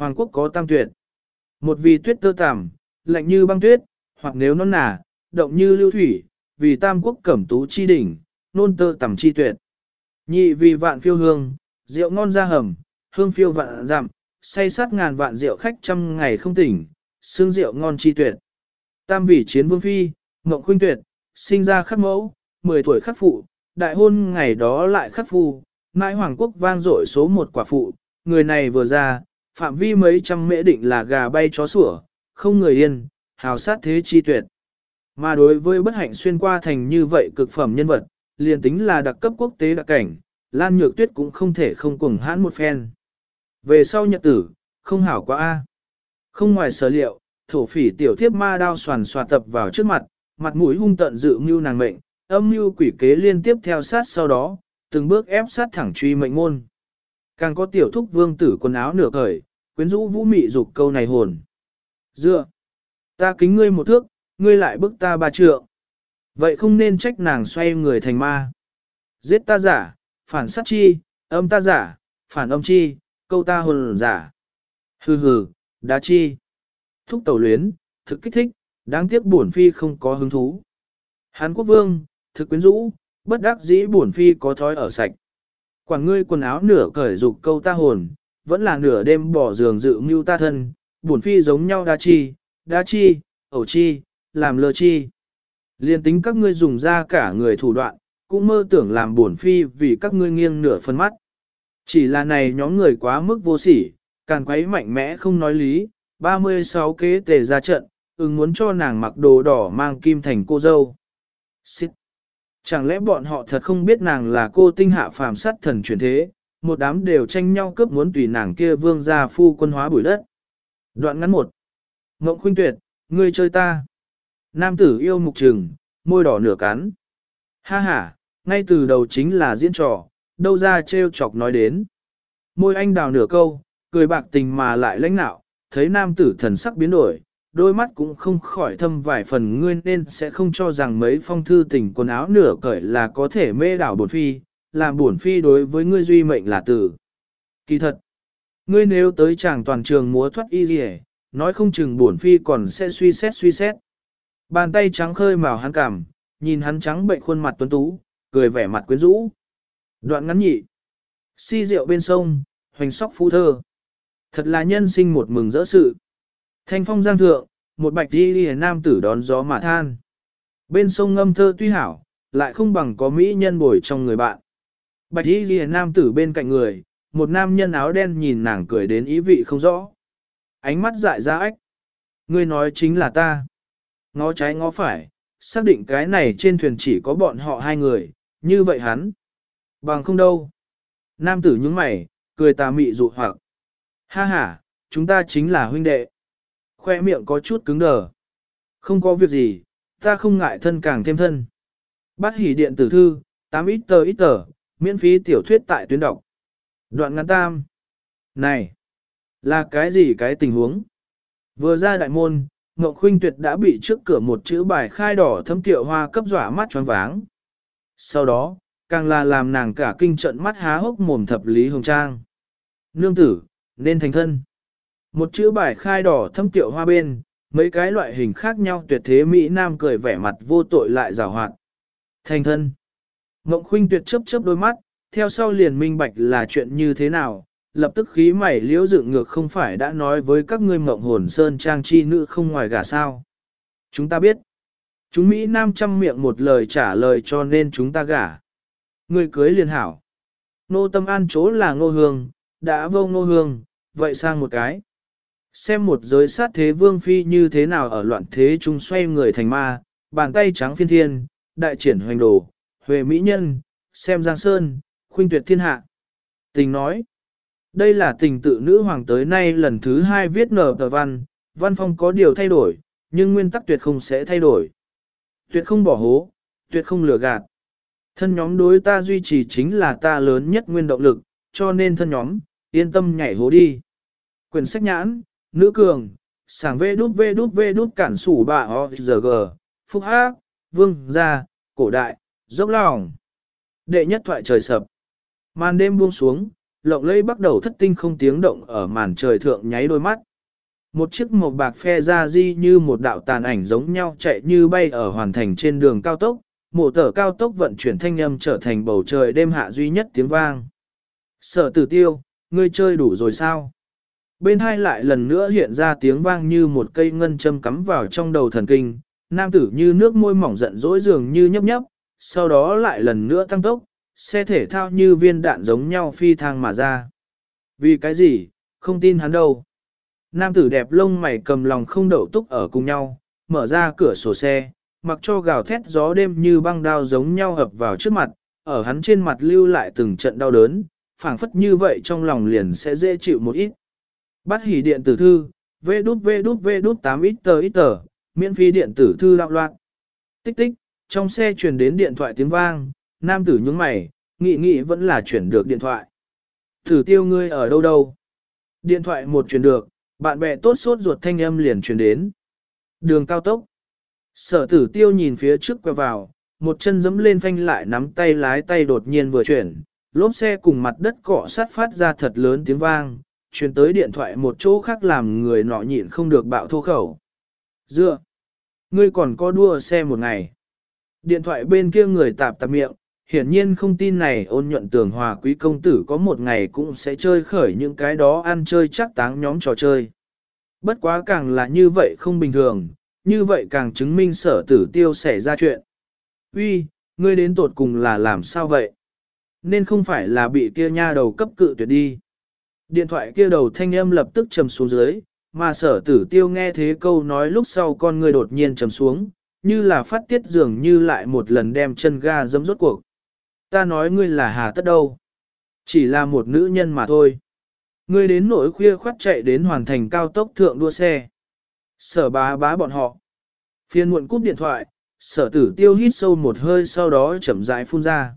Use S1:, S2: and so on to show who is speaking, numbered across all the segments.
S1: Hoàng quốc có tam tuyệt. Một vì tuyết tơ tằm, lạnh như băng tuyết, hoặc nếu non nả, động như lưu thủy, vì tam quốc cẩm tú chi đỉnh, nôn tơ tằm chi tuyệt. Nhị vì vạn phiêu hương, rượu ngon ra hầm, hương phiêu vạn dặm, say sát ngàn vạn rượu khách trăm ngày không tỉnh, xương rượu ngon chi tuyệt. Tam vì chiến vương phi, ngộng khuynh tuyệt, sinh ra khắc mẫu, 10 tuổi khắc phụ, đại hôn ngày đó lại khắc phu, mãi hoàng quốc vang dội số một quả phụ, người này vừa ra, phạm vi mấy trăm mễ định là gà bay chó sủa, không người yên, hào sát thế chi tuyệt. Mà đối với bất hạnh xuyên qua thành như vậy cực phẩm nhân vật, liền tính là đặc cấp quốc tế đặc cảnh, Lan Nhược Tuyết cũng không thể không cùng hãn một phen. Về sau nhật tử, không hảo quá a. Không ngoài sở liệu, thổ phỉ tiểu thiếp ma đao soàn xoạt tập vào trước mặt, mặt mũi hung tận dự mưu nàng mệnh, âm mưu quỷ kế liên tiếp theo sát sau đó, từng bước ép sát thẳng truy mệnh môn. Càng có tiểu thúc vương tử quần áo nửa cởi, quyến rũ vũ mị dục câu này hồn. Dựa, ta kính ngươi một thước, ngươi lại bức ta ba trượng. Vậy không nên trách nàng xoay người thành ma. Giết ta giả, phản sát chi, âm ta giả, phản âm chi, câu ta hồn giả. Hừ hừ, đá chi. Thúc tẩu luyến, thực kích thích, đáng tiếc bổn phi không có hứng thú. Hán quốc vương, thực quyến rũ, bất đắc dĩ bổn phi có thói ở sạch. Quản ngươi quần áo nửa cởi dục câu ta hồn, vẫn là nửa đêm bỏ giường dự mưu ta thân, Buồn phi giống nhau đa chi, đa chi, ẩu chi, làm lơ chi. Liên tính các ngươi dùng ra cả người thủ đoạn, cũng mơ tưởng làm buồn phi vì các ngươi nghiêng nửa phân mắt. Chỉ là này nhóm người quá mức vô sỉ, càng quấy mạnh mẽ không nói lý, 36 kế tề ra trận, ưng muốn cho nàng mặc đồ đỏ mang kim thành cô dâu. Xích! Chẳng lẽ bọn họ thật không biết nàng là cô tinh hạ phàm sát thần chuyển thế, một đám đều tranh nhau cướp muốn tùy nàng kia vương gia phu quân hóa bụi đất. Đoạn ngắn một. Ngộng khuynh tuyệt, ngươi chơi ta. Nam tử yêu mục trừng, môi đỏ nửa cắn. Ha ha, ngay từ đầu chính là diễn trò, đâu ra trêu chọc nói đến. Môi anh đào nửa câu, cười bạc tình mà lại lãnh nạo, thấy nam tử thần sắc biến đổi, đôi mắt cũng không khỏi thâm vài phần ngươi nên sẽ không cho rằng mấy phong thư tình quần áo nửa cởi là có thể mê đảo bổn phi, làm bổn phi đối với ngươi duy mệnh là tử. Kỳ thật, ngươi nếu tới chàng toàn trường múa thoát y gì nói không chừng bổn phi còn sẽ suy xét suy xét. Bàn tay trắng khơi màu hắn cảm, nhìn hắn trắng bệnh khuôn mặt tuấn tú, cười vẻ mặt quyến rũ. Đoạn ngắn nhị. Si rượu bên sông, hoành sóc phú thơ. Thật là nhân sinh một mừng rỡ sự. Thanh phong giang thượng, một bạch đi đi nam tử đón gió mà than. Bên sông ngâm thơ tuy hảo, lại không bằng có mỹ nhân bồi trong người bạn. Bạch đi đi nam tử bên cạnh người, một nam nhân áo đen nhìn nàng cười đến ý vị không rõ. Ánh mắt dại ra ách. Ngươi nói chính là ta. Ngó trái ngó phải, xác định cái này trên thuyền chỉ có bọn họ hai người, như vậy hắn. Bằng không đâu. Nam tử nhướng mày, cười tà mị dụ hoặc. Ha ha, chúng ta chính là huynh đệ. Khoe miệng có chút cứng đờ. Không có việc gì, ta không ngại thân càng thêm thân. Bắt hỉ điện tử thư, 8 ít tờ ít tờ, miễn phí tiểu thuyết tại tuyến đọc. Đoạn ngắn tam. Này, là cái gì cái tình huống? Vừa ra đại môn, Ngọc Khuynh Tuyệt đã bị trước cửa một chữ bài khai đỏ thấm tiệu hoa cấp dọa mắt choáng váng. Sau đó, càng là làm nàng cả kinh trận mắt há hốc mồm thập lý hồng trang. Nương tử, nên thành thân. Một chữ bài khai đỏ thâm tiệu hoa bên, mấy cái loại hình khác nhau tuyệt thế Mỹ Nam cười vẻ mặt vô tội lại rào hoạt. Thành thân. Ngộng khuynh tuyệt chấp chấp đôi mắt, theo sau liền minh bạch là chuyện như thế nào, lập tức khí mày liễu dựng ngược không phải đã nói với các ngươi mộng hồn sơn trang chi nữ không ngoài gả sao. Chúng ta biết. Chúng Mỹ Nam chăm miệng một lời trả lời cho nên chúng ta gả. Người cưới liền hảo. Nô tâm an chỗ là ngô hương, đã vô ngô hương, vậy sang một cái. Xem một giới sát thế vương phi như thế nào ở loạn thế trung xoay người thành ma, bàn tay trắng phiên thiên, đại triển hoành đồ, huệ mỹ nhân, xem giang sơn, khuynh tuyệt thiên hạ. Tình nói, đây là tình tự nữ hoàng tới nay lần thứ hai viết nở tờ văn, văn phong có điều thay đổi, nhưng nguyên tắc tuyệt không sẽ thay đổi. Tuyệt không bỏ hố, tuyệt không lừa gạt. Thân nhóm đối ta duy trì chính là ta lớn nhất nguyên động lực, cho nên thân nhóm, yên tâm nhảy hố đi. Quyển sách nhãn, nữ cường, sảng vê đút vê đút vê đút cản sủ bà o giờ g phúc hát, vương, gia, cổ đại, dốc lòng. Đệ nhất thoại trời sập. Màn đêm buông xuống, lộng lẫy bắt đầu thất tinh không tiếng động ở màn trời thượng nháy đôi mắt. Một chiếc màu bạc phe ra di như một đạo tàn ảnh giống nhau chạy như bay ở hoàn thành trên đường cao tốc, mộ tờ cao tốc vận chuyển thanh âm trở thành bầu trời đêm hạ duy nhất tiếng vang. Sở tử tiêu, ngươi chơi đủ rồi sao? Bên hai lại lần nữa hiện ra tiếng vang như một cây ngân châm cắm vào trong đầu thần kinh, nam tử như nước môi mỏng giận dỗi dường như nhấp nhấp, sau đó lại lần nữa tăng tốc, xe thể thao như viên đạn giống nhau phi thang mà ra. Vì cái gì, không tin hắn đâu. Nam tử đẹp lông mày cầm lòng không đậu túc ở cùng nhau, mở ra cửa sổ xe, mặc cho gào thét gió đêm như băng đao giống nhau ập vào trước mặt, ở hắn trên mặt lưu lại từng trận đau đớn, phảng phất như vậy trong lòng liền sẽ dễ chịu một ít. Bắt hỉ điện tử thư, vê đút vê đút vê đút 8 ít tờ ít tờ, miễn phí điện tử thư đạo loạn. Tích tích, trong xe truyền đến điện thoại tiếng vang, nam tử nhướng mày, nghị nghị vẫn là chuyển được điện thoại. Thử tiêu ngươi ở đâu đâu? Điện thoại một chuyển được, bạn bè tốt sốt ruột thanh âm liền truyền đến. Đường cao tốc. Sở tử tiêu nhìn phía trước quẹo vào, một chân giẫm lên phanh lại nắm tay lái tay đột nhiên vừa chuyển, lốp xe cùng mặt đất cọ sát phát ra thật lớn tiếng vang, truyền tới điện thoại một chỗ khác làm người nọ nhịn không được bạo thô khẩu. Dựa! Ngươi còn có đua xe một ngày. Điện thoại bên kia người tạp tạp miệng, hiển nhiên không tin này ôn nhuận tưởng hòa quý công tử có một ngày cũng sẽ chơi khởi những cái đó ăn chơi chắc táng nhóm trò chơi. Bất quá càng là như vậy không bình thường, như vậy càng chứng minh sở tử tiêu xảy ra chuyện. Uy, ngươi đến tột cùng là làm sao vậy? Nên không phải là bị kia nha đầu cấp cự tuyệt đi. Điện thoại kia đầu thanh âm lập tức trầm xuống dưới, mà sở tử tiêu nghe thế câu nói lúc sau con người đột nhiên trầm xuống, như là phát tiết dường như lại một lần đem chân ga dấm rốt cuộc. Ta nói ngươi là hà tất đâu. Chỉ là một nữ nhân mà thôi. Ngươi đến nỗi khuya khoát chạy đến hoàn thành cao tốc thượng đua xe. Sở bá bá bọn họ. Phiên muộn cúp điện thoại, sở tử tiêu hít sâu một hơi sau đó chậm rãi phun ra.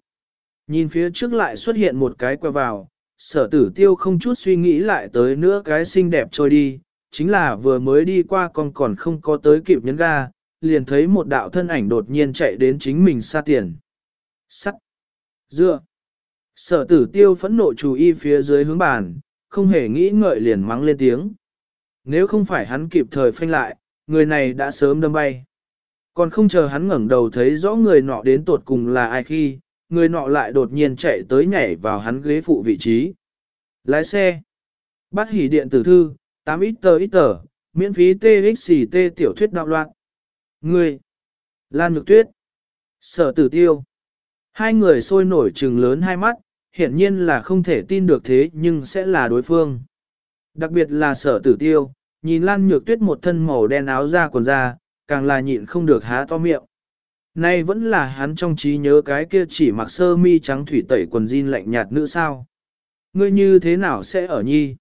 S1: Nhìn phía trước lại xuất hiện một cái quay vào, sở tử tiêu không chút suy nghĩ lại tới nữa cái xinh đẹp trôi đi, chính là vừa mới đi qua con còn không có tới kịp nhấn ga, liền thấy một đạo thân ảnh đột nhiên chạy đến chính mình xa tiền. Sắt. Dựa. Sở tử tiêu phẫn nộ chú ý phía dưới hướng bàn, không hề nghĩ ngợi liền mắng lên tiếng. Nếu không phải hắn kịp thời phanh lại, người này đã sớm đâm bay. Còn không chờ hắn ngẩng đầu thấy rõ người nọ đến tột cùng là ai khi, người nọ lại đột nhiên chạy tới nhảy vào hắn ghế phụ vị trí. Lái xe. Bắt hỉ điện tử thư, 8 ít tờ ít tờ, miễn phí TXT tiểu thuyết đạo loạn. Người. Lan Nhược Tuyết. Sở tử tiêu. Hai người sôi nổi trừng lớn hai mắt, hiển nhiên là không thể tin được thế nhưng sẽ là đối phương. Đặc biệt là sở tử tiêu, nhìn Lan Nhược Tuyết một thân màu đen áo da quần da, càng là nhịn không được há to miệng. Nay vẫn là hắn trong trí nhớ cái kia chỉ mặc sơ mi trắng thủy tẩy quần jean lạnh nhạt nữ sao. Ngươi như thế nào sẽ ở nhi?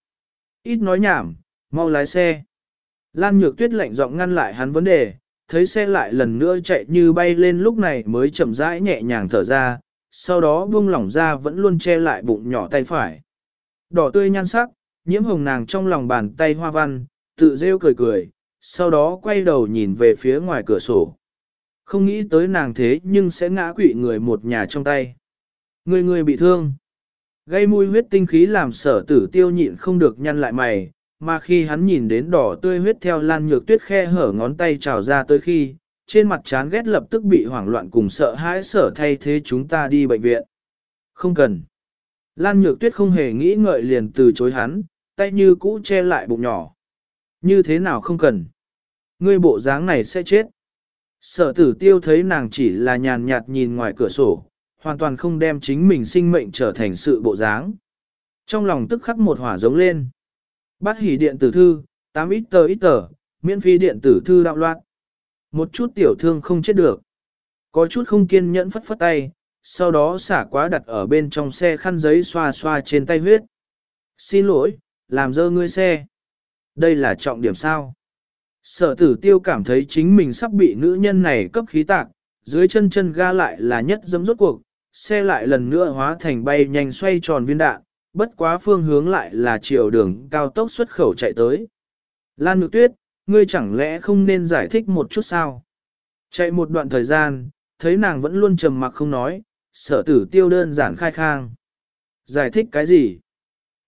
S1: Ít nói nhảm, mau lái xe. Lan Nhược Tuyết lạnh giọng ngăn lại hắn vấn đề, thấy xe lại lần nữa chạy như bay lên lúc này mới chậm rãi nhẹ nhàng thở ra, sau đó buông lỏng ra vẫn luôn che lại bụng nhỏ tay phải. Đỏ tươi nhan sắc, nhiễm hồng nàng trong lòng bàn tay hoa văn, tự rêu cười cười, sau đó quay đầu nhìn về phía ngoài cửa sổ. Không nghĩ tới nàng thế nhưng sẽ ngã quỵ người một nhà trong tay. Người người bị thương. Gây mùi huyết tinh khí làm sở tử tiêu nhịn không được nhăn lại mày, mà khi hắn nhìn đến đỏ tươi huyết theo lan nhược tuyết khe hở ngón tay trào ra tới khi, trên mặt chán ghét lập tức bị hoảng loạn cùng sợ hãi sở thay thế chúng ta đi bệnh viện. Không cần. Lan nhược tuyết không hề nghĩ ngợi liền từ chối hắn, tay như cũ che lại bụng nhỏ. Như thế nào không cần. Ngươi bộ dáng này sẽ chết. Sở tử tiêu thấy nàng chỉ là nhàn nhạt nhìn ngoài cửa sổ, hoàn toàn không đem chính mình sinh mệnh trở thành sự bộ dáng. Trong lòng tức khắc một hỏa giống lên. Bắt hỉ điện tử thư, 8 ít tờ ít tờ, miễn phí điện tử thư đạo loạn. Một chút tiểu thương không chết được. Có chút không kiên nhẫn phất phất tay, sau đó xả quá đặt ở bên trong xe khăn giấy xoa xoa trên tay huyết. Xin lỗi, làm dơ ngươi xe. Đây là trọng điểm sao? Sở tử tiêu cảm thấy chính mình sắp bị nữ nhân này cấp khí tạc, dưới chân chân ga lại là nhất dấm rốt cuộc, xe lại lần nữa hóa thành bay nhanh xoay tròn viên đạn, bất quá phương hướng lại là chiều đường cao tốc xuất khẩu chạy tới. Lan Nhược Tuyết, ngươi chẳng lẽ không nên giải thích một chút sao? Chạy một đoạn thời gian, thấy nàng vẫn luôn trầm mặc không nói, sở tử tiêu đơn giản khai khang. Giải thích cái gì?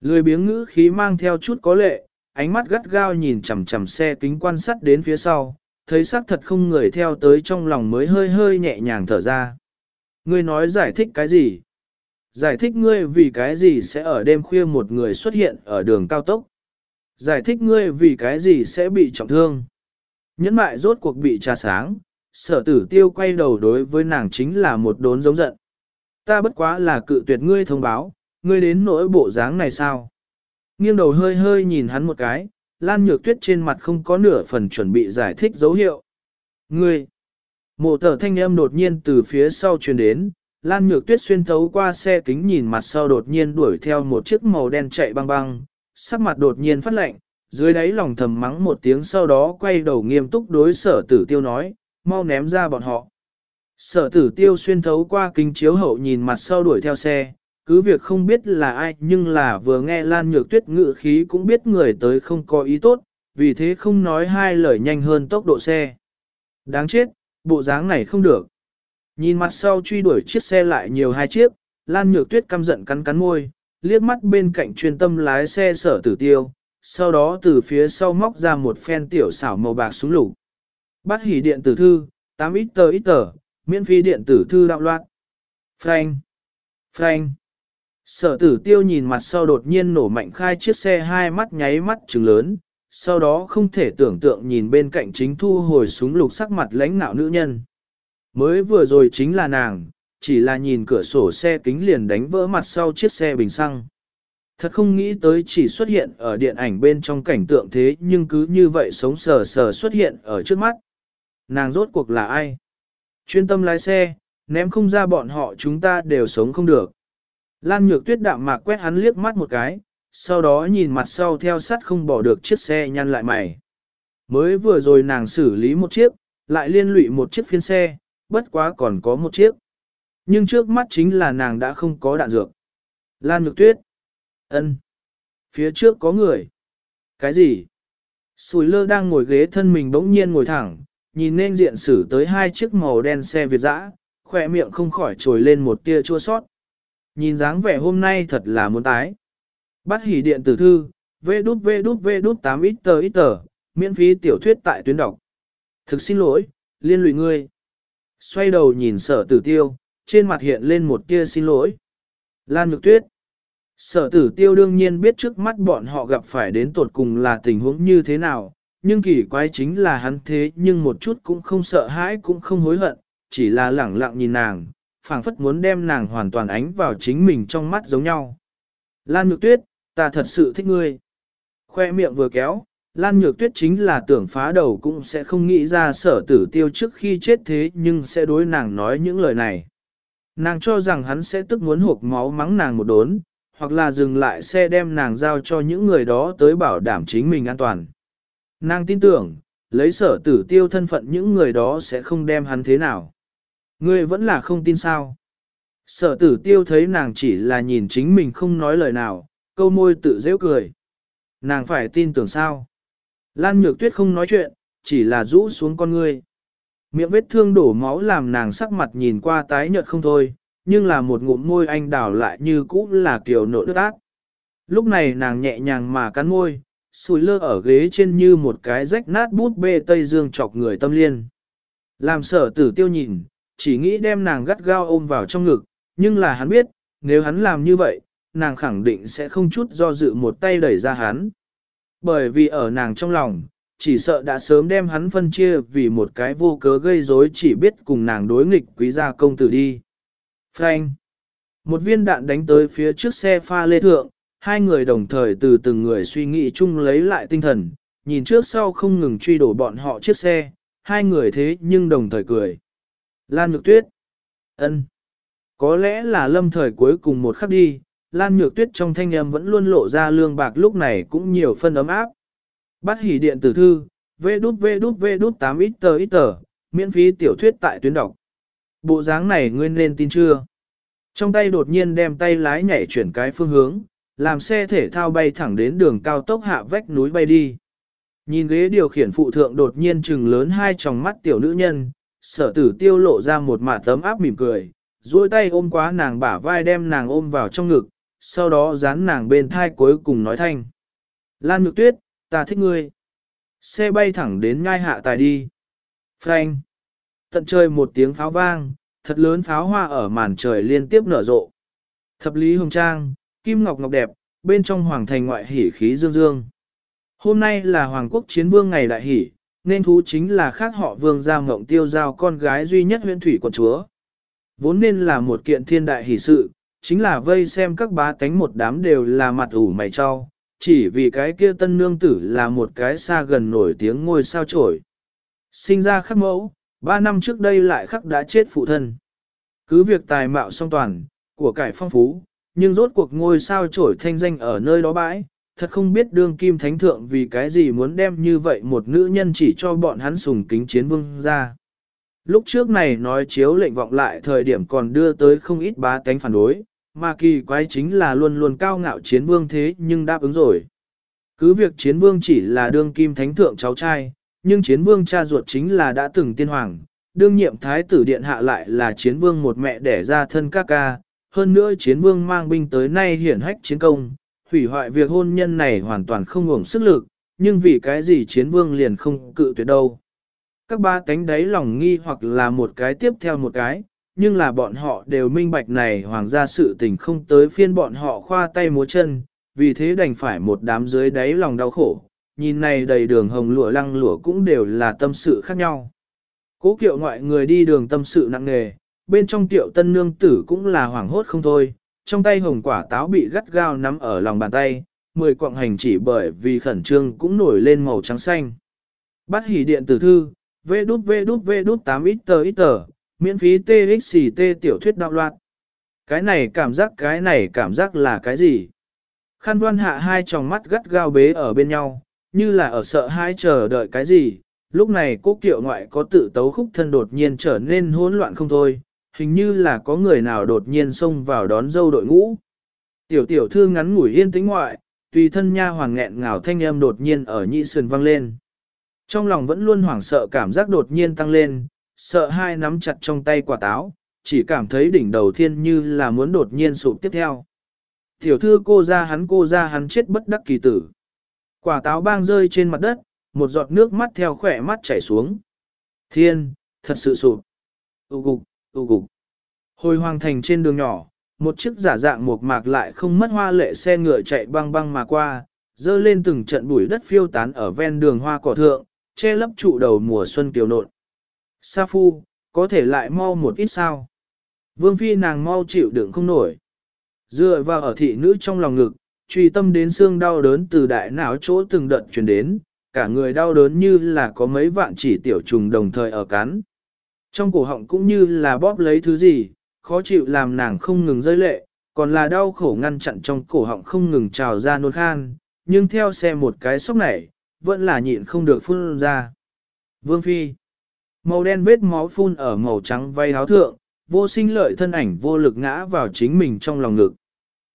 S1: Lười biếng ngữ khí mang theo chút có lệ, ánh mắt gắt gao nhìn chằm chằm xe kính quan sát đến phía sau, thấy xác thật không người theo tới trong lòng mới hơi hơi nhẹ nhàng thở ra. Ngươi nói giải thích cái gì? Giải thích ngươi vì cái gì sẽ ở đêm khuya một người xuất hiện ở đường cao tốc? Giải thích ngươi vì cái gì sẽ bị trọng thương? Nhẫn mại rốt cuộc bị trà sáng, sở tử tiêu quay đầu đối với nàng chính là một đốn giống giận. Ta bất quá là cự tuyệt ngươi thông báo, ngươi đến nỗi bộ dáng này sao? Nghiêng đầu hơi hơi nhìn hắn một cái, Lan Nhược Tuyết trên mặt không có nửa phần chuẩn bị giải thích dấu hiệu. Ngươi! Mộ tờ thanh âm đột nhiên từ phía sau truyền đến, Lan Nhược Tuyết xuyên thấu qua xe kính nhìn mặt sau đột nhiên đuổi theo một chiếc màu đen chạy băng băng, sắc mặt đột nhiên phát lạnh, dưới đáy lòng thầm mắng một tiếng sau đó quay đầu nghiêm túc đối sở tử tiêu nói, mau ném ra bọn họ. Sở tử tiêu xuyên thấu qua kính chiếu hậu nhìn mặt sau đuổi theo xe, cứ việc không biết là ai nhưng là vừa nghe Lan Nhược Tuyết ngự khí cũng biết người tới không có ý tốt, vì thế không nói hai lời nhanh hơn tốc độ xe. Đáng chết, bộ dáng này không được. Nhìn mặt sau truy đuổi chiếc xe lại nhiều hai chiếc, Lan Nhược Tuyết căm giận cắn cắn môi, liếc mắt bên cạnh chuyên tâm lái xe sở tử tiêu, sau đó từ phía sau móc ra một phen tiểu xảo màu bạc xuống lục. Bắt hỉ điện tử thư, 8 ít tờ ít tờ, miễn phí điện tử thư đạo loạn. Frank! Frank! Sở tử tiêu nhìn mặt sau đột nhiên nổ mạnh khai chiếc xe hai mắt nháy mắt trừng lớn, sau đó không thể tưởng tượng nhìn bên cạnh chính thu hồi súng lục sắc mặt lãnh nạo nữ nhân. Mới vừa rồi chính là nàng, chỉ là nhìn cửa sổ xe kính liền đánh vỡ mặt sau chiếc xe bình xăng. Thật không nghĩ tới chỉ xuất hiện ở điện ảnh bên trong cảnh tượng thế nhưng cứ như vậy sống sờ sờ xuất hiện ở trước mắt. Nàng rốt cuộc là ai? Chuyên tâm lái xe, ném không ra bọn họ chúng ta đều sống không được. Lan nhược tuyết đạm mạc quét hắn liếc mắt một cái, sau đó nhìn mặt sau theo sắt không bỏ được chiếc xe nhăn lại mày. Mới vừa rồi nàng xử lý một chiếc, lại liên lụy một chiếc phiên xe, bất quá còn có một chiếc. Nhưng trước mắt chính là nàng đã không có đạn dược. Lan nhược tuyết. ân, Phía trước có người. Cái gì? Sùi lơ đang ngồi ghế thân mình bỗng nhiên ngồi thẳng, nhìn nên diện xử tới hai chiếc màu đen xe Việt dã, khỏe miệng không khỏi trồi lên một tia chua sót. Nhìn dáng vẻ hôm nay thật là muốn tái. Bắt hỉ điện tử thư, vê đút vê đút vê đút 8 ít tờ ít tờ, miễn phí tiểu thuyết tại tuyến đọc. Thực xin lỗi, liên lụy ngươi. Xoay đầu nhìn sở tử tiêu, trên mặt hiện lên một tia xin lỗi. Lan Nhược Tuyết. Sở tử tiêu đương nhiên biết trước mắt bọn họ gặp phải đến tột cùng là tình huống như thế nào, nhưng kỳ quái chính là hắn thế nhưng một chút cũng không sợ hãi cũng không hối hận, chỉ là lẳng lặng nhìn nàng, phảng phất muốn đem nàng hoàn toàn ánh vào chính mình trong mắt giống nhau. Lan Nhược Tuyết, ta thật sự thích ngươi. Khoe miệng vừa kéo, Lan Nhược Tuyết chính là tưởng phá đầu cũng sẽ không nghĩ ra sở tử tiêu trước khi chết thế nhưng sẽ đối nàng nói những lời này. Nàng cho rằng hắn sẽ tức muốn hộp máu mắng nàng một đốn, hoặc là dừng lại xe đem nàng giao cho những người đó tới bảo đảm chính mình an toàn. Nàng tin tưởng, lấy sở tử tiêu thân phận những người đó sẽ không đem hắn thế nào. Ngươi vẫn là không tin sao. Sở tử tiêu thấy nàng chỉ là nhìn chính mình không nói lời nào, câu môi tự dễ cười. Nàng phải tin tưởng sao. Lan nhược tuyết không nói chuyện, chỉ là rũ xuống con ngươi. Miệng vết thương đổ máu làm nàng sắc mặt nhìn qua tái nhợt không thôi, nhưng là một ngụm môi anh đào lại như cũ là kiểu nộ nước ác. Lúc này nàng nhẹ nhàng mà cắn môi, sùi lơ ở ghế trên như một cái rách nát bút bê Tây Dương chọc người tâm liên. Làm sở tử tiêu nhìn, chỉ nghĩ đem nàng gắt gao ôm vào trong ngực, nhưng là hắn biết, nếu hắn làm như vậy, nàng khẳng định sẽ không chút do dự một tay đẩy ra hắn. Bởi vì ở nàng trong lòng, chỉ sợ đã sớm đem hắn phân chia vì một cái vô cớ gây rối chỉ biết cùng nàng đối nghịch quý gia công tử đi. Frank! Một viên đạn đánh tới phía trước xe pha lê thượng, hai người đồng thời từ từng người suy nghĩ chung lấy lại tinh thần, nhìn trước sau không ngừng truy đổ bọn họ chiếc xe, hai người thế nhưng đồng thời cười. Lan Nhược Tuyết. ân, Có lẽ là lâm thời cuối cùng một khắc đi, Lan Nhược Tuyết trong thanh âm vẫn luôn lộ ra lương bạc lúc này cũng nhiều phân ấm áp. Bắt hỉ điện tử thư, vê đút vê đút vê đút 8 ít tờ ít tờ, miễn phí tiểu thuyết tại tuyến đọc. Bộ dáng này nguyên lên tin chưa? Trong tay đột nhiên đem tay lái nhảy chuyển cái phương hướng, làm xe thể thao bay thẳng đến đường cao tốc hạ vách núi bay đi. Nhìn ghế điều khiển phụ thượng đột nhiên trừng lớn hai tròng mắt tiểu nữ nhân, sở tử tiêu lộ ra một mả tấm áp mỉm cười, duỗi tay ôm quá nàng bả vai đem nàng ôm vào trong ngực, sau đó dán nàng bên thai cuối cùng nói thanh. Lan nhược tuyết, ta thích ngươi. Xe bay thẳng đến ngai hạ tài đi. Frank. Tận trời một tiếng pháo vang, thật lớn pháo hoa ở màn trời liên tiếp nở rộ. Thập lý hồng trang, kim ngọc ngọc đẹp, bên trong hoàng thành ngoại hỉ khí dương dương. Hôm nay là Hoàng quốc chiến vương ngày đại hỷ, nên thú chính là khác họ vương gia mộng tiêu giao con gái duy nhất huyện thủy quận chúa. Vốn nên là một kiện thiên đại hỷ sự, chính là vây xem các bá tánh một đám đều là mặt ủ mày cho, chỉ vì cái kia tân nương tử là một cái xa gần nổi tiếng ngôi sao trổi. Sinh ra khắc mẫu, ba năm trước đây lại khắc đã chết phụ thân. Cứ việc tài mạo song toàn, của cải phong phú, nhưng rốt cuộc ngôi sao trổi thanh danh ở nơi đó bãi, thật không biết đương kim thánh thượng vì cái gì muốn đem như vậy một nữ nhân chỉ cho bọn hắn sùng kính chiến vương ra. Lúc trước này nói chiếu lệnh vọng lại thời điểm còn đưa tới không ít bá tánh phản đối, mà kỳ quái chính là luôn luôn cao ngạo chiến vương thế nhưng đáp ứng rồi. Cứ việc chiến vương chỉ là đương kim thánh thượng cháu trai, nhưng chiến vương cha ruột chính là đã từng tiên hoàng, đương nhiệm thái tử điện hạ lại là chiến vương một mẹ đẻ ra thân ca ca, hơn nữa chiến vương mang binh tới nay hiển hách chiến công, hủy hoại việc hôn nhân này hoàn toàn không ngủng sức lực, nhưng vì cái gì chiến vương liền không cự tuyệt đâu. Các ba cánh đáy lòng nghi hoặc là một cái tiếp theo một cái, nhưng là bọn họ đều minh bạch này hoàng gia sự tình không tới phiên bọn họ khoa tay múa chân, vì thế đành phải một đám dưới đáy lòng đau khổ, nhìn này đầy đường hồng lụa lăng lụa cũng đều là tâm sự khác nhau. Cố kiệu ngoại người đi đường tâm sự nặng nề, bên trong tiệu tân nương tử cũng là hoảng hốt không thôi, trong tay hồng quả táo bị gắt gao nắm ở lòng bàn tay, mười quạng hành chỉ bởi vì khẩn trương cũng nổi lên màu trắng xanh. Bắt hỉ điện tử thư, vê đút vê đút vê đút 8 ít tờ ít tờ, miễn phí TXT tiểu thuyết đạo loạt. Cái này cảm giác cái này cảm giác là cái gì? Khăn đoan hạ hai tròng mắt gắt gao bế ở bên nhau, như là ở sợ hai chờ đợi cái gì. Lúc này cố kiệu ngoại có tự tấu khúc thân đột nhiên trở nên hỗn loạn không thôi, hình như là có người nào đột nhiên xông vào đón dâu đội ngũ. Tiểu tiểu thư ngắn ngủi yên tĩnh ngoại, tùy thân nha hoàng nghẹn ngào thanh âm đột nhiên ở nhị sườn vang lên. Trong lòng vẫn luôn hoảng sợ cảm giác đột nhiên tăng lên, sợ hai nắm chặt trong tay quả táo, chỉ cảm thấy đỉnh đầu thiên như là muốn đột nhiên sụp tiếp theo. Tiểu thư cô ra hắn cô ra hắn chết bất đắc kỳ tử. Quả táo bang rơi trên mặt đất, một giọt nước mắt theo khỏe mắt chảy xuống. Thiên, thật sự sụp. Ú gục, ú gục. Hồi hoàng thành trên đường nhỏ, một chiếc giả dạng mộc mạc lại không mất hoa lệ xe ngựa chạy băng băng mà qua, dơ lên từng trận bụi đất phiêu tán ở ven đường hoa cỏ thượng, che lấp trụ đầu mùa xuân kiều nộn. Sa phu, có thể lại mau một ít sao? Vương phi nàng mau chịu đựng không nổi. Dựa vào ở thị nữ trong lòng ngực, truy tâm đến xương đau đớn từ đại não chỗ từng đợt truyền đến, cả người đau đớn như là có mấy vạn chỉ tiểu trùng đồng thời ở cắn. Trong cổ họng cũng như là bóp lấy thứ gì, khó chịu làm nàng không ngừng rơi lệ, còn là đau khổ ngăn chặn trong cổ họng không ngừng trào ra nôn khan, nhưng theo xe một cái sốc này, vẫn là nhịn không được phun ra. Vương Phi Màu đen vết máu phun ở màu trắng vay áo thượng, vô sinh lợi thân ảnh vô lực ngã vào chính mình trong lòng ngực.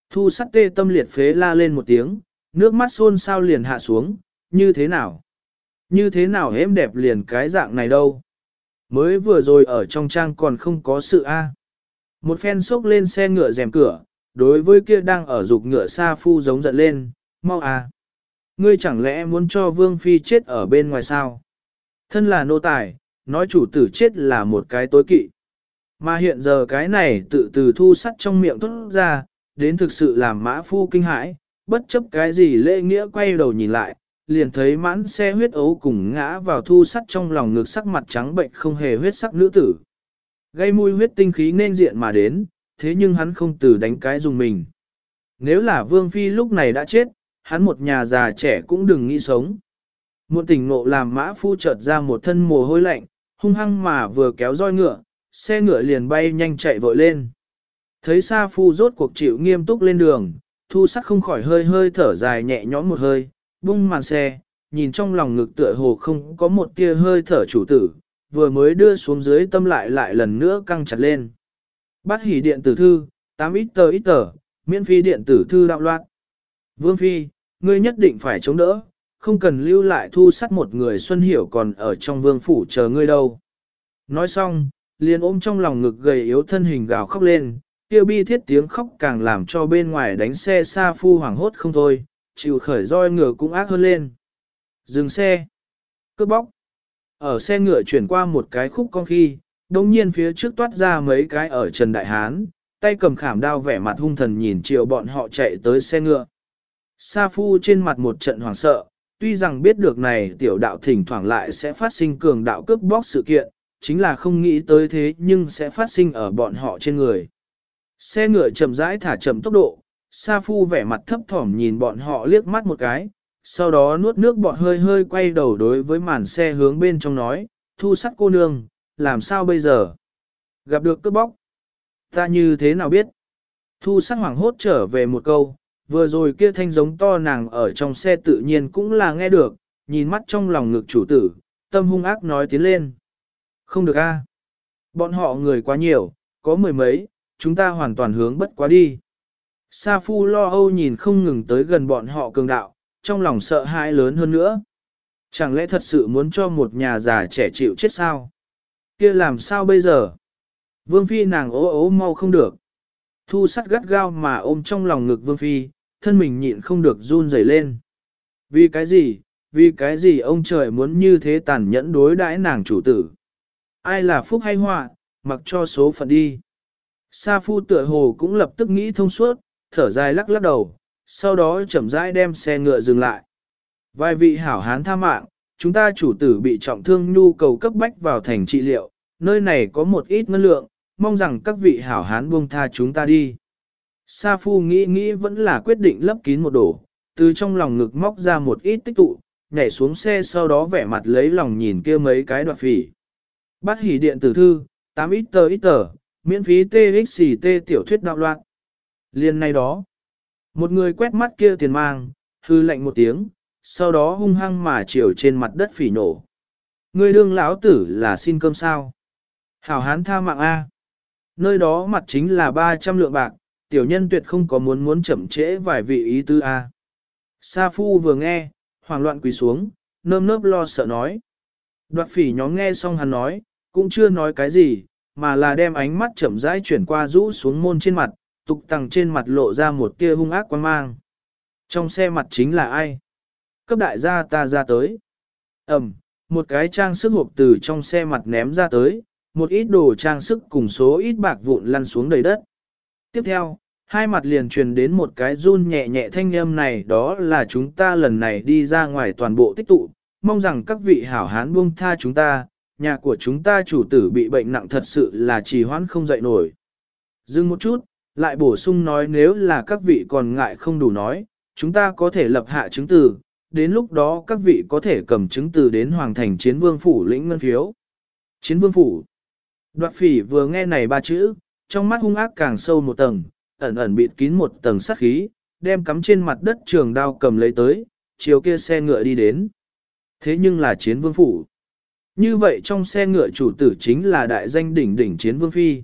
S1: Thu sắt tê tâm liệt phế la lên một tiếng, nước mắt xôn sao liền hạ xuống, như thế nào? Như thế nào em đẹp liền cái dạng này đâu? Mới vừa rồi ở trong trang còn không có sự a. Một phen xốc lên xe ngựa rèm cửa, đối với kia đang ở dục ngựa xa phu giống giận lên, mau à. Ngươi chẳng lẽ muốn cho vương phi chết ở bên ngoài sao? Thân là nô tài, nói chủ tử chết là một cái tối kỵ. Mà hiện giờ cái này tự từ thu sắt trong miệng thốt ra, đến thực sự làm mã phu kinh hãi, bất chấp cái gì lễ nghĩa quay đầu nhìn lại, liền thấy mãn xe huyết ấu cùng ngã vào thu sắt trong lòng ngực sắc mặt trắng bệnh không hề huyết sắc nữ tử. Gây mùi huyết tinh khí nên diện mà đến, thế nhưng hắn không từ đánh cái dùng mình. Nếu là Vương Phi lúc này đã chết, hắn một nhà già trẻ cũng đừng nghĩ sống. Một tình ngộ làm mã phu chợt ra một thân mồ hôi lạnh, hung hăng mà vừa kéo roi ngựa, xe ngựa liền bay nhanh chạy vội lên. Thấy Sa Phu rốt cuộc chịu nghiêm túc lên đường, thu sắc không khỏi hơi hơi thở dài nhẹ nhõm một hơi, bung màn xe, nhìn trong lòng ngực tựa hồ không có một tia hơi thở chủ tử, vừa mới đưa xuống dưới tâm lại lại lần nữa căng chặt lên. Bắt hỉ điện tử thư, 8 ít tờ ít tờ, miễn phí điện tử thư đạo loạn. Vương Phi, ngươi nhất định phải chống đỡ, không cần lưu lại thu sắt một người Xuân Hiểu còn ở trong vương phủ chờ ngươi đâu. Nói xong, liền ôm trong lòng ngực gầy yếu thân hình gào khóc lên, Kêu bi thiết tiếng khóc càng làm cho bên ngoài đánh xe xa phu hoảng hốt không thôi, chịu khởi roi ngựa cũng ác hơn lên. Dừng xe. Cướp bóc. Ở xe ngựa chuyển qua một cái khúc con khi, đồng nhiên phía trước toát ra mấy cái ở Trần Đại Hán, tay cầm khảm đao vẻ mặt hung thần nhìn chiều bọn họ chạy tới xe ngựa. Sa Phu trên mặt một trận hoảng sợ, tuy rằng biết được này tiểu đạo thỉnh thoảng lại sẽ phát sinh cường đạo cướp bóc sự kiện, chính là không nghĩ tới thế nhưng sẽ phát sinh ở bọn họ trên người. Xe ngựa chậm rãi thả chậm tốc độ, Sa Phu vẻ mặt thấp thỏm nhìn bọn họ liếc mắt một cái, sau đó nuốt nước bọt hơi hơi quay đầu đối với màn xe hướng bên trong nói, thu sắt cô nương, làm sao bây giờ? Gặp được cướp bóc. Ta như thế nào biết? Thu sắt hoảng hốt trở về một câu, vừa rồi kia thanh giống to nàng ở trong xe tự nhiên cũng là nghe được, nhìn mắt trong lòng ngực chủ tử, tâm hung ác nói tiến lên. Không được a, Bọn họ người quá nhiều, có mười mấy, chúng ta hoàn toàn hướng bất quá đi. Sa Phu lo âu nhìn không ngừng tới gần bọn họ cường đạo, trong lòng sợ hãi lớn hơn nữa. Chẳng lẽ thật sự muốn cho một nhà già trẻ chịu chết sao? kia làm sao bây giờ? Vương Phi nàng ố ố mau không được. Thu sắt gắt gao mà ôm trong lòng ngực Vương Phi, thân mình nhịn không được run rẩy lên. Vì cái gì, vì cái gì ông trời muốn như thế tàn nhẫn đối đãi nàng chủ tử? Ai là phúc hay họa, mặc cho số phận đi. Sa phu tựa hồ cũng lập tức nghĩ thông suốt, thở dài lắc lắc đầu, sau đó chậm rãi đem xe ngựa dừng lại. Vài vị hảo hán tha mạng, chúng ta chủ tử bị trọng thương nhu cầu cấp bách vào thành trị liệu, nơi này có một ít ngân lượng, mong rằng các vị hảo hán buông tha chúng ta đi. Sa phu nghĩ nghĩ vẫn là quyết định lấp kín một đổ, từ trong lòng ngực móc ra một ít tích tụ, nhảy xuống xe sau đó vẻ mặt lấy lòng nhìn kia mấy cái đoạt phỉ. Bắt hỉ điện tử thư, 8 ít tờ ít tờ, miễn phí TXT tiểu thuyết đạo loạn. Liên này đó, một người quét mắt kia tiền mang, hư lạnh một tiếng, sau đó hung hăng mà chiều trên mặt đất phỉ nổ. Người đương lão tử là xin cơm sao? Hảo hán tha mạng A. Nơi đó mặt chính là 300 lượng bạc, tiểu nhân tuyệt không có muốn muốn chậm trễ vài vị ý tư A. Sa phu vừa nghe, hoảng loạn quỳ xuống, nơm nớp lo sợ nói. Đoạt phỉ nhóm nghe xong hắn nói, cũng chưa nói cái gì, mà là đem ánh mắt chậm rãi chuyển qua rũ xuống môn trên mặt, tục tằng trên mặt lộ ra một tia hung ác quan mang. Trong xe mặt chính là ai? Cấp đại gia ta ra tới. Ẩm, một cái trang sức hộp từ trong xe mặt ném ra tới, một ít đồ trang sức cùng số ít bạc vụn lăn xuống đầy đất. Tiếp theo, hai mặt liền truyền đến một cái run nhẹ nhẹ thanh âm này đó là chúng ta lần này đi ra ngoài toàn bộ tích tụ, mong rằng các vị hảo hán buông tha chúng ta, nhà của chúng ta chủ tử bị bệnh nặng thật sự là trì hoãn không dậy nổi. Dừng một chút, lại bổ sung nói nếu là các vị còn ngại không đủ nói, chúng ta có thể lập hạ chứng từ, đến lúc đó các vị có thể cầm chứng từ đến hoàng thành chiến vương phủ lĩnh ngân phiếu. Chiến vương phủ. Đoạt phỉ vừa nghe này ba chữ, trong mắt hung ác càng sâu một tầng, ẩn ẩn bịt kín một tầng sát khí, đem cắm trên mặt đất trường đao cầm lấy tới, chiều kia xe ngựa đi đến. Thế nhưng là chiến vương phủ. Như vậy trong xe ngựa chủ tử chính là đại danh đỉnh đỉnh chiến vương phi.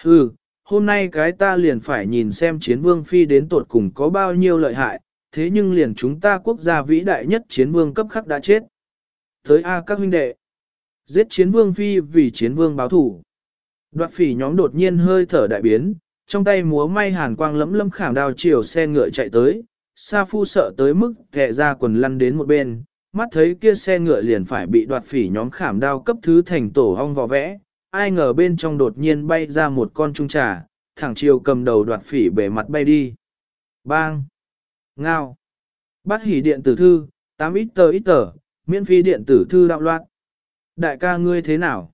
S1: Hừ, hôm nay cái ta liền phải nhìn xem chiến vương phi đến tột cùng có bao nhiêu lợi hại, thế nhưng liền chúng ta quốc gia vĩ đại nhất chiến vương cấp khắc đã chết. Tới A các huynh đệ. Giết chiến vương phi vì chiến vương báo thủ. Đoạt phỉ nhóm đột nhiên hơi thở đại biến, trong tay múa may hàn quang lấm lâm khảm đao chiều xe ngựa chạy tới, Sa Phu sợ tới mức kẹ ra quần lăn đến một bên, mắt thấy kia xe ngựa liền phải bị đoạt phỉ nhóm khảm đao cấp thứ thành tổ hong vò vẽ, ai ngờ bên trong đột nhiên bay ra một con trung trà, thẳng chiều cầm đầu đoạt phỉ bể mặt bay đi. Bang! Ngao! Bắt hỉ điện tử thư, 8 ít tờ ít tờ, miễn phí điện tử thư đạo loạn. Đại ca ngươi thế nào?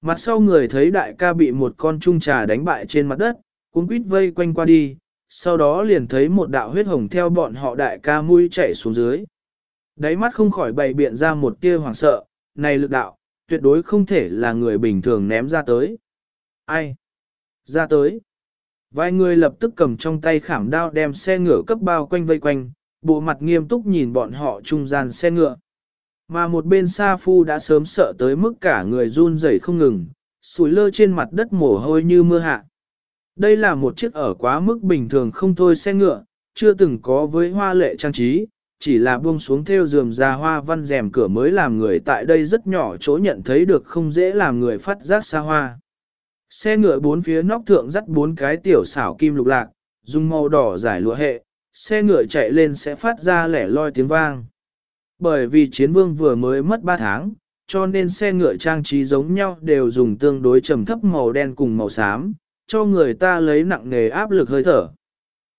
S1: Mặt sau người thấy đại ca bị một con trung trà đánh bại trên mặt đất, cuốn quýt vây quanh qua đi, sau đó liền thấy một đạo huyết hồng theo bọn họ đại ca mũi chạy xuống dưới. Đáy mắt không khỏi bày biện ra một tia hoảng sợ, này lực đạo, tuyệt đối không thể là người bình thường ném ra tới. Ai? Ra tới. Vài người lập tức cầm trong tay khảm đao đem xe ngựa cấp bao quanh vây quanh, bộ mặt nghiêm túc nhìn bọn họ trung gian xe ngựa. Mà một bên Sa Phu đã sớm sợ tới mức cả người run rẩy không ngừng, sủi lơ trên mặt đất mồ hôi như mưa hạ. Đây là một chiếc ở quá mức bình thường không thôi xe ngựa, chưa từng có với hoa lệ trang trí, chỉ là buông xuống theo giường ra hoa văn rèm cửa mới làm người tại đây rất nhỏ chỗ nhận thấy được không dễ làm người phát giác xa hoa. Xe ngựa bốn phía nóc thượng dắt bốn cái tiểu xảo kim lục lạc, dùng màu đỏ giải lụa hệ, xe ngựa chạy lên sẽ phát ra lẻ loi tiếng vang. Bởi vì chiến vương vừa mới mất 3 tháng, cho nên xe ngựa trang trí giống nhau đều dùng tương đối trầm thấp màu đen cùng màu xám, cho người ta lấy nặng nề áp lực hơi thở.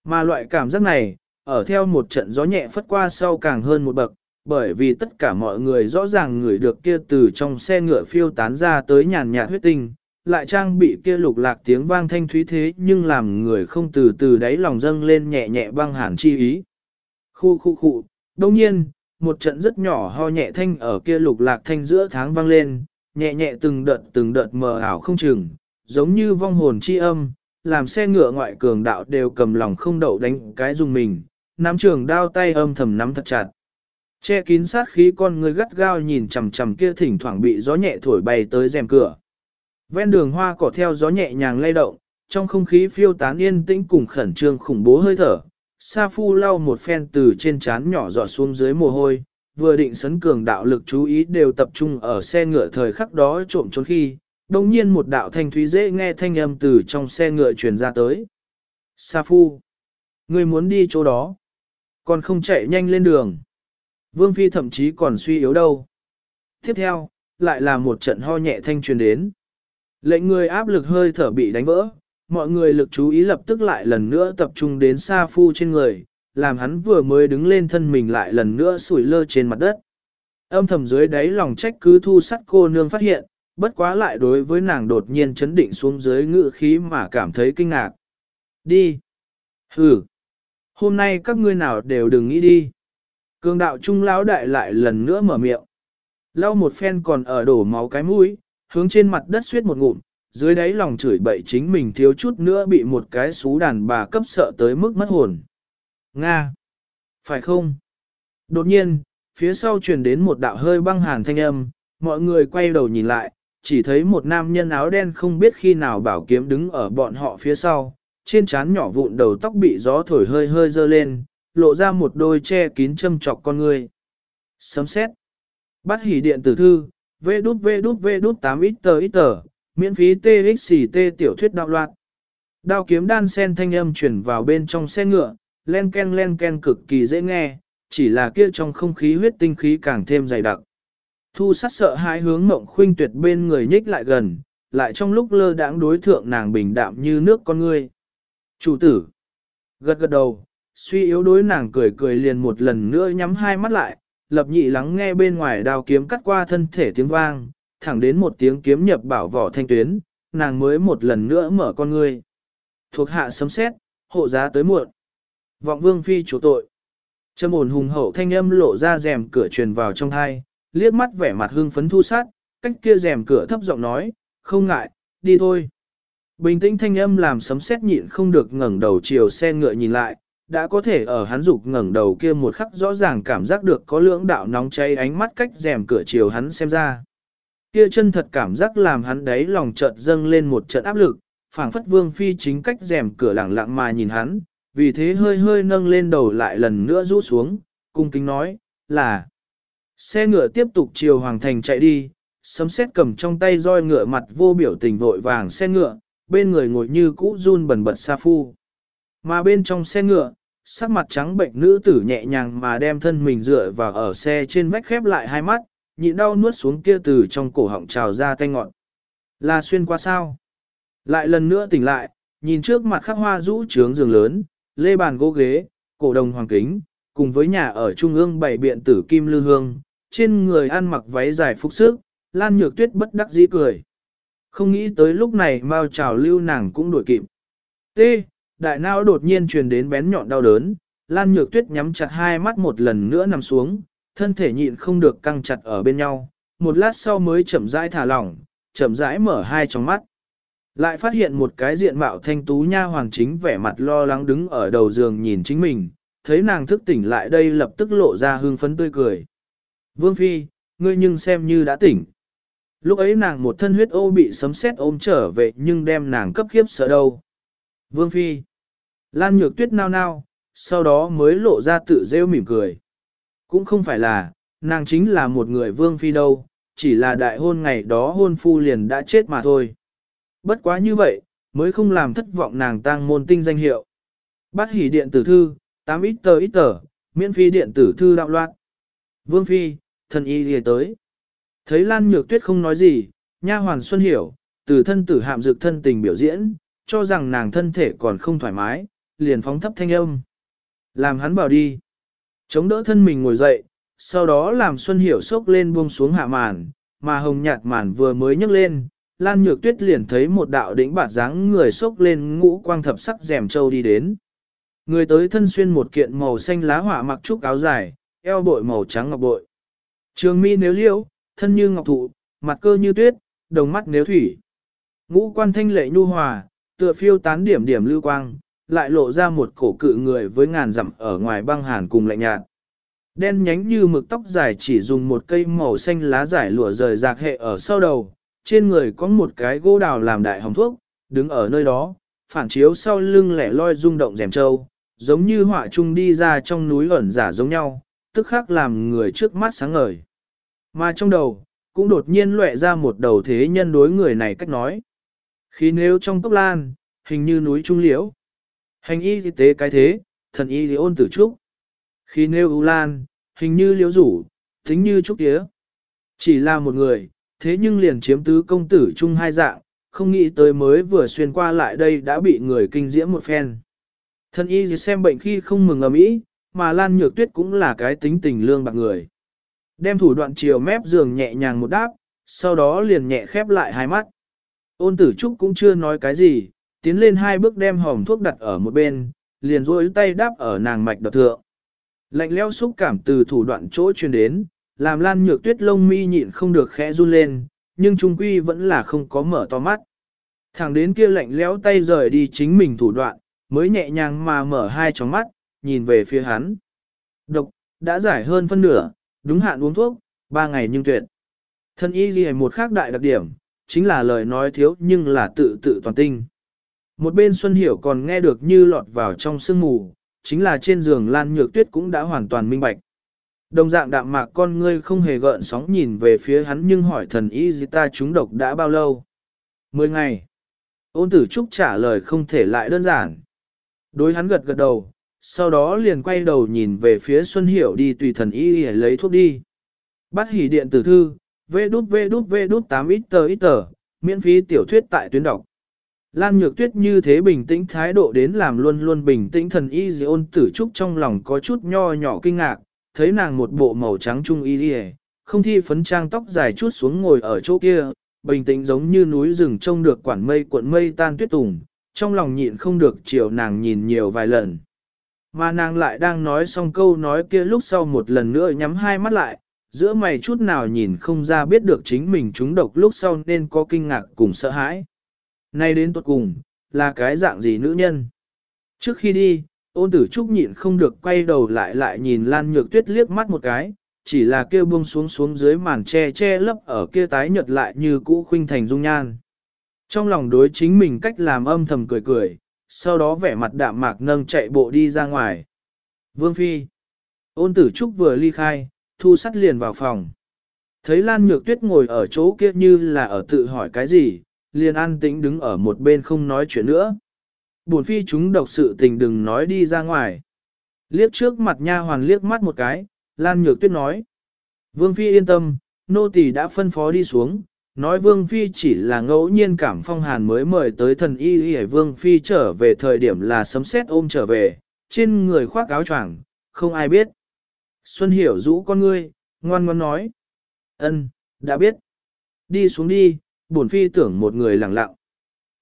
S1: Mà loại cảm giác này, ở theo một trận gió nhẹ phất qua sau càng hơn một bậc, bởi vì tất cả mọi người rõ ràng người được kia từ trong xe ngựa phiêu tán ra tới nhàn nhạt huyết tinh, lại trang bị kia lục lạc tiếng vang thanh thúy thế nhưng làm người không từ từ đáy lòng dâng lên nhẹ nhẹ băng hàn chi ý. Khu khu khu, đồng nhiên, một trận rất nhỏ ho nhẹ thanh ở kia lục lạc thanh giữa tháng vang lên, nhẹ nhẹ từng đợt từng đợt mờ ảo không chừng, giống như vong hồn chi âm, làm xe ngựa ngoại cường đạo đều cầm lòng không đậu đánh cái dùng mình, nắm trường đao tay âm thầm nắm thật chặt. Che kín sát khí con người gắt gao nhìn chằm chằm kia thỉnh thoảng bị gió nhẹ thổi bay tới rèm cửa. Ven đường hoa cỏ theo gió nhẹ nhàng lay động, trong không khí phiêu tán yên tĩnh cùng khẩn trương khủng bố hơi thở. Sa Phu lau một phen từ trên trán nhỏ giọt xuống dưới mồ hôi, vừa định sấn cường đạo lực chú ý đều tập trung ở xe ngựa thời khắc đó trộm trốn khi, đồng nhiên một đạo thanh thúy dễ nghe thanh âm từ trong xe ngựa truyền ra tới. Sa Phu, người muốn đi chỗ đó, còn không chạy nhanh lên đường. Vương Phi thậm chí còn suy yếu đâu. Tiếp theo, lại là một trận ho nhẹ thanh truyền đến. Lệnh người áp lực hơi thở bị đánh vỡ, mọi người lực chú ý lập tức lại lần nữa tập trung đến Sa Phu trên người, làm hắn vừa mới đứng lên thân mình lại lần nữa sủi lơ trên mặt đất. Âm thầm dưới đáy lòng trách cứ thu sắt cô nương phát hiện, bất quá lại đối với nàng đột nhiên chấn định xuống dưới ngự khí mà cảm thấy kinh ngạc. Đi! Hừ! Hôm nay các ngươi nào đều đừng nghĩ đi. Cương đạo trung lão đại lại lần nữa mở miệng. Lau một phen còn ở đổ máu cái mũi, hướng trên mặt đất suýt một ngụm, dưới đáy lòng chửi bậy chính mình thiếu chút nữa bị một cái xú đàn bà cấp sợ tới mức mất hồn. Nga! Phải không? Đột nhiên, phía sau truyền đến một đạo hơi băng hàn thanh âm, mọi người quay đầu nhìn lại, chỉ thấy một nam nhân áo đen không biết khi nào bảo kiếm đứng ở bọn họ phía sau, trên trán nhỏ vụn đầu tóc bị gió thổi hơi hơi dơ lên, lộ ra một đôi che kín châm chọc con người. Sấm xét. Bắt hỉ điện tử thư, vê đút vê đút vê đút 8 ít tờ ít tờ, miễn phí TXT tiểu thuyết đạo loạn. Đao kiếm đan sen thanh âm chuyển vào bên trong xe ngựa, len ken len ken cực kỳ dễ nghe, chỉ là kia trong không khí huyết tinh khí càng thêm dày đặc. Thu sát sợ hai hướng mộng khuynh tuyệt bên người nhích lại gần, lại trong lúc lơ đãng đối thượng nàng bình đạm như nước con ngươi. Chủ tử, gật gật đầu, suy yếu đối nàng cười cười liền một lần nữa nhắm hai mắt lại, lập nhị lắng nghe bên ngoài đao kiếm cắt qua thân thể tiếng vang, thẳng đến một tiếng kiếm nhập bảo vỏ thanh tuyến, nàng mới một lần nữa mở con ngươi. Thuộc hạ sấm xét, hộ giá tới muộn. Vọng vương phi chủ tội. Trâm ổn hùng hậu thanh âm lộ ra rèm cửa truyền vào trong thai, liếc mắt vẻ mặt hưng phấn thu sát, cách kia rèm cửa thấp giọng nói, không ngại, đi thôi. Bình tĩnh thanh âm làm sấm sét nhịn không được ngẩng đầu chiều xe ngựa nhìn lại, đã có thể ở hắn dục ngẩng đầu kia một khắc rõ ràng cảm giác được có lưỡng đạo nóng cháy ánh mắt cách rèm cửa chiều hắn xem ra. Kia chân thật cảm giác làm hắn đấy lòng chợt dâng lên một trận áp lực, phảng phất vương phi chính cách rèm cửa lặng lặng mà nhìn hắn, vì thế hơi hơi nâng lên đầu lại lần nữa rũ xuống, cung kính nói, là Xe ngựa tiếp tục chiều hoàng thành chạy đi, sấm sét cầm trong tay roi ngựa mặt vô biểu tình vội vàng xe ngựa, bên người ngồi như cũ run bẩn bật sa phu. Mà bên trong xe ngựa, sắc mặt trắng bệnh nữ tử nhẹ nhàng mà đem thân mình dựa vào ở xe trên vách khép lại hai mắt, nhịn đau nuốt xuống kia từ trong cổ họng trào ra tay ngọn. Là xuyên qua sao? Lại lần nữa tỉnh lại, nhìn trước mặt khắc hoa rũ trướng giường lớn, lê bàn gỗ ghế, cổ đồng hoàng kính, cùng với nhà ở trung ương bảy biện tử kim lư hương, trên người ăn mặc váy dài phúc sức, lan nhược tuyết bất đắc dĩ cười. Không nghĩ tới lúc này mao trào lưu nàng cũng đuổi kịp. T. Đại não đột nhiên truyền đến bén nhọn đau đớn, Lan Nhược Tuyết nhắm chặt hai mắt một lần nữa nằm xuống, thân thể nhịn không được căng chặt ở bên nhau, một lát sau mới chậm rãi thả lỏng, chậm rãi mở hai tròng mắt. Lại phát hiện một cái diện mạo thanh tú nha hoàng chính vẻ mặt lo lắng đứng ở đầu giường nhìn chính mình, thấy nàng thức tỉnh lại đây lập tức lộ ra hương phấn tươi cười. Vương Phi, ngươi nhưng xem như đã tỉnh. Lúc ấy nàng một thân huyết ô bị sấm sét ôm trở về nhưng đem nàng cấp khiếp sợ đâu. Vương Phi. Lan nhược tuyết nao nao, sau đó mới lộ ra tự rêu mỉm cười. Cũng không phải là, nàng chính là một người Vương Phi đâu, chỉ là đại hôn ngày đó hôn phu liền đã chết mà thôi. Bất quá như vậy, mới không làm thất vọng nàng tang môn tinh danh hiệu. Bắt hỉ điện tử thư, 8 ít tờ ít tờ, miễn phí điện tử thư đạo loạn. Vương Phi, thần y lìa tới. Thấy Lan Nhược Tuyết không nói gì, nha hoàn Xuân hiểu, từ thân tử hạm dược thân tình biểu diễn, cho rằng nàng thân thể còn không thoải mái, liền phóng thấp thanh âm. Làm hắn bảo đi. Chống đỡ thân mình ngồi dậy, sau đó làm Xuân Hiểu sốc lên buông xuống hạ màn, mà hồng nhạt màn vừa mới nhấc lên, Lan Nhược Tuyết liền thấy một đạo đỉnh bạt dáng người sốc lên ngũ quang thập sắc rèm châu đi đến. Người tới thân xuyên một kiện màu xanh lá hỏa mặc trúc áo dài, eo bội màu trắng ngọc bội. Trường mi nếu liễu, thân như ngọc thụ, mặt cơ như tuyết, đồng mắt nếu thủy. Ngũ quan thanh lệ nhu hòa, tựa phiêu tán điểm điểm lưu quang, lại lộ ra một cổ cự người với ngàn dặm ở ngoài băng hàn cùng lạnh nhạt. Đen nhánh như mực tóc dài chỉ dùng một cây màu xanh lá giải lụa rời rạc hệ ở sau đầu, trên người có một cái gỗ đào làm đại hồng thuốc, đứng ở nơi đó, phản chiếu sau lưng lẻ loi rung động rèm trâu, giống như họa trung đi ra trong núi ẩn giả giống nhau, tức khắc làm người trước mắt sáng ngời. Mà trong đầu, cũng đột nhiên lệ ra một đầu thế nhân đối người này cách nói. Khi nếu trong cốc lan, hình như núi trung liễu. Hành y tế cái thế, thần y thì ôn tử trúc. Khi nêu ưu lan, hình như liễu rủ, tính như trúc tía. Chỉ là một người, thế nhưng liền chiếm tứ công tử chung hai dạng, không nghĩ tới mới vừa xuyên qua lại đây đã bị người kinh diễm một phen. Thần y thì xem bệnh khi không mừng ầm ĩ, mà Lan Nhược Tuyết cũng là cái tính tình lương bạc người. Đem thủ đoạn chiều mép giường nhẹ nhàng một đáp, sau đó liền nhẹ khép lại hai mắt. Ôn tử trúc cũng chưa nói cái gì, tiến lên hai bước đem hòm thuốc đặt ở một bên, liền rôi tay đáp ở nàng mạch đập thượng. Lạnh leo xúc cảm từ thủ đoạn chỗ truyền đến, làm lan nhược tuyết lông mi nhịn không được khẽ run lên, nhưng trung quy vẫn là không có mở to mắt. Thẳng đến kia lạnh lẽo tay rời đi chính mình thủ đoạn, mới nhẹ nhàng mà mở hai tròng mắt, nhìn về phía hắn. Độc, đã giải hơn phân nửa, đúng hạn uống thuốc, ba ngày nhưng tuyệt. Thân y ghi một khác đại đặc điểm, chính là lời nói thiếu nhưng là tự tự toàn tinh. Một bên Xuân Hiểu còn nghe được như lọt vào trong sương mù, chính là trên giường Lan Nhược Tuyết cũng đã hoàn toàn minh bạch. Đồng dạng đạm mạc con ngươi không hề gợn sóng nhìn về phía hắn nhưng hỏi thần y gì ta chúng độc đã bao lâu? Mười ngày. Ôn tử trúc trả lời không thể lại đơn giản. Đối hắn gật gật đầu, sau đó liền quay đầu nhìn về phía Xuân Hiểu đi tùy thần y để lấy thuốc đi. Bắt hỉ điện tử thư, vê đút vê đút vê đút 8 ít tờ ít tờ, miễn phí tiểu thuyết tại tuyến đọc. Lan Nhược Tuyết như thế bình tĩnh thái độ đến làm luôn luôn bình tĩnh thần y dì ôn tử trúc trong lòng có chút nho nhỏ kinh ngạc, thấy nàng một bộ màu trắng trung y đi không thi phấn trang tóc dài chút xuống ngồi ở chỗ kia, bình tĩnh giống như núi rừng trông được quản mây cuộn mây tan tuyết tùng, trong lòng nhịn không được chiều nàng nhìn nhiều vài lần. Mà nàng lại đang nói xong câu nói kia lúc sau một lần nữa nhắm hai mắt lại, giữa mày chút nào nhìn không ra biết được chính mình trúng độc lúc sau nên có kinh ngạc cùng sợ hãi. Nay đến tuột cùng, là cái dạng gì nữ nhân? Trước khi đi, ôn tử trúc nhịn không được quay đầu lại lại nhìn Lan Nhược Tuyết liếc mắt một cái, chỉ là kêu buông xuống xuống dưới màn che che lấp ở kia tái nhợt lại như cũ khuynh thành dung nhan. Trong lòng đối chính mình cách làm âm thầm cười cười, sau đó vẻ mặt đạm mạc nâng chạy bộ đi ra ngoài. Vương Phi Ôn tử trúc vừa ly khai, thu sắt liền vào phòng. Thấy Lan Nhược Tuyết ngồi ở chỗ kia như là ở tự hỏi cái gì, liền an tĩnh đứng ở một bên không nói chuyện nữa. Buồn phi chúng độc sự tình đừng nói đi ra ngoài. Liếc trước mặt nha hoàn liếc mắt một cái, Lan Nhược Tuyết nói. Vương phi yên tâm, nô tỳ đã phân phó đi xuống, nói Vương phi chỉ là ngẫu nhiên cảm phong hàn mới mời tới thần y y Vương phi trở về thời điểm là sấm sét ôm trở về, trên người khoác áo choàng, không ai biết. Xuân hiểu rũ con ngươi, ngoan ngoan nói. ân, đã biết. Đi xuống đi, bổn phi tưởng một người lặng lặng.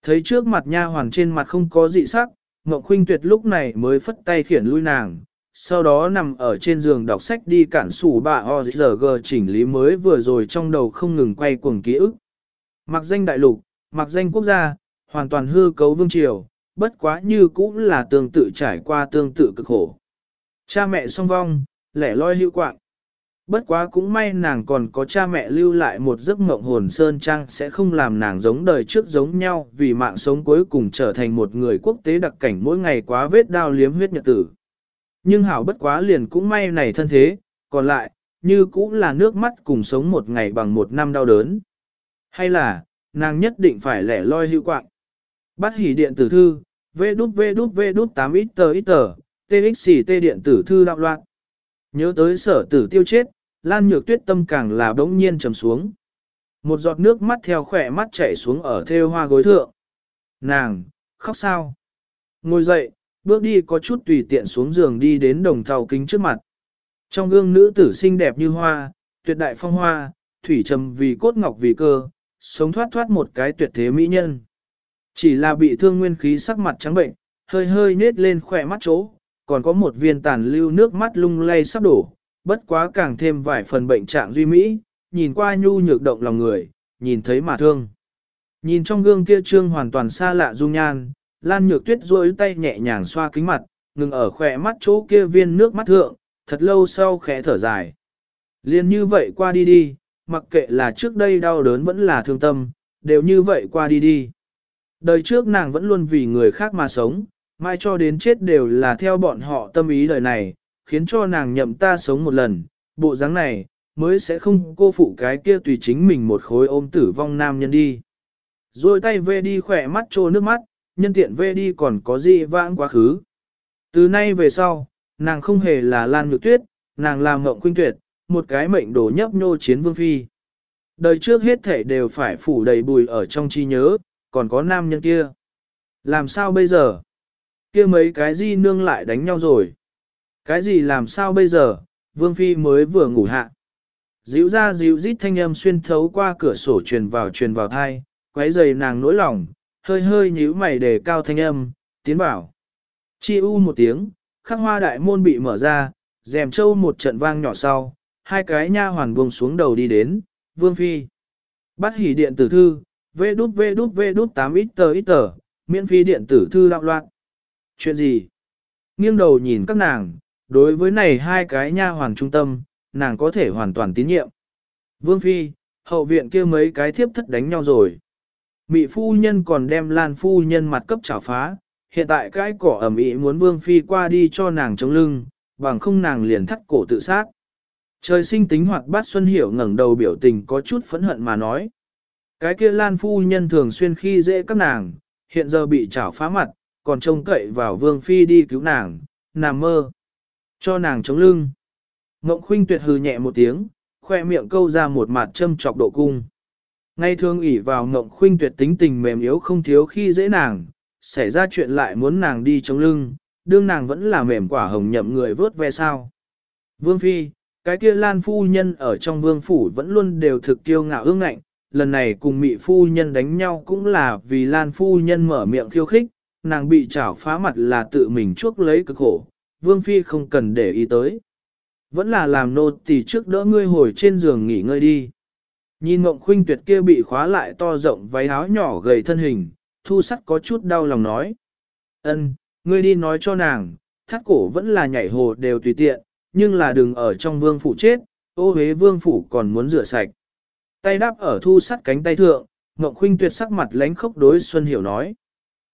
S1: Thấy trước mặt nha hoàng trên mặt không có dị sắc, Ngọc Khuynh Tuyệt lúc này mới phất tay khiển lui nàng, sau đó nằm ở trên giường đọc sách đi cản sủ bà OZG chỉnh lý mới vừa rồi trong đầu không ngừng quay cuồng ký ức. Mặc danh đại lục, mặc danh quốc gia, hoàn toàn hư cấu vương triều, bất quá như cũng là tương tự trải qua tương tự cực khổ. Cha mẹ song vong, lẻ loi hữu quạng. Bất quá cũng may nàng còn có cha mẹ lưu lại một giấc mộng hồn sơn trang sẽ không làm nàng giống đời trước giống nhau vì mạng sống cuối cùng trở thành một người quốc tế đặc cảnh mỗi ngày quá vết đao liếm huyết nhật tử. Nhưng hảo bất quá liền cũng may này thân thế, còn lại, như cũng là nước mắt cùng sống một ngày bằng một năm đau đớn. Hay là, nàng nhất định phải lẻ loi hữu quạng. Bắt hỉ điện tử thư, vê đút vê đút vê đút 8 ít tờ ít tờ, txt điện tử thư đạo loạn. Nhớ tới sở tử tiêu chết, Lan Nhược Tuyết tâm càng là bỗng nhiên trầm xuống. Một giọt nước mắt theo khỏe mắt chảy xuống ở thêu hoa gối thượng. Nàng, khóc sao? Ngồi dậy, bước đi có chút tùy tiện xuống giường đi đến đồng thau kính trước mặt. Trong gương nữ tử xinh đẹp như hoa, tuyệt đại phong hoa, thủy trầm vì cốt ngọc vì cơ, sống thoát thoát một cái tuyệt thế mỹ nhân. Chỉ là bị thương nguyên khí sắc mặt trắng bệnh, hơi hơi nết lên khỏe mắt chỗ, còn có một viên tàn lưu nước mắt lung lay sắp đổ, bất quá càng thêm vài phần bệnh trạng duy mỹ, nhìn qua nhu nhược động lòng người, nhìn thấy mà thương. Nhìn trong gương kia trương hoàn toàn xa lạ dung nhan, Lan Nhược Tuyết duỗi tay nhẹ nhàng xoa kính mặt, ngừng ở khỏe mắt chỗ kia viên nước mắt thượng, thật lâu sau khẽ thở dài. Liên như vậy qua đi đi, mặc kệ là trước đây đau đớn vẫn là thương tâm, đều như vậy qua đi đi. Đời trước nàng vẫn luôn vì người khác mà sống, mai cho đến chết đều là theo bọn họ tâm ý đời này, khiến cho nàng nhậm ta sống một lần, bộ dáng này, mới sẽ không cô phụ cái kia tùy chính mình một khối ôm tử vong nam nhân đi. Rồi tay về đi khỏe mắt trô nước mắt, nhân tiện về đi còn có gì vãng quá khứ. Từ nay về sau, nàng không hề là Lan Nhược Tuyết, nàng làm ngộng khuynh tuyệt, một cái mệnh đổ nhấp nhô chiến vương phi. Đời trước hết thể đều phải phủ đầy bùi ở trong trí nhớ, còn có nam nhân kia. Làm sao bây giờ? kia mấy cái gì nương lại đánh nhau rồi? Cái gì làm sao bây giờ? Vương phi mới vừa ngủ hạ. Dịu ra dịu rít thanh âm xuyên thấu qua cửa sổ truyền vào truyền vào thai, quấy giày nàng nỗi lòng, hơi hơi nhíu mày để cao thanh âm, tiến bảo. Chi u một tiếng, khắc hoa đại môn bị mở ra, rèm trâu một trận vang nhỏ sau, hai cái nha hoàn buông xuống đầu đi đến, vương phi. Bắt hỉ điện tử thư, vê đút vê đút vê đút 8 ít tờ ít tờ, miễn phí điện tử thư lạc loạn. Chuyện gì? Nghiêng đầu nhìn các nàng, đối với này hai cái nha hoàn trung tâm, nàng có thể hoàn toàn tín nhiệm. Vương phi, hậu viện kia mấy cái thiếp thất đánh nhau rồi. Mị phu nhân còn đem lan phu nhân mặt cấp trảo phá, hiện tại cái cỏ ẩm ý muốn vương phi qua đi cho nàng chống lưng, bằng không nàng liền thắt cổ tự sát. Trời sinh tính hoạt bát Xuân Hiểu ngẩng đầu biểu tình có chút phẫn hận mà nói. Cái kia Lan phu nhân thường xuyên khi dễ các nàng, hiện giờ bị chảo phá mặt, còn trông cậy vào Vương Phi đi cứu nàng, nằm mơ. Cho nàng chống lưng. Ngộng khuynh tuyệt hừ nhẹ một tiếng, khoe miệng câu ra một mặt châm chọc độ cung. Ngay thương ỉ vào ngộng khuynh tuyệt tính tình mềm yếu không thiếu khi dễ nàng, xảy ra chuyện lại muốn nàng đi chống lưng, đương nàng vẫn là mềm quả hồng nhậm người vớt ve sao. Vương Phi, cái kia Lan Phu Nhân ở trong vương phủ vẫn luôn đều thực kiêu ngạo ương ngạnh, lần này cùng mị Phu Nhân đánh nhau cũng là vì Lan Phu Nhân mở miệng khiêu khích, nàng bị chảo phá mặt là tự mình chuốc lấy cực khổ, Vương Phi không cần để ý tới. Vẫn là làm nô tỳ trước đỡ ngươi hồi trên giường nghỉ ngơi đi. Nhìn mộng khuynh tuyệt kia bị khóa lại to rộng váy áo nhỏ gầy thân hình, thu sắt có chút đau lòng nói. ân ngươi đi nói cho nàng, thắt cổ vẫn là nhảy hồ đều tùy tiện, nhưng là đừng ở trong vương phủ chết, ô hế vương phủ còn muốn rửa sạch. Tay đáp ở thu sắt cánh tay thượng, Ngọc Khuynh tuyệt sắc mặt lánh khốc đối Xuân Hiểu nói.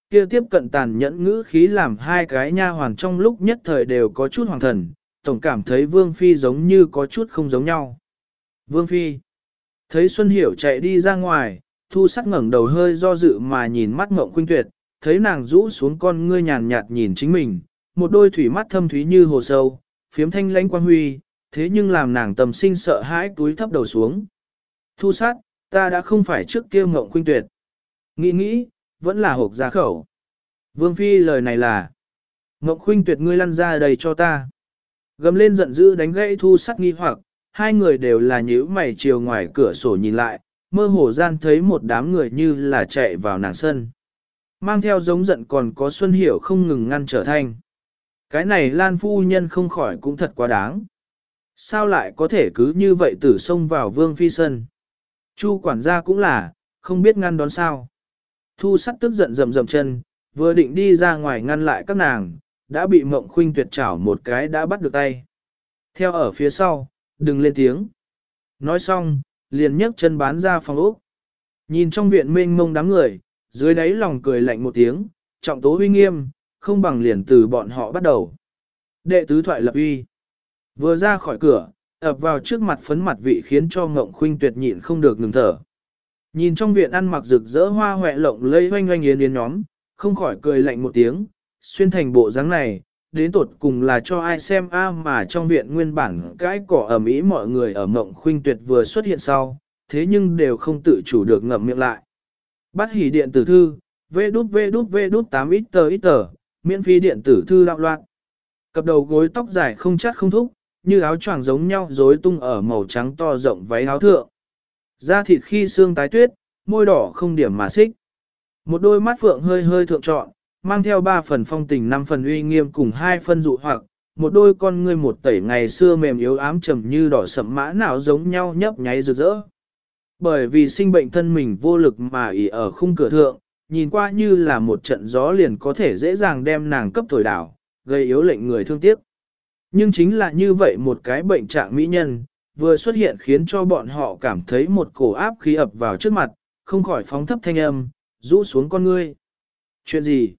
S1: Kia tiếp cận tàn nhẫn ngữ khí làm hai cái nha hoàn trong lúc nhất thời đều có chút hoàng thần, tổng cảm thấy Vương Phi giống như có chút không giống nhau. Vương Phi thấy Xuân Hiểu chạy đi ra ngoài, thu sắc ngẩng đầu hơi do dự mà nhìn mắt Ngộng Khuynh tuyệt, thấy nàng rũ xuống con ngươi nhàn nhạt nhìn chính mình, một đôi thủy mắt thâm thúy như hồ sâu, phiếm thanh lãnh quang huy, thế nhưng làm nàng tầm sinh sợ hãi túi thấp đầu xuống. Thu sát, ta đã không phải trước kia Ngộng Khuynh tuyệt. Nghĩ nghĩ, vẫn là hộp ra khẩu. Vương Phi lời này là, Ngộng Khuynh tuyệt ngươi lăn ra đầy cho ta. Gầm lên giận dữ đánh gãy thu sắc nghi hoặc, hai người đều là nhíu mày chiều ngoài cửa sổ nhìn lại, mơ hồ gian thấy một đám người như là chạy vào nàng sân. Mang theo giống giận còn có Xuân Hiểu không ngừng ngăn trở thanh. Cái này Lan Phu Nhân không khỏi cũng thật quá đáng. Sao lại có thể cứ như vậy tử xông vào Vương Phi sân? Chu quản gia cũng là, không biết ngăn đón sao. Thu sắt tức giận rầm rầm chân, vừa định đi ra ngoài ngăn lại các nàng, đã bị mộng khuynh tuyệt chảo một cái đã bắt được tay. Theo ở phía sau, đừng lên tiếng. Nói xong, liền nhấc chân bán ra phòng ốc. Nhìn trong viện mênh mông đám người, dưới đáy lòng cười lạnh một tiếng, trọng tố uy nghiêm, không bằng liền từ bọn họ bắt đầu. Đệ tứ thoại lập uy. Vừa ra khỏi cửa, ập vào trước mặt phấn mặt vị khiến cho ngộng khuynh tuyệt nhịn không được ngừng thở. Nhìn trong viện ăn mặc rực rỡ hoa hoẹ lộng lây hoanh hoanh yến yến nhóm, không khỏi cười lạnh một tiếng, xuyên thành bộ dáng này, đến tột cùng là cho ai xem a mà trong viện nguyên bản cái cỏ ẩm ý mọi người ở mộng khuynh tuyệt vừa xuất hiện sau, thế nhưng đều không tự chủ được ngậm miệng lại. Bắt hỉ điện tử thư, vê đút vê đút vê đút 8 ít tờ ít tờ, miễn phí điện tử thư đạo loạn. Cặp đầu gối tóc dài không chắt không thúc, như áo choàng giống nhau rối tung ở màu trắng to rộng váy áo thượng. Da thịt khi xương tái tuyết, môi đỏ không điểm mà xích. Một đôi mắt phượng hơi hơi thượng trọn, mang theo ba phần phong tình năm phần uy nghiêm cùng hai phân dụ hoặc, một đôi con ngươi một tẩy ngày xưa mềm yếu ám trầm như đỏ sậm mã nào giống nhau nhấp nháy rực rỡ. Bởi vì sinh bệnh thân mình vô lực mà ỉ ở khung cửa thượng, nhìn qua như là một trận gió liền có thể dễ dàng đem nàng cấp thổi đảo, gây yếu lệnh người thương tiếc. Nhưng chính là như vậy một cái bệnh trạng mỹ nhân, vừa xuất hiện khiến cho bọn họ cảm thấy một cổ áp khí ập vào trước mặt, không khỏi phóng thấp thanh âm, rũ xuống con ngươi. Chuyện gì?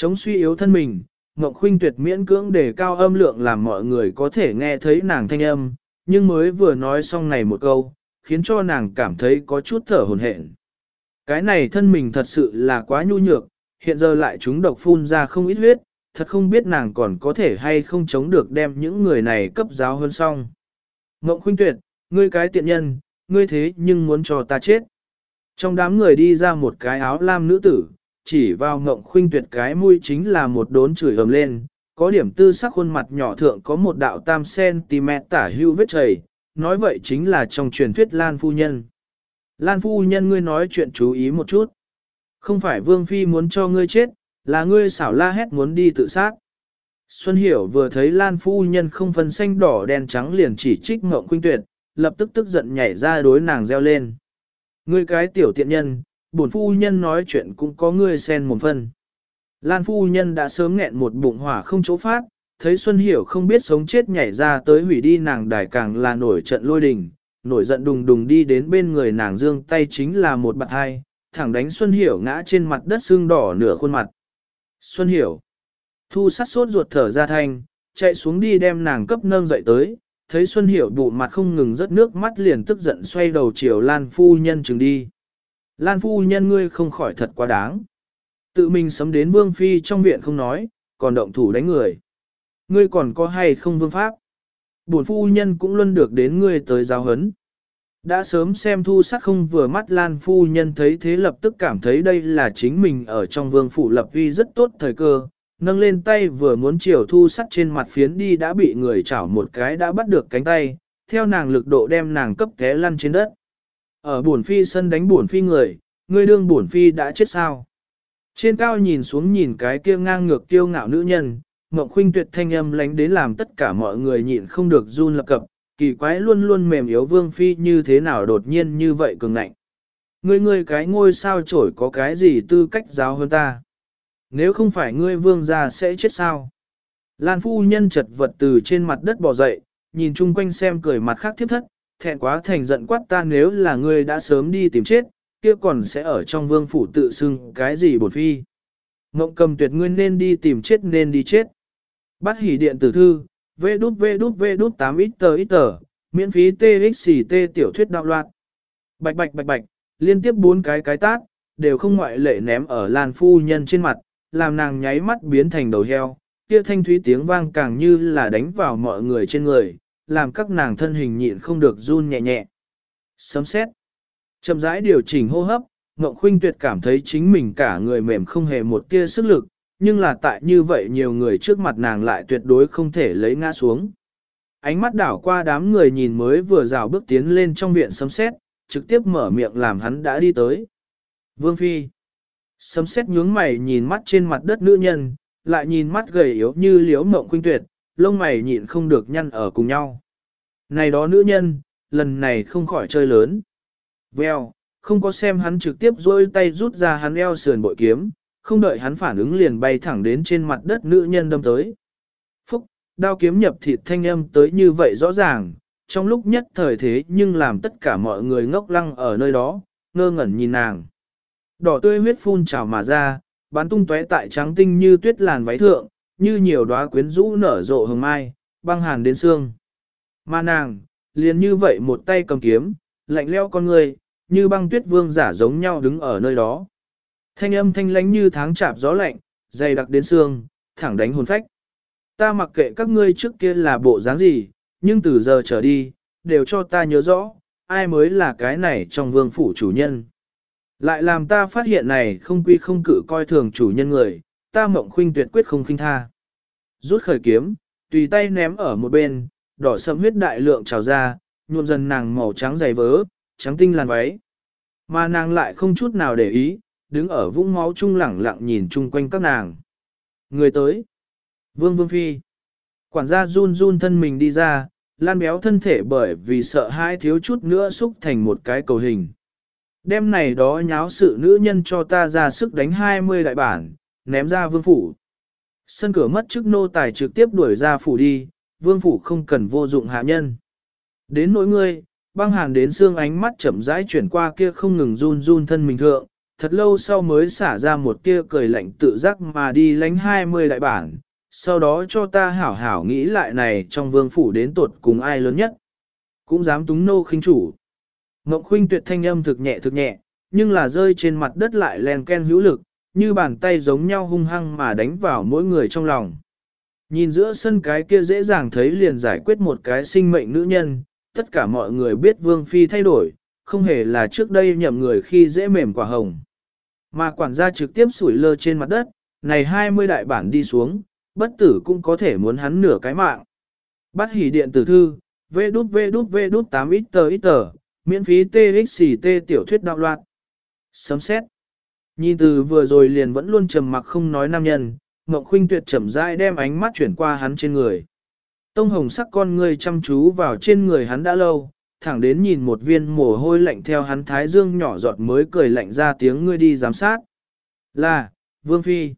S1: Chống suy yếu thân mình, Ngọc Khuynh tuyệt miễn cưỡng để cao âm lượng làm mọi người có thể nghe thấy nàng thanh âm, nhưng mới vừa nói xong này một câu, khiến cho nàng cảm thấy có chút thở hồn hển. Cái này thân mình thật sự là quá nhu nhược, hiện giờ lại chúng độc phun ra không ít huyết, thật không biết nàng còn có thể hay không chống được đem những người này cấp giáo hơn xong. Ngộng khuynh tuyệt, ngươi cái tiện nhân, ngươi thế nhưng muốn cho ta chết. Trong đám người đi ra một cái áo lam nữ tử, chỉ vào ngộng khuynh tuyệt cái mũi chính là một đốn chửi ầm lên, có điểm tư sắc khuôn mặt nhỏ thượng có một đạo tam cm tả hưu vết chảy, nói vậy chính là trong truyền thuyết Lan Phu Nhân. Lan Phu Nhân ngươi nói chuyện chú ý một chút. Không phải Vương Phi muốn cho ngươi chết, là ngươi xảo la hét muốn đi tự sát. Xuân Hiểu vừa thấy Lan Phu Nhân không phân xanh đỏ đen trắng liền chỉ trích ngộng khuynh tuyệt, lập tức tức giận nhảy ra đối nàng reo lên. Ngươi cái tiểu tiện nhân, bổn phu nhân nói chuyện cũng có ngươi xen một phần. Lan phu nhân đã sớm nghẹn một bụng hỏa không chỗ phát, thấy Xuân Hiểu không biết sống chết nhảy ra tới hủy đi nàng đài càng là nổi trận lôi đình, nổi giận đùng đùng đi đến bên người nàng dương tay chính là một bạt hai, thẳng đánh Xuân Hiểu ngã trên mặt đất xương đỏ nửa khuôn mặt. Xuân Hiểu, thu sắt sốt ruột thở ra thanh, chạy xuống đi đem nàng cấp nâng dậy tới, thấy Xuân Hiểu bụ mặt không ngừng rớt nước mắt liền tức giận xoay đầu chiều Lan phu nhân chừng đi. Lan phu nhân ngươi không khỏi thật quá đáng. Tự mình sấm đến vương phi trong viện không nói, còn động thủ đánh người. Ngươi còn có hay không vương pháp? Bổn phu nhân cũng luôn được đến ngươi tới giáo hấn. Đã sớm xem thu sắc không vừa mắt Lan phu nhân thấy thế lập tức cảm thấy đây là chính mình ở trong vương phủ lập uy rất tốt thời cơ, nâng lên tay vừa muốn chiều thu sắt trên mặt phiến đi đã bị người chảo một cái đã bắt được cánh tay, theo nàng lực độ đem nàng cấp té lăn trên đất. Ở buồn phi sân đánh buồn phi người, ngươi đương buồn phi đã chết sao. Trên cao nhìn xuống nhìn cái kia ngang ngược kiêu ngạo nữ nhân, mộng Khuynh tuyệt thanh âm lánh đến làm tất cả mọi người nhịn không được run lập cập, kỳ quái luôn luôn mềm yếu vương phi như thế nào đột nhiên như vậy cường ngạnh. Ngươi ngươi cái ngôi sao trổi có cái gì tư cách giáo hơn ta? Nếu không phải ngươi vương gia sẽ chết sao? Lan phu nhân chật vật từ trên mặt đất bò dậy, nhìn chung quanh xem cười mặt khác thiếp thất, thẹn quá thành giận quát ta nếu là ngươi đã sớm đi tìm chết, kia còn sẽ ở trong vương phủ tự xưng cái gì bột phi. Ngộng cầm tuyệt ngươi nên đi tìm chết nên đi chết. Bắt hỉ điện tử thư, vê đút vê đút vê đút 8 ít tờ ít tờ, miễn phí TXT tiểu thuyết đạo loạn. Bạch bạch bạch bạch, liên tiếp bốn cái cái tát, đều không ngoại lệ ném ở Lan phu nhân trên mặt, làm nàng nháy mắt biến thành đầu heo, kia thanh thúy tiếng vang càng như là đánh vào mọi người trên người, làm các nàng thân hình nhịn không được run nhẹ nhẹ. Sấm xét. Chậm rãi điều chỉnh hô hấp, Ngộng Khuynh Tuyệt cảm thấy chính mình cả người mềm không hề một tia sức lực, nhưng là tại như vậy nhiều người trước mặt nàng lại tuyệt đối không thể lấy ngã xuống. Ánh mắt đảo qua đám người nhìn mới vừa rào bước tiến lên trong viện sấm xét, trực tiếp mở miệng làm hắn đã đi tới. Vương Phi. Sấm xét nhướng mày nhìn mắt trên mặt đất nữ nhân, lại nhìn mắt gầy yếu như liếu mộng khuynh tuyệt, lông mày nhịn không được nhăn ở cùng nhau. Này đó nữ nhân, lần này không khỏi chơi lớn. Vèo, không có xem hắn trực tiếp dôi tay rút ra hắn eo sườn bội kiếm, không đợi hắn phản ứng liền bay thẳng đến trên mặt đất nữ nhân đâm tới. Phúc, đao kiếm nhập thịt thanh âm tới như vậy rõ ràng, trong lúc nhất thời thế nhưng làm tất cả mọi người ngốc lăng ở nơi đó, ngơ ngẩn nhìn nàng. Đỏ tươi huyết phun trào mà ra, bắn tung tóe tại trắng tinh như tuyết làn váy thượng, như nhiều đóa quyến rũ nở rộ hồng mai, băng hàn đến xương. Mà nàng, liền như vậy một tay cầm kiếm, lạnh leo con người, như băng tuyết vương giả giống nhau đứng ở nơi đó. Thanh âm thanh lánh như tháng chạp gió lạnh, dày đặc đến xương, thẳng đánh hồn phách. Ta mặc kệ các ngươi trước kia là bộ dáng gì, nhưng từ giờ trở đi, đều cho ta nhớ rõ, ai mới là cái này trong vương phủ chủ nhân. Lại làm ta phát hiện này không quy không cự coi thường chủ nhân người, ta mộng khuynh tuyệt quyết không khinh tha. Rút khởi kiếm, tùy tay ném ở một bên, đỏ sẫm huyết đại lượng trào ra, nhuộm dần nàng màu trắng dày vớ, trắng tinh làn váy. Mà nàng lại không chút nào để ý, đứng ở vũng máu trung lẳng lặng nhìn chung quanh các nàng. Người tới. Vương Vương Phi. Quản gia run run thân mình đi ra, lan béo thân thể bởi vì sợ hãi thiếu chút nữa xúc thành một cái cầu hình. Đêm này đó nháo sự nữ nhân cho ta ra sức đánh 20 đại bản, ném ra vương phủ. Sân cửa mất chức nô tài trực tiếp đuổi ra phủ đi, vương phủ không cần vô dụng hạ nhân. Đến nỗi ngươi, băng hàn đến xương ánh mắt chậm rãi chuyển qua kia không ngừng run run thân mình thượng, thật lâu sau mới xả ra một tia cười lạnh tự giác mà đi lánh 20 đại bản, sau đó cho ta hảo hảo nghĩ lại này trong vương phủ đến tuột cùng ai lớn nhất. Cũng dám túng nô khinh chủ. Ngọc khuynh tuyệt thanh âm thực nhẹ thực nhẹ, nhưng là rơi trên mặt đất lại len ken hữu lực, như bàn tay giống nhau hung hăng mà đánh vào mỗi người trong lòng. Nhìn giữa sân cái kia dễ dàng thấy liền giải quyết một cái sinh mệnh nữ nhân, tất cả mọi người biết Vương Phi thay đổi, không hề là trước đây nhậm người khi dễ mềm quả hồng. Mà quản gia trực tiếp sủi lơ trên mặt đất, này 20 đại bản đi xuống, bất tử cũng có thể muốn hắn nửa cái mạng. Bắt hỉ điện tử thư, vê đút vê đút vê đút 8 ít tờ ít tờ, miễn phí TXT tiểu thuyết đạo loạt. Sấm xét. Nhìn từ vừa rồi liền vẫn luôn trầm mặc không nói nam nhân, Ngọc Khuynh Tuyệt chậm rãi đem ánh mắt chuyển qua hắn trên người. Tông hồng sắc con người chăm chú vào trên người hắn đã lâu, thẳng đến nhìn một viên mồ hôi lạnh theo hắn thái dương nhỏ giọt mới cười lạnh ra tiếng ngươi đi giám sát. Là, Vương Phi.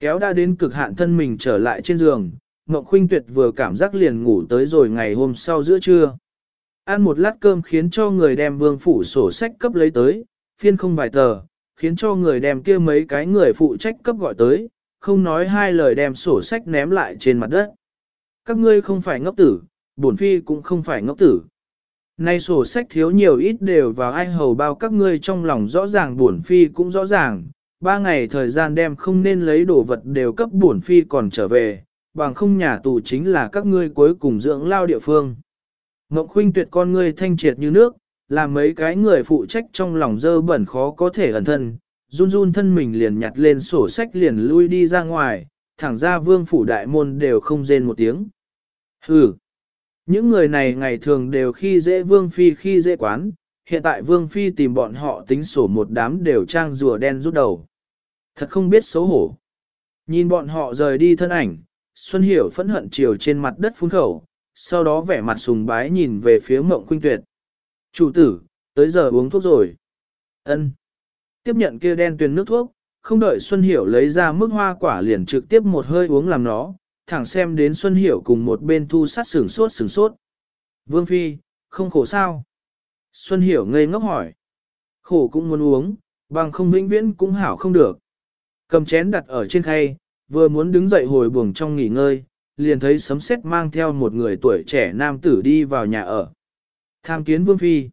S1: Kéo đã đến cực hạn thân mình trở lại trên giường, Ngọc Khuynh Tuyệt vừa cảm giác liền ngủ tới rồi ngày hôm sau giữa trưa. Ăn một lát cơm khiến cho người đem vương phủ sổ sách cấp lấy tới, phiên không vài tờ, khiến cho người đem kia mấy cái người phụ trách cấp gọi tới, không nói hai lời đem sổ sách ném lại trên mặt đất. Các ngươi không phải ngốc tử, bổn phi cũng không phải ngốc tử. Nay sổ sách thiếu nhiều ít đều vào ai hầu bao các ngươi trong lòng rõ ràng bổn phi cũng rõ ràng, ba ngày thời gian đem không nên lấy đồ vật đều cấp bổn phi còn trở về, bằng không nhà tù chính là các ngươi cuối cùng dưỡng lao địa phương. Ngọc Khuynh tuyệt con ngươi thanh triệt như nước, là mấy cái người phụ trách trong lòng dơ bẩn khó có thể ẩn thân, run run thân mình liền nhặt lên sổ sách liền lui đi ra ngoài, thẳng ra vương phủ đại môn đều không rên một tiếng. Hừ! Những người này ngày thường đều khi dễ vương phi khi dễ quán, hiện tại vương phi tìm bọn họ tính sổ một đám đều trang rùa đen rút đầu. Thật không biết xấu hổ. Nhìn bọn họ rời đi thân ảnh, Xuân Hiểu phẫn hận chiều trên mặt đất phun khẩu, sau đó vẻ mặt sùng bái nhìn về phía mộng khuynh tuyệt. Chủ tử, tới giờ uống thuốc rồi. ân Tiếp nhận kia đen tuyền nước thuốc, không đợi Xuân Hiểu lấy ra mức hoa quả liền trực tiếp một hơi uống làm nó, thẳng xem đến Xuân Hiểu cùng một bên thu sát sửng sốt sửng sốt. Vương Phi, không khổ sao? Xuân Hiểu ngây ngốc hỏi. Khổ cũng muốn uống, bằng không vĩnh viễn cũng hảo không được. Cầm chén đặt ở trên khay, vừa muốn đứng dậy hồi buồng trong nghỉ ngơi, liền thấy sấm sét mang theo một người tuổi trẻ nam tử đi vào nhà ở. Tham kiến Vương Phi.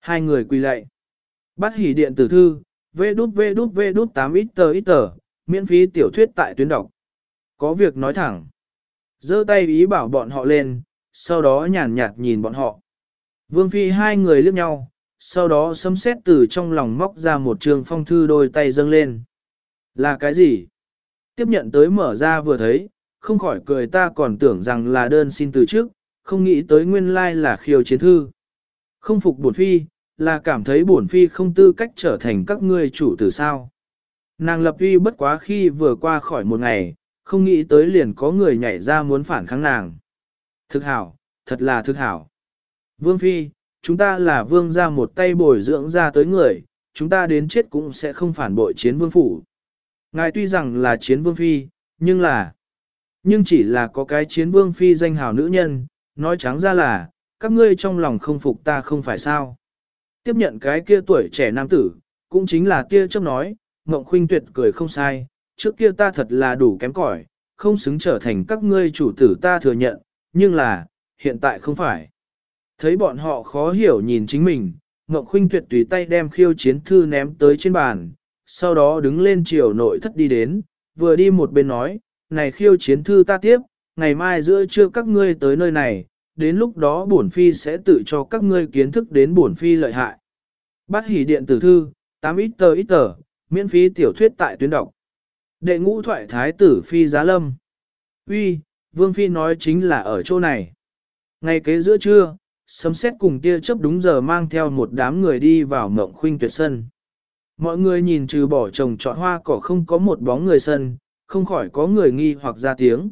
S1: Hai người quỳ lạy. Bắt hỉ điện tử thư, vê đút vê đút vê đút 8 ít tờ ít tờ, miễn phí tiểu thuyết tại tuyến đọc. Có việc nói thẳng. giơ tay ý bảo bọn họ lên, sau đó nhàn nhạt nhìn bọn họ. Vương Phi hai người liếc nhau, sau đó sấm sét từ trong lòng móc ra một trường phong thư đôi tay dâng lên. Là cái gì? Tiếp nhận tới mở ra vừa thấy, không khỏi cười ta còn tưởng rằng là đơn xin từ trước, không nghĩ tới nguyên lai là khiêu chiến thư. Không phục bổn phi, là cảm thấy bổn phi không tư cách trở thành các ngươi chủ tử sao. Nàng lập uy bất quá khi vừa qua khỏi một ngày, không nghĩ tới liền có người nhảy ra muốn phản kháng nàng. Thực hảo, thật là thực hảo. Vương phi, chúng ta là vương ra một tay bồi dưỡng ra tới người, chúng ta đến chết cũng sẽ không phản bội chiến vương phủ. Ngài tuy rằng là chiến vương phi, nhưng là nhưng chỉ là có cái chiến vương phi danh hào nữ nhân, nói trắng ra là, các ngươi trong lòng không phục ta không phải sao. Tiếp nhận cái kia tuổi trẻ nam tử, cũng chính là kia chấp nói, Ngộng Khuynh tuyệt cười không sai, trước kia ta thật là đủ kém cỏi, không xứng trở thành các ngươi chủ tử ta thừa nhận, nhưng là, hiện tại không phải. Thấy bọn họ khó hiểu nhìn chính mình, Ngọc Khuynh Tuyệt tùy tay đem khiêu chiến thư ném tới trên bàn, sau đó đứng lên chiều nội thất đi đến, vừa đi một bên nói, này khiêu chiến thư ta tiếp, ngày mai giữa trưa các ngươi tới nơi này, đến lúc đó bổn phi sẽ tự cho các ngươi kiến thức đến bổn phi lợi hại. Bắt hỉ điện tử thư, 8 ít tờ ít tờ, miễn phí tiểu thuyết tại tuyến đọc. Đệ ngũ thoại thái tử phi giá lâm. Uy, vương phi nói chính là ở chỗ này. Ngày kế giữa trưa, sấm xét cùng tia chớp đúng giờ mang theo một đám người đi vào mộng khuynh tuyệt sân. Mọi người nhìn trừ bỏ trồng trọt hoa cỏ không có một bóng người sân, không khỏi có người nghi hoặc ra tiếng.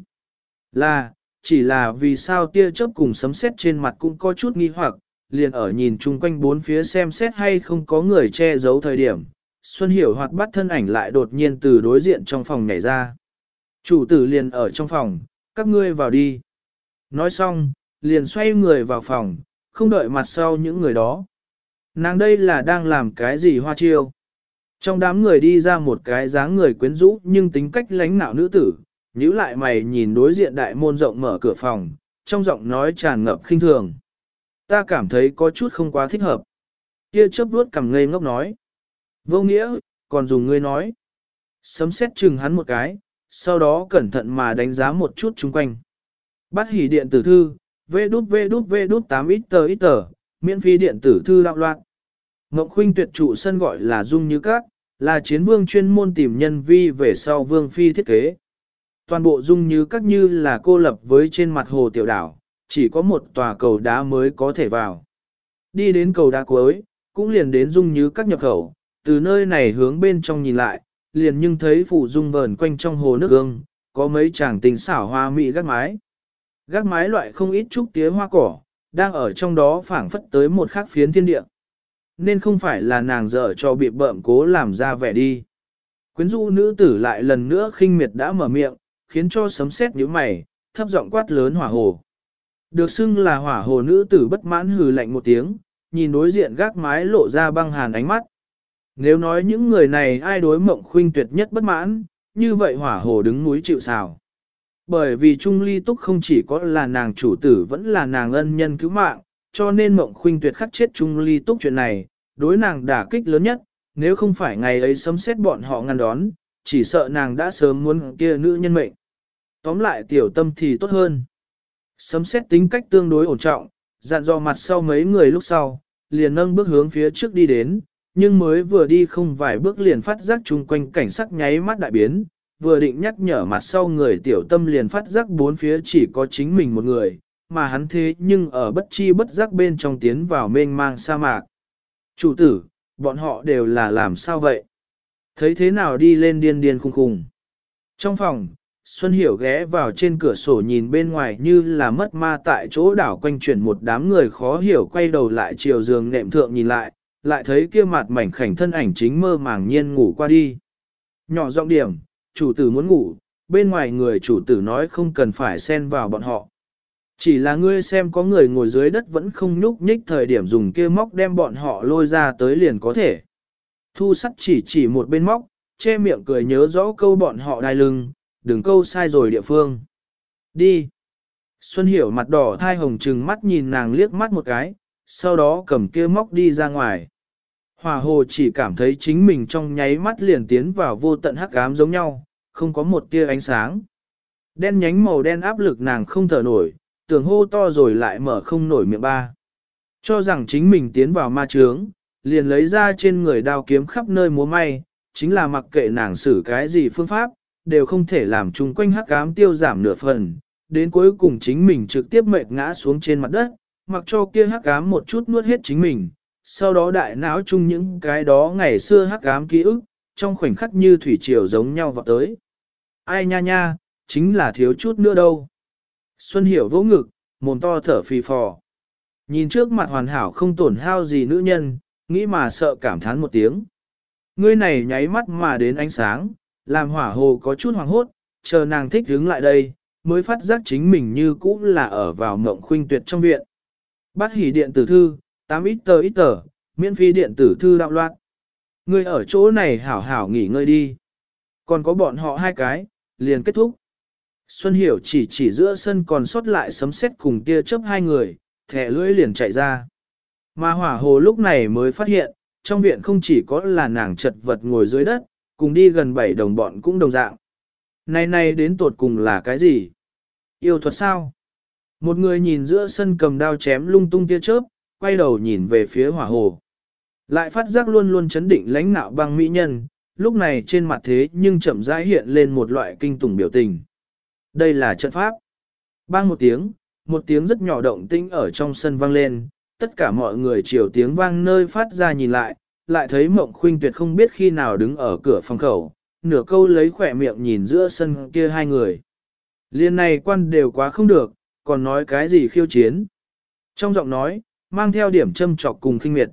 S1: Là, chỉ là vì sao tia chớp cùng sấm sét trên mặt cũng có chút nghi hoặc, liền ở nhìn chung quanh bốn phía xem xét hay không có người che giấu thời điểm. Xuân Hiểu hoạt bắt thân ảnh lại đột nhiên từ đối diện trong phòng nhảy ra. Chủ tử liền ở trong phòng, các ngươi vào đi. Nói xong, liền xoay người vào phòng, không đợi mặt sau những người đó. Nàng đây là đang làm cái gì hoa chiêu? Trong đám người đi ra một cái dáng người quyến rũ nhưng tính cách lánh nạo nữ tử, nhíu lại mày nhìn đối diện đại môn rộng mở cửa phòng, trong giọng nói tràn ngập khinh thường. Ta cảm thấy có chút không quá thích hợp. Kia chớp đuốt cầm ngây ngốc nói. Vô nghĩa, còn dùng ngươi nói. Sấm xét chừng hắn một cái, sau đó cẩn thận mà đánh giá một chút chung quanh. Bắt hỉ điện tử thư, vê đút vê đút vê đút 8 ít tờ ít tờ, miễn phí điện tử thư đạo loạn. Ngọc Khuynh tuyệt trụ sân gọi là Dung Như Các, là chiến vương chuyên môn tìm nhân vi về sau vương phi thiết kế. Toàn bộ Dung Như Các như là cô lập với trên mặt hồ tiểu đảo, chỉ có một tòa cầu đá mới có thể vào. Đi đến cầu đá cuối, cũng liền đến Dung Như Các nhập khẩu, từ nơi này hướng bên trong nhìn lại, liền nhưng thấy phủ dung vờn quanh trong hồ nước ương, có mấy chàng tình xảo hoa mỹ gác mái. Gác mái loại không ít trúc tía hoa cỏ, đang ở trong đó phảng phất tới một khắc phiến thiên địa. Nên không phải là nàng dở cho bị bợm cố làm ra vẻ đi. Quyến rũ nữ tử lại lần nữa khinh miệt đã mở miệng, khiến cho sấm sét nhíu mày, thấp giọng quát lớn hỏa hồ. Được xưng là hỏa hồ nữ tử bất mãn hừ lạnh một tiếng, nhìn đối diện gác mái lộ ra băng hàn ánh mắt. Nếu nói những người này ai đối mộng khuynh tuyệt nhất bất mãn, như vậy hỏa hồ đứng núi chịu sào. Bởi vì Trung Ly Túc không chỉ có là nàng chủ tử vẫn là nàng ân nhân cứu mạng, cho nên mộng khuynh tuyệt khắc chết Trung Ly Túc chuyện này, đối nàng đả kích lớn nhất, nếu không phải ngày ấy sấm xét bọn họ ngăn đón, chỉ sợ nàng đã sớm muốn kia nữ nhân mệnh. Tóm lại tiểu tâm thì tốt hơn. Sấm xét tính cách tương đối ổn trọng, dặn dò mặt sau mấy người lúc sau, liền nâng bước hướng phía trước đi đến, nhưng mới vừa đi không vài bước liền phát giác chung quanh cảnh sắc nháy mắt đại biến, vừa định nhắc nhở mặt sau người tiểu tâm liền phát giác bốn phía chỉ có chính mình một người, mà hắn thế nhưng ở bất chi bất giác bên trong tiến vào mênh mang sa mạc. Chủ tử, bọn họ đều là làm sao vậy? Thấy thế nào đi lên điên điên khùng khùng. Trong phòng, Xuân Hiểu ghé vào trên cửa sổ nhìn bên ngoài như là mất ma tại chỗ đảo quanh chuyển một đám người khó hiểu quay đầu lại chiều giường nệm thượng nhìn lại, lại thấy kia mặt mảnh khảnh thân ảnh chính mơ màng nhiên ngủ qua đi. Nhỏ giọng điểm, chủ tử muốn ngủ, bên ngoài người chủ tử nói không cần phải xen vào bọn họ. Chỉ là ngươi xem có người ngồi dưới đất vẫn không nhúc nhích thời điểm dùng kia móc đem bọn họ lôi ra tới liền có thể. Thu sắt chỉ chỉ một bên móc, che miệng cười nhớ rõ câu bọn họ đai lưng, đừng câu sai rồi địa phương. Đi. Xuân Hiểu mặt đỏ thai hồng trừng mắt nhìn nàng liếc mắt một cái, sau đó cầm kia móc đi ra ngoài. Hòa hồ chỉ cảm thấy chính mình trong nháy mắt liền tiến vào vô tận hắc ám giống nhau, không có một tia ánh sáng. Đen nhánh màu đen áp lực nàng không thở nổi, tưởng hô to rồi lại mở không nổi miệng ba. Cho rằng chính mình tiến vào ma trướng, liền lấy ra trên người đao kiếm khắp nơi múa may, chính là mặc kệ nàng xử cái gì phương pháp, đều không thể làm chung quanh hắc ám tiêu giảm nửa phần, đến cuối cùng chính mình trực tiếp mệt ngã xuống trên mặt đất, mặc cho kia hắc ám một chút nuốt hết chính mình, sau đó đại não chung những cái đó ngày xưa hắc ám ký ức, trong khoảnh khắc như thủy triều giống nhau vào tới. Ai nha nha, chính là thiếu chút nữa đâu. Xuân Hiểu vỗ ngực, mồm to thở phì phò. Nhìn trước mặt hoàn hảo không tổn hao gì nữ nhân, nghĩ mà sợ cảm thán một tiếng. Ngươi này nháy mắt mà đến ánh sáng, làm hỏa hồ có chút hoàng hốt, chờ nàng thích đứng lại đây, mới phát giác chính mình như cũ là ở vào mộng khuynh tuyệt trong viện. Bắt hỉ điện tử thư, 8 ít tờ ít tờ, miễn phí điện tử thư đạo loạn. Ngươi ở chỗ này hảo hảo nghỉ ngơi đi. Còn có bọn họ hai cái, liền kết thúc. Xuân Hiểu chỉ chỉ giữa sân còn sót lại sấm sét cùng tia chớp hai người, thẻ lưỡi liền chạy ra. Mà hỏa hồ lúc này mới phát hiện, trong viện không chỉ có là nàng chật vật ngồi dưới đất, cùng đi gần bảy đồng bọn cũng đồng dạng. Này này đến tột cùng là cái gì? Yêu thuật sao? Một người nhìn giữa sân cầm đao chém lung tung tia chớp, quay đầu nhìn về phía hỏa hồ. Lại phát giác luôn luôn chấn định lãnh nạo băng mỹ nhân, lúc này trên mặt thế nhưng chậm rãi hiện lên một loại kinh tủng biểu tình. Đây là trận pháp. Bang một tiếng, một tiếng rất nhỏ động tĩnh ở trong sân vang lên, tất cả mọi người chiều tiếng vang nơi phát ra nhìn lại, lại thấy mộng khuynh tuyệt không biết khi nào đứng ở cửa phòng khẩu, nửa câu lấy khỏe miệng nhìn giữa sân kia hai người. Liên này quan đều quá không được, còn nói cái gì khiêu chiến. Trong giọng nói, mang theo điểm châm trọc cùng khinh miệt.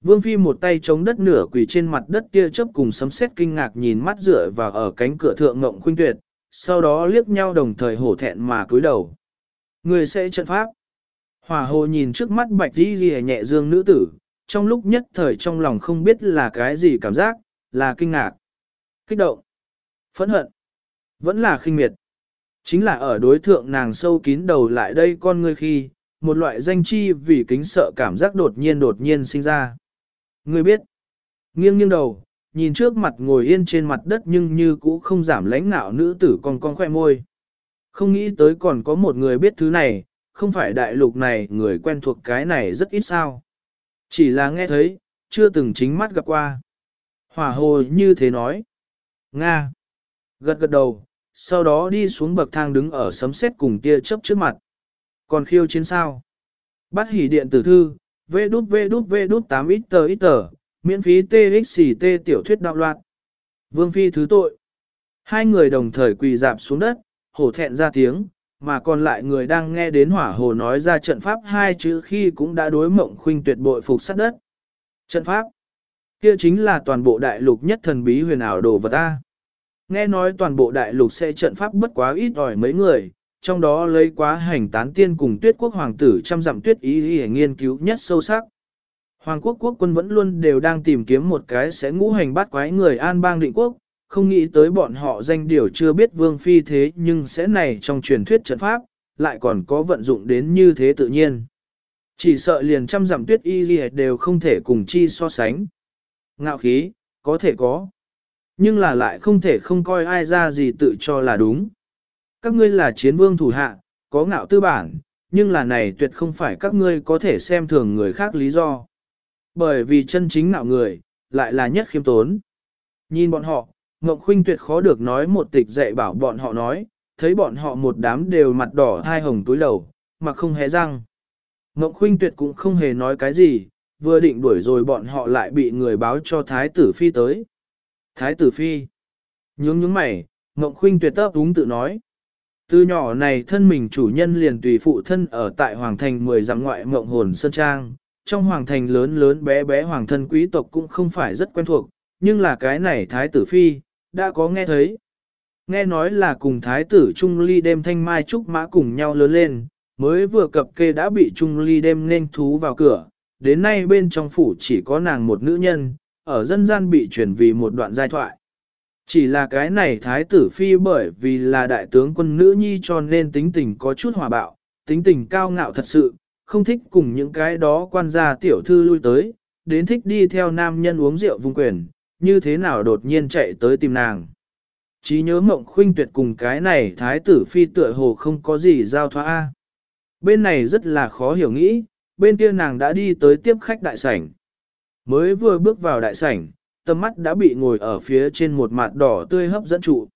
S1: Vương Phi một tay chống đất nửa quỳ trên mặt đất kia chớp cùng sấm sét kinh ngạc nhìn mắt rửa vào ở cánh cửa thượng ngộng khuynh tuyệt, sau đó liếc nhau đồng thời hổ thẹn mà cúi đầu. Người sẽ trận pháp. Hòa hồ nhìn trước mắt bạch đi ghi nhẹ dương nữ tử, trong lúc nhất thời trong lòng không biết là cái gì cảm giác, là kinh ngạc, kích động, phẫn hận, vẫn là khinh miệt. Chính là ở đối thượng nàng sâu kín đầu lại đây con ngươi khi, một loại danh chi vì kính sợ cảm giác đột nhiên đột nhiên sinh ra. Ngươi biết, nghiêng nghiêng đầu, nhìn trước mặt ngồi yên trên mặt đất nhưng như cũ không giảm lãnh nạo nữ tử còn con khoe môi. Không nghĩ tới còn có một người biết thứ này, không phải đại lục này người quen thuộc cái này rất ít sao. Chỉ là nghe thấy, chưa từng chính mắt gặp qua. Hỏa hồ như thế nói. Nga. Gật gật đầu, sau đó đi xuống bậc thang đứng ở sấm sét cùng tia chớp trước mặt. Còn khiêu chiến sao? Bắt hỉ điện tử thư, vê đút vê đút vê đút 8 ít tờ ít tờ, miễn phí TXT tiểu thuyết đạo loạn. Vương Phi thứ tội. Hai người đồng thời quỳ dạp xuống đất, hổ thẹn ra tiếng, mà còn lại người đang nghe đến hỏa hồ nói ra trận pháp hai chữ khi cũng đã đối mộng khuynh tuyệt bội phục sát đất. Trận pháp, kia chính là toàn bộ đại lục nhất thần bí huyền ảo đồ vật ta. Nghe nói toàn bộ đại lục sẽ trận pháp bất quá ít ỏi mấy người, trong đó lấy quá hành tán tiên cùng tuyết quốc hoàng tử trăm dặm tuyết ý ý nghiên cứu nhất sâu sắc. Hoàng quốc quốc quân vẫn luôn đều đang tìm kiếm một cái sẽ ngũ hành bắt quái người an bang định quốc, không nghĩ tới bọn họ danh điều chưa biết vương phi thế nhưng sẽ này trong truyền thuyết trận pháp, lại còn có vận dụng đến như thế tự nhiên. Chỉ sợ liền trăm dặm tuyết y gì đều không thể cùng chi so sánh. Ngạo khí, có thể có. Nhưng là lại không thể không coi ai ra gì tự cho là đúng. Các ngươi là chiến vương thủ hạ, có ngạo tư bản, nhưng là này tuyệt không phải các ngươi có thể xem thường người khác lý do. Bởi vì chân chính ngạo người, lại là nhất khiêm tốn. Nhìn bọn họ, Ngọc Khuynh tuyệt khó được nói một tịch dạy bảo bọn họ nói, thấy bọn họ một đám đều mặt đỏ hai hồng túi đầu, mà không hé răng. Ngọc Khuynh tuyệt cũng không hề nói cái gì, vừa định đuổi rồi bọn họ lại bị người báo cho Thái tử Phi tới. Thái tử Phi. Nhướng nhướng mày, Ngọc Khuynh tuyệt tấp đúng tự nói. Từ nhỏ này thân mình chủ nhân liền tùy phụ thân ở tại Hoàng Thành 10 dặm ngoại mộng hồn Sơn Trang. Trong Hoàng Thành lớn lớn bé bé Hoàng thân quý tộc cũng không phải rất quen thuộc, nhưng là cái này Thái tử Phi, đã có nghe thấy. Nghe nói là cùng Thái tử Trung Ly đêm thanh mai trúc mã cùng nhau lớn lên, mới vừa cập kê đã bị Trung Ly đêm nên thú vào cửa, đến nay bên trong phủ chỉ có nàng một nữ nhân, ở dân gian bị truyền vì một đoạn giai thoại. Chỉ là cái này thái tử phi bởi vì là đại tướng quân nữ nhi cho nên tính tình có chút hòa bạo, tính tình cao ngạo thật sự, không thích cùng những cái đó quan gia tiểu thư lui tới, đến thích đi theo nam nhân uống rượu vung quyền, như thế nào đột nhiên chạy tới tìm nàng. Chí nhớ mộng khuynh tuyệt cùng cái này thái tử phi tựa hồ không có gì giao thoa. Bên này rất là khó hiểu nghĩ, bên kia nàng đã đi tới tiếp khách đại sảnh. Mới vừa bước vào đại sảnh, tầm mắt đã bị ngồi ở phía trên một mặt đỏ tươi hấp dẫn trụ.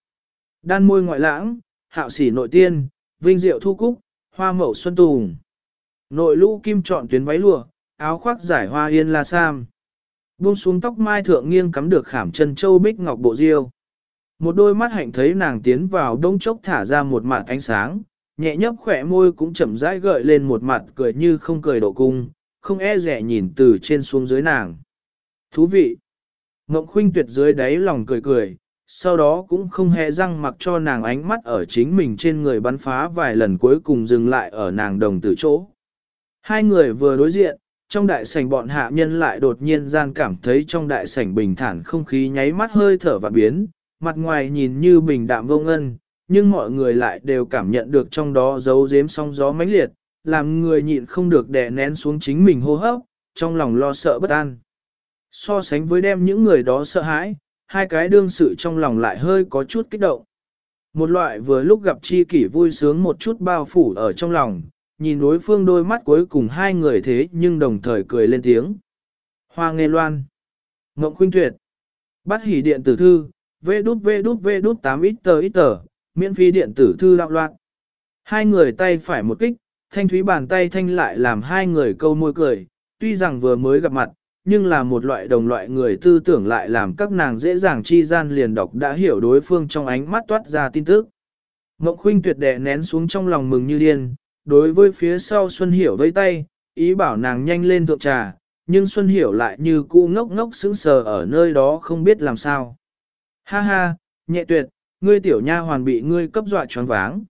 S1: Đan môi ngoại lãng, hạo sỉ nội tiên, vinh diệu thu cúc, hoa mậu xuân tùng. Nội lũ kim chọn tuyến váy lụa, áo khoác giải hoa yên la sam. Buông xuống tóc mai thượng nghiêng cắm được khảm chân châu bích ngọc bộ diêu. Một đôi mắt hạnh thấy nàng tiến vào đông chốc thả ra một mặt ánh sáng, nhẹ nhấp khỏe môi cũng chậm rãi gợi lên một mặt cười như không cười độ cung, không e rẻ nhìn từ trên xuống dưới nàng. Thú vị! Ngộng khuynh tuyệt dưới đáy lòng cười cười, sau đó cũng không hề răng mặc cho nàng ánh mắt ở chính mình trên người bắn phá vài lần cuối cùng dừng lại ở nàng đồng tử chỗ. Hai người vừa đối diện, trong đại sảnh bọn hạ nhân lại đột nhiên gian cảm thấy trong đại sảnh bình thản không khí nháy mắt hơi thở và biến, mặt ngoài nhìn như bình đạm vô ngân, nhưng mọi người lại đều cảm nhận được trong đó giấu giếm sóng gió mãnh liệt, làm người nhịn không được đè nén xuống chính mình hô hấp, trong lòng lo sợ bất an. So sánh với đem những người đó sợ hãi, hai cái đương sự trong lòng lại hơi có chút kích động. Một loại vừa lúc gặp chi kỷ vui sướng một chút bao phủ ở trong lòng, nhìn đối phương đôi mắt cuối cùng hai người thế nhưng đồng thời cười lên tiếng. Hoa nghe loan. Ngộng khuynh tuyệt. Bắt hỉ điện tử thư, vê đút vê đút vê đút 8 ít tờ ít tờ, miễn phí điện tử thư đạo loạn. Hai người tay phải một kích, thanh thúy bàn tay thanh lại làm hai người câu môi cười, tuy rằng vừa mới gặp mặt, nhưng là một loại đồng loại người tư tưởng lại làm các nàng dễ dàng chi gian liền đọc đã hiểu đối phương trong ánh mắt toát ra tin tức. Ngộng khuynh tuyệt đè nén xuống trong lòng mừng như điên, đối với phía sau Xuân Hiểu vây tay, ý bảo nàng nhanh lên thượng trà, nhưng Xuân Hiểu lại như cu ngốc ngốc sững sờ ở nơi đó không biết làm sao. Ha ha, nhẹ tuyệt, ngươi tiểu nha hoàn bị ngươi cấp dọa choáng váng.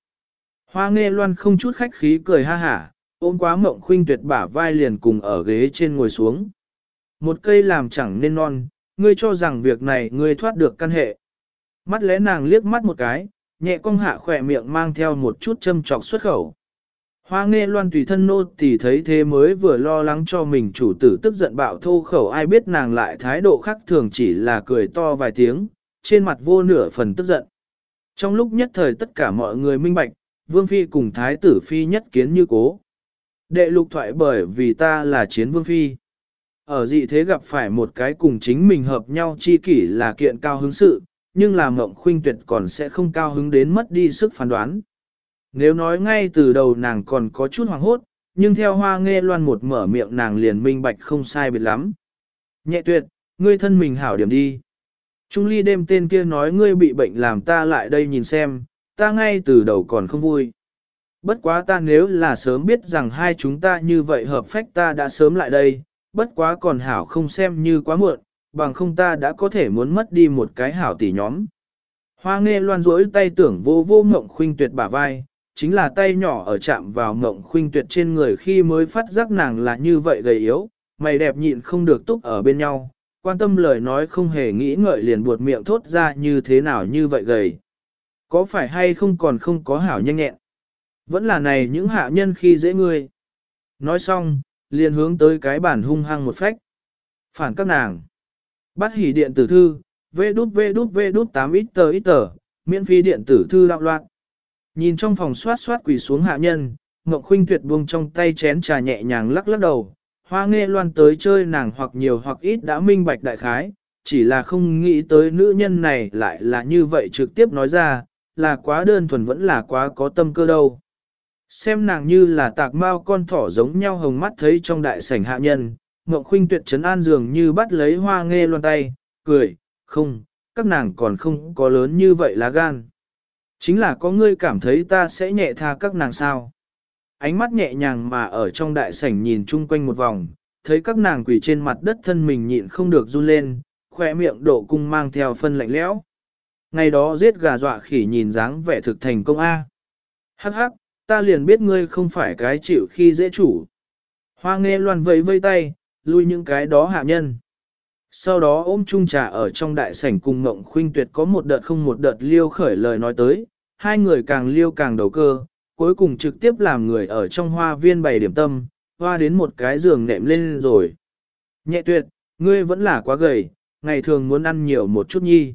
S1: Hoa nghe loan không chút khách khí cười ha hả, ôm quá mộng khuynh tuyệt bả vai liền cùng ở ghế trên ngồi xuống. Một cây làm chẳng nên non, ngươi cho rằng việc này ngươi thoát được căn hệ. Mắt lẽ nàng liếc mắt một cái, nhẹ cong hạ khỏe miệng mang theo một chút châm trọc xuất khẩu. Hoa nghe loan tùy thân nô thì thấy thế mới vừa lo lắng cho mình chủ tử tức giận bạo thô khẩu ai biết nàng lại thái độ khác thường chỉ là cười to vài tiếng, trên mặt vô nửa phần tức giận. Trong lúc nhất thời tất cả mọi người minh bạch, vương phi cùng thái tử phi nhất kiến như cố. Đệ lục thoại bởi vì ta là chiến vương phi. Ở dị thế gặp phải một cái cùng chính mình hợp nhau chi kỷ là kiện cao hứng sự, nhưng là mộng khuynh tuyệt còn sẽ không cao hứng đến mất đi sức phán đoán. Nếu nói ngay từ đầu nàng còn có chút hoàng hốt, nhưng theo hoa nghe loan một mở miệng nàng liền minh bạch không sai biệt lắm. Nhẹ tuyệt, ngươi thân mình hảo điểm đi. Trung ly đêm tên kia nói ngươi bị bệnh làm ta lại đây nhìn xem, ta ngay từ đầu còn không vui. Bất quá ta nếu là sớm biết rằng hai chúng ta như vậy hợp phách ta đã sớm lại đây, bất quá còn hảo không xem như quá muộn, bằng không ta đã có thể muốn mất đi một cái hảo tỷ nhóm. Hoa nghe loan rỗi tay tưởng vô vô mộng khuynh tuyệt bả vai, chính là tay nhỏ ở chạm vào mộng khuynh tuyệt trên người khi mới phát giác nàng là như vậy gầy yếu, mày đẹp nhịn không được túc ở bên nhau, quan tâm lời nói không hề nghĩ ngợi liền buột miệng thốt ra như thế nào như vậy gầy. Có phải hay không còn không có hảo nhanh nhẹn? Vẫn là này những hạ nhân khi dễ ngươi. Nói xong, liền hướng tới cái bản hung hăng một phách. Phản các nàng. Bắt hỉ điện tử thư, vê đút vê đút vê đút 8 ít tờ ít tờ, miễn phí điện tử thư đạo loạn. Nhìn trong phòng soát soát quỳ xuống hạ nhân, Ngọc Khuynh tuyệt buông trong tay chén trà nhẹ nhàng lắc lắc đầu, hoa nghe loan tới chơi nàng hoặc nhiều hoặc ít đã minh bạch đại khái, chỉ là không nghĩ tới nữ nhân này lại là như vậy trực tiếp nói ra, là quá đơn thuần vẫn là quá có tâm cơ đâu. Xem nàng như là tạc mao con thỏ giống nhau hồng mắt thấy trong đại sảnh hạ nhân, Ngọc Khuynh tuyệt trấn an dường như bắt lấy hoa nghe loan tay, cười, không, các nàng còn không có lớn như vậy lá gan. Chính là có ngươi cảm thấy ta sẽ nhẹ tha các nàng sao. Ánh mắt nhẹ nhàng mà ở trong đại sảnh nhìn chung quanh một vòng, thấy các nàng quỳ trên mặt đất thân mình nhịn không được run lên, khỏe miệng độ cung mang theo phân lạnh lẽo. Ngày đó giết gà dọa khỉ nhìn dáng vẻ thực thành công A. Hắc hắc, ta liền biết ngươi không phải cái chịu khi dễ chủ. Hoa nghe loan vẫy vây tay, lui những cái đó hạ nhân. Sau đó ôm chung trà ở trong đại sảnh cùng Ngộng Khuynh Tuyệt có một đợt không một đợt liêu khởi lời nói tới, hai người càng liêu càng đầu cơ, cuối cùng trực tiếp làm người ở trong hoa viên bày điểm tâm, hoa đến một cái giường nệm lên rồi. Nhẹ tuyệt, ngươi vẫn là quá gầy, ngày thường muốn ăn nhiều một chút nhi.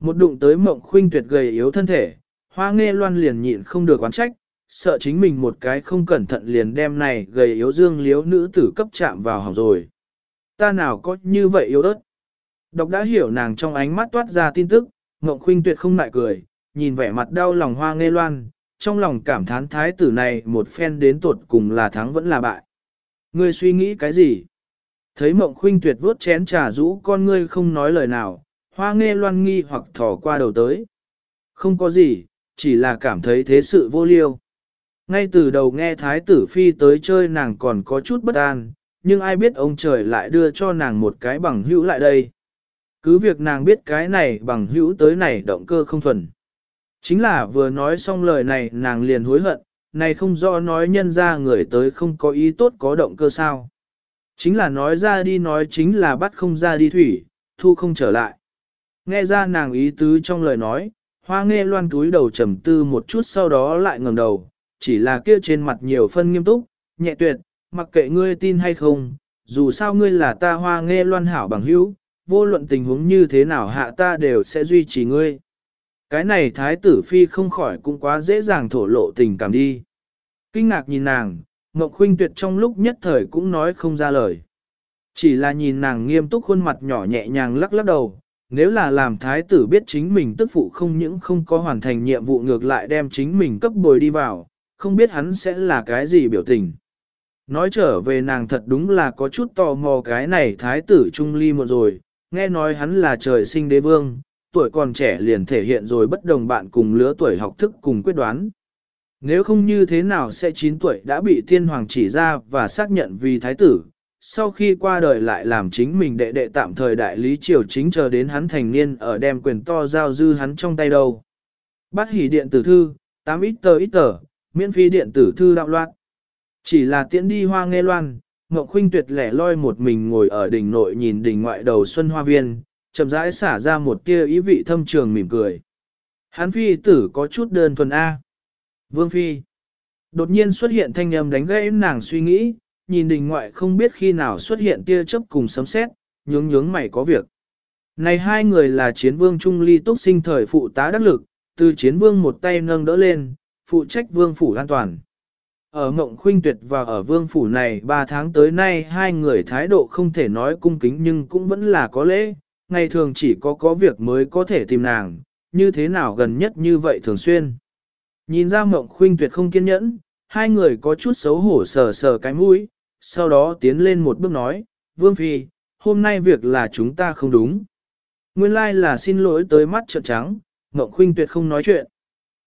S1: Một đụng tới Mộng Khuynh Tuyệt gầy yếu thân thể, hoa nghe loan liền nhịn không được oán trách, sợ chính mình một cái không cẩn thận liền đem này gầy yếu dương liếu nữ tử cấp chạm vào hỏng rồi. Ta nào có như vậy yếu ớt. Độc đã hiểu nàng trong ánh mắt toát ra tin tức, Ngộng Khuynh tuyệt không lại cười, nhìn vẻ mặt đau lòng hoa nghe loan, trong lòng cảm thán thái tử này một phen đến tuột cùng là thắng vẫn là bại. Ngươi suy nghĩ cái gì? Thấy Mộng Khuynh tuyệt vuốt chén trà rũ con ngươi không nói lời nào, hoa nghe loan nghi hoặc thỏ qua đầu tới. Không có gì, chỉ là cảm thấy thế sự vô liêu. Ngay từ đầu nghe thái tử phi tới chơi nàng còn có chút bất an, nhưng ai biết ông trời lại đưa cho nàng một cái bằng hữu lại đây. Cứ việc nàng biết cái này bằng hữu tới này động cơ không thuần. Chính là vừa nói xong lời này nàng liền hối hận, này không rõ nói nhân ra người tới không có ý tốt có động cơ sao. Chính là nói ra đi nói chính là bắt không ra đi thủy, thu không trở lại. Nghe ra nàng ý tứ trong lời nói, hoa nghe loan túi đầu trầm tư một chút sau đó lại ngẩng đầu, chỉ là kia trên mặt nhiều phân nghiêm túc, nhẹ tuyệt, mặc kệ ngươi tin hay không, dù sao ngươi là ta hoa nghe loan hảo bằng hữu, vô luận tình huống như thế nào hạ ta đều sẽ duy trì ngươi. Cái này thái tử phi không khỏi cũng quá dễ dàng thổ lộ tình cảm đi. Kinh ngạc nhìn nàng, Ngọc Khuynh Tuyệt trong lúc nhất thời cũng nói không ra lời. Chỉ là nhìn nàng nghiêm túc khuôn mặt nhỏ nhẹ nhàng lắc lắc đầu, nếu là làm thái tử biết chính mình tức phụ không những không có hoàn thành nhiệm vụ ngược lại đem chính mình cấp bồi đi vào, không biết hắn sẽ là cái gì biểu tình. Nói trở về nàng thật đúng là có chút tò mò cái này thái tử trung ly một rồi, nghe nói hắn là trời sinh đế vương, tuổi còn trẻ liền thể hiện rồi bất đồng bạn cùng lứa tuổi học thức cùng quyết đoán. Nếu không như thế nào sẽ 9 tuổi đã bị tiên hoàng chỉ ra và xác nhận vì thái tử, sau khi qua đời lại làm chính mình đệ đệ tạm thời đại lý triều chính chờ đến hắn thành niên ở đem quyền to giao dư hắn trong tay đâu. Bắt hỉ điện tử thư, 8 ít tờ ít tờ, miễn phí điện tử thư đạo loạn. Chỉ là tiễn đi hoa nghe loan, Ngọc Khuynh tuyệt lẻ loi một mình ngồi ở đỉnh nội nhìn đỉnh ngoại đầu xuân hoa viên, chậm rãi xả ra một tia ý vị thâm trường mỉm cười. Hán phi tử có chút đơn thuần A. Vương phi. Đột nhiên xuất hiện thanh âm đánh gãy nàng suy nghĩ, nhìn đỉnh ngoại không biết khi nào xuất hiện tia chớp cùng sấm sét, nhướng nhướng mày có việc. Này hai người là chiến vương trung ly túc sinh thời phụ tá đắc lực, từ chiến vương một tay nâng đỡ lên, phụ trách vương phủ an toàn. Ở mộng khuynh tuyệt và ở vương phủ này 3 tháng tới nay hai người thái độ không thể nói cung kính nhưng cũng vẫn là có lễ, ngày thường chỉ có có việc mới có thể tìm nàng, như thế nào gần nhất như vậy thường xuyên. Nhìn ra mộng khuynh tuyệt không kiên nhẫn, hai người có chút xấu hổ sờ sờ cái mũi, sau đó tiến lên một bước nói, Vương Phi, hôm nay việc là chúng ta không đúng. Nguyên lai like là xin lỗi tới mắt trợn trắng, mộng khuynh tuyệt không nói chuyện.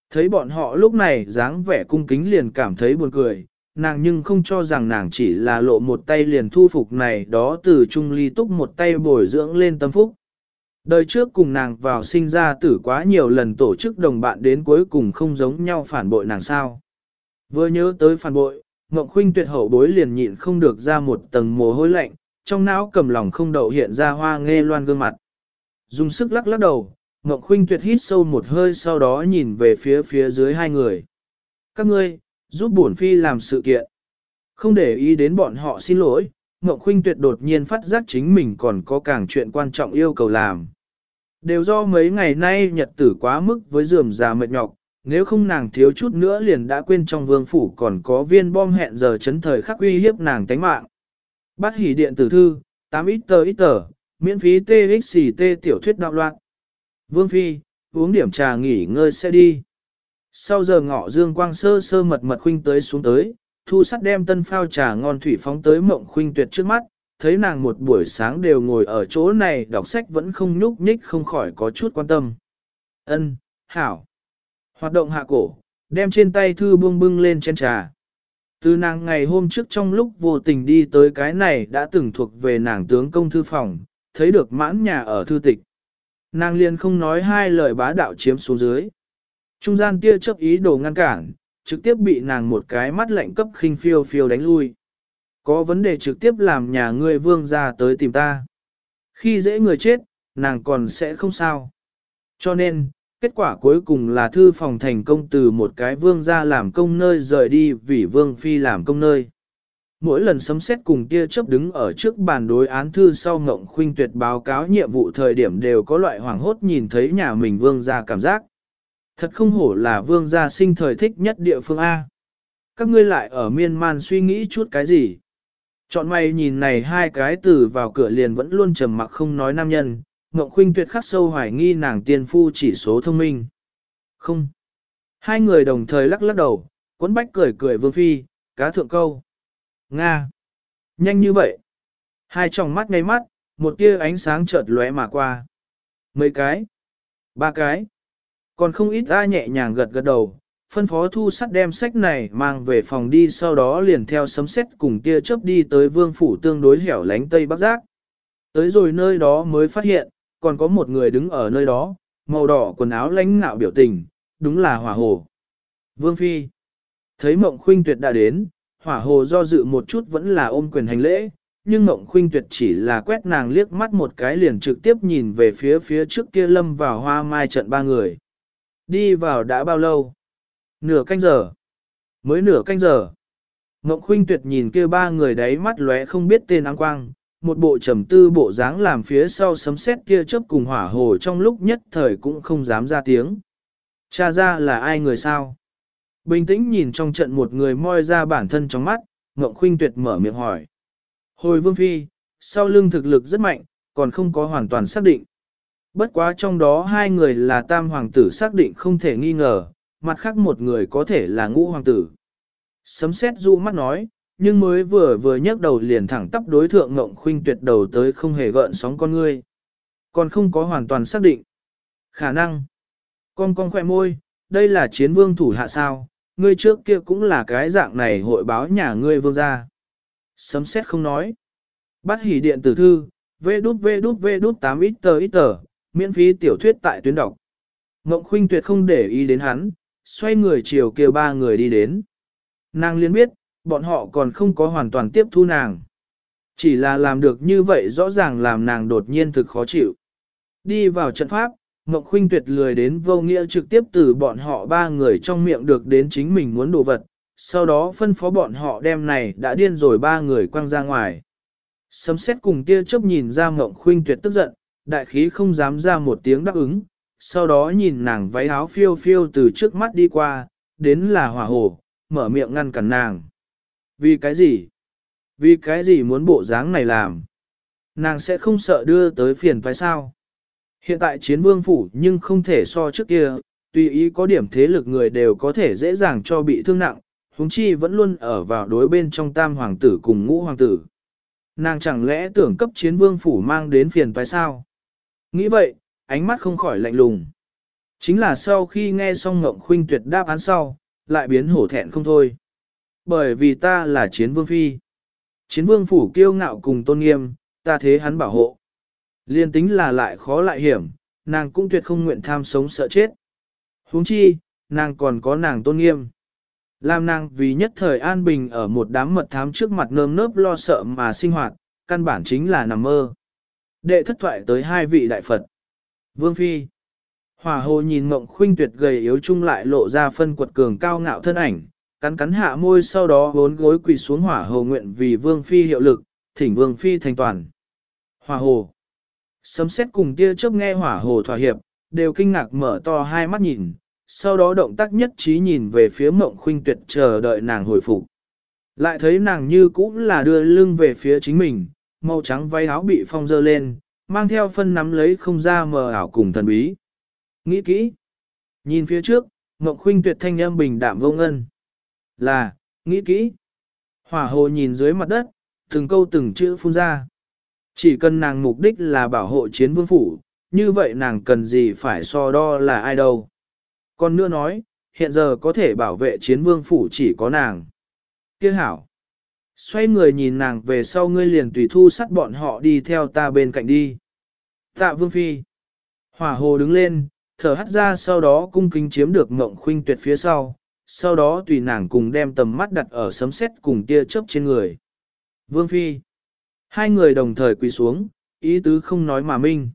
S1: Thấy bọn họ lúc này dáng vẻ cung kính liền cảm thấy buồn cười, nàng nhưng không cho rằng nàng chỉ là lộ một tay liền thu phục này đó từ trung ly túc một tay bồi dưỡng lên tâm phúc. Đời trước cùng nàng vào sinh ra tử quá nhiều lần tổ chức đồng bạn đến cuối cùng không giống nhau phản bội nàng sao. Vừa nhớ tới phản bội, Ngọc Khuynh tuyệt hậu bối liền nhịn không được ra một tầng mồ hôi lạnh, trong não cầm lòng không đậu hiện ra hoa nghe loan gương mặt. Dùng sức lắc lắc đầu, Ngọc Khuynh tuyệt hít sâu một hơi sau đó nhìn về phía phía dưới hai người. Các ngươi, giúp bổn phi làm sự kiện. Không để ý đến bọn họ xin lỗi, Ngọc Khuynh tuyệt đột nhiên phát giác chính mình còn có càng chuyện quan trọng yêu cầu làm. Đều do mấy ngày nay nhật tử quá mức với dườm già mệt nhọc, nếu không nàng thiếu chút nữa liền đã quên trong vương phủ còn có viên bom hẹn giờ chấn thời khắc uy hiếp nàng tánh mạng. Bắt hỉ điện tử thư, 8 ít tờ ít tờ, miễn phí TXT tiểu thuyết đạo loạn. Vương Phi, uống điểm trà nghỉ ngơi sẽ đi. Sau giờ ngọ dương quang sơ sơ mật mật khuynh tới xuống tới, thu sắt đem tân phao trà ngon thủy phóng tới mộng khuynh tuyệt trước mắt, thấy nàng một buổi sáng đều ngồi ở chỗ này đọc sách vẫn không nhúc nhích không khỏi có chút quan tâm. Ân, hảo. Hoạt động hạ cổ, đem trên tay thư buông bưng lên trên trà. Từ nàng ngày hôm trước trong lúc vô tình đi tới cái này đã từng thuộc về nàng tướng công thư phòng, thấy được mãn nhà ở thư tịch. Nàng liền không nói hai lời bá đạo chiếm xuống dưới. Trung gian tia chấp ý đồ ngăn cản, trực tiếp bị nàng một cái mắt lạnh cấp khinh phiêu phiêu đánh lui. Có vấn đề trực tiếp làm nhà ngươi vương ra tới tìm ta. Khi dễ người chết, nàng còn sẽ không sao. Cho nên, kết quả cuối cùng là thư phòng thành công từ một cái vương ra làm công nơi rời đi vì vương phi làm công nơi. Mỗi lần sấm xét cùng tia chớp đứng ở trước bàn đối án thư sau ngộng khuynh tuyệt báo cáo nhiệm vụ thời điểm đều có loại hoảng hốt nhìn thấy nhà mình vương gia cảm giác. Thật không hổ là vương gia sinh thời thích nhất địa phương A. Các ngươi lại ở miên man suy nghĩ chút cái gì? Chọn may nhìn này hai cái từ vào cửa liền vẫn luôn trầm mặc không nói nam nhân, Ngộng Khuynh tuyệt khắc sâu hoài nghi nàng tiên phu chỉ số thông minh. Không. Hai người đồng thời lắc lắc đầu, quấn bách cười cười vương phi, cá thượng câu. Nga. Nhanh như vậy. Hai tròng mắt ngay mắt, một tia ánh sáng chợt lóe mà qua. Mấy cái. Ba cái. Còn không ít ra nhẹ nhàng gật gật đầu, phân phó thu sắt đem sách này mang về phòng đi sau đó liền theo sấm sét cùng tia chớp đi tới vương phủ tương đối hẻo lánh tây bắc giác. Tới rồi nơi đó mới phát hiện, còn có một người đứng ở nơi đó, màu đỏ quần áo lãnh ngạo biểu tình, đúng là hỏa hồ. Vương Phi Thấy mộng khuynh tuyệt đã đến, hỏa hồ do dự một chút vẫn là ôm quyền hành lễ, nhưng Ngộng khuynh tuyệt chỉ là quét nàng liếc mắt một cái liền trực tiếp nhìn về phía phía trước kia lâm vào hoa mai trận ba người. Đi vào đã bao lâu? Nửa canh giờ. Mới nửa canh giờ. Ngộng Khuynh Tuyệt nhìn kia ba người đấy mắt lóe không biết tên áng quang, một bộ trầm tư bộ dáng làm phía sau sấm sét kia chớp cùng hỏa hồ trong lúc nhất thời cũng không dám ra tiếng. Cha ra là ai người sao? Bình tĩnh nhìn trong trận một người moi ra bản thân trong mắt, Ngộng Khuynh Tuyệt mở miệng hỏi. Hồi Vương Phi, sau lưng thực lực rất mạnh, còn không có hoàn toàn xác định. Bất quá trong đó hai người là tam hoàng tử xác định không thể nghi ngờ, mặt khác một người có thể là ngũ hoàng tử. Sấm xét du mắt nói, nhưng mới vừa vừa nhấc đầu liền thẳng tắp đối thượng ngộng khuynh tuyệt đầu tới không hề gợn sóng con ngươi. Còn không có hoàn toàn xác định. Khả năng. Con con khỏe môi, đây là chiến vương thủ hạ sao, ngươi trước kia cũng là cái dạng này hội báo nhà ngươi vương gia. Sấm xét không nói. Bắt hỉ điện tử thư, vê đút vê đút vê đút 8 ít tờ ít tờ, miễn phí tiểu thuyết tại tuyến đọc. Ngộng khuynh tuyệt không để ý đến hắn, xoay người chiều kia ba người đi đến. Nàng liên biết, bọn họ còn không có hoàn toàn tiếp thu nàng. Chỉ là làm được như vậy rõ ràng làm nàng đột nhiên thực khó chịu. Đi vào trận pháp, Ngọc Khuynh tuyệt lười đến vô nghĩa trực tiếp từ bọn họ ba người trong miệng được đến chính mình muốn đồ vật, sau đó phân phó bọn họ đem này đã điên rồi ba người quăng ra ngoài. Sấm xét cùng tia chớp nhìn ra Ngọc Khuynh tuyệt tức giận, đại khí không dám ra một tiếng đáp ứng, sau đó nhìn nàng váy áo phiêu phiêu từ trước mắt đi qua, đến là hỏa hồ, mở miệng ngăn cản nàng. Vì cái gì? Vì cái gì muốn bộ dáng này làm? Nàng sẽ không sợ đưa tới phiền phải sao? Hiện tại chiến vương phủ nhưng không thể so trước kia, tùy ý có điểm thế lực người đều có thể dễ dàng cho bị thương nặng, huống chi vẫn luôn ở vào đối bên trong tam hoàng tử cùng ngũ hoàng tử. Nàng chẳng lẽ tưởng cấp chiến vương phủ mang đến phiền phải sao? Nghĩ vậy, ánh mắt không khỏi lạnh lùng. Chính là sau khi nghe xong Ngộng Khuynh tuyệt đáp án sau, lại biến hổ thẹn không thôi. Bởi vì ta là chiến vương phi. Chiến vương phủ kiêu ngạo cùng tôn nghiêm, ta thế hắn bảo hộ. Liên tính là lại khó lại hiểm, nàng cũng tuyệt không nguyện tham sống sợ chết. huống chi, nàng còn có nàng tôn nghiêm. Làm nàng vì nhất thời an bình ở một đám mật thám trước mặt nơm nớp lo sợ mà sinh hoạt, căn bản chính là nằm mơ. Đệ thất thoại tới hai vị đại Phật. Vương Phi. Hòa hồ nhìn mộng khuynh tuyệt gầy yếu chung lại lộ ra phân quật cường cao ngạo thân ảnh, cắn cắn hạ môi sau đó vốn gối quỳ xuống hỏa hồ nguyện vì Vương Phi hiệu lực, thỉnh Vương Phi thành toàn. Hòa hồ. Sấm xét cùng tia chớp nghe hỏa hồ thỏa hiệp, đều kinh ngạc mở to hai mắt nhìn, sau đó động tác nhất trí nhìn về phía mộng khuynh tuyệt chờ đợi nàng hồi phục. Lại thấy nàng như cũng là đưa lưng về phía chính mình, màu trắng váy áo bị phong dơ lên, mang theo phân nắm lấy không ra mờ ảo cùng thần bí. Nghĩ kỹ. Nhìn phía trước, Ngọc Khuynh tuyệt thanh âm bình đạm vô ngân. Là, nghĩ kỹ. Hỏa hồ nhìn dưới mặt đất, từng câu từng chữ phun ra. Chỉ cần nàng mục đích là bảo hộ chiến vương phủ, như vậy nàng cần gì phải so đo là ai đâu. Còn nữa nói, hiện giờ có thể bảo vệ chiến vương phủ chỉ có nàng. Kia hảo. Xoay người nhìn nàng về sau ngươi liền tùy thu sắt bọn họ đi theo ta bên cạnh đi. Tạ vương phi. Hỏa hồ đứng lên, thở hắt ra sau đó cung kính chiếm được ngộng khuynh tuyệt phía sau, sau đó tùy nàng cùng đem tầm mắt đặt ở sấm sét cùng tia chớp trên người. Vương phi. Hai người đồng thời quỳ xuống, ý tứ không nói mà minh.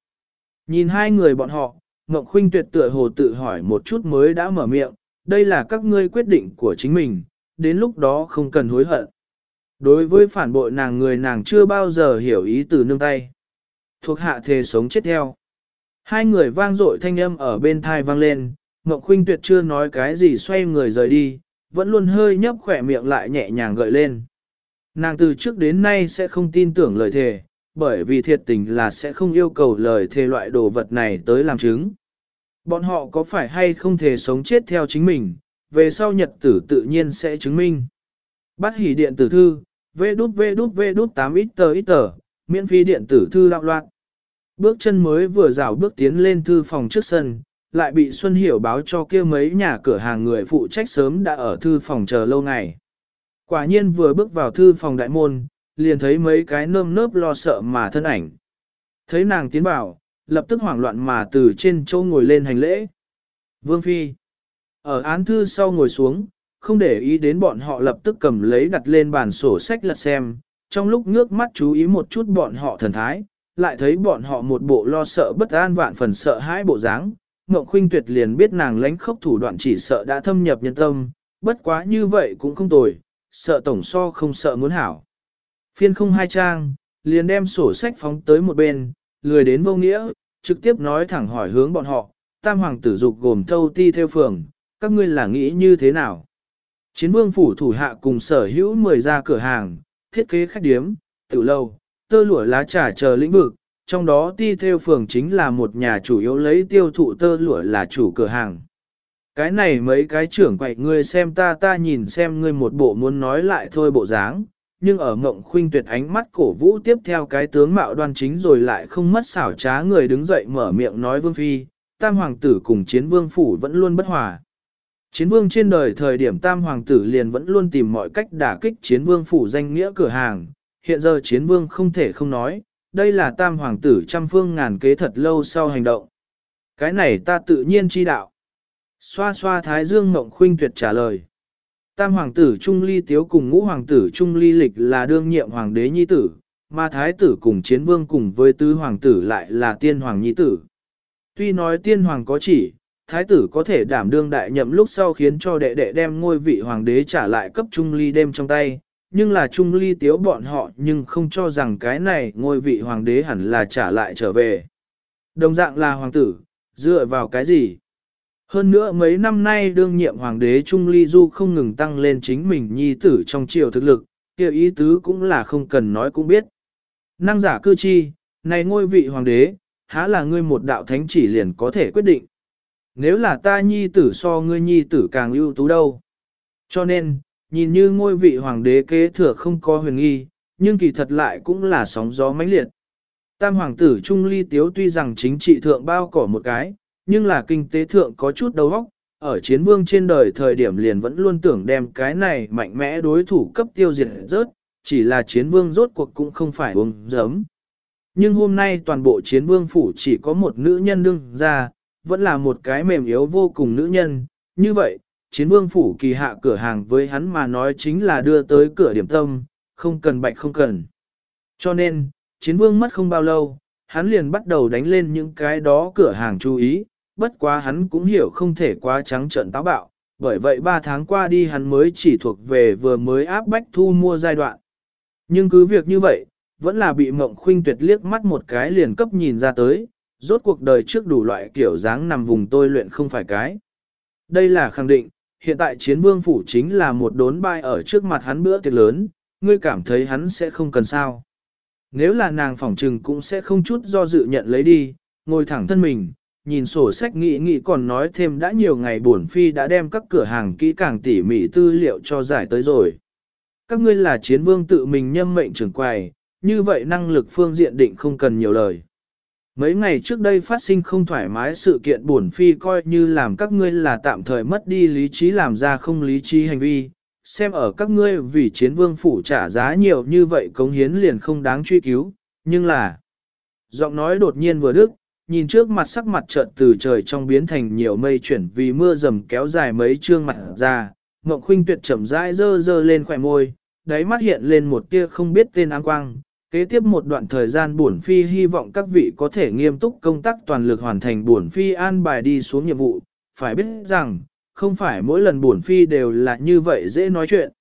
S1: Nhìn hai người bọn họ, Ngọc Khuynh tuyệt tựa hồ tự hỏi một chút mới đã mở miệng, đây là các ngươi quyết định của chính mình, đến lúc đó không cần hối hận. Đối với phản bội nàng người nàng chưa bao giờ hiểu ý từ nương tay. Thuộc hạ thề sống chết theo. Hai người vang dội thanh âm ở bên thai vang lên, Ngọc Khuynh tuyệt chưa nói cái gì xoay người rời đi, vẫn luôn hơi nhấp khỏe miệng lại nhẹ nhàng gợi lên. Nàng từ trước đến nay sẽ không tin tưởng lời thề, bởi vì thiệt tình là sẽ không yêu cầu lời thề loại đồ vật này tới làm chứng. Bọn họ có phải hay không thể sống chết theo chính mình, về sau nhật tử tự nhiên sẽ chứng minh. Bắt hỉ điện tử thư, vê đút vê đút vê đút 8 ít tờ ít tờ, miễn phí điện tử thư đạo loạn. Bước chân mới vừa rào bước tiến lên thư phòng trước sân, lại bị Xuân Hiểu báo cho kia mấy nhà cửa hàng người phụ trách sớm đã ở thư phòng chờ lâu ngày. Quả nhiên vừa bước vào thư phòng đại môn, liền thấy mấy cái nơm nớp lo sợ mà thân ảnh. Thấy nàng tiến vào, lập tức hoảng loạn mà từ trên chỗ ngồi lên hành lễ. Vương Phi Ở án thư sau ngồi xuống, không để ý đến bọn họ lập tức cầm lấy đặt lên bàn sổ sách lật xem, trong lúc ngước mắt chú ý một chút bọn họ thần thái, lại thấy bọn họ một bộ lo sợ bất an vạn phần sợ hãi bộ dáng. Ngộng Khuynh Tuyệt liền biết nàng lánh khốc thủ đoạn chỉ sợ đã thâm nhập nhân tâm, bất quá như vậy cũng không tồi, sợ tổng so không sợ muốn hảo. Phiên không hai trang, liền đem sổ sách phóng tới một bên, lười đến vô nghĩa, trực tiếp nói thẳng hỏi hướng bọn họ, tam hoàng tử dục gồm thâu ti theo phường, các ngươi là nghĩ như thế nào? Chiến vương phủ thủ hạ cùng sở hữu 10 ra cửa hàng, thiết kế khách điếm, tự lâu, tơ lụa lá trà chờ lĩnh vực, trong đó ti theo phường chính là một nhà chủ yếu lấy tiêu thụ tơ lụa là chủ cửa hàng. Cái này mấy cái trưởng quậy ngươi xem ta ta nhìn xem ngươi một bộ muốn nói lại thôi bộ dáng, nhưng ở ngộng khuynh tuyệt ánh mắt cổ vũ tiếp theo cái tướng mạo đoan chính rồi lại không mất xảo trá người đứng dậy mở miệng nói vương phi, tam hoàng tử cùng chiến vương phủ vẫn luôn bất hòa. Chiến vương trên đời thời điểm tam hoàng tử liền vẫn luôn tìm mọi cách đả kích chiến vương phủ danh nghĩa cửa hàng, hiện giờ chiến vương không thể không nói, đây là tam hoàng tử trăm phương ngàn kế thật lâu sau hành động. Cái này ta tự nhiên chi đạo. Xoa xoa thái dương mộng khuynh tuyệt trả lời. Tam hoàng tử Trung Ly Tiếu cùng ngũ hoàng tử Trung Ly Lịch là đương nhiệm hoàng đế nhi tử, mà thái tử cùng chiến vương cùng với tứ hoàng tử lại là tiên hoàng nhi tử. Tuy nói tiên hoàng có chỉ, thái tử có thể đảm đương đại nhậm lúc sau khiến cho đệ đệ đem ngôi vị hoàng đế trả lại cấp Trung Ly đem trong tay, nhưng là Trung Ly Tiếu bọn họ nhưng không cho rằng cái này ngôi vị hoàng đế hẳn là trả lại trở về. Đồng dạng là hoàng tử, dựa vào cái gì? Hơn nữa mấy năm nay đương nhiệm hoàng đế Trung Ly Du không ngừng tăng lên chính mình nhi tử trong triều thực lực, kia ý tứ cũng là không cần nói cũng biết. Năng giả cư chi, này ngôi vị hoàng đế, há là ngươi một đạo thánh chỉ liền có thể quyết định. Nếu là ta nhi tử so ngươi nhi tử càng ưu tú đâu. Cho nên, nhìn như ngôi vị hoàng đế kế thừa không có huyền nghi, nhưng kỳ thật lại cũng là sóng gió mãnh liệt. Tam hoàng tử Trung Ly Tiếu tuy rằng chính trị thượng bao cỏ một cái, nhưng là kinh tế thượng có chút đầu óc, ở chiến vương trên đời thời điểm liền vẫn luôn tưởng đem cái này mạnh mẽ đối thủ cấp tiêu diệt rớt, chỉ là chiến vương rốt cuộc cũng không phải uống giấm. Nhưng hôm nay toàn bộ chiến vương phủ chỉ có một nữ nhân đương ra, vẫn là một cái mềm yếu vô cùng nữ nhân, như vậy, chiến vương phủ kỳ hạ cửa hàng với hắn mà nói chính là đưa tới cửa điểm tâm, không cần bạch không cần. Cho nên, chiến vương mất không bao lâu, hắn liền bắt đầu đánh lên những cái đó cửa hàng chú ý, bất quá hắn cũng hiểu không thể quá trắng trợn táo bạo, bởi vậy 3 tháng qua đi hắn mới chỉ thuộc về vừa mới áp bách thu mua giai đoạn. Nhưng cứ việc như vậy, vẫn là bị mộng khuynh tuyệt liếc mắt một cái liền cấp nhìn ra tới, rốt cuộc đời trước đủ loại kiểu dáng nằm vùng tôi luyện không phải cái. Đây là khẳng định, hiện tại chiến vương phủ chính là một đốn bai ở trước mặt hắn bữa tiệc lớn, ngươi cảm thấy hắn sẽ không cần sao. Nếu là nàng phỏng trừng cũng sẽ không chút do dự nhận lấy đi, ngồi thẳng thân mình, nhìn sổ sách nghị nghị còn nói thêm đã nhiều ngày bổn phi đã đem các cửa hàng kỹ càng tỉ mỉ tư liệu cho giải tới rồi. Các ngươi là chiến vương tự mình nhâm mệnh trưởng quầy, như vậy năng lực phương diện định không cần nhiều lời. Mấy ngày trước đây phát sinh không thoải mái sự kiện bổn phi coi như làm các ngươi là tạm thời mất đi lý trí làm ra không lý trí hành vi, xem ở các ngươi vì chiến vương phủ trả giá nhiều như vậy cống hiến liền không đáng truy cứu, nhưng là... Giọng nói đột nhiên vừa đức, nhìn trước mặt sắc mặt chợt từ trời trong biến thành nhiều mây chuyển vì mưa rầm kéo dài mấy trương mặt ra, Ngộng Khuynh Tuyệt chậm rãi dơ dơ lên khỏe môi, đáy mắt hiện lên một tia không biết tên áng quang. Kế tiếp một đoạn thời gian buồn phi hy vọng các vị có thể nghiêm túc công tác toàn lực hoàn thành buồn phi an bài đi xuống nhiệm vụ, phải biết rằng, không phải mỗi lần buồn phi đều là như vậy dễ nói chuyện.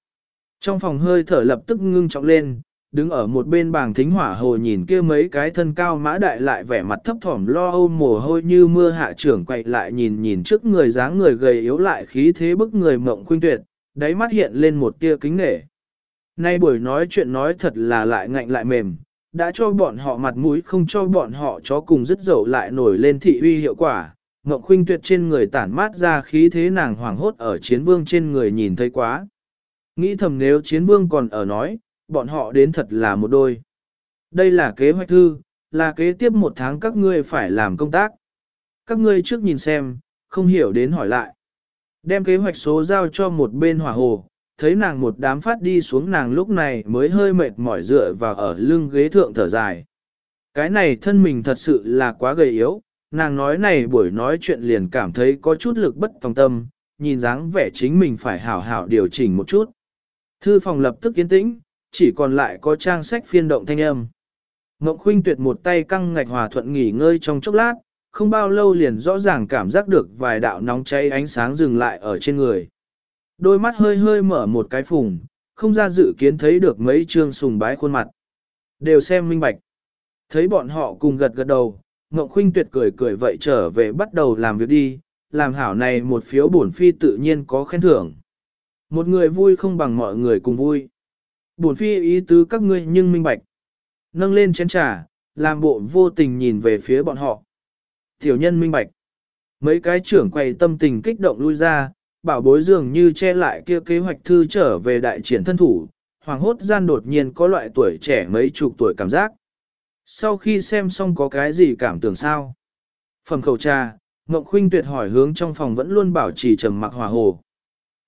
S1: Trong phòng hơi thở lập tức ngưng trọng lên, đứng ở một bên bảng thính hỏa hồ nhìn kia mấy cái thân cao mã đại lại vẻ mặt thấp thỏm lo âu mồ hôi như mưa hạ trưởng quậy lại nhìn nhìn trước người dáng người gầy yếu lại khí thế bức người mộng khuynh tuyệt, đáy mắt hiện lên một tia kính nể. Nay buổi nói chuyện nói thật là lại ngạnh lại mềm, đã cho bọn họ mặt mũi không cho bọn họ chó cùng dứt dậu lại nổi lên thị uy hiệu quả. Ngọc Khuynh Tuyệt trên người tản mát ra khí thế nàng hoảng hốt ở chiến vương trên người nhìn thấy quá. Nghĩ thầm nếu chiến vương còn ở nói, bọn họ đến thật là một đôi. Đây là kế hoạch thư, là kế tiếp một tháng các ngươi phải làm công tác. Các ngươi trước nhìn xem, không hiểu đến hỏi lại. Đem kế hoạch số giao cho một bên hỏa hồ, thấy nàng một đám phát đi xuống nàng lúc này mới hơi mệt mỏi dựa vào ở lưng ghế thượng thở dài. Cái này thân mình thật sự là quá gầy yếu, nàng nói này buổi nói chuyện liền cảm thấy có chút lực bất tòng tâm, nhìn dáng vẻ chính mình phải hảo hảo điều chỉnh một chút. Thư phòng lập tức yên tĩnh, chỉ còn lại có trang sách phiên động thanh âm. Ngọc Khuynh tuyệt một tay căng ngạch hòa thuận nghỉ ngơi trong chốc lát, không bao lâu liền rõ ràng cảm giác được vài đạo nóng cháy ánh sáng dừng lại ở trên người. Đôi mắt hơi hơi mở một cái phùng, không ra dự kiến thấy được mấy trương sùng bái khuôn mặt. Đều xem minh bạch. Thấy bọn họ cùng gật gật đầu, Ngộng Khuynh tuyệt cười cười vậy trở về bắt đầu làm việc đi, làm hảo này một phiếu bổn phi tự nhiên có khen thưởng. Một người vui không bằng mọi người cùng vui. Buồn phi ý tứ các ngươi nhưng minh bạch. Nâng lên chén trà, làm bộ vô tình nhìn về phía bọn họ. Tiểu nhân minh bạch. Mấy cái trưởng quầy tâm tình kích động lui ra, bảo bối dường như che lại kia kế hoạch thư trở về đại triển thân thủ, hoàng hốt gian đột nhiên có loại tuổi trẻ mấy chục tuổi cảm giác. Sau khi xem xong có cái gì cảm tưởng sao? Phẩm khẩu trà, Ngọc Khuynh tuyệt hỏi hướng trong phòng vẫn luôn bảo trì trầm mặc hòa hồ.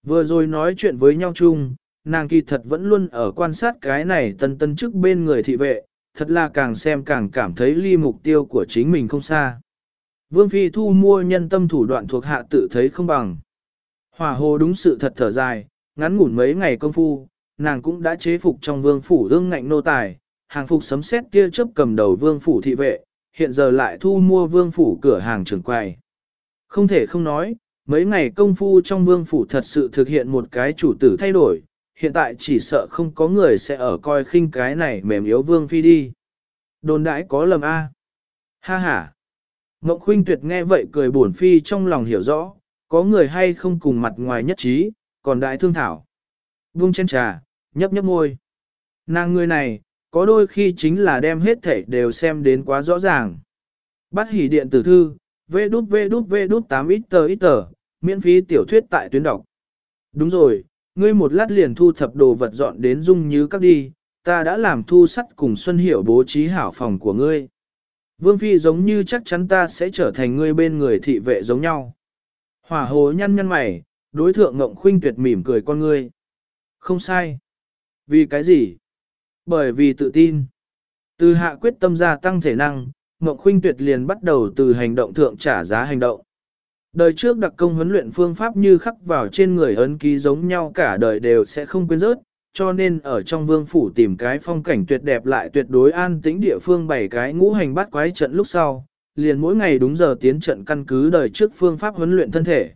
S1: Vừa rồi nói chuyện với nhau chung, nàng kỳ thật vẫn luôn ở quan sát cái này tân tân trước bên người thị vệ, thật là càng xem càng cảm thấy ly mục tiêu của chính mình không xa. Vương Phi thu mua nhân tâm thủ đoạn thuộc hạ tự thấy không bằng. Hòa hồ đúng sự thật thở dài, ngắn ngủn mấy ngày công phu, nàng cũng đã chế phục trong vương phủ ương ngạnh nô tài, hàng phục sấm xét tia chớp cầm đầu vương phủ thị vệ, hiện giờ lại thu mua vương phủ cửa hàng trường quầy. Không thể không nói, mấy ngày công phu trong vương phủ thật sự thực hiện một cái chủ tử thay đổi, hiện tại chỉ sợ không có người sẽ ở coi khinh cái này mềm yếu vương phi đi. Đồn đãi có lầm a. Ha ha. Ngọc Khuynh Tuyệt nghe vậy cười buồn phi trong lòng hiểu rõ, có người hay không cùng mặt ngoài nhất trí, còn đại thương thảo. Vung chén trà, nhấp nhấp môi. Nàng người này, có đôi khi chính là đem hết thể đều xem đến quá rõ ràng. Bắt hỉ điện tử thư, vê đút vê đút vê đút 8 ít tờ ít tờ, miễn phí tiểu thuyết tại tuyến đọc. Đúng rồi, ngươi một lát liền thu thập đồ vật dọn đến dung như các đi, ta đã làm thu sắt cùng Xuân Hiểu bố trí hảo phòng của ngươi. Vương Phi giống như chắc chắn ta sẽ trở thành ngươi bên người thị vệ giống nhau. Hỏa hồ nhăn nhăn mày, đối thượng ngộng khuynh tuyệt mỉm cười con ngươi. Không sai. Vì cái gì? Bởi vì tự tin. Từ hạ quyết tâm gia tăng thể năng, ngộng khuynh tuyệt liền bắt đầu từ hành động thượng trả giá hành động. Đời trước đặc công huấn luyện phương pháp như khắc vào trên người ấn ký giống nhau cả đời đều sẽ không quên rớt, cho nên ở trong vương phủ tìm cái phong cảnh tuyệt đẹp lại tuyệt đối an tĩnh địa phương bảy cái ngũ hành bắt quái trận lúc sau, liền mỗi ngày đúng giờ tiến trận căn cứ đời trước phương pháp huấn luyện thân thể.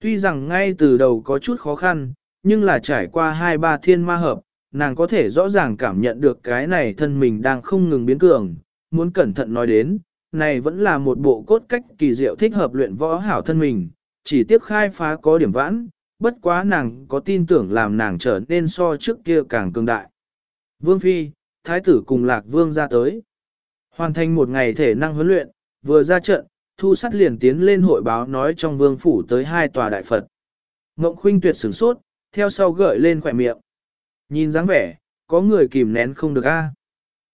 S1: Tuy rằng ngay từ đầu có chút khó khăn, nhưng là trải qua hai ba thiên ma hợp, nàng có thể rõ ràng cảm nhận được cái này thân mình đang không ngừng biến cường, muốn cẩn thận nói đến, này vẫn là một bộ cốt cách kỳ diệu thích hợp luyện võ hảo thân mình, chỉ tiếc khai phá có điểm vãn, bất quá nàng có tin tưởng làm nàng trở nên so trước kia càng cường đại. Vương Phi, Thái tử cùng Lạc Vương ra tới. Hoàn thành một ngày thể năng huấn luyện, vừa ra trận, thu sắt liền tiến lên hội báo nói trong vương phủ tới hai tòa đại Phật. Ngộng khuynh tuyệt sửng sốt, theo sau gợi lên khỏe miệng. Nhìn dáng vẻ, có người kìm nén không được a.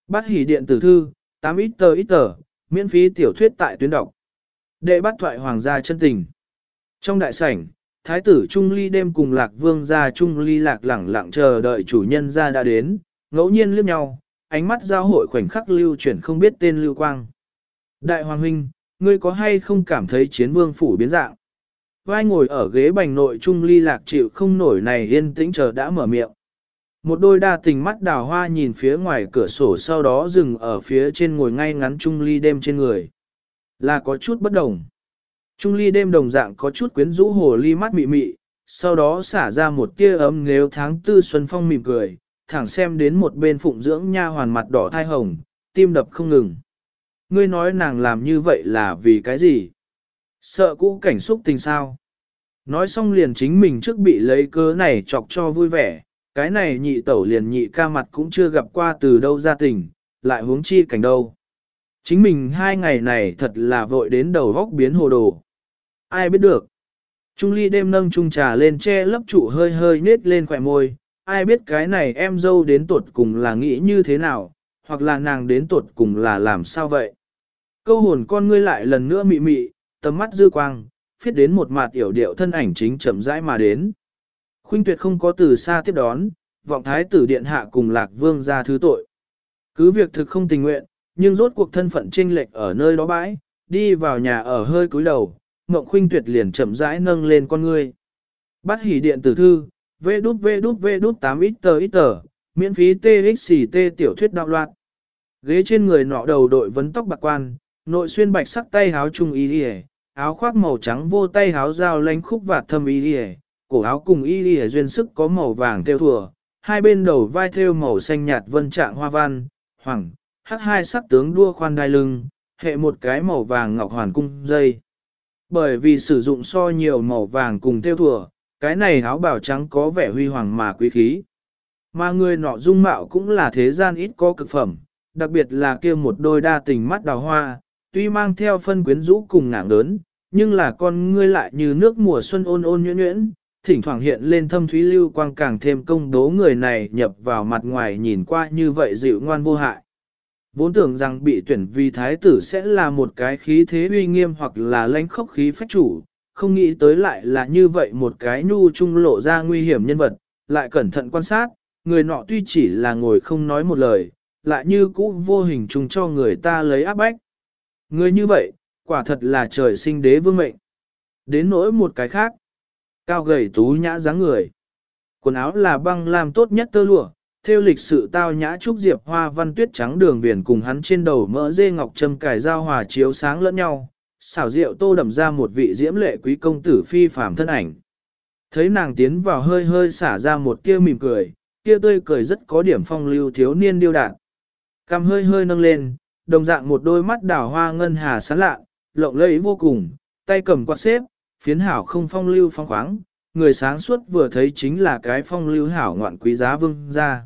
S1: Bắt hỉ điện tử thư, 8 ít tờ ít tờ, miễn phí tiểu thuyết tại tuyến đọc. Đệ bắt thoại hoàng gia chân tình. Trong đại sảnh, thái tử Trung Ly đêm cùng lạc vương gia Trung Ly lạc lẳng lặng chờ đợi chủ nhân gia đã đến, ngẫu nhiên liếc nhau, ánh mắt giao hội khoảnh khắc lưu chuyển không biết tên lưu quang. Đại hoàng huynh, ngươi có hay không cảm thấy chiến vương phủ biến dạng? Vai ngồi ở ghế bành nội Trung Ly lạc chịu không nổi này yên tĩnh chờ đã mở miệng. Một đôi đa tình mắt đào hoa nhìn phía ngoài cửa sổ sau đó dừng ở phía trên ngồi ngay ngắn Trung Ly đêm trên người. Là có chút bất đồng. Trung ly đêm đồng dạng có chút quyến rũ hồ ly mắt mị mị, sau đó xả ra một tia ấm nếu tháng tư xuân phong mỉm cười, thẳng xem đến một bên phụng dưỡng nha hoàn mặt đỏ thai hồng, tim đập không ngừng. Ngươi nói nàng làm như vậy là vì cái gì? Sợ cũ cảnh xúc tình sao? Nói xong liền chính mình trước bị lấy cớ này chọc cho vui vẻ, cái này nhị tẩu liền nhị ca mặt cũng chưa gặp qua từ đâu ra tình, lại huống chi cảnh đâu. Chính mình hai ngày này thật là vội đến đầu góc biến hồ đồ. Ai biết được. Trung ly đêm nâng chung trà lên che lấp trụ hơi hơi nết lên khỏe môi. Ai biết cái này em dâu đến tuột cùng là nghĩ như thế nào, hoặc là nàng đến tuột cùng là làm sao vậy. Câu hồn con ngươi lại lần nữa mị mị, tầm mắt dư quang, phiết đến một mặt yểu điệu thân ảnh chính chậm rãi mà đến. Khuynh tuyệt không có từ xa tiếp đón, vọng thái tử điện hạ cùng lạc vương ra thứ tội. Cứ việc thực không tình nguyện, nhưng rốt cuộc thân phận chênh lệch ở nơi đó bãi, đi vào nhà ở hơi cúi đầu, Ngộng Khuynh Tuyệt liền chậm rãi nâng lên con ngươi. Bắt hỉ điện tử thư, vê đút vê đút vê đút 8 ít tờ ít tờ, miễn phí TXT tiểu thuyết đạo loạn. Ghế trên người nọ đầu đội vấn tóc bạc quan, nội xuyên bạch sắc tay háo trung y đi áo khoác màu trắng vô tay háo dao lánh khúc vạt thâm y đi cổ áo cùng y y duyên sức có màu vàng theo thùa, hai bên đầu vai thêu màu xanh nhạt vân trạng hoa văn, hoàng, hắc hai sắc tướng đua khoan đai lưng, hệ một cái màu vàng ngọc hoàn cung dây. Bởi vì sử dụng so nhiều màu vàng cùng theo thùa, cái này áo bào trắng có vẻ huy hoàng mà quý khí. Mà người nọ dung mạo cũng là thế gian ít có cực phẩm, đặc biệt là kia một đôi đa tình mắt đào hoa, tuy mang theo phân quyến rũ cùng ngạng lớn, nhưng là con ngươi lại như nước mùa xuân ôn ôn nhuyễn nhuyễn, thỉnh thoảng hiện lên thâm thúy lưu quang càng thêm công đố người này nhập vào mặt ngoài nhìn qua như vậy dịu ngoan vô hại. Vốn tưởng rằng bị tuyển vì thái tử sẽ là một cái khí thế uy nghiêm hoặc là lãnh khốc khí phách chủ, không nghĩ tới lại là như vậy một cái nhu trung lộ ra nguy hiểm nhân vật, lại cẩn thận quan sát, người nọ tuy chỉ là ngồi không nói một lời, lại như cũ vô hình chung cho người ta lấy áp bách. Người như vậy, quả thật là trời sinh đế vương mệnh. Đến nỗi một cái khác, cao gầy tú nhã dáng người. Quần áo là băng làm tốt nhất tơ lụa, theo lịch sự tao nhã trúc diệp hoa văn tuyết trắng đường viền cùng hắn trên đầu mỡ dê ngọc trâm cải giao hòa chiếu sáng lẫn nhau, xảo diệu tô đậm ra một vị diễm lệ quý công tử phi phàm thân ảnh. Thấy nàng tiến vào hơi hơi xả ra một kia mỉm cười, kia tươi cười rất có điểm phong lưu thiếu niên điêu đạn. Cằm hơi hơi nâng lên, đồng dạng một đôi mắt đảo hoa ngân hà sáng lạ, lộng lẫy vô cùng, tay cầm quạt xếp, phiến hảo không phong lưu phong khoáng, người sáng suốt vừa thấy chính là cái phong lưu hảo ngoạn quý giá vương gia.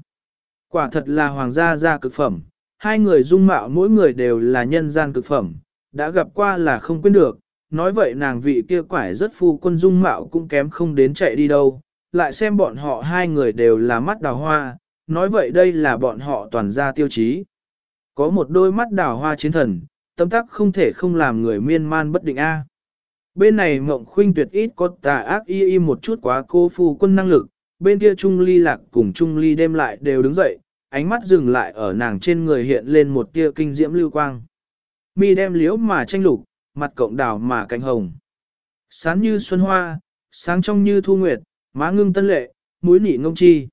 S1: Quả thật là hoàng gia gia cực phẩm, hai người dung mạo mỗi người đều là nhân gian cực phẩm, đã gặp qua là không quên được, nói vậy nàng vị kia quải rất phu quân dung mạo cũng kém không đến chạy đi đâu, lại xem bọn họ hai người đều là mắt đào hoa, nói vậy đây là bọn họ toàn gia tiêu chí. Có một đôi mắt đào hoa chiến thần, tâm tắc không thể không làm người miên man bất định A. Bên này mộng khuynh tuyệt ít có tà ác y y một chút quá cô phu quân năng lực, bên kia Trung Ly lạc cùng Trung Ly đêm lại đều đứng dậy, ánh mắt dừng lại ở nàng trên người hiện lên một tia kinh diễm lưu quang. Mi đem liễu mà tranh lục, mặt cộng đào mà cánh hồng. Sáng như xuân hoa, sáng trong như thu nguyệt, má ngưng tân lệ, mũi nỉ ngông chi.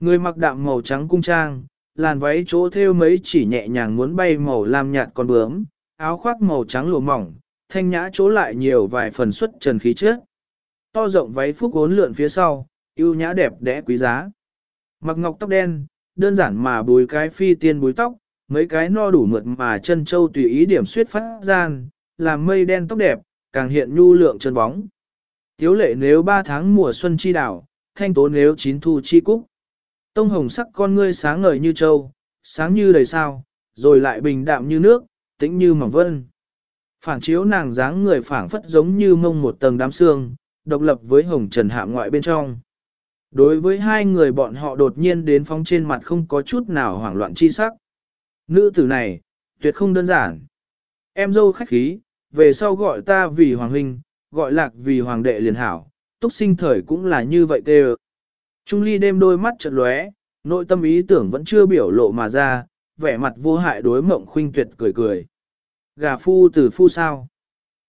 S1: Người mặc đạm màu trắng cung trang, làn váy chỗ thêu mấy chỉ nhẹ nhàng muốn bay màu lam nhạt con bướm, áo khoác màu trắng lụa mỏng, thanh nhã chỗ lại nhiều vài phần xuất trần khí trước. To rộng váy phúc ốn lượn phía sau, yêu nhã đẹp đẽ quý giá. Mặc ngọc tóc đen, đơn giản mà bùi cái phi tiên búi tóc, mấy cái no đủ mượt mà chân châu tùy ý điểm suyết phát gian, làm mây đen tóc đẹp, càng hiện nhu lượng chân bóng. Tiếu lệ nếu ba tháng mùa xuân chi đảo, thanh tố nếu chín thu chi cúc. Tông hồng sắc con ngươi sáng ngời như châu, sáng như đầy sao, rồi lại bình đạm như nước, tĩnh như mỏng vân. Phản chiếu nàng dáng người phảng phất giống như mông một tầng đám xương, độc lập với hồng trần hạ ngoại bên trong. Đối với hai người bọn họ đột nhiên đến phóng trên mặt không có chút nào hoảng loạn chi sắc. Nữ tử này, tuyệt không đơn giản. Em dâu khách khí, về sau gọi ta vì hoàng huynh, gọi lạc vì hoàng đệ liền hảo, túc sinh thời cũng là như vậy tê Trung ly đêm đôi mắt chợt lóe, nội tâm ý tưởng vẫn chưa biểu lộ mà ra, vẻ mặt vô hại đối mộng khuynh tuyệt cười cười. Gà phu từ phu sao?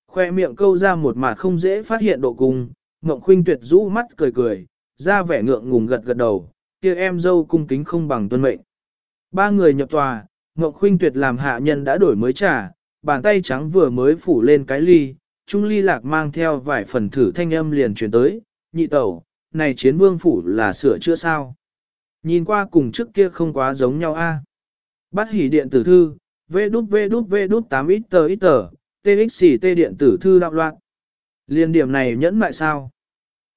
S1: Khoe miệng câu ra một mặt không dễ phát hiện độ cung, Ngộng khuynh tuyệt rũ mắt cười cười, ra vẻ ngượng ngùng gật gật đầu, kia em dâu cung kính không bằng tuân mệnh. Ba người nhập tòa, Ngộng khuynh tuyệt làm hạ nhân đã đổi mới trà, bàn tay trắng vừa mới phủ lên cái ly, trung ly lạc mang theo vài phần thử thanh âm liền truyền tới, nhị tẩu, này chiến vương phủ là sửa chữa sao? Nhìn qua cùng trước kia không quá giống nhau a. Bắt hỉ điện tử thư, vê đút vê đút vê đút 8 ít tờ ít tờ, TXT điện tử thư đạo loạn. Liên điểm này nhẫn lại sao?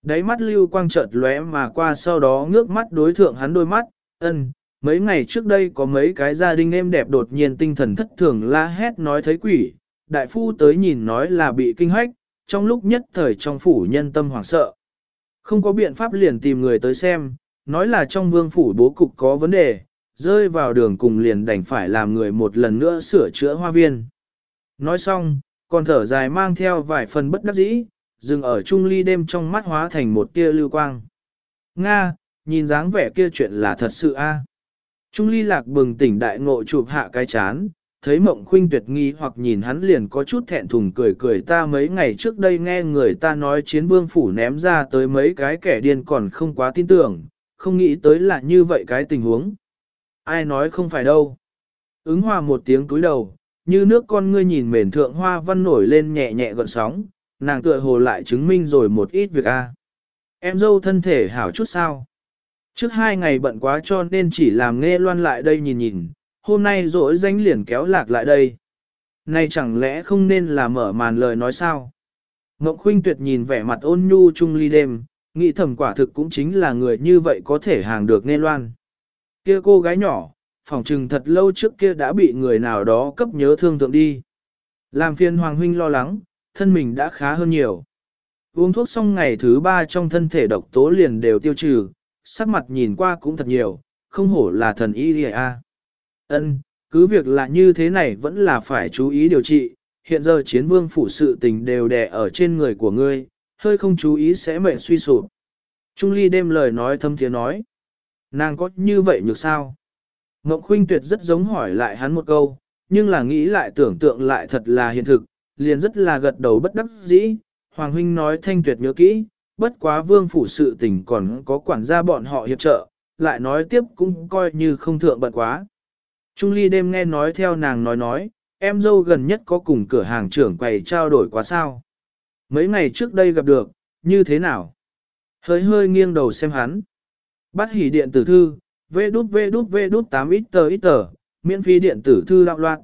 S1: Đáy mắt lưu quang chợt lóe mà qua sau đó ngước mắt đối thượng hắn đôi mắt, ân, mấy ngày trước đây có mấy cái gia đình em đẹp đột nhiên tinh thần thất thường la hét nói thấy quỷ, đại phu tới nhìn nói là bị kinh hoách, trong lúc nhất thời trong phủ nhân tâm hoảng sợ. Không có biện pháp liền tìm người tới xem, nói là trong vương phủ bố cục có vấn đề, rơi vào đường cùng liền đành phải làm người một lần nữa sửa chữa hoa viên. Nói xong, còn thở dài mang theo vài phần bất đắc dĩ, dừng ở trung ly đêm trong mắt hóa thành một tia lưu quang. Nga, nhìn dáng vẻ kia chuyện là thật sự a. Trung ly lạc bừng tỉnh đại ngộ chụp hạ cái chán, thấy mộng khuynh tuyệt nghi hoặc nhìn hắn liền có chút thẹn thùng cười cười ta mấy ngày trước đây nghe người ta nói chiến vương phủ ném ra tới mấy cái kẻ điên còn không quá tin tưởng, không nghĩ tới là như vậy cái tình huống. Ai nói không phải đâu. Ứng hòa một tiếng túi đầu, như nước con ngươi nhìn mền thượng hoa văn nổi lên nhẹ nhẹ gọn sóng, nàng tựa hồ lại chứng minh rồi một ít việc a. Em dâu thân thể hảo chút sao. Trước hai ngày bận quá cho nên chỉ làm nghe loan lại đây nhìn nhìn, hôm nay rỗi danh liền kéo lạc lại đây. Này chẳng lẽ không nên là mở màn lời nói sao? Ngọc Khuynh Tuyệt nhìn vẻ mặt ôn nhu Chung ly đêm, nghĩ thầm quả thực cũng chính là người như vậy có thể hàng được nghe loan. Kia cô gái nhỏ, phỏng trừng thật lâu trước kia đã bị người nào đó cấp nhớ thương tượng đi. Làm phiền Hoàng Huynh lo lắng, thân mình đã khá hơn nhiều. Uống thuốc xong ngày thứ ba trong thân thể độc tố liền đều tiêu trừ, sắc mặt nhìn qua cũng thật nhiều, không hổ là thần y a. Ân, cứ việc là như thế này vẫn là phải chú ý điều trị, hiện giờ chiến vương phủ sự tình đều đè ở trên người của ngươi, hơi không chú ý sẽ mệnh suy sụp. Trung ly đêm lời nói thâm tiếng nói. Nàng có như vậy nhược sao? Ngọc Khuynh Tuyệt rất giống hỏi lại hắn một câu, nhưng là nghĩ lại tưởng tượng lại thật là hiện thực, liền rất là gật đầu bất đắc dĩ. Hoàng Huynh nói thanh tuyệt nhớ kỹ, bất quá vương phủ sự tình còn có quản gia bọn họ hiệp trợ, lại nói tiếp cũng coi như không thượng bận quá. Trung ly đêm nghe nói theo nàng nói nói, em dâu gần nhất có cùng cửa hàng trưởng quầy trao đổi quá sao. Mấy ngày trước đây gặp được, như thế nào? Hơi hơi nghiêng đầu xem hắn. Bắt hỉ điện tử thư, vê đút vê đút vê đút 8 ít tờ ít tờ, miễn phí điện tử thư đạo loạn.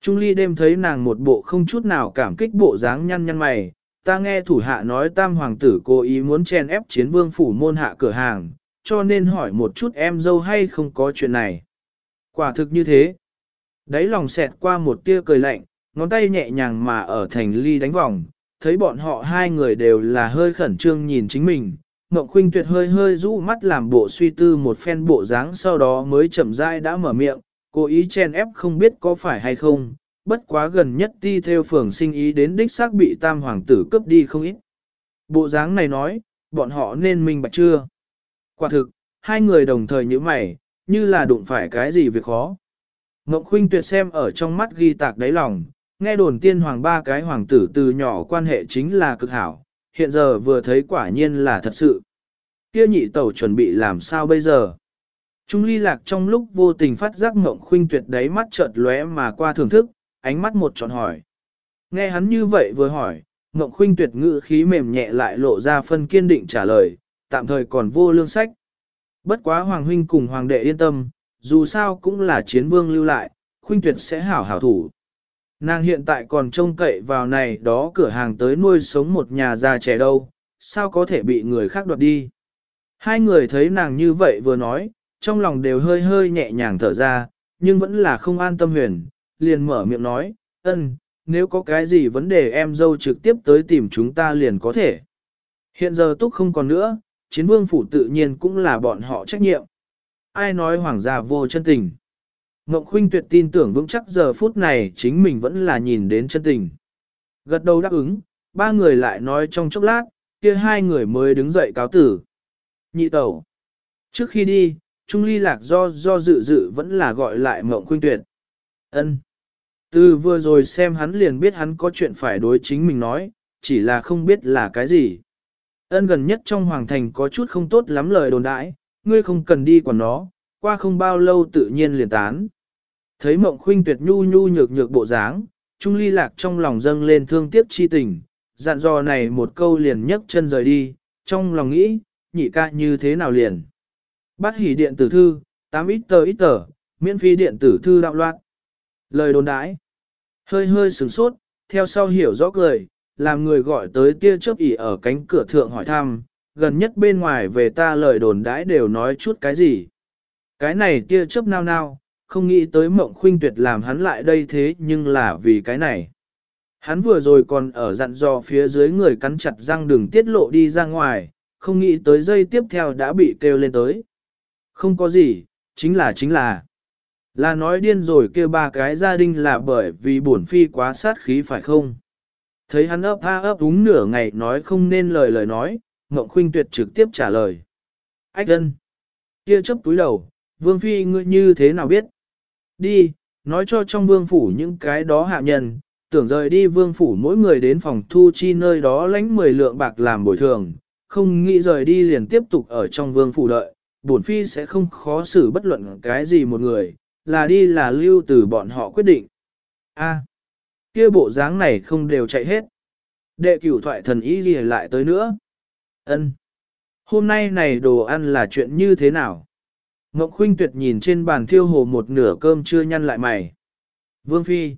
S1: Trung ly đêm thấy nàng một bộ không chút nào cảm kích bộ dáng nhăn nhăn mày, ta nghe thủ hạ nói tam hoàng tử cố ý muốn chen ép chiến vương phủ môn hạ cửa hàng, cho nên hỏi một chút em dâu hay không có chuyện này. Quả thực như thế. Đấy lòng xẹt qua một tia cười lạnh, ngón tay nhẹ nhàng mà ở thành ly đánh vòng, thấy bọn họ hai người đều là hơi khẩn trương nhìn chính mình. Ngộng khuynh tuyệt hơi hơi rũ mắt làm bộ suy tư một phen bộ dáng sau đó mới chậm rãi đã mở miệng, cố ý chen ép không biết có phải hay không, bất quá gần nhất ti theo phường sinh ý đến đích xác bị tam hoàng tử cướp đi không ít. Bộ dáng này nói, bọn họ nên minh bạch chưa? Quả thực, hai người đồng thời như mày, như là đụng phải cái gì việc khó. Ngọc Khuynh tuyệt xem ở trong mắt ghi tạc đáy lòng, nghe đồn tiên hoàng ba cái hoàng tử từ nhỏ quan hệ chính là cực hảo, hiện giờ vừa thấy quả nhiên là thật sự. Kia nhị tẩu chuẩn bị làm sao bây giờ? Trung ly lạc trong lúc vô tình phát giác mộng Khuynh tuyệt đáy mắt chợt lóe mà qua thưởng thức, ánh mắt một tròn hỏi. Nghe hắn như vậy vừa hỏi, mộng Khuynh tuyệt ngữ khí mềm nhẹ lại lộ ra phân kiên định trả lời, tạm thời còn vô lương sách. Bất quá Hoàng Huynh cùng Hoàng đệ yên tâm, dù sao cũng là chiến vương lưu lại, Khuynh tuyệt sẽ hảo hảo thủ. Nàng hiện tại còn trông cậy vào này đó cửa hàng tới nuôi sống một nhà già trẻ đâu, sao có thể bị người khác đoạt đi. Hai người thấy nàng như vậy vừa nói, trong lòng đều hơi hơi nhẹ nhàng thở ra, nhưng vẫn là không an tâm huyền, liền mở miệng nói, ân, nếu có cái gì vấn đề em dâu trực tiếp tới tìm chúng ta liền có thể. Hiện giờ túc không còn nữa, chiến vương phủ tự nhiên cũng là bọn họ trách nhiệm. Ai nói hoàng gia vô chân tình. Ngộng Khuynh tuyệt tin tưởng vững chắc giờ phút này chính mình vẫn là nhìn đến chân tình. Gật đầu đáp ứng, ba người lại nói trong chốc lát, kia hai người mới đứng dậy cáo tử. Nhị tẩu. Trước khi đi, Trung ly lạc do do dự dự vẫn là gọi lại Ngộng Khuynh tuyệt. ân Từ vừa rồi xem hắn liền biết hắn có chuyện phải đối chính mình nói, chỉ là không biết là cái gì. Ân gần nhất trong hoàng thành có chút không tốt lắm lời đồn đãi, ngươi không cần đi quản nó, qua không bao lâu tự nhiên liền tán. Thấy mộng khuynh tuyệt nhu nhu nhược nhược bộ dáng, Trung ly lạc trong lòng dâng lên thương tiếc chi tình, dặn dò này một câu liền nhấc chân rời đi, trong lòng nghĩ, nhị ca như thế nào liền. Bắt hỉ điện tử thư, 8 ít tờ ít tờ, miễn phí điện tử thư đạo loạn. Lời đồn đãi, hơi hơi sửng sốt, theo sau hiểu rõ cười, làm người gọi tới tia chớp ỉ ở cánh cửa thượng hỏi thăm, gần nhất bên ngoài về ta lời đồn đãi đều nói chút cái gì. Cái này tia chớp nao nao, không nghĩ tới mộng khuynh tuyệt làm hắn lại đây thế nhưng là vì cái này. Hắn vừa rồi còn ở dặn dò phía dưới người cắn chặt răng đừng tiết lộ đi ra ngoài, không nghĩ tới giây tiếp theo đã bị kêu lên tới. Không có gì, chính là chính là. Là nói điên rồi kêu ba cái gia đình là bởi vì bổn phi quá sát khí phải không? Thấy hắn ấp ha ấp đúng nửa ngày nói không nên lời lời nói, Ngộng Khuynh Tuyệt trực tiếp trả lời. Ách ân. Kia chấp túi đầu, Vương Phi ngươi như thế nào biết? Đi, nói cho trong vương phủ những cái đó hạ nhân, tưởng rời đi vương phủ mỗi người đến phòng thu chi nơi đó lãnh 10 lượng bạc làm bồi thường, không nghĩ rời đi liền tiếp tục ở trong vương phủ đợi, bổn phi sẽ không khó xử bất luận cái gì một người, là đi là lưu từ bọn họ quyết định. A, kia bộ dáng này không đều chạy hết. Đệ cửu thoại thần ý gì lại tới nữa. Ân. Hôm nay này đồ ăn là chuyện như thế nào? Ngọc Khuynh Tuyệt nhìn trên bàn thiêu hồ một nửa cơm chưa nhăn lại mày. Vương Phi.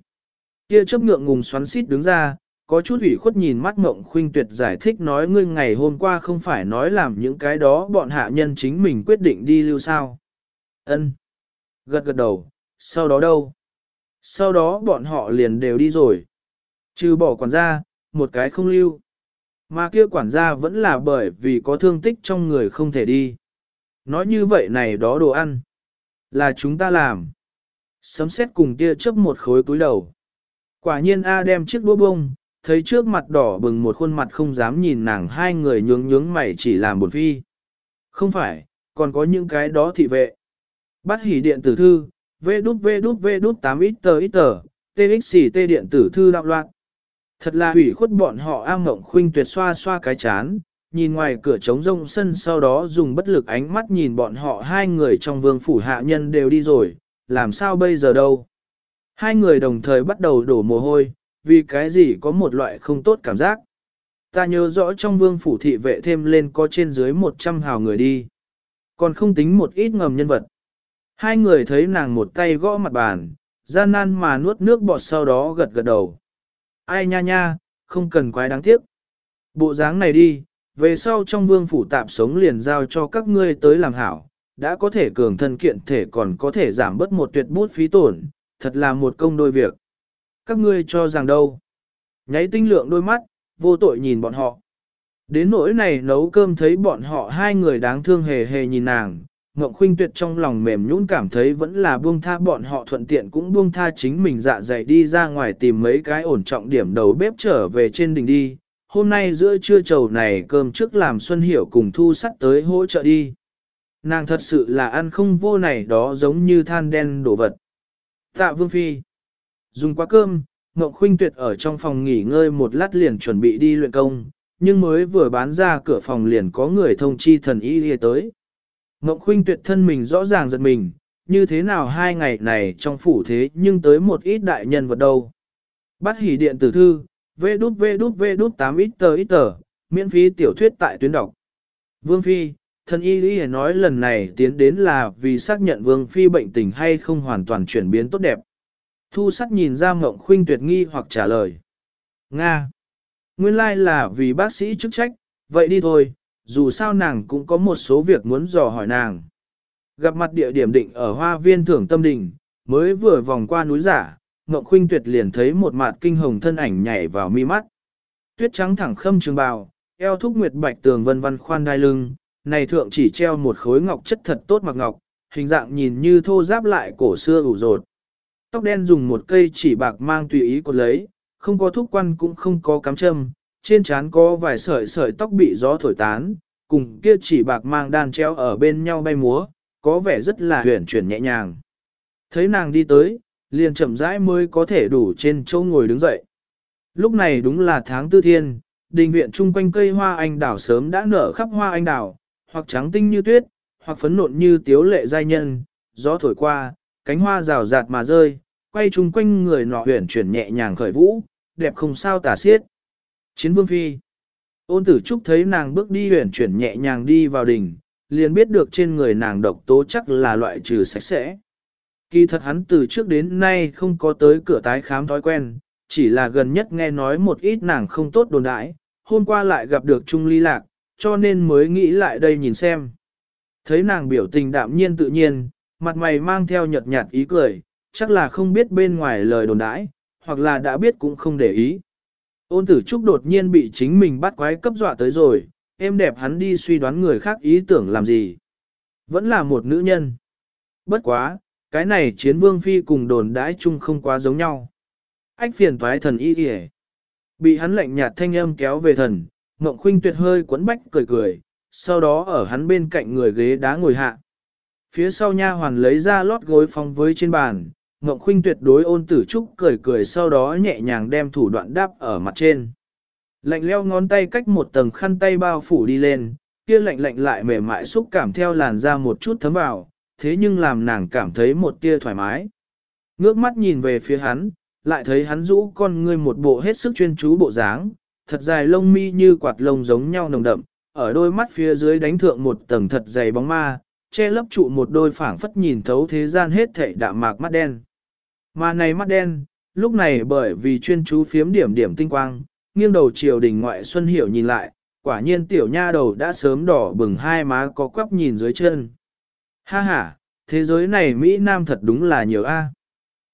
S1: Kia chấp ngượng ngùng xoắn xít đứng ra, có chút ủy khuất nhìn mắt Ngộng Khuynh Tuyệt giải thích nói ngươi ngày hôm qua không phải nói làm những cái đó bọn hạ nhân chính mình quyết định đi lưu sao. Ân. Gật gật đầu, sau đó đâu? Sau đó bọn họ liền đều đi rồi. Trừ bỏ quản gia, một cái không lưu. Mà kia quản gia vẫn là bởi vì có thương tích trong người không thể đi. Nói như vậy này đó đồ ăn. Là chúng ta làm. Sấm xét cùng kia chớp một khối túi đầu. Quả nhiên A đem chiếc đũa bông, thấy trước mặt đỏ bừng một khuôn mặt không dám nhìn nàng hai người nhướng nhướng mày chỉ làm buồn phi. Không phải, còn có những cái đó thị vệ. Bắt hỉ điện tử thư, vê đút vê đút vê đút 8 ít tờ ít tờ, TXT điện tử thư đạo loạn. Thật là hủy khuất bọn họ am ngộng khuynh tuyệt xoa xoa cái chán, nhìn ngoài cửa trống rông sân sau đó dùng bất lực ánh mắt nhìn bọn họ hai người trong vương phủ hạ nhân đều đi rồi, làm sao bây giờ đâu. Hai người đồng thời bắt đầu đổ mồ hôi, vì cái gì có một loại không tốt cảm giác. Ta nhớ rõ trong vương phủ thị vệ thêm lên có trên dưới 100 hào người đi. Còn không tính một ít ngầm nhân vật. Hai người thấy nàng một tay gõ mặt bàn, gian nan mà nuốt nước bọt sau đó gật gật đầu. Ai nha nha, không cần quái đáng tiếc. Bộ dáng này đi, về sau trong vương phủ tạm sống liền giao cho các ngươi tới làm hảo, đã có thể cường thân kiện thể còn có thể giảm bớt một tuyệt bút phí tổn, thật là một công đôi việc. Các ngươi cho rằng đâu? Nháy tinh lượng đôi mắt, vô tội nhìn bọn họ. Đến nỗi này nấu cơm thấy bọn họ hai người đáng thương hề hề nhìn nàng, ngậm Khuynh Tuyệt trong lòng mềm nhũn cảm thấy vẫn là buông tha bọn họ thuận tiện cũng buông tha chính mình dạ dày đi ra ngoài tìm mấy cái ổn trọng điểm đầu bếp trở về trên đỉnh đi. Hôm nay giữa trưa trầu này cơm trước làm Xuân Hiểu cùng thu sắt tới hỗ trợ đi. Nàng thật sự là ăn không vô này đó giống như than đen đổ vật. Tạ Vương Phi Dùng quá cơm, Ngọc Khuynh Tuyệt ở trong phòng nghỉ ngơi một lát liền chuẩn bị đi luyện công, nhưng mới vừa bán ra cửa phòng liền có người thông chi thần y đi tới. Ngọc Khuynh tuyệt thân mình rõ ràng giật mình, như thế nào hai ngày này trong phủ thế nhưng tới một ít đại nhân vật đâu. Bắt hỉ điện tử thư, vê đút vê đút vê đút 8 ít tờ ít tờ, miễn phí tiểu thuyết tại tuyến đọc. Vương Phi, thân y lý nói lần này tiến đến là vì xác nhận Vương Phi bệnh tình hay không hoàn toàn chuyển biến tốt đẹp. Thu sắc nhìn ra mộng khuynh tuyệt nghi hoặc trả lời. Nga. Nguyên lai like là vì bác sĩ chức trách, vậy đi thôi, dù sao nàng cũng có một số việc muốn dò hỏi nàng. Gặp mặt địa điểm định ở hoa viên thưởng tâm đình, mới vừa vòng qua núi giả, Ngọc Khuynh Tuyệt liền thấy một mặt kinh hồng thân ảnh nhảy vào mi mắt. Tuyết trắng thẳng khâm trường bào, eo thúc nguyệt bạch tường vân vân khoan đai lưng, này thượng chỉ treo một khối ngọc chất thật tốt mặc ngọc, hình dạng nhìn như thô giáp lại cổ xưa ủ rột. Tóc đen dùng một cây chỉ bạc mang tùy ý cột lấy, không có thúc quan cũng không có cắm châm, trên trán có vài sợi sợi tóc bị gió thổi tán, cùng kia chỉ bạc mang đan treo ở bên nhau bay múa, có vẻ rất là huyền chuyển nhẹ nhàng. Thấy nàng đi tới, liền chậm rãi mới có thể đủ trên chỗ ngồi đứng dậy. Lúc này đúng là tháng tư thiên, đình viện chung quanh cây hoa anh đào sớm đã nở khắp hoa anh đào, hoặc trắng tinh như tuyết, hoặc phấn nộn như tiếu lệ giai nhân, gió thổi qua, cánh hoa rào rạt mà rơi, quay chung quanh người nọ huyền chuyển nhẹ nhàng khởi vũ, đẹp không sao tả xiết. Chiến vương phi. Ôn tử trúc thấy nàng bước đi huyển chuyển nhẹ nhàng đi vào đỉnh, liền biết được trên người nàng độc tố chắc là loại trừ sạch sẽ. Kỳ thật hắn từ trước đến nay không có tới cửa tái khám thói quen, chỉ là gần nhất nghe nói một ít nàng không tốt đồn đãi, hôm qua lại gặp được Trung Ly Lạc, cho nên mới nghĩ lại đây nhìn xem. Thấy nàng biểu tình đạm nhiên tự nhiên, mặt mày mang theo nhợt nhạt ý cười, chắc là không biết bên ngoài lời đồn đãi, hoặc là đã biết cũng không để ý. Ôn tử trúc đột nhiên bị chính mình bắt quái cấp dọa tới rồi, em đẹp hắn đi suy đoán người khác ý tưởng làm gì. Vẫn là một nữ nhân. Bất quá, cái này chiến vương phi cùng đồn đãi chung không quá giống nhau. Ách phiền toái thần y kìa. Bị hắn lạnh nhạt thanh âm kéo về thần, Ngộng Khuynh tuyệt hơi quấn bách cười cười, sau đó ở hắn bên cạnh người ghế đá ngồi hạ. Phía sau nha hoàn lấy ra lót gối phong với trên bàn, Ngộng Khuynh tuyệt đối ôn tử trúc cười cười sau đó nhẹ nhàng đem thủ đoạn đáp ở mặt trên. Lạnh leo ngón tay cách một tầng khăn tay bao phủ đi lên, kia lạnh lạnh lại mềm mại xúc cảm theo làn da một chút thấm vào, thế nhưng làm nàng cảm thấy một tia thoải mái. Ngước mắt nhìn về phía hắn, lại thấy hắn rũ con ngươi một bộ hết sức chuyên chú bộ dáng, thật dài lông mi như quạt lông giống nhau nồng đậm, ở đôi mắt phía dưới đánh thượng một tầng thật dày bóng ma, che lấp trụ một đôi phảng phất nhìn thấu thế gian hết thảy đạm mạc mắt đen. Mà này mắt đen, lúc này bởi vì chuyên chú phiếm điểm điểm tinh quang, nghiêng đầu triều đình ngoại xuân hiểu nhìn lại, quả nhiên tiểu nha đầu đã sớm đỏ bừng hai má có quắp nhìn dưới chân. Ha ha, thế giới này Mỹ Nam thật đúng là nhiều a.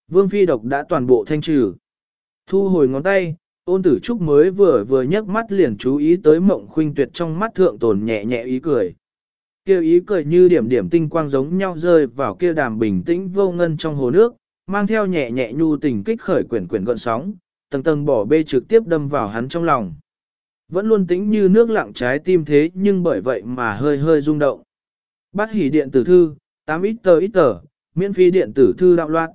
S1: Vương Phi độc đã toàn bộ thanh trừ. Thu hồi ngón tay, ôn tử trúc mới vừa vừa nhấc mắt liền chú ý tới mộng khuynh tuyệt trong mắt thượng tồn nhẹ nhẹ ý cười. Kêu ý cười như điểm điểm tinh quang giống nhau rơi vào kia đàm bình tĩnh vô ngân trong hồ nước, mang theo nhẹ nhẹ nhu tình kích khởi quyển quyển gọn sóng, tầng tầng bỏ bê trực tiếp đâm vào hắn trong lòng. Vẫn luôn tĩnh như nước lặng trái tim thế nhưng bởi vậy mà hơi hơi rung động. Bắt hỉ điện tử thư, 8 ít tờ ít tờ, miễn phí điện tử thư đạo loạn.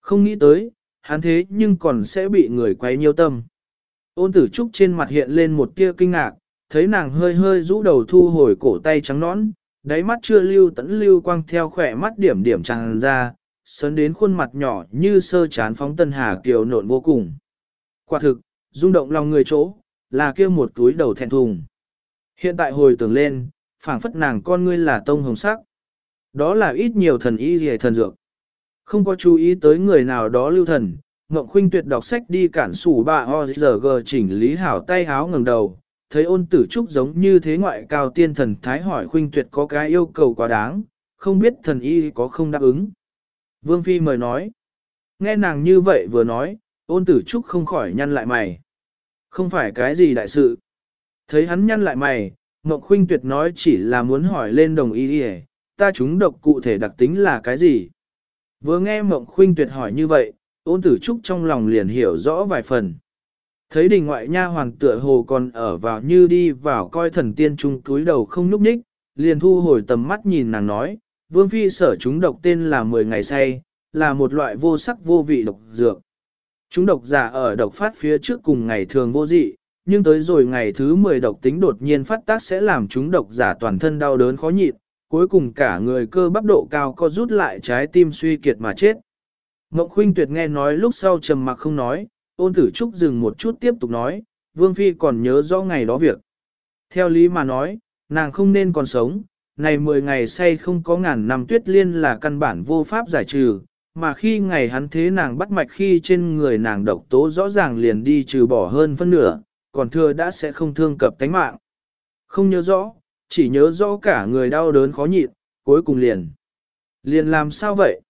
S1: Không nghĩ tới, hắn thế nhưng còn sẽ bị người quấy nhiêu tâm. Ôn tử trúc trên mặt hiện lên một tia kinh ngạc, thấy nàng hơi hơi rũ đầu thu hồi cổ tay trắng nõn, đáy mắt chưa lưu tẫn lưu quang theo khỏe mắt điểm điểm tràn ra, sấn đến khuôn mặt nhỏ như sơ chán phóng tân hà kiều nộn vô cùng. Quả thực, rung động lòng người chỗ, là kia một túi đầu thẹn thùng. Hiện tại hồi tưởng lên, phảng phất nàng con ngươi là tông hồng sắc. Đó là ít nhiều thần y gì thần dược. Không có chú ý tới người nào đó lưu thần, Ngộng Khuynh tuyệt đọc sách đi cản sủ bà OZG chỉnh lý hảo tay háo ngẩng đầu, thấy ôn tử trúc giống như thế ngoại cao tiên thần thái hỏi Khuynh tuyệt có cái yêu cầu quá đáng, không biết thần y có không đáp ứng. Vương Phi mời nói. Nghe nàng như vậy vừa nói, ôn tử trúc không khỏi nhăn lại mày. Không phải cái gì đại sự. Thấy hắn nhăn lại mày, Ngọc Khuynh Tuyệt nói chỉ là muốn hỏi lên đồng ý đi ta chúng độc cụ thể đặc tính là cái gì. Vừa nghe Mộng Khuynh Tuyệt hỏi như vậy, ôn tử trúc trong lòng liền hiểu rõ vài phần. Thấy đình ngoại nha hoàng tựa hồ còn ở vào như đi vào coi thần tiên trung túi đầu không núp ních, liền thu hồi tầm mắt nhìn nàng nói, vương phi sở chúng độc tên là 10 ngày say, là một loại vô sắc vô vị độc dược. Chúng độc giả ở độc phát phía trước cùng ngày thường vô dị, nhưng tới rồi ngày thứ 10 độc tính đột nhiên phát tác sẽ làm chúng độc giả toàn thân đau đớn khó nhịn, cuối cùng cả người cơ bắp độ cao co rút lại trái tim suy kiệt mà chết. Ngọc Khuynh Tuyệt nghe nói lúc sau trầm mặc không nói, ôn tử trúc dừng một chút tiếp tục nói, Vương Phi còn nhớ rõ ngày đó việc. Theo lý mà nói, nàng không nên còn sống, này 10 ngày say không có ngàn năm tuyết liên là căn bản vô pháp giải trừ, mà khi ngày hắn thế nàng bắt mạch khi trên người nàng độc tố rõ ràng liền đi trừ bỏ hơn phân nửa, còn thừa đã sẽ không thương cập tánh mạng. Không nhớ rõ, chỉ nhớ rõ cả người đau đớn khó nhịn, cuối cùng liền. Liền làm sao vậy?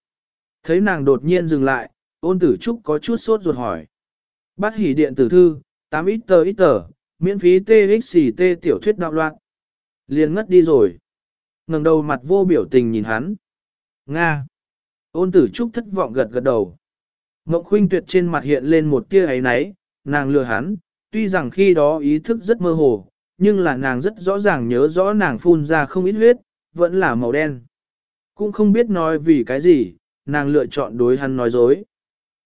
S1: Thấy nàng đột nhiên dừng lại, ôn tử trúc có chút sốt ruột hỏi. Bắt hỉ điện tử thư, 8 ít tờ ít tờ, miễn phí TXT tiểu thuyết đạo loạn. Liền ngất đi rồi. ngẩng đầu mặt vô biểu tình nhìn hắn. Nga. Ôn tử trúc thất vọng gật gật đầu. Mộng khuynh tuyệt trên mặt hiện lên một tia ấy náy, nàng lừa hắn, tuy rằng khi đó ý thức rất mơ hồ, nhưng là nàng rất rõ ràng nhớ rõ nàng phun ra không ít huyết, vẫn là màu đen. Cũng không biết nói vì cái gì, nàng lựa chọn đối hắn nói dối.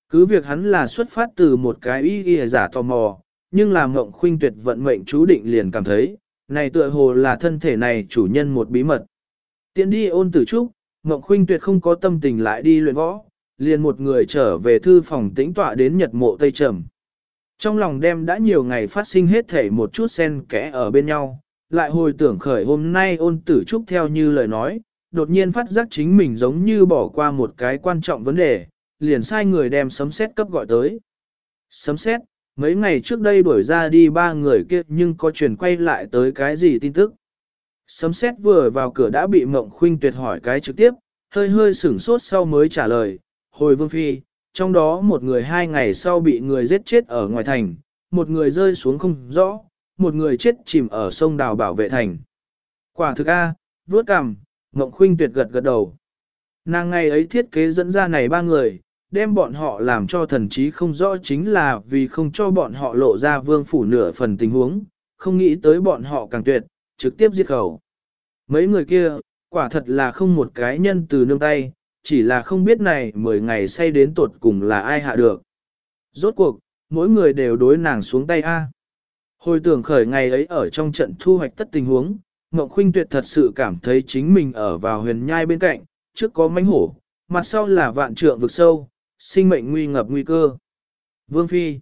S1: Cứ việc hắn là xuất phát từ một cái ý ghi giả tò mò, nhưng làm mộng khuynh tuyệt vận mệnh chú định liền cảm thấy, này tựa hồ là thân thể này chủ nhân một bí mật. Tiến đi ôn tử trúc, mộng khuynh tuyệt không có tâm tình lại đi luyện võ, liền một người trở về thư phòng tĩnh tọa đến nhật mộ Tây Trầm. Trong lòng đem đã nhiều ngày phát sinh hết thể một chút sen kẽ ở bên nhau, lại hồi tưởng khởi hôm nay ôn tử trúc theo như lời nói, đột nhiên phát giác chính mình giống như bỏ qua một cái quan trọng vấn đề, liền sai người đem sấm xét cấp gọi tới. Sấm xét, mấy ngày trước đây đuổi ra đi ba người kia nhưng có truyền quay lại tới cái gì tin tức. Sấm xét vừa vào cửa đã bị mộng khuynh tuyệt hỏi cái trực tiếp, hơi hơi sửng sốt sau mới trả lời, hồi vương phi, trong đó một người hai ngày sau bị người giết chết ở ngoài thành, một người rơi xuống không rõ, một người chết chìm ở sông đào bảo vệ thành. Quả thực A, vuốt cằm, Ngộng Khuynh tuyệt gật gật đầu. Nàng ngày ấy thiết kế dẫn ra này ba người, đem bọn họ làm cho thần trí không rõ chính là vì không cho bọn họ lộ ra vương phủ nửa phần tình huống, không nghĩ tới bọn họ càng tuyệt, trực tiếp giết khẩu. Mấy người kia, quả thật là không một cái nhân từ nương tay, chỉ là không biết này 10 ngày say đến tột cùng là ai hạ được. Rốt cuộc, mỗi người đều đối nàng xuống tay A. Hồi tưởng khởi ngày ấy ở trong trận thu hoạch tất tình huống, Ngọc Khuynh Tuyệt thật sự cảm thấy chính mình ở vào huyền nhai bên cạnh, trước có mánh hổ, mặt sau là vạn trượng vực sâu, sinh mệnh nguy ngập nguy cơ. Vương Phi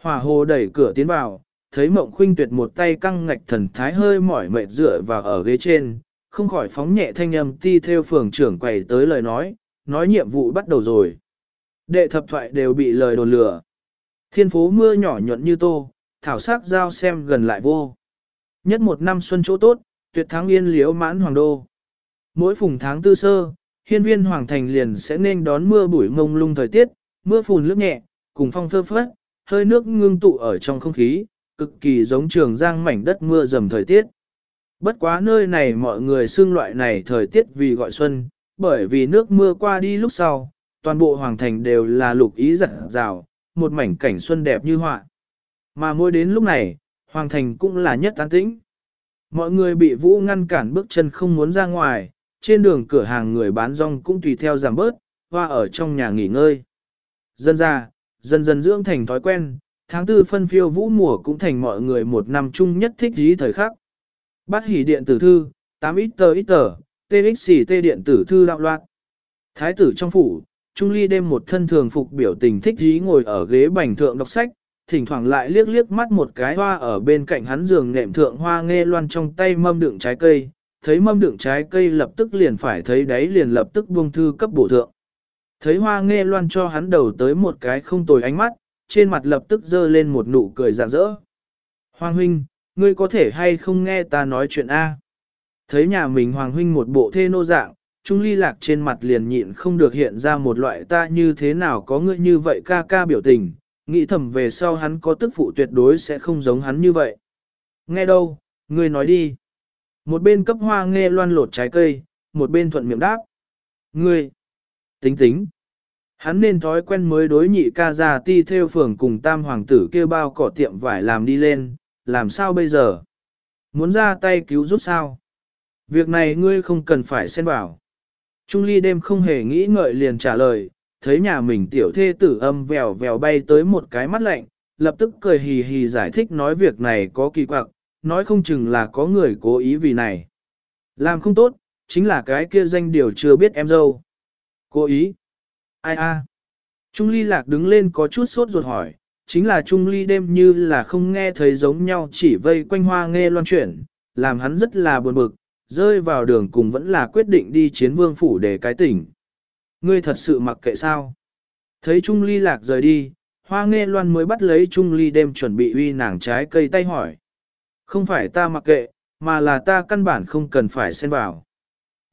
S1: Hỏa hồ đẩy cửa tiến vào, thấy mộng khuynh tuyệt một tay căng ngạch thần thái hơi mỏi mệt dựa vào ở ghế trên, không khỏi phóng nhẹ thanh âm ti theo phường trưởng quầy tới lời nói, nói nhiệm vụ bắt đầu rồi. Đệ thập thoại đều bị lời đồn lửa. Thiên phố mưa nhỏ nhuận như tô, thảo sắc giao xem gần lại vô. Nhất một năm xuân chỗ tốt, tuyệt thắng yên liễu mãn hoàng đô. Mỗi phùng tháng tư sơ, hiên viên hoàng thành liền sẽ nên đón mưa bụi mông lung thời tiết, mưa phùn lướt nhẹ, cùng phong phơ phất, hơi nước ngưng tụ ở trong không khí, cực kỳ giống trường giang mảnh đất mưa dầm thời tiết. Bất quá nơi này mọi người xưng loại này thời tiết vì gọi xuân, bởi vì nước mưa qua đi lúc sau, toàn bộ hoàng thành đều là lục ý giật rào, một mảnh cảnh xuân đẹp như họa. Mà mỗi đến lúc này, hoàng thành cũng là nhất tán tĩnh. Mọi người bị vũ ngăn cản bước chân không muốn ra ngoài, trên đường cửa hàng người bán rong cũng tùy theo giảm bớt, hoa ở trong nhà nghỉ ngơi. Dân ra, dần dần dưỡng thành thói quen, tháng tư phân phiêu vũ mùa cũng thành mọi người một năm chung nhất thích dí thời khắc. Bắt hỉ điện tử thư, 8 ít tờ ít tờ, TXT điện tử thư đạo loạn. Thái tử trong phủ, Trung Ly đêm một thân thường phục biểu tình thích dí ngồi ở ghế bành thượng đọc sách, thỉnh thoảng lại liếc liếc mắt một cái hoa ở bên cạnh hắn giường nệm thượng hoa nghe loan trong tay mâm đựng trái cây, thấy mâm đựng trái cây lập tức liền phải thấy đáy liền lập tức buông thư cấp bổ thượng. Thấy hoa nghe loan cho hắn đầu tới một cái không tồi ánh mắt, trên mặt lập tức dơ lên một nụ cười rạng rỡ. Hoàng huynh, ngươi có thể hay không nghe ta nói chuyện A. Thấy nhà mình Hoàng huynh một bộ thê nô dạng, Trung ly lạc trên mặt liền nhịn không được hiện ra một loại ta như thế nào có ngươi như vậy ca ca biểu tình, nghĩ thầm về sau hắn có tức phụ tuyệt đối sẽ không giống hắn như vậy. Nghe đâu, ngươi nói đi. Một bên cấp hoa nghe loan lột trái cây, một bên thuận miệng đáp. Ngươi, tính tính. Hắn nên thói quen mới đối nhị ca già ti theo phường cùng tam hoàng tử kêu bao cỏ tiệm vải làm đi lên, làm sao bây giờ? Muốn ra tay cứu giúp sao? Việc này ngươi không cần phải xen vào. Trung ly đêm không hề nghĩ ngợi liền trả lời, thấy nhà mình tiểu thê tử âm vèo vèo bay tới một cái mắt lạnh, lập tức cười hì hì giải thích nói việc này có kỳ quặc, nói không chừng là có người cố ý vì này. Làm không tốt, chính là cái kia danh điều chưa biết em dâu. Cố ý. Ai a? Trung ly lạc đứng lên có chút sốt ruột hỏi, chính là Trung ly đêm như là không nghe thấy giống nhau chỉ vây quanh hoa nghe loan chuyển, làm hắn rất là buồn bực, rơi vào đường cùng vẫn là quyết định đi chiến vương phủ để cái tỉnh. Ngươi thật sự mặc kệ sao? Thấy Trung ly lạc rời đi, hoa nghe loan mới bắt lấy Trung ly đêm chuẩn bị uy nàng trái cây tay hỏi. Không phải ta mặc kệ, mà là ta căn bản không cần phải xen vào.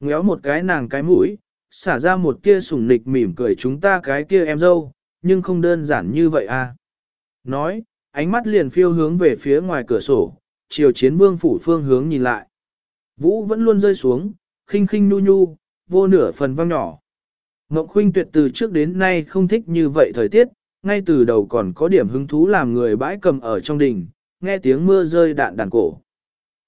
S1: Ngéo một cái nàng cái mũi, xả ra một tia sủng nịch mỉm cười chúng ta cái kia em dâu, nhưng không đơn giản như vậy à. Nói, ánh mắt liền phiêu hướng về phía ngoài cửa sổ, chiều chiến vương phủ phương hướng nhìn lại. Vũ vẫn luôn rơi xuống, khinh khinh nu nhu, vô nửa phần vang nhỏ. Ngọc Khuynh tuyệt từ trước đến nay không thích như vậy thời tiết, ngay từ đầu còn có điểm hứng thú làm người bãi cầm ở trong đình, nghe tiếng mưa rơi đạn đàn cổ.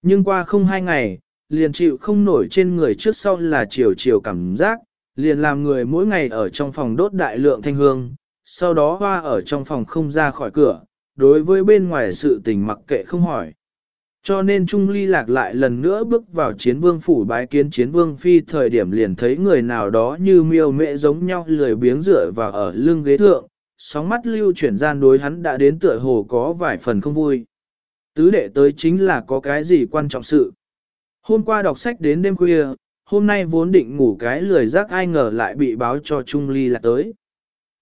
S1: Nhưng qua không hai ngày, liền chịu không nổi trên người trước sau là chiều chiều cảm giác, liền làm người mỗi ngày ở trong phòng đốt đại lượng thanh hương, sau đó hoa ở trong phòng không ra khỏi cửa, đối với bên ngoài sự tình mặc kệ không hỏi. Cho nên Trung Ly lạc lại lần nữa bước vào chiến vương phủ bái kiến chiến vương phi thời điểm liền thấy người nào đó như miêu mẹ giống nhau lười biếng dựa vào ở lưng ghế thượng, sóng mắt lưu chuyển gian đối hắn đã đến tựa hồ có vài phần không vui. Tứ đệ tới chính là có cái gì quan trọng sự. Hôm qua đọc sách đến đêm khuya, hôm nay vốn định ngủ cái lười giác ai ngờ lại bị báo cho Trung Ly là tới.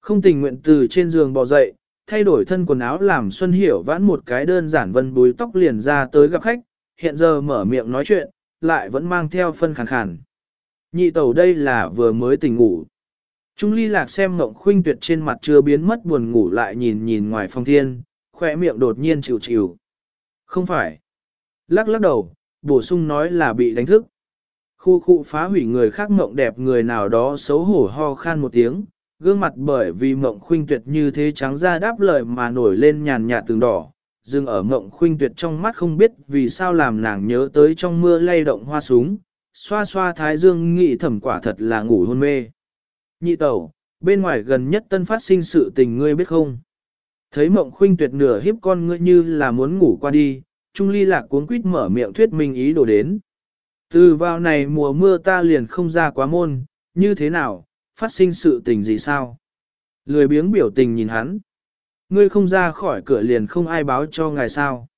S1: Không tình nguyện từ trên giường bò dậy, thay đổi thân quần áo làm Xuân Hiểu vãn một cái đơn giản vân búi tóc liền ra tới gặp khách, hiện giờ mở miệng nói chuyện, lại vẫn mang theo phân khàn khàn. Nhị tẩu đây là vừa mới tỉnh ngủ. Trung ly lạc xem ngộng khuynh tuyệt trên mặt chưa biến mất buồn ngủ lại nhìn nhìn ngoài phòng thiên, khỏe miệng đột nhiên chịu chịu. Không phải. Lắc lắc đầu, bổ sung nói là bị đánh thức. Khu khu phá hủy người khác ngộng đẹp người nào đó xấu hổ ho khan một tiếng, gương mặt bởi vì mộng khuynh tuyệt như thế trắng ra đáp lời mà nổi lên nhàn nhạt từng đỏ, dừng ở mộng khuynh tuyệt trong mắt không biết vì sao làm nàng nhớ tới trong mưa lay động hoa súng, xoa xoa thái dương nghĩ thẩm quả thật là ngủ hôn mê. Nhị tẩu, bên ngoài gần nhất tân phát sinh sự tình ngươi biết không? Thấy mộng khuynh tuyệt nửa hiếp con ngươi như là muốn ngủ qua đi, Trung ly lạc cuốn quýt mở miệng thuyết minh ý đồ đến. Từ vào này mùa mưa ta liền không ra quá môn, như thế nào, phát sinh sự tình gì sao? Lười biếng biểu tình nhìn hắn. Ngươi không ra khỏi cửa liền không ai báo cho ngài sao.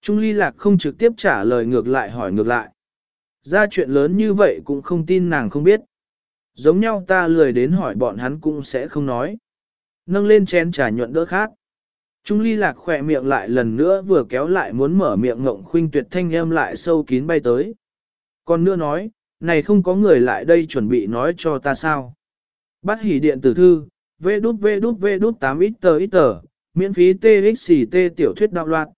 S1: Trung ly lạc không trực tiếp trả lời ngược lại hỏi ngược lại. Ra chuyện lớn như vậy cũng không tin nàng không biết. Giống nhau ta lười đến hỏi bọn hắn cũng sẽ không nói. Nâng lên chén trà nhuận đỡ khát. Trung ly lạc khỏe miệng lại lần nữa vừa kéo lại muốn mở miệng ngộng khuynh tuyệt thanh em lại sâu kín bay tới. Còn nữa nói, này không có người lại đây chuẩn bị nói cho ta sao. Bắt hỉ điện tử thư, vê đút vê đút vê đút 8 ít tờ ít tờ, miễn phí TXT tiểu thuyết đạo loạn.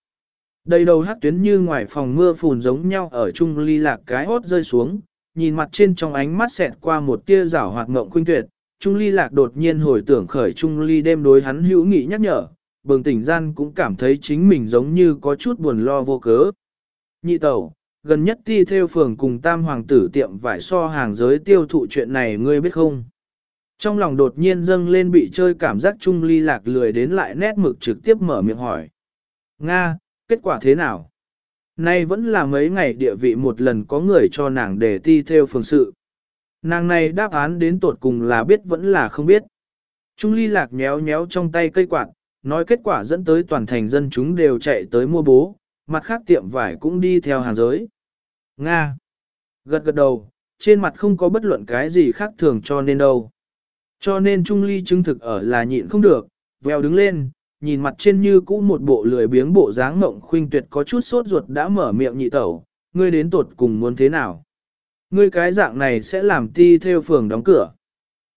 S1: Đầy đầu hát tuyến như ngoài phòng mưa phùn giống nhau ở trung ly lạc cái hốt rơi xuống, nhìn mặt trên trong ánh mắt xẹt qua một tia rảo hoạt ngộng khuynh tuyệt, trung ly lạc đột nhiên hồi tưởng khởi trung ly đêm đối hắn hữu nghị nhắc nhở, bừng tỉnh gian cũng cảm thấy chính mình giống như có chút buồn lo vô cớ. Nhị tẩu, gần nhất ti theo phường cùng tam hoàng tử tiệm vải so hàng giới tiêu thụ chuyện này ngươi biết không? Trong lòng đột nhiên dâng lên bị chơi cảm giác Chung ly lạc lười đến lại nét mực trực tiếp mở miệng hỏi. Nga, kết quả thế nào? Nay vẫn là mấy ngày địa vị một lần có người cho nàng để ti theo phương sự. Nàng này đáp án đến tột cùng là biết vẫn là không biết. Trung ly lạc nhéo nhéo trong tay cây quạt, nói kết quả dẫn tới toàn thành dân chúng đều chạy tới mua bố, mặt khác tiệm vải cũng đi theo hàng giới. Nga. Gật gật đầu, trên mặt không có bất luận cái gì khác thường cho nên đâu. Cho nên Trung Ly chứng thực ở là nhịn không được, vèo đứng lên, nhìn mặt trên như cũ một bộ lười biếng bộ dáng mộng khuynh tuyệt có chút sốt ruột đã mở miệng nhị tẩu, ngươi đến tột cùng muốn thế nào. Ngươi cái dạng này sẽ làm ti theo phường đóng cửa.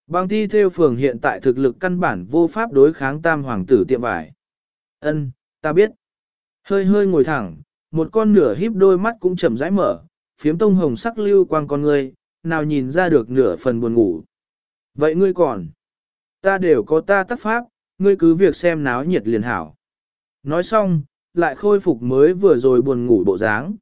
S1: Bằng ti theo phường hiện tại thực lực căn bản vô pháp đối kháng tam hoàng tử tiệm vải. Ân, ta biết. Hơi hơi ngồi thẳng, một con nửa híp đôi mắt cũng chậm rãi mở, phiếm tông hồng sắc lưu quang con ngươi, nào nhìn ra được nửa phần buồn ngủ. Vậy ngươi còn? Ta đều có ta tác pháp, ngươi cứ việc xem náo nhiệt liền hảo. Nói xong, lại khôi phục mới vừa rồi buồn ngủ bộ dáng.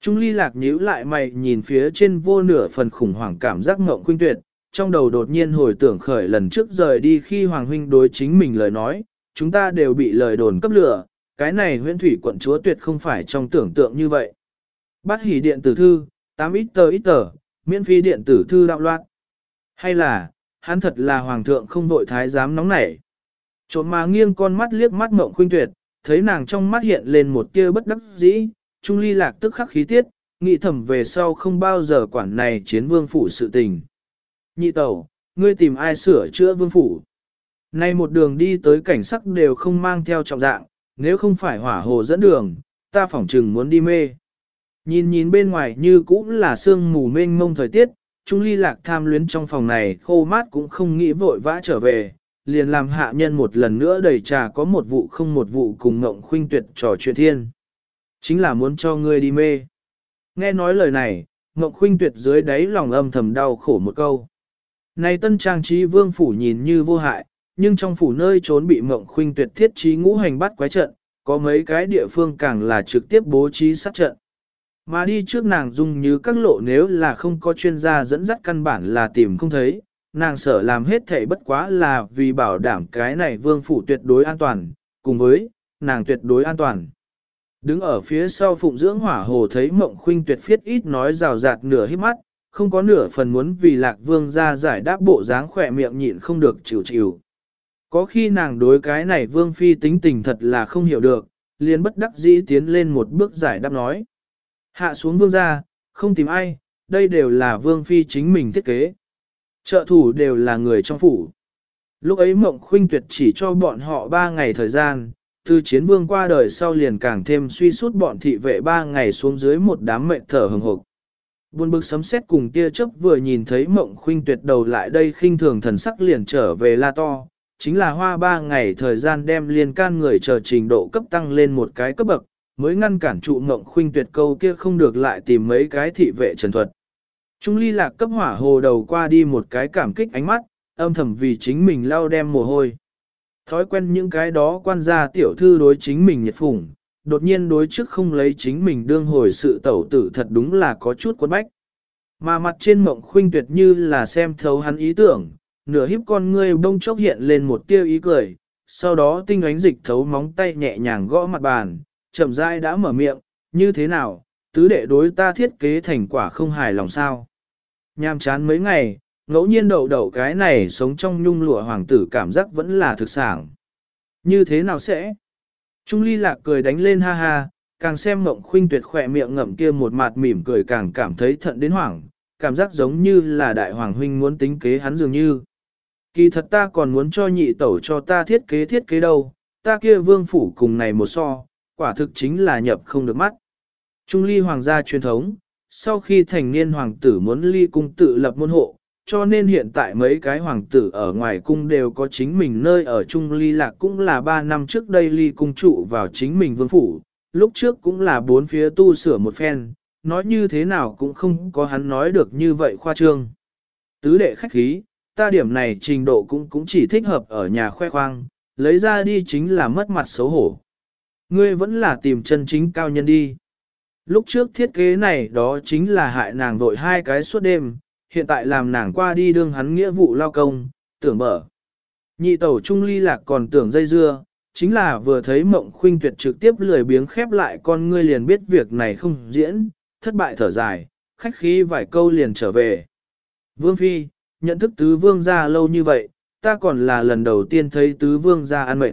S1: Trung ly lạc nhíu lại mày nhìn phía trên vô nửa phần khủng hoảng cảm giác ngộng khuynh tuyệt, trong đầu đột nhiên hồi tưởng khởi lần trước rời đi khi Hoàng Huynh đối chính mình lời nói, chúng ta đều bị lời đồn cấp lửa, cái này huyễn thủy quận chúa tuyệt không phải trong tưởng tượng như vậy. Bắt hỉ điện tử thư, 8 ít tờ ít tờ, miễn phí điện tử thư đạo loạn. Hay là, hắn thật là hoàng thượng không vội thái giám nóng nảy. Trộm mà nghiêng con mắt liếc mắt mộng khuynh tuyệt, thấy nàng trong mắt hiện lên một tia bất đắc dĩ, trung ly lạc tức khắc khí tiết, nghĩ thầm về sau không bao giờ quản này chiến vương phủ sự tình. Nhị tẩu, ngươi tìm ai sửa chữa vương phủ. Nay một đường đi tới cảnh sắc đều không mang theo trọng dạng, nếu không phải hỏa hồ dẫn đường, ta phỏng chừng muốn đi mê. Nhìn nhìn bên ngoài như cũng là sương mù mênh mông thời tiết, Trung Ly Lạc tham luyến trong phòng này khô mát cũng không nghĩ vội vã trở về, liền làm hạ nhân một lần nữa đầy trà có một vụ không một vụ cùng ngộng khuynh tuyệt trò chuyện thiên. Chính là muốn cho ngươi đi mê. Nghe nói lời này, ngộng khuynh tuyệt dưới đáy lòng âm thầm đau khổ một câu. Này tân trang trí vương phủ nhìn như vô hại, nhưng trong phủ nơi trốn bị ngộng khuynh tuyệt thiết trí ngũ hành bắt quái trận, có mấy cái địa phương càng là trực tiếp bố trí sát trận. Mà đi trước nàng dung như các lộ nếu là không có chuyên gia dẫn dắt căn bản là tìm không thấy, nàng sợ làm hết thể bất quá là vì bảo đảm cái này vương phủ tuyệt đối an toàn, cùng với, nàng tuyệt đối an toàn. Đứng ở phía sau phụng dưỡng hỏa hồ thấy mộng khuynh tuyệt phiết ít nói rào rạt nửa hít mắt, không có nửa phần muốn vì lạc vương ra giải đáp bộ dáng khỏe miệng nhịn không được chịu chịu. Có khi nàng đối cái này vương phi tính tình thật là không hiểu được, liền bất đắc dĩ tiến lên một bước giải đáp nói. Hạ xuống vương gia, không tìm ai, đây đều là vương phi chính mình thiết kế. Trợ thủ đều là người trong phủ. Lúc ấy mộng khuynh tuyệt chỉ cho bọn họ ba ngày thời gian, từ chiến vương qua đời sau liền càng thêm suy sút bọn thị vệ ba ngày xuống dưới một đám mệnh thở hừng hực. Buồn bực sấm sét cùng tia chớp vừa nhìn thấy mộng khuynh tuyệt đầu lại đây khinh thường thần sắc liền trở về la to, chính là hoa ba ngày thời gian đem liên can người chờ trình độ cấp tăng lên một cái cấp bậc, mới ngăn cản trụ mộng khuynh tuyệt câu kia không được lại tìm mấy cái thị vệ trần thuật. Trung ly lạc cấp hỏa hồ đầu qua đi một cái cảm kích ánh mắt, âm thầm vì chính mình lao đem mồ hôi. Thói quen những cái đó quan gia tiểu thư đối chính mình nhiệt phủng, đột nhiên đối trước không lấy chính mình đương hồi sự tẩu tử thật đúng là có chút quấn bách. Mà mặt trên mộng khuynh tuyệt như là xem thấu hắn ý tưởng, nửa híp con ngươi bông chốc hiện lên một tiêu ý cười, sau đó tinh ánh dịch thấu móng tay nhẹ nhàng gõ mặt bàn, chậm rãi đã mở miệng, như thế nào, tứ đệ đối ta thiết kế thành quả không hài lòng sao. Nhàm chán mấy ngày, ngẫu nhiên đậu đậu cái này sống trong nhung lụa hoàng tử cảm giác vẫn là thực sản. Như thế nào sẽ? Trung ly lạc cười đánh lên ha ha, càng xem mộng khuynh tuyệt khỏe miệng ngậm kia một mặt mỉm cười càng cảm thấy thận đến hoảng, cảm giác giống như là đại hoàng huynh muốn tính kế hắn dường như. Kỳ thật ta còn muốn cho nhị tẩu cho ta thiết kế thiết kế đâu, ta kia vương phủ cùng này một so, quả thực chính là nhập không được mắt. Trung ly hoàng gia truyền thống, sau khi thành niên hoàng tử muốn ly cung tự lập môn hộ, cho nên hiện tại mấy cái hoàng tử ở ngoài cung đều có chính mình nơi ở Trung ly lạc cũng là 3 năm trước đây ly cung trụ vào chính mình vương phủ, lúc trước cũng là bốn phía tu sửa một phen, nói như thế nào cũng không có hắn nói được như vậy khoa trương. Tứ đệ khách khí, ta điểm này trình độ cũng cũng chỉ thích hợp ở nhà khoe khoang, lấy ra đi chính là mất mặt xấu hổ. Ngươi vẫn là tìm chân chính cao nhân đi. Lúc trước thiết kế này đó chính là hại nàng vội hai cái suốt đêm, hiện tại làm nàng qua đi đương hắn nghĩa vụ lao công, tưởng mở. Nhị tẩu trung ly lạc còn tưởng dây dưa, chính là vừa thấy mộng khuynh tuyệt trực tiếp lười biếng khép lại con ngươi liền biết việc này không diễn, thất bại thở dài, khách khí vài câu liền trở về. Vương Phi, nhận thức tứ vương gia lâu như vậy, ta còn là lần đầu tiên thấy tứ vương gia ăn mệt.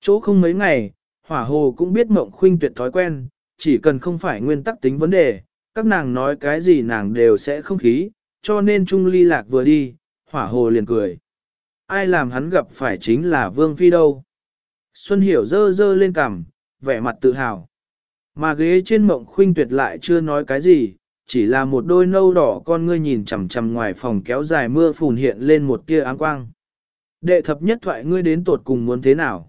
S1: Chỗ không mấy ngày, hỏa hồ cũng biết mộng khuynh tuyệt thói quen, chỉ cần không phải nguyên tắc tính vấn đề, các nàng nói cái gì nàng đều sẽ không khí, cho nên Trung Ly Lạc vừa đi, hỏa hồ liền cười. Ai làm hắn gặp phải chính là Vương Phi đâu. Xuân Hiểu dơ dơ lên cằm, vẻ mặt tự hào. Mà ghế trên mộng khuynh tuyệt lại chưa nói cái gì, chỉ là một đôi nâu đỏ con ngươi nhìn chằm chằm ngoài phòng kéo dài mưa phùn hiện lên một tia áng quang. Đệ thập nhất thoại ngươi đến tột cùng muốn thế nào?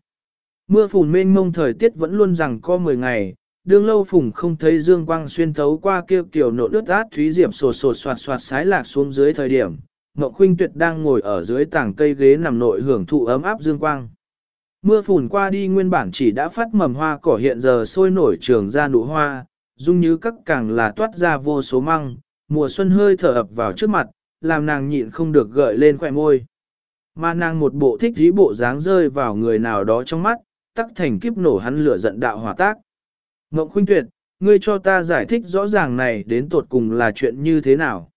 S1: Mưa phùn mênh mông thời tiết vẫn luôn rằng có 10 ngày, đương lâu phùng không thấy dương quang xuyên thấu qua kêu kiểu nộ đứt át thúy diệp sột sột soạt soạt sái lạc xuống dưới thời điểm. ngọc khuynh tuyệt đang ngồi ở dưới tảng cây ghế nằm nội hưởng thụ ấm áp dương quang. Mưa phùn qua đi nguyên bản chỉ đã phát mầm hoa cỏ hiện giờ sôi nổi trường ra nụ hoa, dung như các càng là toát ra vô số măng, mùa xuân hơi thở ập vào trước mặt, làm nàng nhịn không được gợi lên khỏe môi. Mà nàng một bộ thích dí bộ dáng rơi vào người nào đó trong mắt, tắc thành kiếp nổ hắn lửa giận đạo hỏa tác. Ngộng khuynh tuyệt, ngươi cho ta giải thích rõ ràng này đến tột cùng là chuyện như thế nào.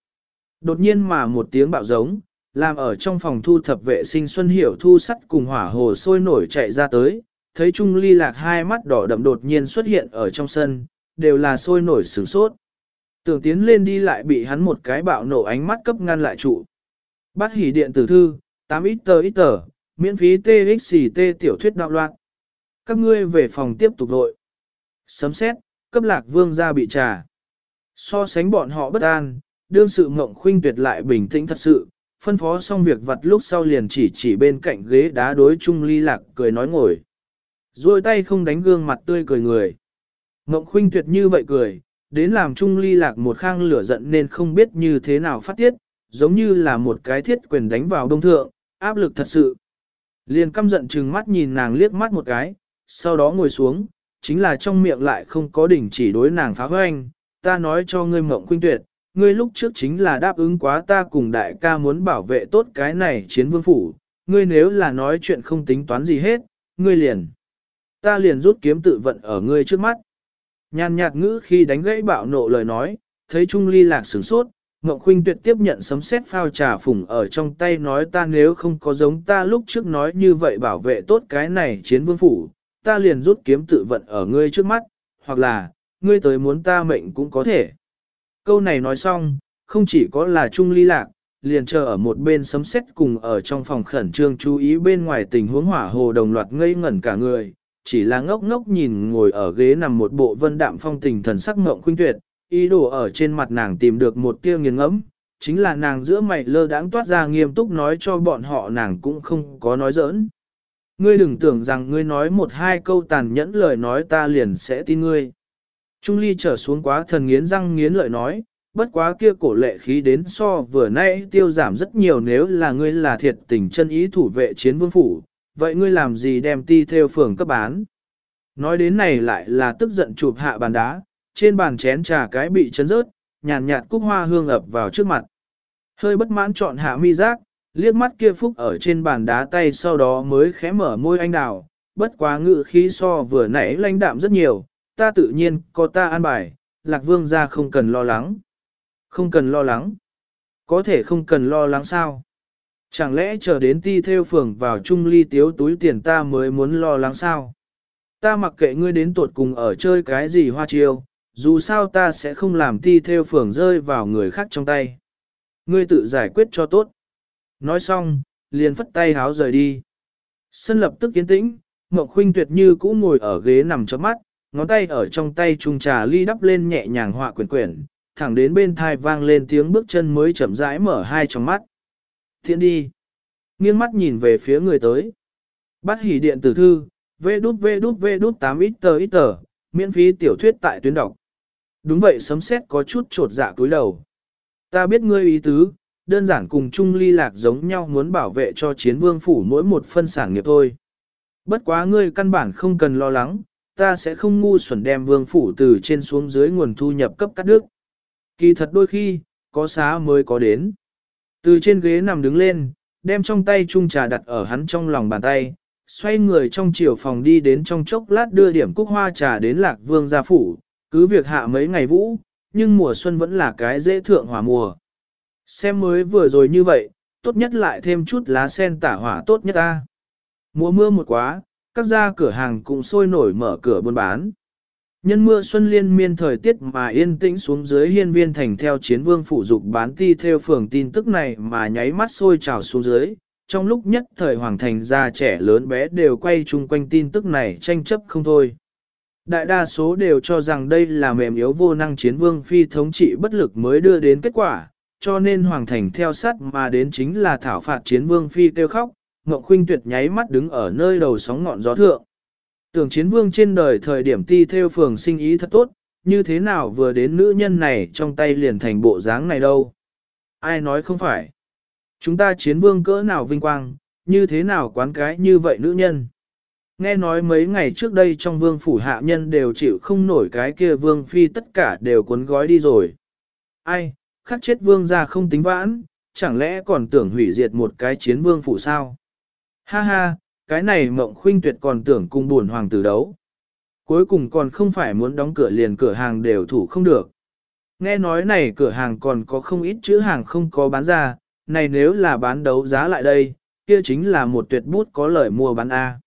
S1: Đột nhiên mà một tiếng bạo giống, làm ở trong phòng thu thập vệ sinh Xuân Hiểu thu sắt cùng hỏa hồ sôi nổi chạy ra tới, thấy Trung Ly Lạc hai mắt đỏ đậm đột nhiên xuất hiện ở trong sân, đều là sôi nổi sửng sốt. Tưởng tiến lên đi lại bị hắn một cái bạo nổ ánh mắt cấp ngăn lại trụ. Bắt hỉ điện tử thư, 8 ít tờ ít tờ, miễn phí TXT tiểu thuyết đạo loạn. Các ngươi về phòng tiếp tục đội. Sấm xét, cấp lạc vương ra bị trà. So sánh bọn họ bất an, đương sự mộng khuynh tuyệt lại bình tĩnh thật sự, phân phó xong việc vặt lúc sau liền chỉ chỉ bên cạnh ghế đá đối chung ly lạc cười nói ngồi. Rồi tay không đánh gương mặt tươi cười người. Mộng khuynh tuyệt như vậy cười, đến làm chung ly lạc một khang lửa giận nên không biết như thế nào phát tiết, giống như là một cái thiết quyền đánh vào đông thượng, áp lực thật sự. Liền căm giận trừng mắt nhìn nàng liếc mắt một cái, sau đó ngồi xuống, chính là trong miệng lại không có đỉnh chỉ đối nàng phá hoanh, ta nói cho ngươi mộng khuynh tuyệt, ngươi lúc trước chính là đáp ứng quá ta cùng đại ca muốn bảo vệ tốt cái này chiến vương phủ, ngươi nếu là nói chuyện không tính toán gì hết, ngươi liền. Ta liền rút kiếm tự vận ở ngươi trước mắt. Nhàn nhạt ngữ khi đánh gãy bạo nộ lời nói, thấy Trung Ly lạc sửng sốt, Ngọc Khuynh tuyệt tiếp nhận sấm sét phao trà phùng ở trong tay nói ta nếu không có giống ta lúc trước nói như vậy bảo vệ tốt cái này chiến vương phủ, ta liền rút kiếm tự vận ở ngươi trước mắt, hoặc là, ngươi tới muốn ta mệnh cũng có thể. Câu này nói xong, không chỉ có là Trung Ly lạc, liền chờ ở một bên sấm sét cùng ở trong phòng khẩn trương chú ý bên ngoài tình huống hỏa hồ đồng loạt ngây ngẩn cả người, chỉ là ngốc ngốc nhìn ngồi ở ghế nằm một bộ vân đạm phong tình thần sắc ngộng khuynh tuyệt, ý đồ ở trên mặt nàng tìm được một tia nghiền ngẫm, chính là nàng giữa mày lơ đãng toát ra nghiêm túc nói cho bọn họ nàng cũng không có nói giỡn. Ngươi đừng tưởng rằng ngươi nói một hai câu tàn nhẫn lời nói ta liền sẽ tin ngươi. Trung ly trở xuống quá thần nghiến răng nghiến lợi nói, bất quá kia cổ lệ khí đến so vừa nãy tiêu giảm rất nhiều nếu là ngươi là thiệt tình chân ý thủ vệ chiến vương phủ, vậy ngươi làm gì đem ti theo phường cấp bán? Nói đến này lại là tức giận chụp hạ bàn đá, trên bàn chén trà cái bị chấn rớt, nhàn nhạt, cúc hoa hương ập vào trước mặt. Hơi bất mãn chọn hạ mi giác, liếc mắt kia phúc ở trên bàn đá tay sau đó mới khẽ mở môi anh đào, bất quá ngự khí so vừa nãy lãnh đạm rất nhiều, ta tự nhiên có ta an bài, lạc vương ra không cần lo lắng. Không cần lo lắng. Có thể không cần lo lắng sao? Chẳng lẽ chờ đến ti theo phường vào chung ly tiếu túi tiền ta mới muốn lo lắng sao? Ta mặc kệ ngươi đến tuột cùng ở chơi cái gì hoa chiêu, dù sao ta sẽ không làm ti theo phường rơi vào người khác trong tay. Ngươi tự giải quyết cho tốt. Nói xong, liền phất tay háo rời đi. Sân lập tức yên tĩnh, Ngọc Khuynh tuyệt như cũ ngồi ở ghế nằm chớp mắt, ngón tay ở trong tay trung trà ly đắp lên nhẹ nhàng họa quyển quyển, thẳng đến bên thai vang lên tiếng bước chân mới chậm rãi mở hai trong mắt. Thiện đi. Nghiêng mắt nhìn về phía người tới. Bắt hỉ điện tử thư, vê đút vê đút vê đút 8 ít tờ ít tờ, miễn phí tiểu thuyết tại tuyến đọc. Đúng vậy sấm xét có chút trột dạ cúi đầu. Ta biết ngươi ý tứ, đơn giản cùng chung ly lạc giống nhau muốn bảo vệ cho chiến vương phủ mỗi một phân sản nghiệp thôi. Bất quá ngươi căn bản không cần lo lắng, ta sẽ không ngu xuẩn đem vương phủ từ trên xuống dưới nguồn thu nhập cấp cắt đứt. Kỳ thật đôi khi, có xá mới có đến. Từ trên ghế nằm đứng lên, đem trong tay chung trà đặt ở hắn trong lòng bàn tay, xoay người trong chiều phòng đi đến trong chốc lát đưa điểm cúc hoa trà đến lạc vương gia phủ, cứ việc hạ mấy ngày vũ, nhưng mùa xuân vẫn là cái dễ thượng hòa mùa. Xem mới vừa rồi như vậy, tốt nhất lại thêm chút lá sen tả hỏa tốt nhất ta. Mùa mưa một quá, các gia cửa hàng cũng sôi nổi mở cửa buôn bán. Nhân mưa xuân liên miên thời tiết mà yên tĩnh xuống dưới hiên viên thành theo chiến vương phụ dục bán ti theo phường tin tức này mà nháy mắt sôi trào xuống dưới. Trong lúc nhất thời hoàng thành già trẻ lớn bé đều quay chung quanh tin tức này tranh chấp không thôi. Đại đa số đều cho rằng đây là mềm yếu vô năng chiến vương phi thống trị bất lực mới đưa đến kết quả, cho nên hoàng thành theo sát mà đến chính là thảo phạt chiến vương phi kêu khóc, Ngọc Khuynh tuyệt nháy mắt đứng ở nơi đầu sóng ngọn gió thượng. Tưởng chiến vương trên đời thời điểm ti theo phường sinh ý thật tốt, như thế nào vừa đến nữ nhân này trong tay liền thành bộ dáng này đâu. Ai nói không phải. Chúng ta chiến vương cỡ nào vinh quang, như thế nào quán cái như vậy nữ nhân. Nghe nói mấy ngày trước đây trong vương phủ hạ nhân đều chịu không nổi cái kia vương phi tất cả đều cuốn gói đi rồi. Ai, khắc chết vương ra không tính vãn, chẳng lẽ còn tưởng hủy diệt một cái chiến vương phủ sao? Ha ha, cái này mộng khuynh tuyệt còn tưởng cùng buồn hoàng tử đấu. Cuối cùng còn không phải muốn đóng cửa liền cửa hàng đều thủ không được. Nghe nói này cửa hàng còn có không ít chữ hàng không có bán ra, này nếu là bán đấu giá lại đây, kia chính là một tuyệt bút có lời mua bán A.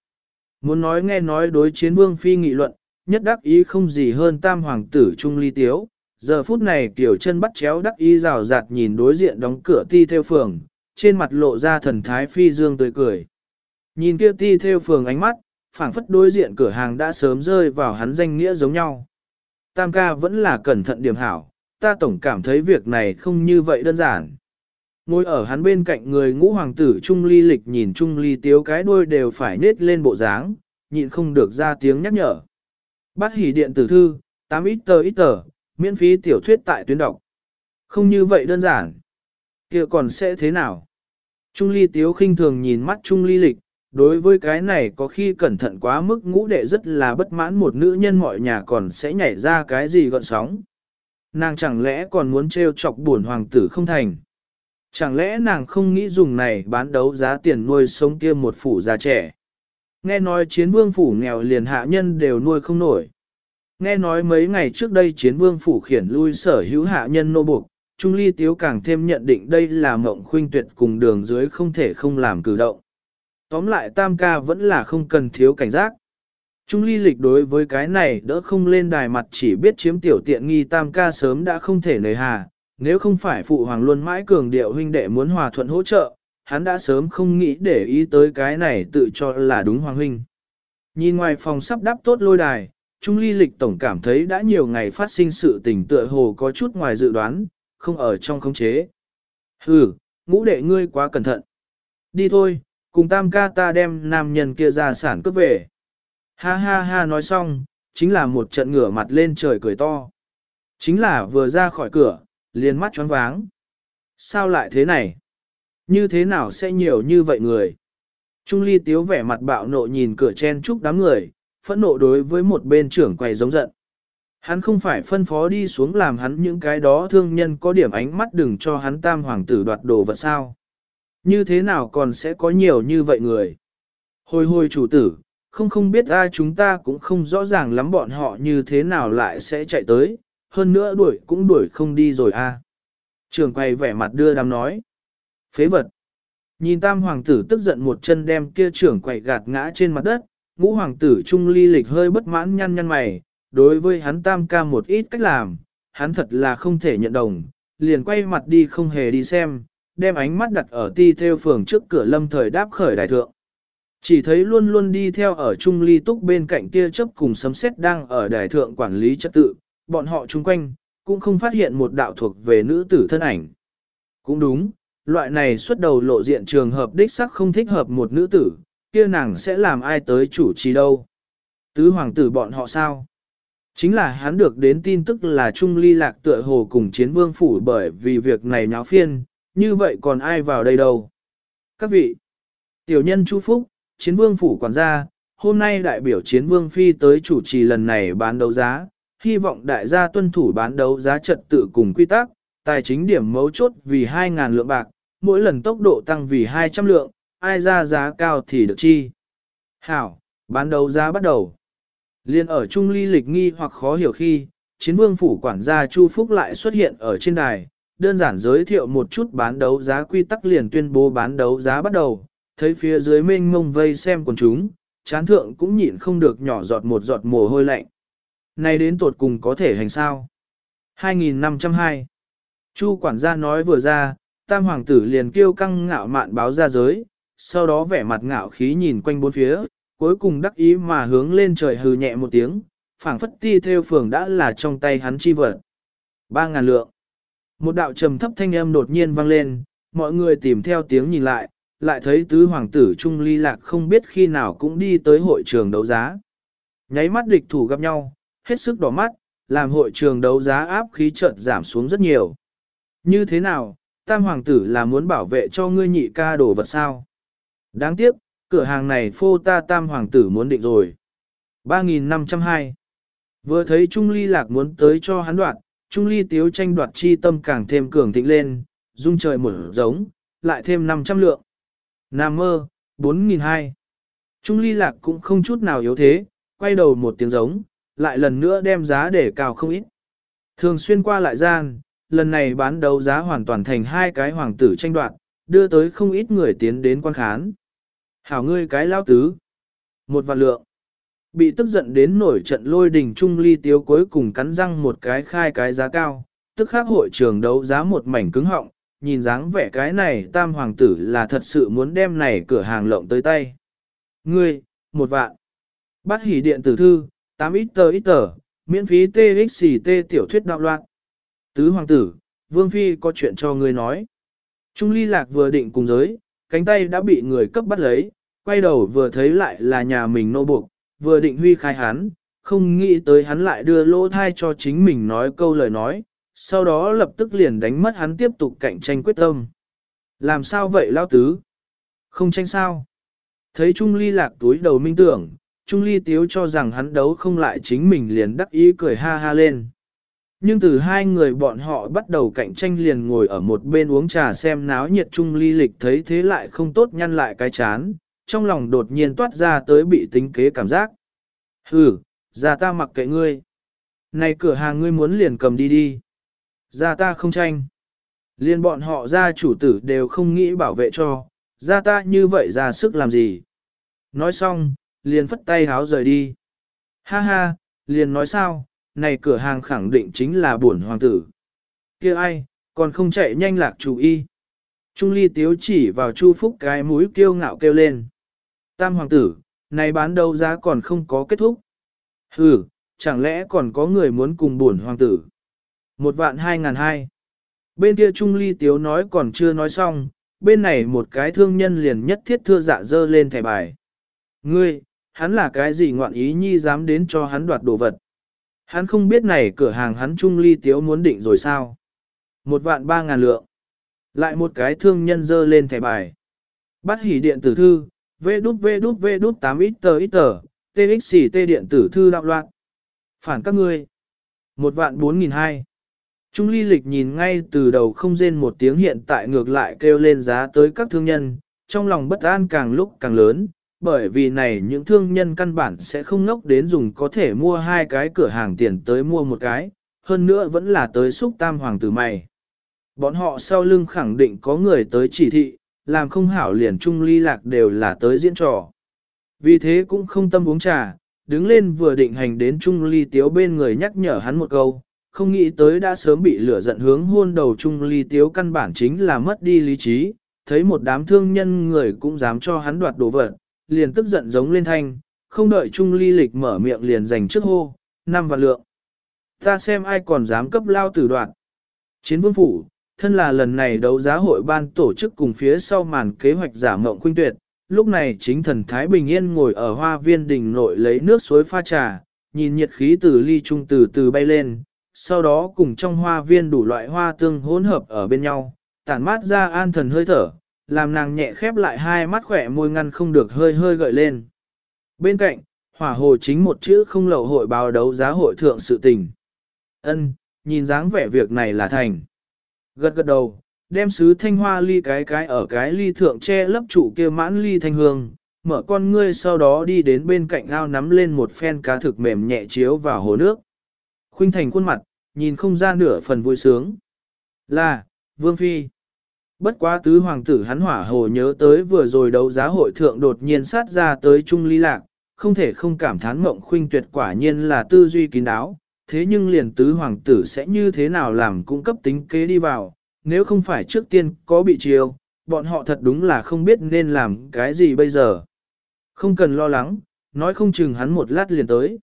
S1: Muốn nói nghe nói đối chiến vương phi nghị luận, nhất đắc ý không gì hơn tam hoàng tử trung ly tiếu. Giờ phút này kiểu chân bắt chéo đắc ý rào rạt nhìn đối diện đóng cửa ti theo phường, trên mặt lộ ra thần thái phi dương tươi cười. Nhìn kia ti theo phường ánh mắt, phảng phất đối diện cửa hàng đã sớm rơi vào hắn danh nghĩa giống nhau. Tam ca vẫn là cẩn thận điểm hảo, ta tổng cảm thấy việc này không như vậy đơn giản. Ngồi ở hắn bên cạnh người ngũ hoàng tử Trung Ly lịch nhìn Trung Ly tiếu cái đuôi đều phải nết lên bộ dáng, nhịn không được ra tiếng nhắc nhở. Bắt hỉ điện tử thư, 8 ít tờ ít tờ, miễn phí tiểu thuyết tại tuyến đọc. Không như vậy đơn giản. kia còn sẽ thế nào? Trung Ly tiếu khinh thường nhìn mắt Trung Ly lịch, đối với cái này có khi cẩn thận quá mức ngũ đệ rất là bất mãn một nữ nhân mọi nhà còn sẽ nhảy ra cái gì gọn sóng. Nàng chẳng lẽ còn muốn trêu chọc buồn hoàng tử không thành. Chẳng lẽ nàng không nghĩ dùng này bán đấu giá tiền nuôi sống kia một phủ già trẻ. Nghe nói chiến vương phủ nghèo liền hạ nhân đều nuôi không nổi. Nghe nói mấy ngày trước đây chiến vương phủ khiển lui sở hữu hạ nhân nô buộc, Trung Ly Tiếu càng thêm nhận định đây là mộng khuynh tuyệt cùng đường dưới không thể không làm cử động. Tóm lại tam ca vẫn là không cần thiếu cảnh giác. Trung ly lịch đối với cái này đỡ không lên đài mặt chỉ biết chiếm tiểu tiện nghi tam ca sớm đã không thể nề hà, nếu không phải phụ hoàng luôn mãi cường điệu huynh đệ muốn hòa thuận hỗ trợ, hắn đã sớm không nghĩ để ý tới cái này tự cho là đúng hoàng huynh. Nhìn ngoài phòng sắp đắp tốt lôi đài, Trung ly lịch tổng cảm thấy đã nhiều ngày phát sinh sự tình tựa hồ có chút ngoài dự đoán, không ở trong khống chế. Hừ, ngũ đệ ngươi quá cẩn thận. Đi thôi, cùng tam ca ta đem nam nhân kia ra sản cướp về. Ha ha ha nói xong, chính là một trận ngửa mặt lên trời cười to. Chính là vừa ra khỏi cửa, liền mắt choáng váng. Sao lại thế này? Như thế nào sẽ nhiều như vậy người? Trung ly tiếu vẻ mặt bạo nộ nhìn cửa chen chúc đám người, phẫn nộ đối với một bên trưởng quầy giống giận. Hắn không phải phân phó đi xuống làm hắn những cái đó thương nhân có điểm ánh mắt đừng cho hắn tam hoàng tử đoạt đồ vật sao. Như thế nào còn sẽ có nhiều như vậy người? Hồi hồi chủ tử, không không biết ai chúng ta cũng không rõ ràng lắm bọn họ như thế nào lại sẽ chạy tới, hơn nữa đuổi cũng đuổi không đi rồi a. Trường quay vẻ mặt đưa đám nói. Phế vật. Nhìn tam hoàng tử tức giận một chân đem kia trưởng quậy gạt ngã trên mặt đất, ngũ hoàng tử Trung Ly lịch hơi bất mãn nhăn nhăn mày, đối với hắn tam ca một ít cách làm, hắn thật là không thể nhận đồng, liền quay mặt đi không hề đi xem, đem ánh mắt đặt ở ti theo phường trước cửa lâm thời đáp khởi đại thượng. Chỉ thấy luôn luôn đi theo ở Trung Ly túc bên cạnh kia chấp cùng sấm sét đang ở đài thượng quản lý trật tự, bọn họ chung quanh, cũng không phát hiện một đạo thuộc về nữ tử thân ảnh. Cũng đúng, loại này xuất đầu lộ diện trường hợp đích sắc không thích hợp một nữ tử, kia nàng sẽ làm ai tới chủ trì đâu. Tứ hoàng tử bọn họ sao? Chính là hắn được đến tin tức là Trung Ly lạc tựa hồ cùng chiến vương phủ bởi vì việc này nháo phiên, như vậy còn ai vào đây đâu? Các vị, tiểu nhân Chu Phúc, chiến vương phủ quản gia, hôm nay đại biểu chiến vương phi tới chủ trì lần này bán đấu giá, hy vọng đại gia tuân thủ bán đấu giá trật tự cùng quy tắc, tài chính điểm mấu chốt vì 2.000 lượng bạc, mỗi lần tốc độ tăng vì 200 lượng, ai ra giá cao thì được chi. Hảo, bán đấu giá bắt đầu. Liên ở Trung Ly lịch nghi hoặc khó hiểu khi, chiến vương phủ quản gia Chu Phúc lại xuất hiện ở trên đài, đơn giản giới thiệu một chút bán đấu giá quy tắc liền tuyên bố bán đấu giá bắt đầu, thấy phía dưới mênh mông vây xem quần chúng, chán thượng cũng nhịn không được nhỏ giọt một giọt mồ hôi lạnh. Này đến tột cùng có thể hành sao? 2502 Chu quản gia nói vừa ra, tam hoàng tử liền kêu căng ngạo mạn báo ra giới, sau đó vẻ mặt ngạo khí nhìn quanh bốn phía, cuối cùng đắc ý mà hướng lên trời hừ nhẹ một tiếng, phảng phất ti theo phường đã là trong tay hắn chi vật. Ba ngàn lượng. Một đạo trầm thấp thanh âm đột nhiên vang lên, mọi người tìm theo tiếng nhìn lại, lại thấy tứ hoàng tử Trung Ly Lạc không biết khi nào cũng đi tới hội trường đấu giá. Nháy mắt địch thủ gặp nhau, hết sức đỏ mắt, làm hội trường đấu giá áp khí chợt giảm xuống rất nhiều. Như thế nào, tam hoàng tử là muốn bảo vệ cho ngươi nhị ca đồ vật sao? Đáng tiếc, cửa hàng này phô ta tam hoàng tử muốn định rồi. 3.502 Vừa thấy Trung Ly Lạc muốn tới cho hắn đoạt, Trung Ly Tiếu tranh đoạt chi tâm càng thêm cường thịnh lên, dung trời mở giống, lại thêm 500 lượng. Nam mơ, 4.200 Trung Ly Lạc cũng không chút nào yếu thế, quay đầu một tiếng giống, lại lần nữa đem giá để cao không ít. Thường xuyên qua lại gian, lần này bán đấu giá hoàn toàn thành hai cái hoàng tử tranh đoạt, đưa tới không ít người tiến đến quan khán. Hảo ngươi cái lao tứ. Một vạn lượng. Bị tức giận đến nổi trận lôi đình trung ly tiếu cuối cùng cắn răng một cái khai cái giá cao, tức khác hội trường đấu giá một mảnh cứng họng, nhìn dáng vẻ cái này tam hoàng tử là thật sự muốn đem này cửa hàng lộng tới tay. Ngươi, một vạn. Bắt hỉ điện tử thư, 8 ít tờ ít tờ, miễn phí TXT tiểu thuyết đạo loạn. Tứ hoàng tử, vương phi có chuyện cho ngươi nói. Trung ly lạc vừa định cùng giới, cánh tay đã bị người cấp bắt lấy, quay đầu vừa thấy lại là nhà mình nô buộc, vừa định huy khai hắn, không nghĩ tới hắn lại đưa lỗ thai cho chính mình nói câu lời nói, sau đó lập tức liền đánh mất hắn tiếp tục cạnh tranh quyết tâm. Làm sao vậy lao tứ? Không tranh sao? Thấy Trung Ly lạc túi đầu minh tưởng, Trung Ly tiếu cho rằng hắn đấu không lại chính mình liền đắc ý cười ha ha lên. Nhưng từ hai người bọn họ bắt đầu cạnh tranh liền ngồi ở một bên uống trà xem náo nhiệt chung Ly lịch thấy thế lại không tốt nhăn lại cái chán, trong lòng đột nhiên toát ra tới bị tính kế cảm giác. Hừ, ra ta mặc kệ ngươi. Này cửa hàng ngươi muốn liền cầm đi đi. Ra ta không tranh. Liên bọn họ ra chủ tử đều không nghĩ bảo vệ cho, ra ta như vậy ra sức làm gì. Nói xong, liền phất tay háo rời đi. Ha ha, liền nói sao, này cửa hàng khẳng định chính là bổn hoàng tử. kia ai, còn không chạy nhanh lạc chủ y. Trung ly tiếu chỉ vào chu phúc cái mũi kiêu ngạo kêu lên. Tam hoàng tử, này bán đấu giá còn không có kết thúc. Hừ, chẳng lẽ còn có người muốn cùng bổn hoàng tử. Một vạn hai ngàn hai. Bên kia Trung ly tiếu nói còn chưa nói xong, bên này một cái thương nhân liền nhất thiết thưa dạ dơ lên thẻ bài. Ngươi, hắn là cái gì ngoạn ý nhi dám đến cho hắn đoạt đồ vật. Hắn không biết này cửa hàng hắn Trung ly tiếu muốn định rồi sao. Một vạn ba ngàn lượng. Lại một cái thương nhân dơ lên thẻ bài. Bắt hỉ điện tử thư, V đút V đút V đút 8 ít tờ ít tờ, TXT điện tử thư đạo loạn. Phản các ngươi. Một vạn bốn nghìn hai. Trung ly lịch nhìn ngay từ đầu không rên một tiếng hiện tại ngược lại kêu lên giá tới các thương nhân, trong lòng bất an càng lúc càng lớn, bởi vì này những thương nhân căn bản sẽ không ngốc đến dùng có thể mua hai cái cửa hàng tiền tới mua một cái, hơn nữa vẫn là tới xúc tam hoàng tử mày. Bọn họ sau lưng khẳng định có người tới chỉ thị, làm không hảo liền trung ly lạc đều là tới diễn trò. Vì thế cũng không tâm uống trà, đứng lên vừa định hành đến Trung Ly Tiếu bên người nhắc nhở hắn một câu, không nghĩ tới đã sớm bị lửa giận hướng hôn đầu Trung Ly Tiếu căn bản chính là mất đi lý trí, thấy một đám thương nhân người cũng dám cho hắn đoạt đồ vật, liền tức giận giống lên thanh, không đợi Trung Ly Lịch mở miệng liền giành trước hô, năm vạn lượng. Ta xem ai còn dám cấp lao tử đoạn. Chiến vương phủ, thân là lần này đấu giá hội ban tổ chức cùng phía sau màn kế hoạch giả mộng khuynh tuyệt, lúc này chính thần Thái Bình Yên ngồi ở hoa viên đình nội lấy nước suối pha trà, nhìn nhiệt khí từ ly trung từ từ bay lên, sau đó cùng trong hoa viên đủ loại hoa tương hỗn hợp ở bên nhau, tản mát ra an thần hơi thở, làm nàng nhẹ khép lại hai mắt khỏe môi ngăn không được hơi hơi gợi lên. Bên cạnh, hỏa hồ chính một chữ không lậu hội báo đấu giá hội thượng sự tình. Ân, nhìn dáng vẻ việc này là thành. Gật gật đầu, đem sứ thanh hoa ly cái cái ở cái ly thượng che lấp trụ kia mãn ly thanh hương, mở con ngươi sau đó đi đến bên cạnh ao nắm lên một phen cá thực mềm nhẹ chiếu vào hồ nước. Khuynh thành khuôn mặt, nhìn không ra nửa phần vui sướng. Là, Vương Phi. Bất quá tứ hoàng tử hắn hỏa hồ nhớ tới vừa rồi đấu giá hội thượng đột nhiên sát ra tới Trung Ly Lạc, không thể không cảm thán mộng khuynh tuyệt quả nhiên là tư duy kín đáo, thế nhưng liền tứ hoàng tử sẽ như thế nào làm cung cấp tính kế đi vào, nếu không phải trước tiên có bị chiêu, bọn họ thật đúng là không biết nên làm cái gì bây giờ. Không cần lo lắng, nói không chừng hắn một lát liền tới.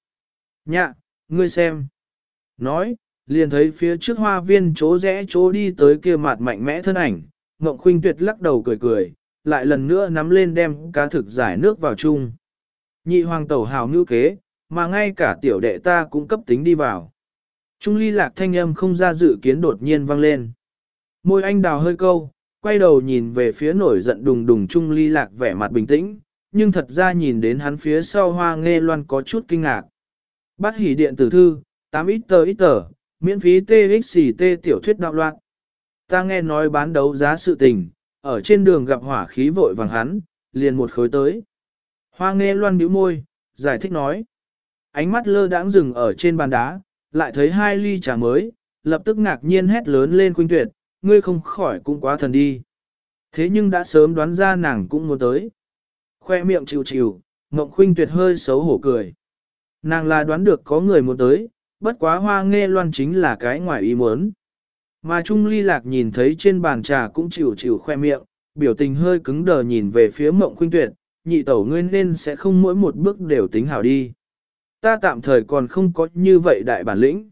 S1: Nhạ, ngươi xem. Nói, liền thấy phía trước hoa viên chỗ rẽ chỗ đi tới kia mặt mạnh mẽ thân ảnh, Ngộng Khuynh Tuyệt lắc đầu cười cười, lại lần nữa nắm lên đem cá thực giải nước vào chung. Nhị hoàng tẩu hào ngữ kế, mà ngay cả tiểu đệ ta cũng cấp tính đi vào. Trung ly lạc thanh âm không ra dự kiến đột nhiên vang lên. Môi anh đào hơi câu, quay đầu nhìn về phía nổi giận đùng đùng Trung ly lạc vẻ mặt bình tĩnh, nhưng thật ra nhìn đến hắn phía sau hoa nghe loan có chút kinh ngạc. Bắt hỉ điện tử thư, 8 ít tờ ít tờ, miễn phí TXT tiểu thuyết đạo loạn. Ta nghe nói bán đấu giá sự tình, ở trên đường gặp hỏa khí vội vàng hắn, liền một khối tới. Hoa nghe loan bĩu môi, giải thích nói. Ánh mắt lơ đãng dừng ở trên bàn đá, lại thấy hai ly trà mới, lập tức ngạc nhiên hét lớn lên khuynh tuyệt, ngươi không khỏi cũng quá thần đi. Thế nhưng đã sớm đoán ra nàng cũng muốn tới. Khoe miệng chịu chịu, Ngộng Khuynh tuyệt hơi xấu hổ cười. Nàng là đoán được có người muốn tới, bất quá hoa nghe loan chính là cái ngoài ý muốn. Mà Trung Ly Lạc nhìn thấy trên bàn trà cũng chịu chịu khoe miệng, biểu tình hơi cứng đờ nhìn về phía Mộng Khuynh tuyệt, nhị tẩu ngươi nên sẽ không mỗi một bước đều tính hảo đi. Ta tạm thời còn không có như vậy đại bản lĩnh.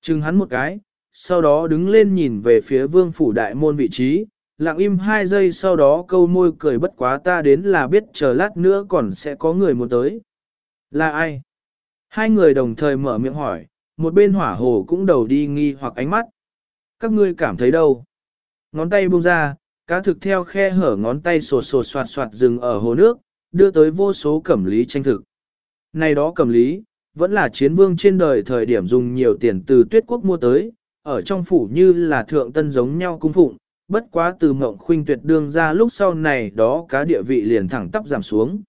S1: Chừng hắn một cái, sau đó đứng lên nhìn về phía vương phủ đại môn vị trí, lặng im hai giây sau đó câu môi cười bất quá ta đến là biết chờ lát nữa còn sẽ có người muốn tới. Là ai? Hai người đồng thời mở miệng hỏi, một bên hỏa hồ cũng đầu đi nghi hoặc ánh mắt. Các ngươi cảm thấy đâu? Ngón tay buông ra, cá thực theo khe hở ngón tay sột sột soạt soạt dừng ở hồ nước, đưa tới vô số cẩm lý tranh thực. Này đó cẩm lý, vẫn là chiến vương trên đời thời điểm dùng nhiều tiền từ tuyết quốc mua tới, ở trong phủ như là thượng tân giống nhau cung phụng, bất quá từ mộng khuynh tuyệt đương ra lúc sau này đó cá địa vị liền thẳng tắp giảm xuống.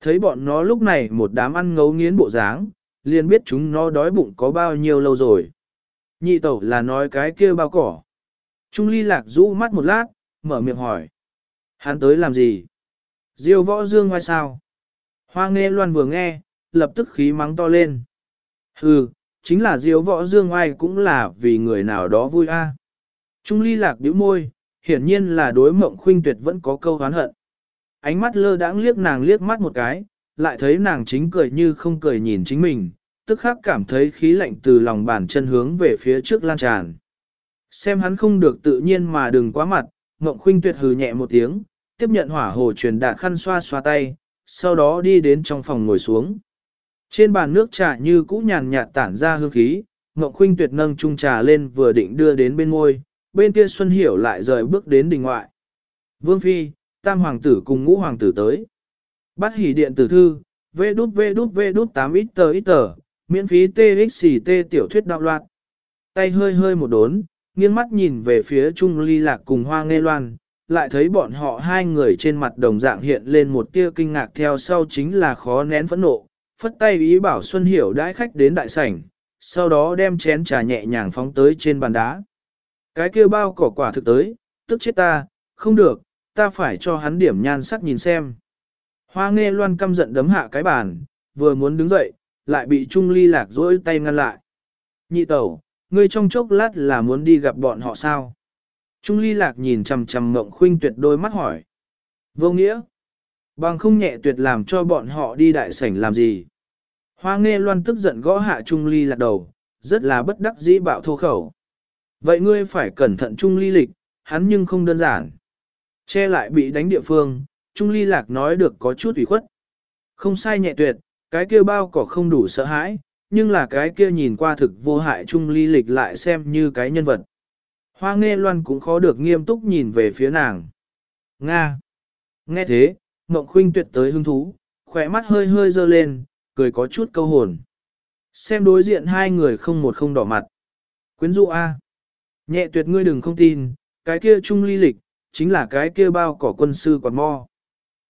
S1: Thấy bọn nó lúc này một đám ăn ngấu nghiến bộ dáng, liền biết chúng nó đói bụng có bao nhiêu lâu rồi. Nhị tẩu là nói cái kia bao cỏ. Trung ly lạc rũ mắt một lát, mở miệng hỏi. Hắn tới làm gì? Diêu võ dương ngoài sao? Hoa nghe loan vừa nghe, lập tức khí mắng to lên. Hừ, chính là diêu võ dương oai cũng là vì người nào đó vui a. Trung ly lạc bĩu môi, hiển nhiên là đối mộng khuynh tuyệt vẫn có câu hán hận. Ánh mắt lơ đãng liếc nàng liếc mắt một cái, lại thấy nàng chính cười như không cười nhìn chính mình, tức khắc cảm thấy khí lạnh từ lòng bàn chân hướng về phía trước lan tràn. Xem hắn không được tự nhiên mà đừng quá mặt, Ngộng Khuynh tuyệt hừ nhẹ một tiếng, tiếp nhận hỏa hồ truyền đạt khăn xoa xoa tay, sau đó đi đến trong phòng ngồi xuống. Trên bàn nước trà như cũ nhàn nhạt tản ra hương khí, Ngộng Khuynh tuyệt nâng chung trà lên vừa định đưa đến bên môi, bên kia Xuân Hiểu lại rời bước đến đình ngoại. Vương Phi, Tam Hoàng tử cùng Ngũ Hoàng tử tới. Bắt hỉ điện tử thư, vê đút vê đút vê đút 8 ít tờ ít tờ, miễn phí TXT tiểu thuyết đạo loạt. Tay hơi hơi một đốn, nghiêng mắt nhìn về phía Trung Ly Lạc cùng Hoa Nghê Loan, lại thấy bọn họ hai người trên mặt đồng dạng hiện lên một tia kinh ngạc theo sau chính là khó nén phẫn nộ, phất tay ý bảo Xuân Hiểu đãi khách đến đại sảnh, sau đó đem chén trà nhẹ nhàng phóng tới trên bàn đá. Cái kia bao cỏ quả thực tới, tức chết ta, không được, ta phải cho hắn điểm nhan sắc nhìn xem. Hoa nghe loan căm giận đấm hạ cái bàn, vừa muốn đứng dậy, lại bị Trung Ly Lạc dỗi tay ngăn lại. Nhị tẩu, ngươi trong chốc lát là muốn đi gặp bọn họ sao? Trung Ly Lạc nhìn chằm chằm Mộng Khuynh tuyệt đôi mắt hỏi. Vô nghĩa. Bằng không nhẹ tuyệt làm cho bọn họ đi đại sảnh làm gì. Hoa nghe loan tức giận gõ hạ Trung Ly Lạc đầu, rất là bất đắc dĩ bạo thô khẩu. Vậy ngươi phải cẩn thận Trung Ly lịch, hắn nhưng không đơn giản. Che lại bị đánh địa phương, Trung Ly Lạc nói được có chút ủy khuất. Không sai nhẹ tuyệt, cái kia bao cỏ không đủ sợ hãi, nhưng là cái kia nhìn qua thực vô hại Trung Ly lịch lại xem như cái nhân vật. Hoa nghe loan cũng khó được nghiêm túc nhìn về phía nàng. Nga. Nghe thế, Mộng Khuynh tuyệt tới hứng thú, khỏe mắt hơi hơi dơ lên, cười có chút câu hồn. Xem đối diện hai người không một không đỏ mặt. Quyến dụ A. Nhẹ tuyệt ngươi đừng không tin, cái kia trung ly lịch, chính là cái kia bao cỏ quân sư quạt mo.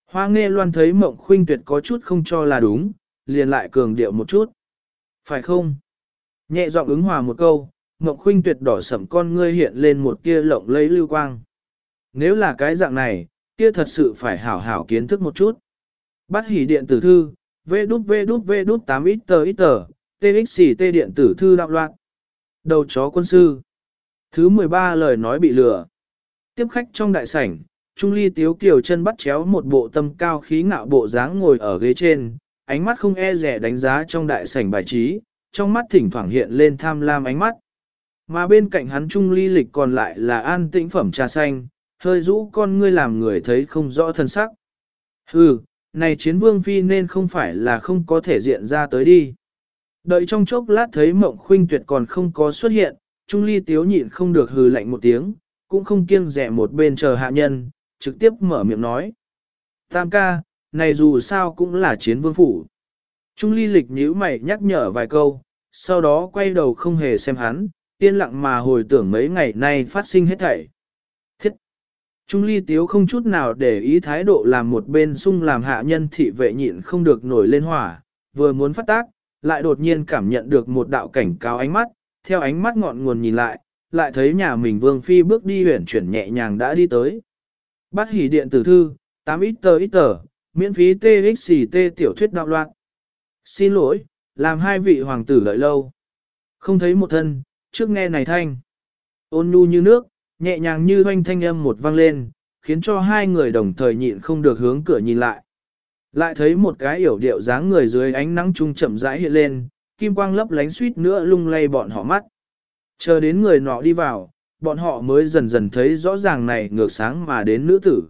S1: Hoa nghe loan thấy mộng khuynh tuyệt có chút không cho là đúng, liền lại cường điệu một chút. Phải không? Nhẹ giọng ứng hòa một câu, ngọc khuynh tuyệt đỏ sẩm con ngươi hiện lên một tia lộng lấy lưu quang. Nếu là cái dạng này, kia thật sự phải hảo hảo kiến thức một chút. Bắt hỉ điện tử thư, vê đút vê đút vê đút 8 ít tờ ít tờ, tê điện tử thư đạo loạn. Đầu chó quân sư. Thứ 13 lời nói bị lừa. Tiếp khách trong đại sảnh, Trung Ly Tiếu Kiều chân bắt chéo một bộ tâm cao khí ngạo bộ dáng ngồi ở ghế trên, ánh mắt không e rẻ đánh giá trong đại sảnh bài trí, trong mắt thỉnh thoảng hiện lên tham lam ánh mắt. Mà bên cạnh hắn Trung Ly lịch còn lại là an tĩnh phẩm trà xanh, hơi rũ con ngươi làm người thấy không rõ thân sắc. Hừ, này chiến vương phi nên không phải là không có thể diện ra tới đi. Đợi trong chốc lát thấy mộng khuynh tuyệt còn không có xuất hiện, Trung Ly tiếu nhịn không được hừ lạnh một tiếng, cũng không kiêng rẻ một bên chờ hạ nhân, trực tiếp mở miệng nói. Tam ca, này dù sao cũng là chiến vương phủ. Trung Ly lịch nhíu mày nhắc nhở vài câu, sau đó quay đầu không hề xem hắn, yên lặng mà hồi tưởng mấy ngày nay phát sinh hết thảy. Thiết! Trung Ly tiếu không chút nào để ý thái độ làm một bên sung làm hạ nhân thị vệ nhịn không được nổi lên hỏa, vừa muốn phát tác, lại đột nhiên cảm nhận được một đạo cảnh cáo ánh mắt, theo ánh mắt ngọn nguồn nhìn lại, lại thấy nhà mình Vương Phi bước đi huyển chuyển nhẹ nhàng đã đi tới. Bắt hỉ điện tử thư, 8 ít tờ ít tờ, miễn phí TXT tiểu thuyết đạo loạn. Xin lỗi, làm hai vị hoàng tử đợi lâu. Không thấy một thân, trước nghe này thanh. Ôn nhu như nước, nhẹ nhàng như hoanh thanh âm một vang lên, khiến cho hai người đồng thời nhịn không được hướng cửa nhìn lại. Lại thấy một cái yểu điệu dáng người dưới ánh nắng trung chậm rãi hiện lên, kim quang lấp lánh suýt nữa lung lay bọn họ mắt. Chờ đến người nọ đi vào, bọn họ mới dần dần thấy rõ ràng này ngược sáng mà đến nữ tử.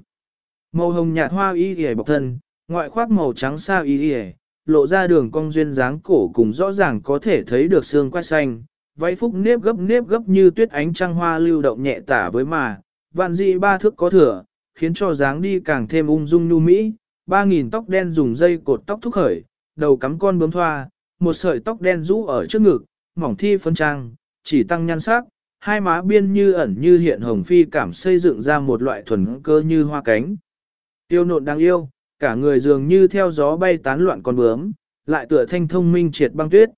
S1: Màu hồng nhạt hoa y y bọc thân, ngoại khoác màu trắng sao y y, lộ ra đường cong duyên dáng cổ cùng rõ ràng có thể thấy được xương quai xanh, váy phúc nếp gấp nếp gấp như tuyết ánh trăng hoa lưu động nhẹ tả với mà, vạn dị ba thước có thừa, khiến cho dáng đi càng thêm ung dung nhu mỹ, ba nghìn tóc đen dùng dây cột tóc thúc khởi, đầu cắm con bướm thoa, một sợi tóc đen rũ ở trước ngực, mỏng thi phân trang, chỉ tăng nhan sắc, hai má biên như ẩn như hiện hồng phi cảm xây dựng ra một loại thuần cơ như hoa cánh. Tiêu nộn đáng yêu, cả người dường như theo gió bay tán loạn con bướm, lại tựa thanh thông minh triệt băng tuyết.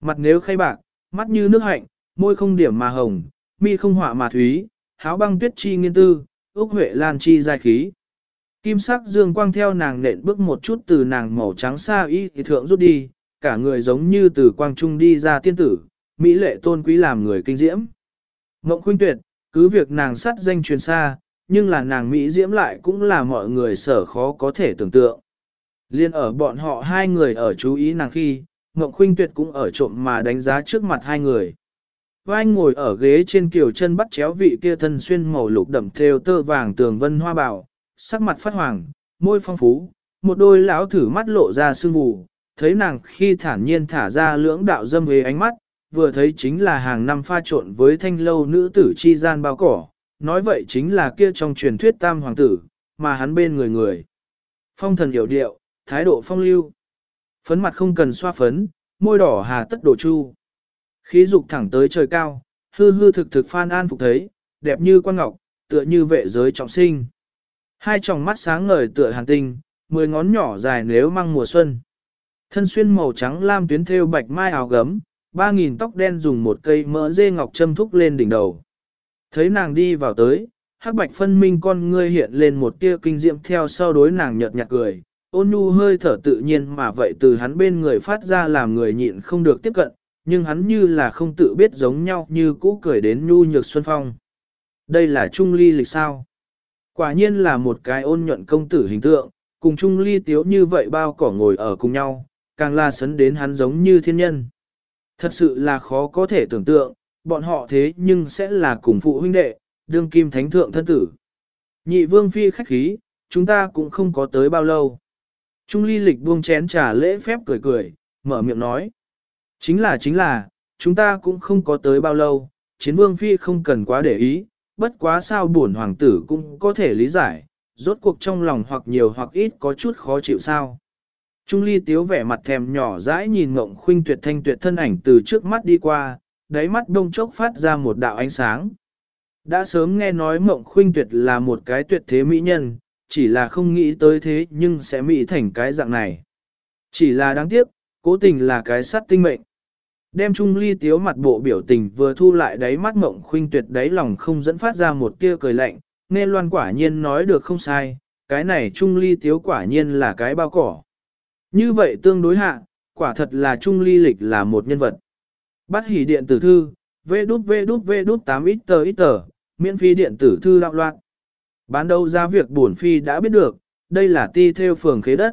S1: Mặt nếu khay bạc, mắt như nước hạnh, môi không điểm mà hồng, mi không họa mà thúy, háo băng tuyết chi nghiên tư, ước huệ lan chi giai khí. Kim sắc dương quang theo nàng nện bước một chút từ nàng màu trắng xa y thì thượng rút đi, cả người giống như từ quang trung đi ra tiên tử, mỹ lệ tôn quý làm người kinh diễm. Ngộng khuynh tuyệt, cứ việc nàng sắt danh truyền xa, nhưng là nàng mỹ diễm lại cũng là mọi người sở khó có thể tưởng tượng. Liên ở bọn họ hai người ở chú ý nàng khi, ngọc khuynh tuyệt cũng ở trộm mà đánh giá trước mặt hai người. Vai ngồi ở ghế trên kiều chân bắt chéo vị kia thân xuyên màu lục đậm theo tơ vàng tường vân hoa bảo, sắc mặt phát hoàng, môi phong phú, một đôi lão thử mắt lộ ra sương vù, thấy nàng khi thản nhiên thả ra lưỡng đạo dâm hề ánh mắt, vừa thấy chính là hàng năm pha trộn với thanh lâu nữ tử chi gian bao cỏ, nói vậy chính là kia trong truyền thuyết tam hoàng tử, mà hắn bên người người. Phong thần hiểu điệu, thái độ phong lưu. Phấn mặt không cần xoa phấn, môi đỏ hà tất đổ chu. Khí dục thẳng tới trời cao, hư hư thực thực phan an phục thấy, đẹp như quan ngọc, tựa như vệ giới trọng sinh. Hai tròng mắt sáng ngời tựa hàn tinh, mười ngón nhỏ dài nếu mang mùa xuân. Thân xuyên màu trắng lam tuyến thêu bạch mai áo gấm, ba nghìn tóc đen dùng một cây mỡ dê ngọc châm thúc lên đỉnh đầu. Thấy nàng đi vào tới, hắc bạch phân minh con ngươi hiện lên một tia kinh diệm theo sau đối nàng nhợt nhạt cười, ôn nhu hơi thở tự nhiên mà vậy từ hắn bên người phát ra làm người nhịn không được tiếp cận, nhưng hắn như là không tự biết giống nhau như cũ cười đến nhu nhược xuân phong. Đây là Trung Ly lịch sao? Quả nhiên là một cái ôn nhuận công tử hình tượng, cùng Trung Ly tiếu như vậy bao cỏ ngồi ở cùng nhau, càng là sấn đến hắn giống như thiên nhân. Thật sự là khó có thể tưởng tượng, bọn họ thế nhưng sẽ là cùng phụ huynh đệ, đương kim thánh thượng thân tử. Nhị vương phi khách khí, chúng ta cũng không có tới bao lâu. Trung ly lịch buông chén trà lễ phép cười cười, mở miệng nói. Chính là chính là, chúng ta cũng không có tới bao lâu, chiến vương phi không cần quá để ý, bất quá sao buồn hoàng tử cũng có thể lý giải, rốt cuộc trong lòng hoặc nhiều hoặc ít có chút khó chịu sao. Trung ly tiếu vẻ mặt thèm nhỏ dãi nhìn mộng khuynh tuyệt thanh tuyệt thân ảnh từ trước mắt đi qua, đáy mắt đông chốc phát ra một đạo ánh sáng. Đã sớm nghe nói mộng khuynh tuyệt là một cái tuyệt thế mỹ nhân, chỉ là không nghĩ tới thế nhưng sẽ mỹ thành cái dạng này. Chỉ là đáng tiếc, cố tình là cái sát tinh mệnh. Đem Trung Ly tiếu mặt bộ biểu tình vừa thu lại đáy mắt mộng khuynh tuyệt đáy lòng không dẫn phát ra một tia cười lạnh, nên loan quả nhiên nói được không sai, cái này Trung Ly tiếu quả nhiên là cái bao cỏ. Như vậy tương đối hạ, quả thật là Trung Ly lịch là một nhân vật. Bắt hỉ điện tử thư, vê đút vê đút vê đút 8 ít tờ ít tờ, miễn phí điện tử thư đạo loạn. Bán đầu ra việc buồn phi đã biết được, đây là ti theo phường khế đất.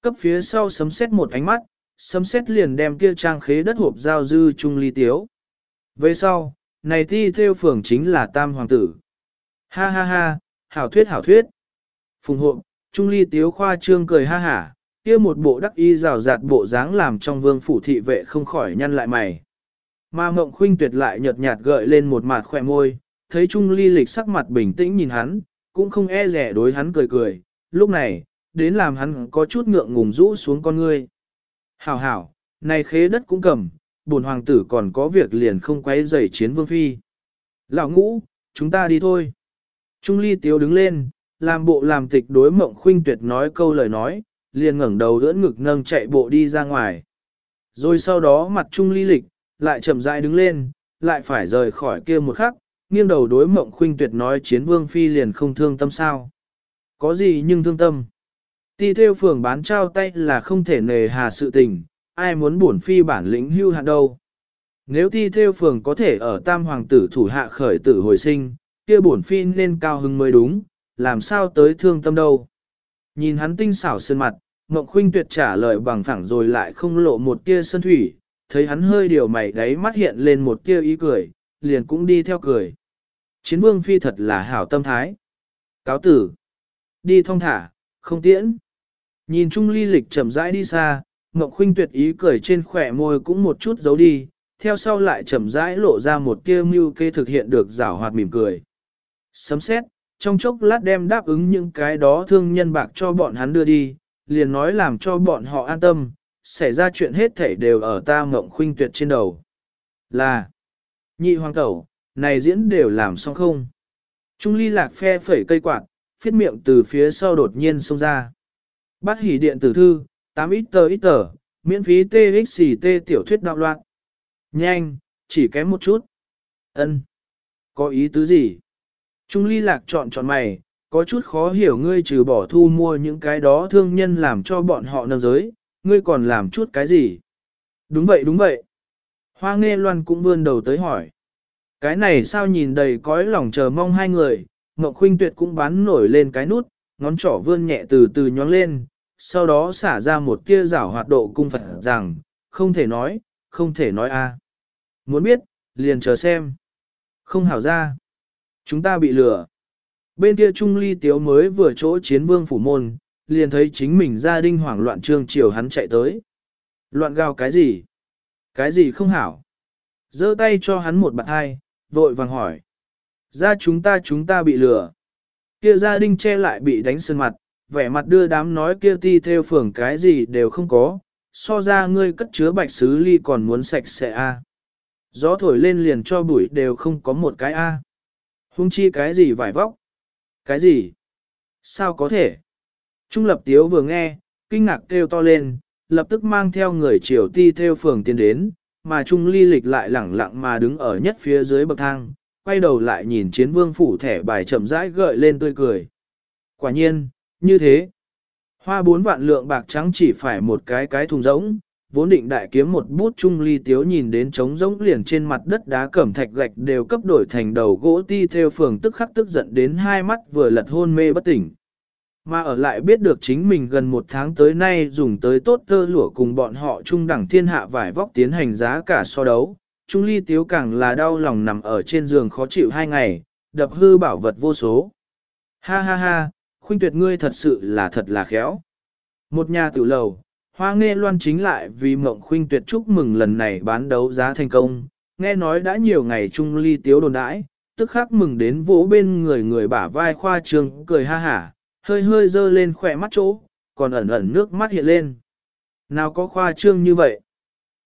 S1: Cấp phía sau sấm xét một ánh mắt, sấm xét liền đem kia trang khế đất hộp giao dư trung ly tiếu. Về sau, này ti theo phường chính là tam hoàng tử. Ha ha ha, hảo thuyết hảo thuyết. Phùng hộp, trung ly tiếu khoa trương cười ha hả, kia một bộ đắc y rào rạt bộ dáng làm trong vương phủ thị vệ không khỏi nhăn lại mày. Mà mộng khuynh tuyệt lại nhợt nhạt gợi lên một mặt khỏe môi, thấy Trung Ly lịch sắc mặt bình tĩnh nhìn hắn, cũng không e rẻ đối hắn cười cười, lúc này, đến làm hắn có chút ngượng ngùng rũ xuống con ngươi. Hảo hảo, này khế đất cũng cầm, bổn hoàng tử còn có việc liền không quấy rầy chiến vương phi. Lão ngũ, chúng ta đi thôi. Trung ly tiếu đứng lên, làm bộ làm tịch đối mộng khuynh tuyệt nói câu lời nói, liền ngẩng đầu đỡ ngực nâng chạy bộ đi ra ngoài. Rồi sau đó mặt Trung ly lịch, lại chậm rãi đứng lên, lại phải rời khỏi kia một khắc, nghiêng đầu đối mộng khuynh tuyệt nói chiến vương phi liền không thương tâm sao. Có gì nhưng thương tâm. Ti theo phường bán trao tay là không thể nề hà sự tình, ai muốn bổn phi bản lĩnh hưu hạn đâu. Nếu ti theo phường có thể ở tam hoàng tử thủ hạ khởi tử hồi sinh, kia bổn phi nên cao hứng mới đúng, làm sao tới thương tâm đâu. Nhìn hắn tinh xảo sơn mặt, Mộng Khuynh Tuyệt trả lời bằng phẳng rồi lại không lộ một tia sơn thủy, thấy hắn hơi điều mày đáy mắt hiện lên một tia ý cười, liền cũng đi theo cười. Chiến vương phi thật là hảo tâm thái. Cáo tử. Đi thong thả, không tiễn. Nhìn Trung Ly Lịch chậm rãi đi xa, Ngọc Khuynh tuyệt ý cười trên khỏe môi cũng một chút giấu đi, theo sau lại chậm rãi lộ ra một tia mưu kê thực hiện được giảo hoạt mỉm cười. Sấm xét, trong chốc lát đem đáp ứng những cái đó thương nhân bạc cho bọn hắn đưa đi, liền nói làm cho bọn họ an tâm, xảy ra chuyện hết thảy đều ở ta mộng Khuynh tuyệt trên đầu. Là, nhị hoàng tẩu, này diễn đều làm xong không? Trung ly lạc phe phẩy cây quạt, phiết miệng từ phía sau đột nhiên xông ra. Bắt hỉ điện tử thư, 8 ít tờ ít tờ, miễn phí TXT tiểu thuyết đạo loạn. Nhanh, chỉ kém một chút. ân Có ý tứ gì? Trung ly lạc chọn chọn mày, có chút khó hiểu ngươi trừ bỏ thu mua những cái đó thương nhân làm cho bọn họ nâng giới, ngươi còn làm chút cái gì? Đúng vậy đúng vậy. Hoa nghe loan cũng vươn đầu tới hỏi. Cái này sao nhìn đầy cõi lòng chờ mong hai người, Ngọc Khuynh Tuyệt cũng bán nổi lên cái nút, ngón trỏ vươn nhẹ từ từ nhón lên, sau đó xả ra một tia rảo hoạt độ cung Phật rằng, không thể nói, không thể nói a. Muốn biết, liền chờ xem. Không hảo ra. Chúng ta bị lừa. Bên kia Trung Ly Tiếu mới vừa chỗ chiến vương phủ môn, liền thấy chính mình gia đình hoảng loạn trương chiều hắn chạy tới. Loạn gào cái gì? Cái gì không hảo? giơ tay cho hắn một bạn hai, vội vàng hỏi. Ra chúng ta chúng ta bị lừa. Kia gia đình che lại bị đánh sơn mặt, vẻ mặt đưa đám nói kia ti theo phường cái gì đều không có, so ra ngươi cất chứa bạch sứ ly còn muốn sạch sẽ a. Gió thổi lên liền cho bụi đều không có một cái a. Hung chi cái gì vải vóc? Cái gì? Sao có thể? Trung lập tiếu vừa nghe, kinh ngạc kêu to lên, lập tức mang theo người triều ti theo phường tiến đến, mà Trung ly lịch lại lẳng lặng mà đứng ở nhất phía dưới bậc thang, quay đầu lại nhìn chiến vương phủ thẻ bài chậm rãi gợi lên tươi cười. Quả nhiên, như thế. Hoa bốn vạn lượng bạc trắng chỉ phải một cái cái thùng rỗng, vốn định đại kiếm một bút Trung ly tiếu nhìn đến trống rỗng liền trên mặt đất đá cẩm thạch gạch đều cấp đổi thành đầu gỗ ti theo phường tức khắc tức giận đến hai mắt vừa lật hôn mê bất tỉnh. Mà ở lại biết được chính mình gần một tháng tới nay dùng tới tốt tơ lụa cùng bọn họ trung đẳng thiên hạ vải vóc tiến hành giá cả so đấu. Trung ly tiếu càng là đau lòng nằm ở trên giường khó chịu hai ngày, đập hư bảo vật vô số. Ha ha ha, khuynh tuyệt ngươi thật sự là thật là khéo. Một nhà tử lầu, hoa nghe loan chính lại vì mộng khuynh tuyệt chúc mừng lần này bán đấu giá thành công, nghe nói đã nhiều ngày trung ly tiếu đồn đãi, tức khắc mừng đến vỗ bên người người bả vai khoa trương cười ha hả, hơi hơi dơ lên khỏe mắt chỗ, còn ẩn ẩn nước mắt hiện lên. Nào có khoa trương như vậy?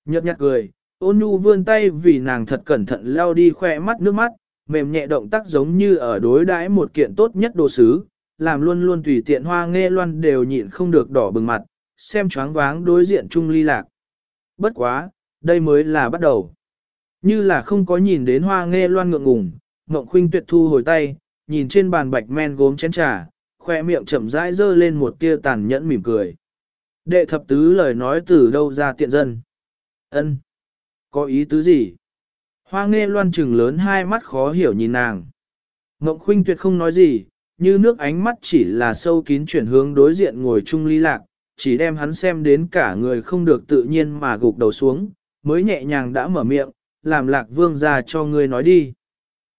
S1: Nhật nhạt cười, ôn nhu vươn tay vì nàng thật cẩn thận leo đi khỏe mắt nước mắt, mềm nhẹ động tác giống như ở đối đãi một kiện tốt nhất đồ sứ, làm luôn luôn tùy tiện hoa nghe loan đều nhịn không được đỏ bừng mặt, xem choáng váng đối diện chung ly lạc. Bất quá, đây mới là bắt đầu. Như là không có nhìn đến hoa nghe loan ngượng ngùng, Ngộng Khuynh tuyệt thu hồi tay, nhìn trên bàn bạch men gốm chén trà, khoe miệng chậm rãi dơ lên một tia tàn nhẫn mỉm cười. Đệ thập tứ lời nói từ đâu ra tiện dân? Ân, Có ý tứ gì? Hoa nghe loan trừng lớn hai mắt khó hiểu nhìn nàng. Ngộng Khuynh tuyệt không nói gì, như nước ánh mắt chỉ là sâu kín chuyển hướng đối diện ngồi chung ly lạc, chỉ đem hắn xem đến cả người không được tự nhiên mà gục đầu xuống, mới nhẹ nhàng đã mở miệng, làm lạc vương ra cho ngươi nói đi.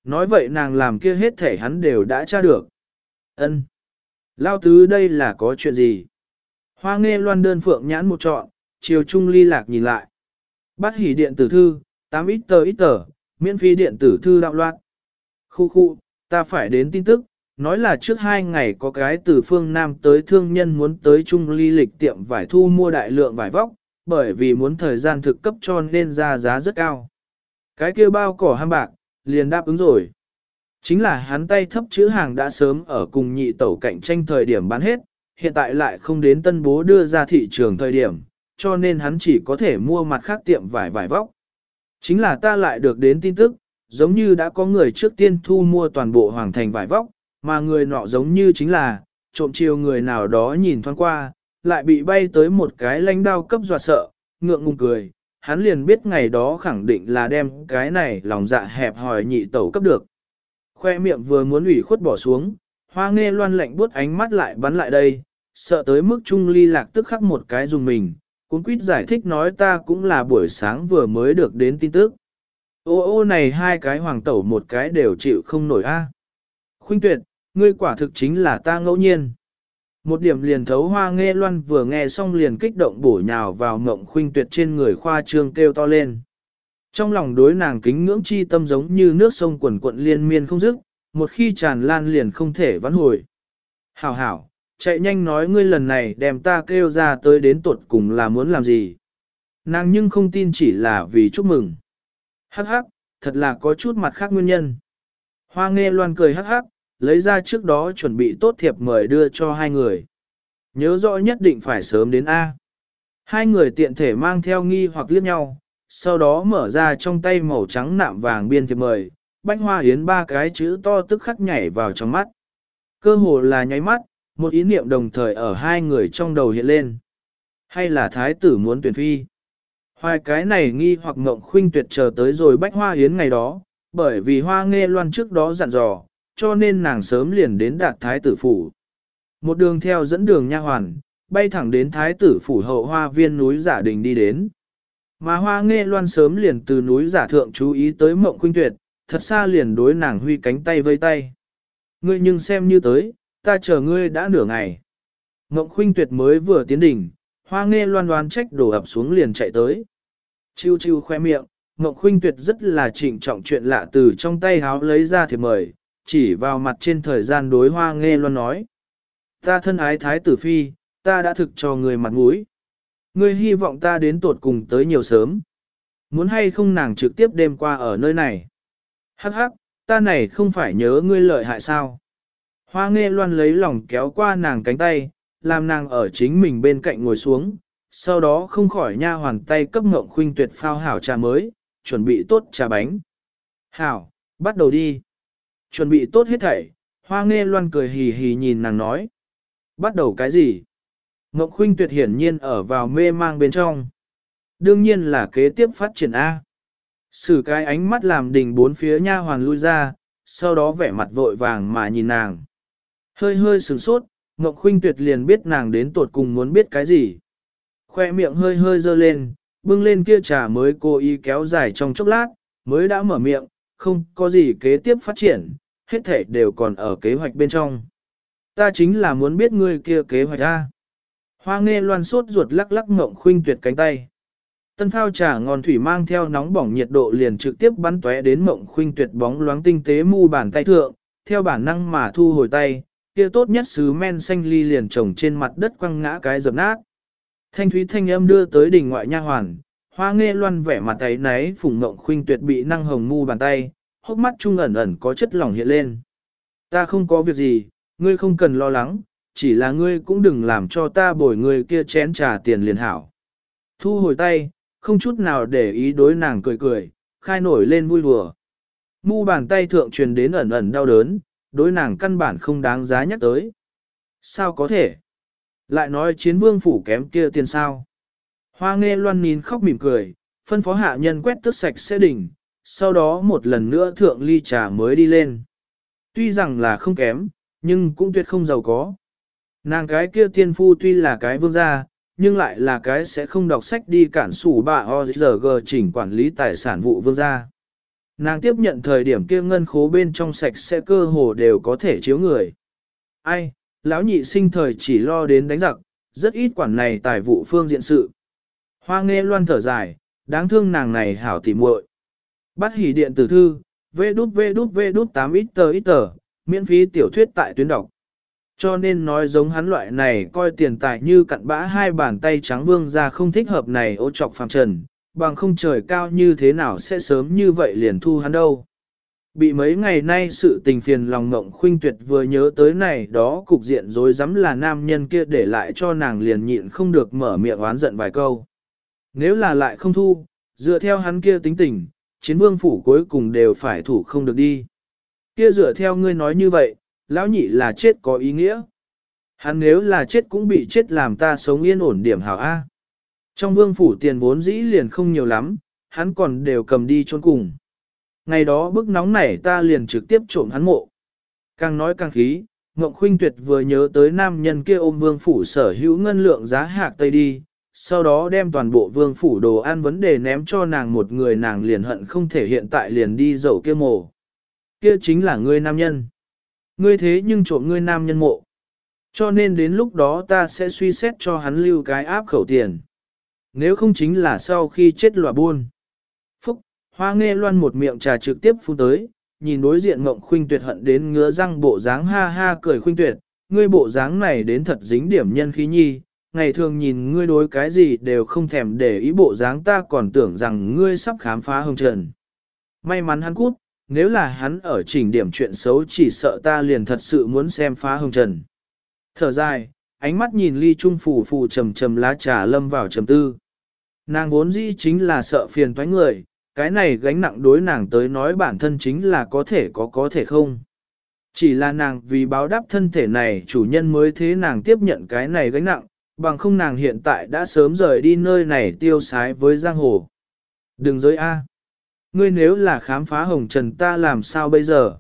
S1: Nói vậy nàng làm kia hết thể hắn đều đã tra được. ân Lao tứ đây là có chuyện gì? Hoa nghe loan đơn phượng nhãn một trọn, chiều trung ly lạc nhìn lại. Bắt hỉ điện tử thư, 8 ít tờ ít tờ, miễn phí điện tử thư đạo loạn. Khu khu, ta phải đến tin tức, nói là trước hai ngày có cái từ phương Nam tới thương nhân muốn tới Trung Ly lịch tiệm vải thu mua đại lượng vải vóc, bởi vì muốn thời gian thực cấp cho nên ra giá rất cao. Cái kia bao cỏ ham bạc, liền đáp ứng rồi. Chính là hắn tay thấp chữ hàng đã sớm ở cùng nhị tẩu cạnh tranh thời điểm bán hết, hiện tại lại không đến tân bố đưa ra thị trường thời điểm, cho nên hắn chỉ có thể mua mặt khác tiệm vải vải vóc. Chính là ta lại được đến tin tức, giống như đã có người trước tiên thu mua toàn bộ hoàng thành vải vóc, mà người nọ giống như chính là, trộm chiều người nào đó nhìn thoáng qua, lại bị bay tới một cái lãnh đao cấp dọa sợ, ngượng ngùng cười, hắn liền biết ngày đó khẳng định là đem cái này lòng dạ hẹp hòi nhị tẩu cấp được. Khoe miệng vừa muốn ủy khuất bỏ xuống, hoa nghe loan lạnh buốt ánh mắt lại bắn lại đây, sợ tới mức trung ly lạc tức khắc một cái dùng mình, cuốn quýt giải thích nói ta cũng là buổi sáng vừa mới được đến tin tức. Ô ô này hai cái hoàng tẩu một cái đều chịu không nổi a. Khuynh tuyệt, ngươi quả thực chính là ta ngẫu nhiên. Một điểm liền thấu hoa nghe loan vừa nghe xong liền kích động bổ nhào vào mộng khuynh tuyệt trên người khoa trương kêu to lên. Trong lòng đối nàng kính ngưỡng chi tâm giống như nước sông quần quận liên miên không dứt, một khi tràn lan liền không thể vãn hồi. Hảo hảo, chạy nhanh nói ngươi lần này đem ta kêu ra tới đến tuột cùng là muốn làm gì. Nàng nhưng không tin chỉ là vì chúc mừng. Hắc hắc, thật là có chút mặt khác nguyên nhân. Hoa nghe loan cười hắc hắc, lấy ra trước đó chuẩn bị tốt thiệp mời đưa cho hai người. Nhớ rõ nhất định phải sớm đến A. Hai người tiện thể mang theo nghi hoặc liếc nhau, sau đó mở ra trong tay màu trắng nạm vàng biên thiệp mời, bánh hoa yến ba cái chữ to tức khắc nhảy vào trong mắt. Cơ hồ là nháy mắt, một ý niệm đồng thời ở hai người trong đầu hiện lên. Hay là thái tử muốn tuyển phi? Hoài cái này nghi hoặc ngộng khuynh tuyệt chờ tới rồi bách hoa yến ngày đó, bởi vì hoa nghe loan trước đó dặn dò, cho nên nàng sớm liền đến đạt thái tử phủ. Một đường theo dẫn đường nha hoàn, bay thẳng đến thái tử phủ hậu hoa viên núi giả đình đi đến. Mà hoa nghe loan sớm liền từ núi giả thượng chú ý tới mộng khuynh tuyệt, thật xa liền đối nàng huy cánh tay vây tay. Ngươi nhưng xem như tới, ta chờ ngươi đã nửa ngày. Mộng khuynh tuyệt mới vừa tiến đỉnh, hoa nghe loan loan trách đổ ập xuống liền chạy tới. Chiêu chiêu khoe miệng, Mộng khuynh tuyệt rất là trịnh trọng chuyện lạ từ trong tay háo lấy ra thì mời, chỉ vào mặt trên thời gian đối hoa nghe loan nói. Ta thân ái thái tử phi, ta đã thực cho người mặt mũi. Ngươi hy vọng ta đến tột cùng tới nhiều sớm. Muốn hay không nàng trực tiếp đêm qua ở nơi này. Hắc hắc, ta này không phải nhớ ngươi lợi hại sao. Hoa nghe loan lấy lòng kéo qua nàng cánh tay, làm nàng ở chính mình bên cạnh ngồi xuống, sau đó không khỏi nha hoàn tay cấp ngộng khuynh tuyệt phao hảo trà mới, chuẩn bị tốt trà bánh. Hảo, bắt đầu đi. Chuẩn bị tốt hết thảy, hoa nghe loan cười hì hì nhìn nàng nói. Bắt đầu cái gì? Ngọc Khuynh tuyệt hiển nhiên ở vào mê mang bên trong. Đương nhiên là kế tiếp phát triển A. Sử cái ánh mắt làm đình bốn phía nha hoàn lui ra, sau đó vẻ mặt vội vàng mà nhìn nàng. Hơi hơi sửng sốt, Ngọc Khuynh tuyệt liền biết nàng đến tột cùng muốn biết cái gì. Khoe miệng hơi hơi dơ lên, bưng lên kia trà mới cố ý kéo dài trong chốc lát, mới đã mở miệng, không có gì kế tiếp phát triển, hết thể đều còn ở kế hoạch bên trong. Ta chính là muốn biết ngươi kia kế hoạch ra. Hoa nghe loan sốt ruột lắc lắc ngộng khuynh tuyệt cánh tay. Tân phao trà ngon thủy mang theo nóng bỏng nhiệt độ liền trực tiếp bắn tóe đến mộng khuynh tuyệt bóng loáng tinh tế mu bàn tay thượng, theo bản năng mà thu hồi tay, kia tốt nhất sứ men xanh ly liền trồng trên mặt đất quăng ngã cái dập nát. Thanh thúy thanh âm đưa tới đỉnh ngoại nha hoàn, hoa nghe loan vẻ mặt ấy náy phùng mộng khuynh tuyệt bị năng hồng mu bàn tay, hốc mắt trung ẩn ẩn có chất lỏng hiện lên. Ta không có việc gì, ngươi không cần lo lắng, chỉ là ngươi cũng đừng làm cho ta bồi người kia chén trà tiền liền hảo. Thu hồi tay, không chút nào để ý đối nàng cười cười, khai nổi lên vui đùa. Mu bàn tay thượng truyền đến ẩn ẩn đau đớn, đối nàng căn bản không đáng giá nhắc tới. Sao có thể? Lại nói chiến vương phủ kém kia tiền sao? Hoa nghe loan nín khóc mỉm cười, phân phó hạ nhân quét tước sạch sẽ đỉnh, sau đó một lần nữa thượng ly trà mới đi lên. Tuy rằng là không kém, nhưng cũng tuyệt không giàu có. Nàng cái kia tiên phu tuy là cái vương gia, nhưng lại là cái sẽ không đọc sách đi cản sủ bà OZG chỉnh quản lý tài sản vụ vương gia. Nàng tiếp nhận thời điểm kia ngân khố bên trong sạch sẽ cơ hồ đều có thể chiếu người. Ai, lão nhị sinh thời chỉ lo đến đánh giặc, rất ít quản này tài vụ phương diện sự. Hoa nghe loan thở dài, đáng thương nàng này hảo tỉ muội. Bắt hỉ điện tử thư, vê đút vê đút vê đút 8 ít tờ ít tờ, miễn phí tiểu thuyết tại tuyến đọc. Cho nên nói giống hắn loại này coi tiền tài như cặn bã hai bàn tay trắng vương ra không thích hợp này ô trọc phàm trần, bằng không trời cao như thế nào sẽ sớm như vậy liền thu hắn đâu. Bị mấy ngày nay sự tình phiền lòng ngộng khuynh tuyệt vừa nhớ tới này đó cục diện dối rắm là nam nhân kia để lại cho nàng liền nhịn không được mở miệng oán giận vài câu. Nếu là lại không thu, dựa theo hắn kia tính tình, chiến vương phủ cuối cùng đều phải thủ không được đi. Kia dựa theo ngươi nói như vậy, lão nhị là chết có ý nghĩa. Hắn nếu là chết cũng bị chết làm ta sống yên ổn điểm hảo A. Trong vương phủ tiền vốn dĩ liền không nhiều lắm, hắn còn đều cầm đi trốn cùng. Ngày đó bức nóng nảy ta liền trực tiếp trộm hắn mộ. Càng nói càng khí, Ngộng Khuynh Tuyệt vừa nhớ tới nam nhân kia ôm vương phủ sở hữu ngân lượng giá hạc tây đi, sau đó đem toàn bộ vương phủ đồ ăn vấn đề ném cho nàng một người nàng liền hận không thể hiện tại liền đi dậu kia mộ. Kia chính là ngươi nam nhân. Ngươi thế nhưng trộm ngươi nam nhân mộ. Cho nên đến lúc đó ta sẽ suy xét cho hắn lưu cái áp khẩu tiền. Nếu không chính là sau khi chết lòa buôn. Phúc, hoa nghe loan một miệng trà trực tiếp phun tới, nhìn đối diện mộng khuynh tuyệt hận đến ngứa răng bộ dáng ha ha cười khuynh tuyệt, ngươi bộ dáng này đến thật dính điểm nhân khí nhi, ngày thường nhìn ngươi đối cái gì đều không thèm để ý bộ dáng ta còn tưởng rằng ngươi sắp khám phá hồng trần. May mắn hắn cút, nếu là hắn ở chỉnh điểm chuyện xấu chỉ sợ ta liền thật sự muốn xem phá hồng trần. Thở dài, ánh mắt nhìn ly trung phủ phù trầm trầm lá trà lâm vào trầm tư. Nàng vốn dĩ chính là sợ phiền toái người, cái này gánh nặng đối nàng tới nói bản thân chính là có thể có có thể không. Chỉ là nàng vì báo đáp thân thể này chủ nhân mới thế nàng tiếp nhận cái này gánh nặng, bằng không nàng hiện tại đã sớm rời đi nơi này tiêu sái với giang hồ. Đừng giới A. Ngươi nếu là khám phá hồng trần ta làm sao bây giờ?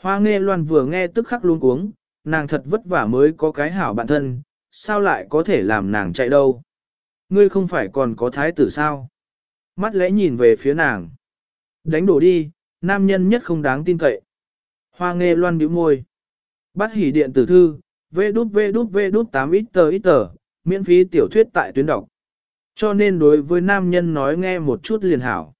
S1: Hoa nghe loan vừa nghe tức khắc luôn cuống, nàng thật vất vả mới có cái hảo bạn thân, sao lại có thể làm nàng chạy đâu? Ngươi không phải còn có thái tử sao? Mắt lẽ nhìn về phía nàng. Đánh đổ đi, nam nhân nhất không đáng tin cậy. Hoa nghe loan bĩu môi. Bắt hỉ điện tử thư, vê đút vê đút vê đút 8 ít tờ ít tờ, miễn phí tiểu thuyết tại tuyến đọc. Cho nên đối với nam nhân nói nghe một chút liền hảo.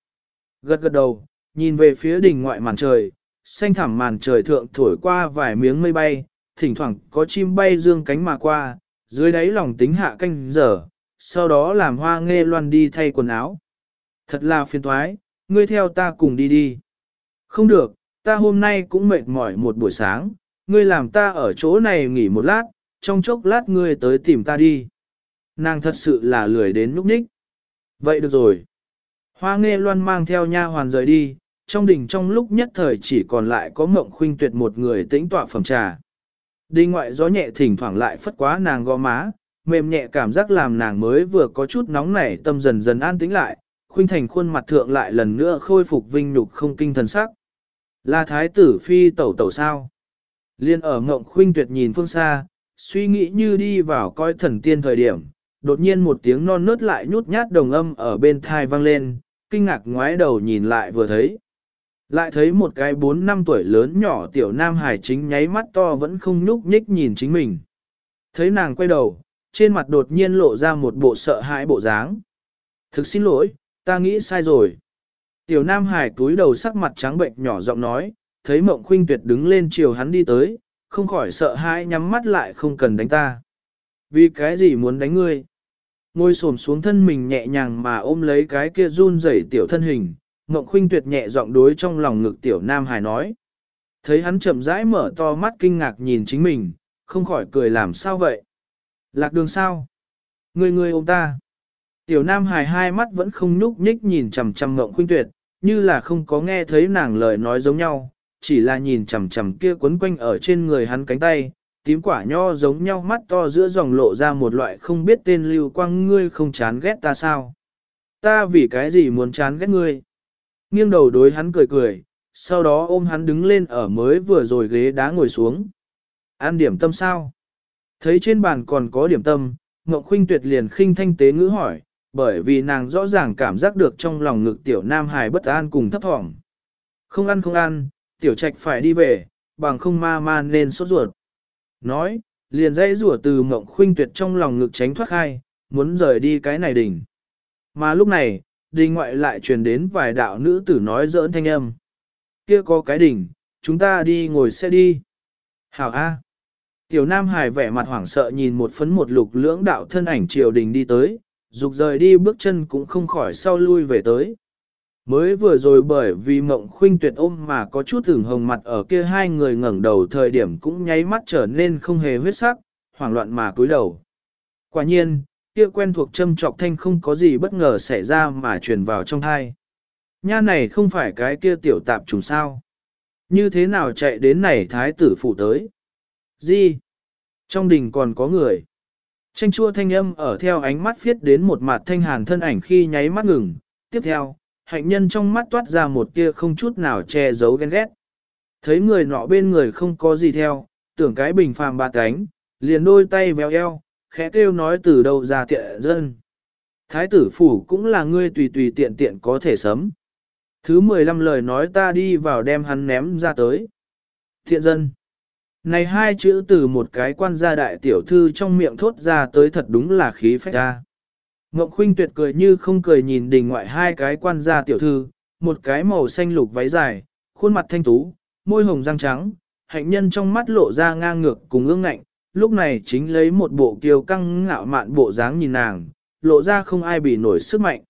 S1: Gật gật đầu, nhìn về phía đỉnh ngoại màn trời, xanh thẳm màn trời thượng thổi qua vài miếng mây bay, thỉnh thoảng có chim bay dương cánh mà qua, dưới đáy lòng tính hạ canh giờ, sau đó làm hoa nghe loan đi thay quần áo. Thật là phiền thoái, ngươi theo ta cùng đi đi. Không được, ta hôm nay cũng mệt mỏi một buổi sáng, ngươi làm ta ở chỗ này nghỉ một lát, trong chốc lát ngươi tới tìm ta đi. Nàng thật sự là lười đến núp ních. Vậy được rồi. Hoa nghe loan mang theo nha hoàn rời đi, trong đình trong lúc nhất thời chỉ còn lại có mộng khuynh tuyệt một người tĩnh tọa phẩm trà. Đi ngoại gió nhẹ thỉnh thoảng lại phất quá nàng gò má, mềm nhẹ cảm giác làm nàng mới vừa có chút nóng nảy tâm dần dần an tĩnh lại, khuynh thành khuôn mặt thượng lại lần nữa khôi phục vinh nhục không kinh thần sắc. Là thái tử phi tẩu tẩu sao? Liên ở ngộng khuynh tuyệt nhìn phương xa, suy nghĩ như đi vào coi thần tiên thời điểm, đột nhiên một tiếng non nớt lại nhút nhát đồng âm ở bên thai vang lên, kinh ngạc ngoái đầu nhìn lại vừa thấy. Lại thấy một cái 4 năm tuổi lớn nhỏ tiểu nam hải chính nháy mắt to vẫn không nhúc nhích nhìn chính mình. Thấy nàng quay đầu, trên mặt đột nhiên lộ ra một bộ sợ hãi bộ dáng. Thực xin lỗi, ta nghĩ sai rồi. Tiểu nam hải túi đầu sắc mặt trắng bệnh nhỏ giọng nói, thấy mộng khuynh tuyệt đứng lên chiều hắn đi tới, không khỏi sợ hãi nhắm mắt lại không cần đánh ta. Vì cái gì muốn đánh ngươi? Ngồi xổm xuống thân mình nhẹ nhàng mà ôm lấy cái kia run rẩy tiểu thân hình, Ngộng Khuynh Tuyệt nhẹ giọng đối trong lòng ngực tiểu Nam Hải nói. Thấy hắn chậm rãi mở to mắt kinh ngạc nhìn chính mình, không khỏi cười làm sao vậy? Lạc đường sao? Người người ôm ta. Tiểu Nam Hải hai mắt vẫn không nhúc nhích nhìn chằm chằm Ngộng Khuynh Tuyệt, như là không có nghe thấy nàng lời nói giống nhau, chỉ là nhìn chằm chằm kia quấn quanh ở trên người hắn cánh tay, tím quả nho giống nhau mắt to giữa dòng lộ ra một loại không biết tên lưu quang ngươi không chán ghét ta sao. Ta vì cái gì muốn chán ghét ngươi? Nghiêng đầu đối hắn cười cười, sau đó ôm hắn đứng lên ở mới vừa rồi ghế đá ngồi xuống. an điểm tâm sao? Thấy trên bàn còn có điểm tâm, Ngọc Khuynh tuyệt liền khinh thanh tế ngữ hỏi, bởi vì nàng rõ ràng cảm giác được trong lòng ngực tiểu nam hài bất an cùng thấp thỏm. Không ăn không ăn, tiểu trạch phải đi về, bằng không ma ma nên sốt ruột. Nói, liền dây rủa từ mộng khuynh tuyệt trong lòng ngực tránh thoát khai, muốn rời đi cái này đỉnh. Mà lúc này, đình ngoại lại truyền đến vài đạo nữ tử nói giỡn thanh âm. Kia có cái đỉnh, chúng ta đi ngồi xe đi. Hảo A. Tiểu Nam Hải vẻ mặt hoảng sợ nhìn một phấn một lục lưỡng đạo thân ảnh triều đình đi tới, dục rời đi bước chân cũng không khỏi sau lui về tới. Mới vừa rồi bởi vì mộng khuynh tuyệt ôm mà có chút thường hồng mặt ở kia hai người ngẩng đầu thời điểm cũng nháy mắt trở nên không hề huyết sắc, hoảng loạn mà cúi đầu. Quả nhiên, kia quen thuộc châm trọc thanh không có gì bất ngờ xảy ra mà truyền vào trong thai. Nha này không phải cái kia tiểu tạp trùng sao. Như thế nào chạy đến này thái tử phụ tới? Gì? Trong đình còn có người. Tranh chua thanh âm ở theo ánh mắt viết đến một mặt thanh hàn thân ảnh khi nháy mắt ngừng. Tiếp theo, hạnh nhân trong mắt toát ra một tia không chút nào che giấu ghen ghét. Thấy người nọ bên người không có gì theo, tưởng cái bình phàm ba cánh, liền đôi tay véo eo, khẽ kêu nói từ đâu ra tiện dân. Thái tử phủ cũng là ngươi tùy tùy tiện tiện có thể sấm. Thứ 15 lời nói ta đi vào đem hắn ném ra tới. Thiện dân. Này hai chữ từ một cái quan gia đại tiểu thư trong miệng thốt ra tới thật đúng là khí phách ra. Ngọc Khuynh tuyệt cười như không cười nhìn đình ngoại hai cái quan gia tiểu thư, một cái màu xanh lục váy dài, khuôn mặt thanh tú, môi hồng răng trắng, hạnh nhân trong mắt lộ ra ngang ngược cùng ương ngạnh, lúc này chính lấy một bộ kiều căng ngạo mạn bộ dáng nhìn nàng, lộ ra không ai bị nổi sức mạnh.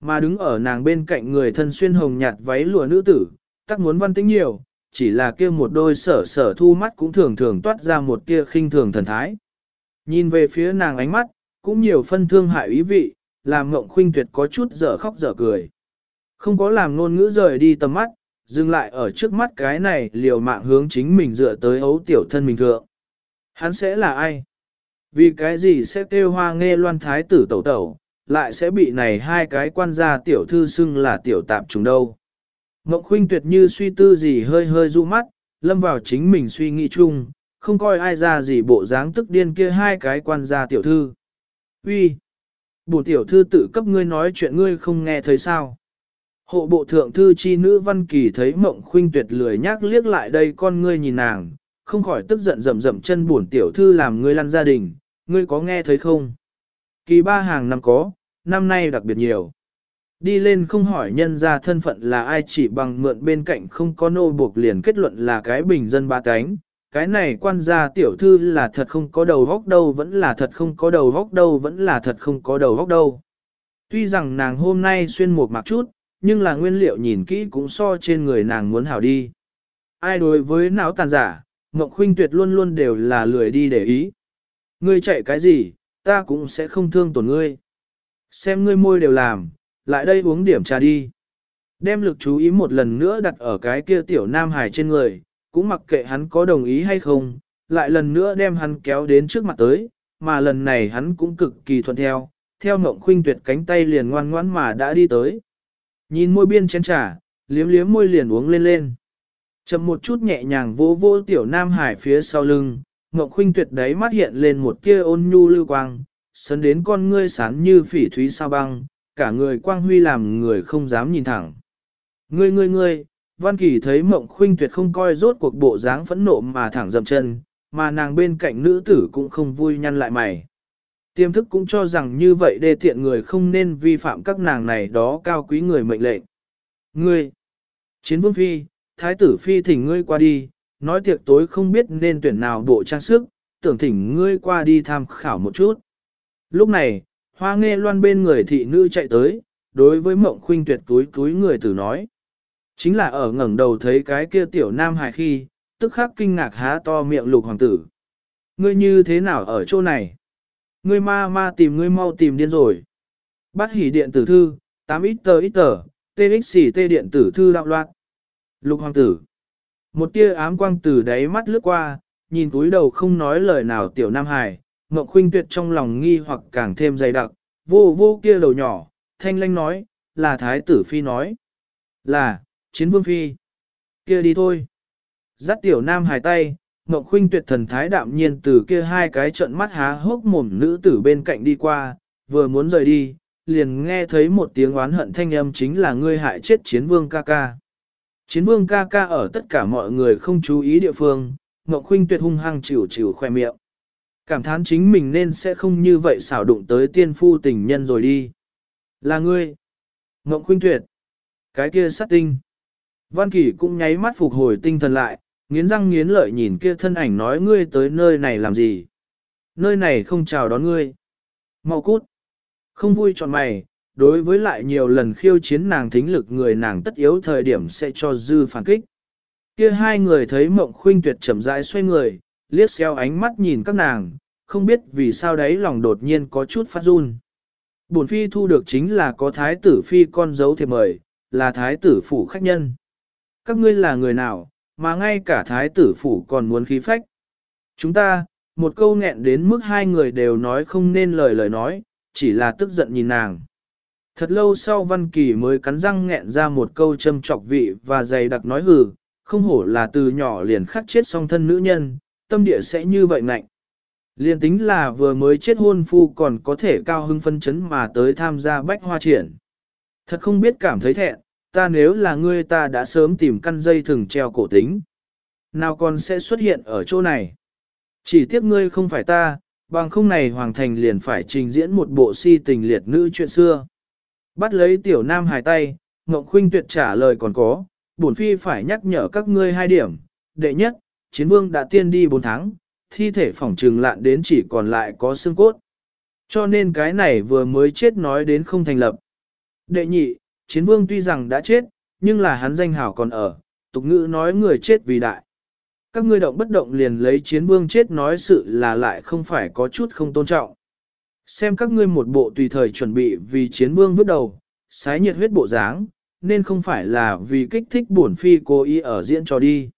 S1: Mà đứng ở nàng bên cạnh người thân xuyên hồng nhạt váy lụa nữ tử, tắc muốn văn tính nhiều, chỉ là kia một đôi sở sở thu mắt cũng thường thường toát ra một tia khinh thường thần thái. Nhìn về phía nàng ánh mắt, cũng nhiều phân thương hại ý vị, làm ngộng khuynh tuyệt có chút dở khóc dở cười. Không có làm ngôn ngữ rời đi tầm mắt, dừng lại ở trước mắt cái này liều mạng hướng chính mình dựa tới ấu tiểu thân mình thượng. Hắn sẽ là ai? Vì cái gì sẽ kêu hoa nghe loan thái tử tẩu tẩu, lại sẽ bị này hai cái quan gia tiểu thư xưng là tiểu tạp trùng đâu. Ngộng khuynh tuyệt như suy tư gì hơi hơi du mắt, lâm vào chính mình suy nghĩ chung, không coi ai ra gì bộ dáng tức điên kia hai cái quan gia tiểu thư. Uy, Bổn tiểu thư tự cấp ngươi nói chuyện ngươi không nghe thấy sao? Hộ bộ thượng thư chi nữ văn kỳ thấy mộng khuynh tuyệt lười nhác liếc lại đây con ngươi nhìn nàng, không khỏi tức giận rậm rậm chân bổn tiểu thư làm ngươi lăn gia đình, ngươi có nghe thấy không? Kỳ ba hàng năm có, năm nay đặc biệt nhiều. Đi lên không hỏi nhân ra thân phận là ai chỉ bằng mượn bên cạnh không có nô buộc liền kết luận là cái bình dân ba cánh, cái này quan gia tiểu thư là thật không có đầu góc đâu vẫn là thật không có đầu góc đâu vẫn là thật không có đầu góc đâu. Tuy rằng nàng hôm nay xuyên một mặc chút, nhưng là nguyên liệu nhìn kỹ cũng so trên người nàng muốn hảo đi. Ai đối với não tàn giả, Ngọc Khuynh Tuyệt luôn luôn đều là lười đi để ý. Ngươi chạy cái gì, ta cũng sẽ không thương tổn ngươi. Xem ngươi môi đều làm, lại đây uống điểm trà đi. Đem lực chú ý một lần nữa đặt ở cái kia tiểu nam hải trên người, cũng mặc kệ hắn có đồng ý hay không, lại lần nữa đem hắn kéo đến trước mặt tới, mà lần này hắn cũng cực kỳ thuận theo, theo Ngộng Khuynh Tuyệt cánh tay liền ngoan ngoãn mà đã đi tới. Nhìn môi biên chén trà, liếm liếm môi liền uống lên lên. Chậm một chút nhẹ nhàng vô vô tiểu Nam Hải phía sau lưng, Ngộng Khuynh Tuyệt đấy mắt hiện lên một tia ôn nhu lưu quang, sấn đến con ngươi sán như phỉ thúy sao băng, cả người quang huy làm người không dám nhìn thẳng. Ngươi ngươi ngươi, Văn Kỳ thấy Mộng Khuynh Tuyệt không coi rốt cuộc bộ dáng phẫn nộ mà thẳng dậm chân, mà nàng bên cạnh nữ tử cũng không vui nhăn lại mày. Tiềm thức cũng cho rằng như vậy đê tiện người không nên vi phạm các nàng này đó cao quý người mệnh lệnh. Ngươi, chiến vương phi, thái tử phi thỉnh ngươi qua đi, nói tiệc tối không biết nên tuyển nào bộ trang sức, tưởng thỉnh ngươi qua đi tham khảo một chút. Lúc này, hoa nghe loan bên người thị nữ chạy tới, đối với mộng khuynh tuyệt túi túi người tử nói. Chính là ở ngẩng đầu thấy cái kia tiểu nam hài khi, tức khắc kinh ngạc há to miệng lục hoàng tử. Ngươi như thế nào ở chỗ này? Ngươi ma ma tìm ngươi mau tìm điên rồi. Bắt hỉ điện tử thư, 8 ít tờ ít tờ, TXT điện tử thư đạo loạn. Lục hoàng tử. Một tia ám quang từ đáy mắt lướt qua, nhìn túi đầu không nói lời nào tiểu nam hài, mộng khuynh tuyệt trong lòng nghi hoặc càng thêm dày đặc, vô vô kia đầu nhỏ, thanh lanh nói, là thái tử phi nói. Là, chiến vương phi. kia đi thôi. Dắt tiểu nam hài tay, Ngọc Khuynh tuyệt thần thái đạm nhiên từ kia hai cái trận mắt há hốc mồm nữ tử bên cạnh đi qua, vừa muốn rời đi, liền nghe thấy một tiếng oán hận thanh âm chính là ngươi hại chết chiến vương ca ca. Chiến vương ca ca ở tất cả mọi người không chú ý địa phương, Ngọc Khuynh tuyệt hung hăng chịu chịu khoe miệng. Cảm thán chính mình nên sẽ không như vậy xảo đụng tới tiên phu tình nhân rồi đi. Là ngươi. Ngọc Khuynh tuyệt. Cái kia sát tinh. Văn Kỳ cũng nháy mắt phục hồi tinh thần lại, nghiến răng nghiến lợi nhìn kia thân ảnh nói ngươi tới nơi này làm gì. Nơi này không chào đón ngươi. Mau cút. Không vui chọn mày, đối với lại nhiều lần khiêu chiến nàng thính lực người nàng tất yếu thời điểm sẽ cho dư phản kích. Kia hai người thấy mộng khuynh tuyệt chậm rãi xoay người, liếc xeo ánh mắt nhìn các nàng, không biết vì sao đấy lòng đột nhiên có chút phát run. Bổn phi thu được chính là có thái tử phi con dấu thiệp mời, là thái tử phủ khách nhân. Các ngươi là người nào, mà ngay cả thái tử phủ còn muốn khí phách. Chúng ta, một câu nghẹn đến mức hai người đều nói không nên lời lời nói, chỉ là tức giận nhìn nàng. Thật lâu sau Văn Kỳ mới cắn răng nghẹn ra một câu châm trọc vị và dày đặc nói hừ, không hổ là từ nhỏ liền khắc chết song thân nữ nhân, tâm địa sẽ như vậy ngạnh. Liên tính là vừa mới chết hôn phu còn có thể cao hưng phân chấn mà tới tham gia bách hoa triển. Thật không biết cảm thấy thẹn, ta nếu là ngươi ta đã sớm tìm căn dây thừng treo cổ tính. Nào còn sẽ xuất hiện ở chỗ này? Chỉ tiếc ngươi không phải ta, bằng không này Hoàng Thành liền phải trình diễn một bộ si tình liệt nữ chuyện xưa. Bắt lấy tiểu nam hài tay, Ngọc Khuynh tuyệt trả lời còn có, bổn phi phải nhắc nhở các ngươi hai điểm. Đệ nhất, chiến vương đã tiên đi bốn tháng, thi thể phỏng trừng lạn đến chỉ còn lại có xương cốt. Cho nên cái này vừa mới chết nói đến không thành lập. Đệ nhị, chiến vương tuy rằng đã chết, nhưng là hắn danh hảo còn ở, tục ngữ nói người chết vì đại. Các ngươi động bất động liền lấy chiến vương chết nói sự là lại không phải có chút không tôn trọng. Xem các ngươi một bộ tùy thời chuẩn bị vì chiến vương vứt đầu, sái nhiệt huyết bộ dáng, nên không phải là vì kích thích bổn phi cố ý ở diễn trò đi.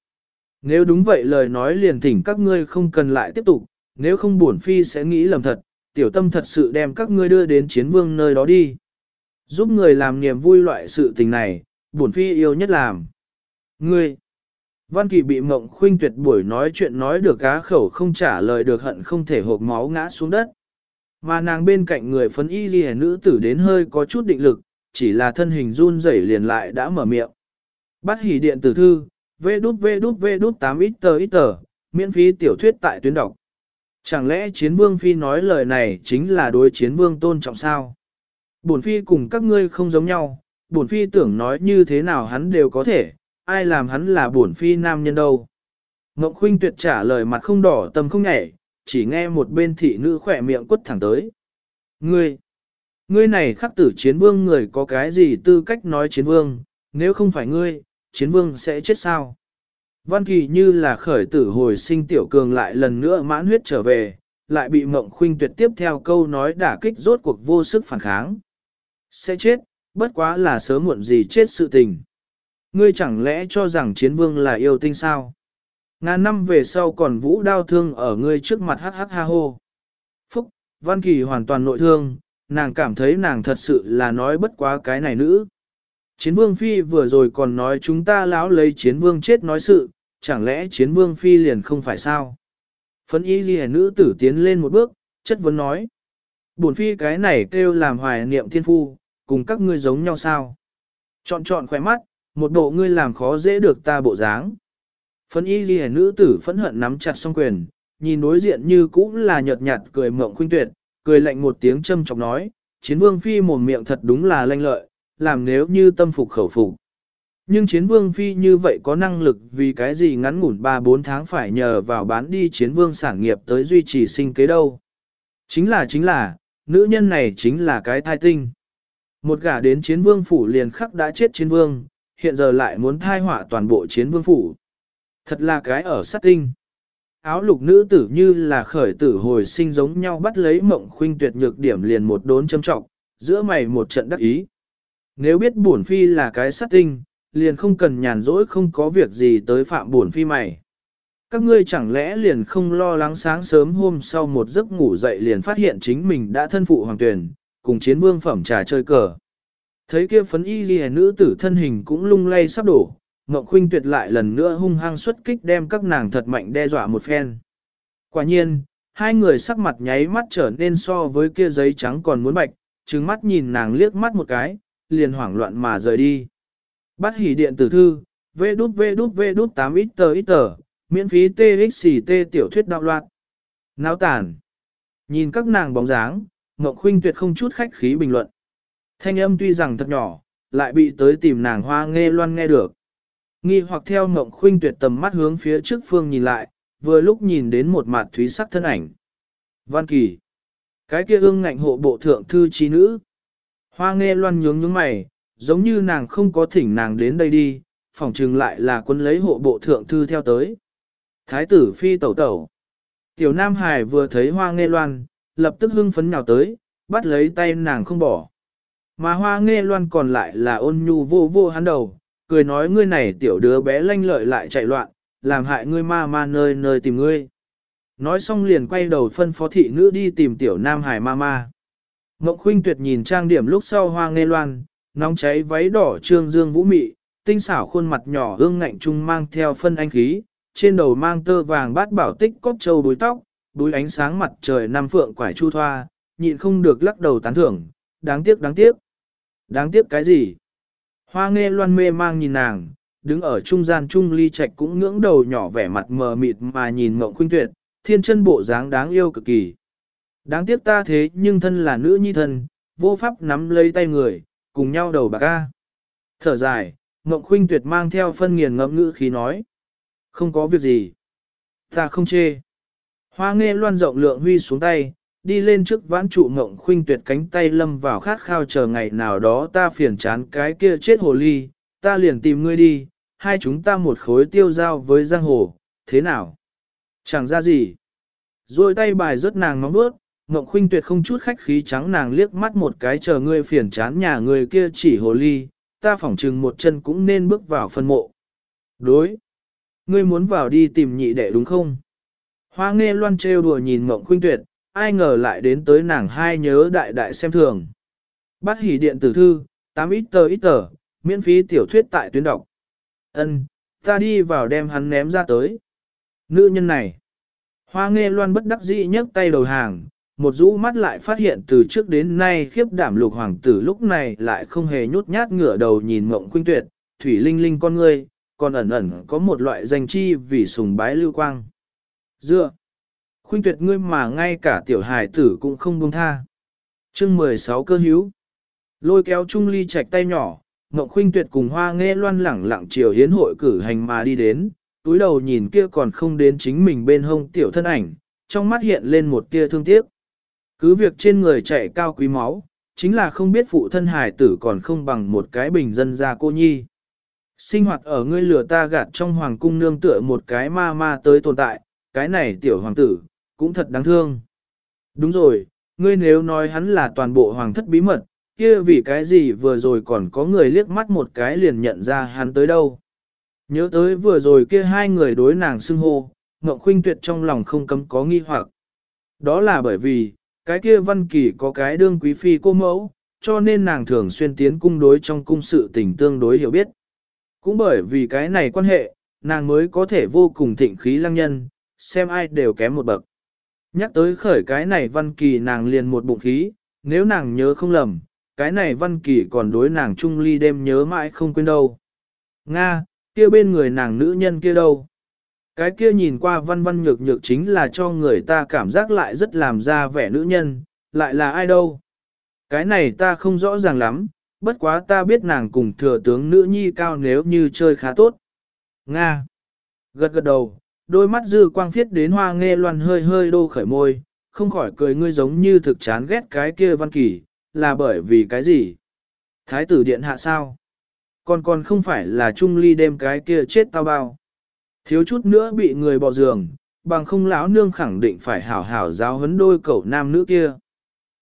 S1: Nếu đúng vậy lời nói liền thỉnh các ngươi không cần lại tiếp tục, nếu không bổn phi sẽ nghĩ lầm thật, tiểu tâm thật sự đem các ngươi đưa đến chiến vương nơi đó đi. Giúp người làm niềm vui loại sự tình này, bổn phi yêu nhất làm. Ngươi, Văn Kỳ bị mộng khuynh tuyệt buổi nói chuyện nói được cá khẩu không trả lời được hận không thể hộp máu ngã xuống đất. Mà nàng bên cạnh người phấn y ghi nữ tử đến hơi có chút định lực, chỉ là thân hình run rẩy liền lại đã mở miệng. Bắt hỉ điện tử thư, vê đút vê đút vê đút 8 ít tờ ít tờ, miễn phí tiểu thuyết tại tuyến đọc. Chẳng lẽ chiến vương phi nói lời này chính là đối chiến vương tôn trọng sao? Bổn phi cùng các ngươi không giống nhau, bổn phi tưởng nói như thế nào hắn đều có thể, ai làm hắn là bổn phi nam nhân đâu. Ngọc Khuynh tuyệt trả lời mặt không đỏ tâm không nhảy, chỉ nghe một bên thị nữ khỏe miệng quất thẳng tới. Ngươi, ngươi này khắc tử chiến vương người có cái gì tư cách nói chiến vương, nếu không phải ngươi, chiến vương sẽ chết sao? Văn kỳ như là khởi tử hồi sinh tiểu cường lại lần nữa mãn huyết trở về, lại bị mộng khuynh tuyệt tiếp theo câu nói đả kích rốt cuộc vô sức phản kháng. Sẽ chết, bất quá là sớm muộn gì chết sự tình. Ngươi chẳng lẽ cho rằng chiến vương là yêu tinh sao? Ngàn năm về sau còn vũ đao thương ở ngươi trước mặt hắc hắc ha hô. Phúc, Văn Kỳ hoàn toàn nội thương, nàng cảm thấy nàng thật sự là nói bất quá cái này nữ. Chiến vương phi vừa rồi còn nói chúng ta lão lấy chiến vương chết nói sự, chẳng lẽ chiến vương phi liền không phải sao? Phấn y ghi nữ tử tiến lên một bước, chất vấn nói. Bổn phi cái này kêu làm hoài niệm thiên phu, cùng các ngươi giống nhau sao? Chọn chọn khỏe mắt, một bộ ngươi làm khó dễ được ta bộ dáng. Phấn y ghi nữ tử phẫn hận nắm chặt song quyền, nhìn đối diện như cũng là nhợt nhạt cười mộng khuynh tuyệt, cười lạnh một tiếng châm chọc nói, chiến vương phi mồm miệng thật đúng là lanh lợi, làm nếu như tâm phục khẩu phục. Nhưng chiến vương phi như vậy có năng lực vì cái gì ngắn ngủn 3-4 tháng phải nhờ vào bán đi chiến vương sản nghiệp tới duy trì sinh kế đâu. Chính là chính là, nữ nhân này chính là cái thai tinh. Một gả đến chiến vương phủ liền khắc đã chết chiến vương, hiện giờ lại muốn thai họa toàn bộ chiến vương phủ. Thật là cái ở sát tinh. Áo lục nữ tử như là khởi tử hồi sinh giống nhau bắt lấy mộng khuynh tuyệt nhược điểm liền một đốn châm trọng, giữa mày một trận đắc ý. Nếu biết bổn phi là cái sát tinh, liền không cần nhàn rỗi không có việc gì tới phạm bổn phi mày. Các ngươi chẳng lẽ liền không lo lắng sáng sớm hôm sau một giấc ngủ dậy liền phát hiện chính mình đã thân phụ hoàng tuyển, cùng chiến vương phẩm trà chơi cờ. Thấy kia phấn y ghi nữ tử thân hình cũng lung lay sắp đổ, Ngọc Khuynh tuyệt lại lần nữa hung hăng xuất kích đem các nàng thật mạnh đe dọa một phen. Quả nhiên, hai người sắc mặt nháy mắt trở nên so với kia giấy trắng còn muốn bạch, trừng mắt nhìn nàng liếc mắt một cái, liền hoảng loạn mà rời đi. Bắt hỉ điện tử thư, vê đút vê đút vê đút 8 ít tờ ít tờ, miễn phí TXT tiểu thuyết đạo loạt. Náo tản. Nhìn các nàng bóng dáng, Ngọc Khuynh tuyệt không chút khách khí bình luận. Thanh âm tuy rằng thật nhỏ, lại bị tới tìm nàng hoa nghe loan nghe được. Nghi hoặc theo Ngọc Khuynh tuyệt tầm mắt hướng phía trước phương nhìn lại, vừa lúc nhìn đến một mặt thúy sắc thân ảnh. Văn Kỳ. Cái kia ương ngạnh hộ bộ thượng thư trí nữ. Hoa nghe loan nhướng nhướng mày, giống như nàng không có thỉnh nàng đến đây đi, phỏng chừng lại là quân lấy hộ bộ thượng thư theo tới. Thái tử phi tẩu tẩu. Tiểu Nam Hải vừa thấy hoa nghe loan, lập tức hưng phấn nhào tới, bắt lấy tay nàng không bỏ. Mà hoa nghe loan còn lại là ôn nhu vô vô hắn đầu, cười nói ngươi này tiểu đứa bé lanh lợi lại chạy loạn, làm hại ngươi ma ma nơi nơi tìm ngươi. Nói xong liền quay đầu phân phó thị nữ đi tìm tiểu Nam Hải ma ma. Ngọc Khuynh Tuyệt nhìn trang điểm lúc sau hoa nghe loan, nóng cháy váy đỏ trương dương vũ mị, tinh xảo khuôn mặt nhỏ ương ngạnh trung mang theo phân anh khí, trên đầu mang tơ vàng bát bảo tích cốt châu búi tóc, búi ánh sáng mặt trời năm phượng quải chu thoa, nhịn không được lắc đầu tán thưởng, đáng tiếc đáng tiếc. Đáng tiếc cái gì? Hoa nghe loan mê mang nhìn nàng, đứng ở trung gian trung ly trạch cũng ngưỡng đầu nhỏ vẻ mặt mờ mịt mà nhìn mộng khuynh tuyệt, thiên chân bộ dáng đáng yêu cực kỳ. Đáng tiếc ta thế nhưng thân là nữ nhi thân, vô pháp nắm lấy tay người, cùng nhau đầu bạc ca. Thở dài, mộng Khuynh Tuyệt mang theo phân nghiền ngẫm ngữ khí nói. Không có việc gì. Ta không chê. Hoa nghe loan rộng lượng huy xuống tay, đi lên trước vãn trụ Ngộng Khuynh Tuyệt cánh tay lâm vào khát khao chờ ngày nào đó ta phiền chán cái kia chết hồ ly, ta liền tìm ngươi đi, hai chúng ta một khối tiêu giao với giang hồ, thế nào? Chẳng ra gì. Rồi tay bài rớt nàng móng bước, Ngộng Khuynh Tuyệt không chút khách khí trắng nàng liếc mắt một cái chờ ngươi phiền chán nhà người kia chỉ hồ ly, ta phỏng chừng một chân cũng nên bước vào phân mộ. Đối. Ngươi muốn vào đi tìm nhị đệ đúng không? Hoa nghe loan trêu đùa nhìn mộng Khuynh Tuyệt, ai ngờ lại đến tới nàng hai nhớ đại đại xem thường. Bắt hỉ điện tử thư, 8 ít tờ ít tờ, miễn phí tiểu thuyết tại tuyến đọc. Ân, ta đi vào đem hắn ném ra tới. Nữ nhân này. Hoa nghe loan bất đắc dĩ nhấc tay đầu hàng, một rũ mắt lại phát hiện từ trước đến nay khiếp đảm lục hoàng tử lúc này lại không hề nhút nhát ngửa đầu nhìn mộng khuynh tuyệt, thủy linh linh con ngươi, còn ẩn ẩn có một loại danh chi vì sùng bái lưu quang. Dựa, khuynh tuyệt ngươi mà ngay cả tiểu hài tử cũng không buông tha. chương 16 cơ hữu, lôi kéo trung ly chạch tay nhỏ, ngọc khuynh tuyệt cùng hoa nghe loan lẳng lặng chiều hiến hội cử hành mà đi đến, túi đầu nhìn kia còn không đến chính mình bên hông tiểu thân ảnh, trong mắt hiện lên một tia thương tiếc. Cứ việc trên người chạy cao quý máu, chính là không biết phụ thân hài tử còn không bằng một cái bình dân gia cô nhi. Sinh hoạt ở ngươi lửa ta gạt trong hoàng cung nương tựa một cái ma ma tới tồn tại, cái này tiểu hoàng tử, cũng thật đáng thương. Đúng rồi, ngươi nếu nói hắn là toàn bộ hoàng thất bí mật, kia vì cái gì vừa rồi còn có người liếc mắt một cái liền nhận ra hắn tới đâu. Nhớ tới vừa rồi kia hai người đối nàng xưng hô, Ngọc Khuynh Tuyệt trong lòng không cấm có nghi hoặc. Đó là bởi vì, cái kia văn kỳ có cái đương quý phi cô mẫu, cho nên nàng thường xuyên tiến cung đối trong cung sự tình tương đối hiểu biết. Cũng bởi vì cái này quan hệ, nàng mới có thể vô cùng thịnh khí lăng nhân, xem ai đều kém một bậc. Nhắc tới khởi cái này văn kỳ nàng liền một bụng khí, nếu nàng nhớ không lầm, cái này văn kỳ còn đối nàng trung ly đêm nhớ mãi không quên đâu. Nga, kia bên người nàng nữ nhân kia đâu? Cái kia nhìn qua văn văn nhược nhược chính là cho người ta cảm giác lại rất làm ra vẻ nữ nhân, lại là ai đâu? Cái này ta không rõ ràng lắm, bất quá ta biết nàng cùng thừa tướng nữ nhi cao nếu như chơi khá tốt. Nga. Gật gật đầu, đôi mắt dư quang phiết đến hoa nghe loan hơi hơi đô khởi môi, không khỏi cười ngươi giống như thực chán ghét cái kia văn kỳ, là bởi vì cái gì? Thái tử điện hạ sao? Còn còn không phải là trung ly đêm cái kia chết tao bao. Thiếu chút nữa bị người bỏ giường, bằng không lão nương khẳng định phải hảo hảo giáo huấn đôi cậu nam nữ kia.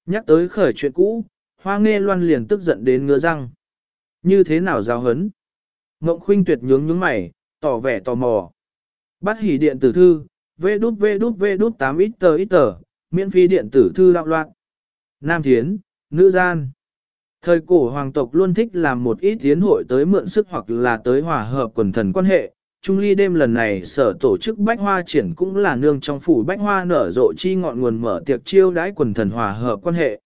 S1: Nhắc tới khởi chuyện cũ, hoa nghe loan liền tức giận đến ngứa răng. Như thế nào giáo huấn? Ngộng khuynh tuyệt nhướng nhướng mày, tỏ vẻ tò mò. Bắt hỉ điện tử thư, vê đút vê đút vê đút 8 ít tờ ít tờ, miễn phí điện tử thư đạo loạn. Nam Thiến, nữ gian. Thời cổ hoàng tộc luôn thích làm một ít tiến hội tới mượn sức hoặc là tới hòa hợp quần thần quan hệ. Trung ly đêm lần này sở tổ chức bách hoa triển cũng là nương trong phủ bách hoa nở rộ chi ngọn nguồn mở tiệc chiêu đãi quần thần hòa hợp quan hệ.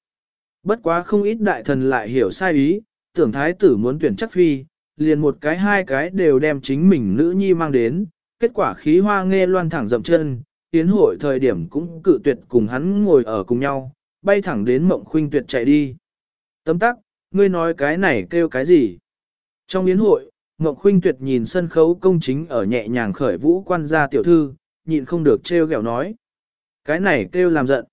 S1: Bất quá không ít đại thần lại hiểu sai ý, tưởng thái tử muốn tuyển chắc phi, liền một cái hai cái đều đem chính mình nữ nhi mang đến, kết quả khí hoa nghe loan thẳng dậm chân, tiến hội thời điểm cũng cự tuyệt cùng hắn ngồi ở cùng nhau, bay thẳng đến mộng khuynh tuyệt chạy đi. Tấm tắc, ngươi nói cái này kêu cái gì? Trong yến hội, Ngọc Khuynh Tuyệt nhìn sân khấu công chính ở nhẹ nhàng khởi vũ quan gia tiểu thư, nhịn không được trêu ghẹo nói. Cái này kêu làm giận.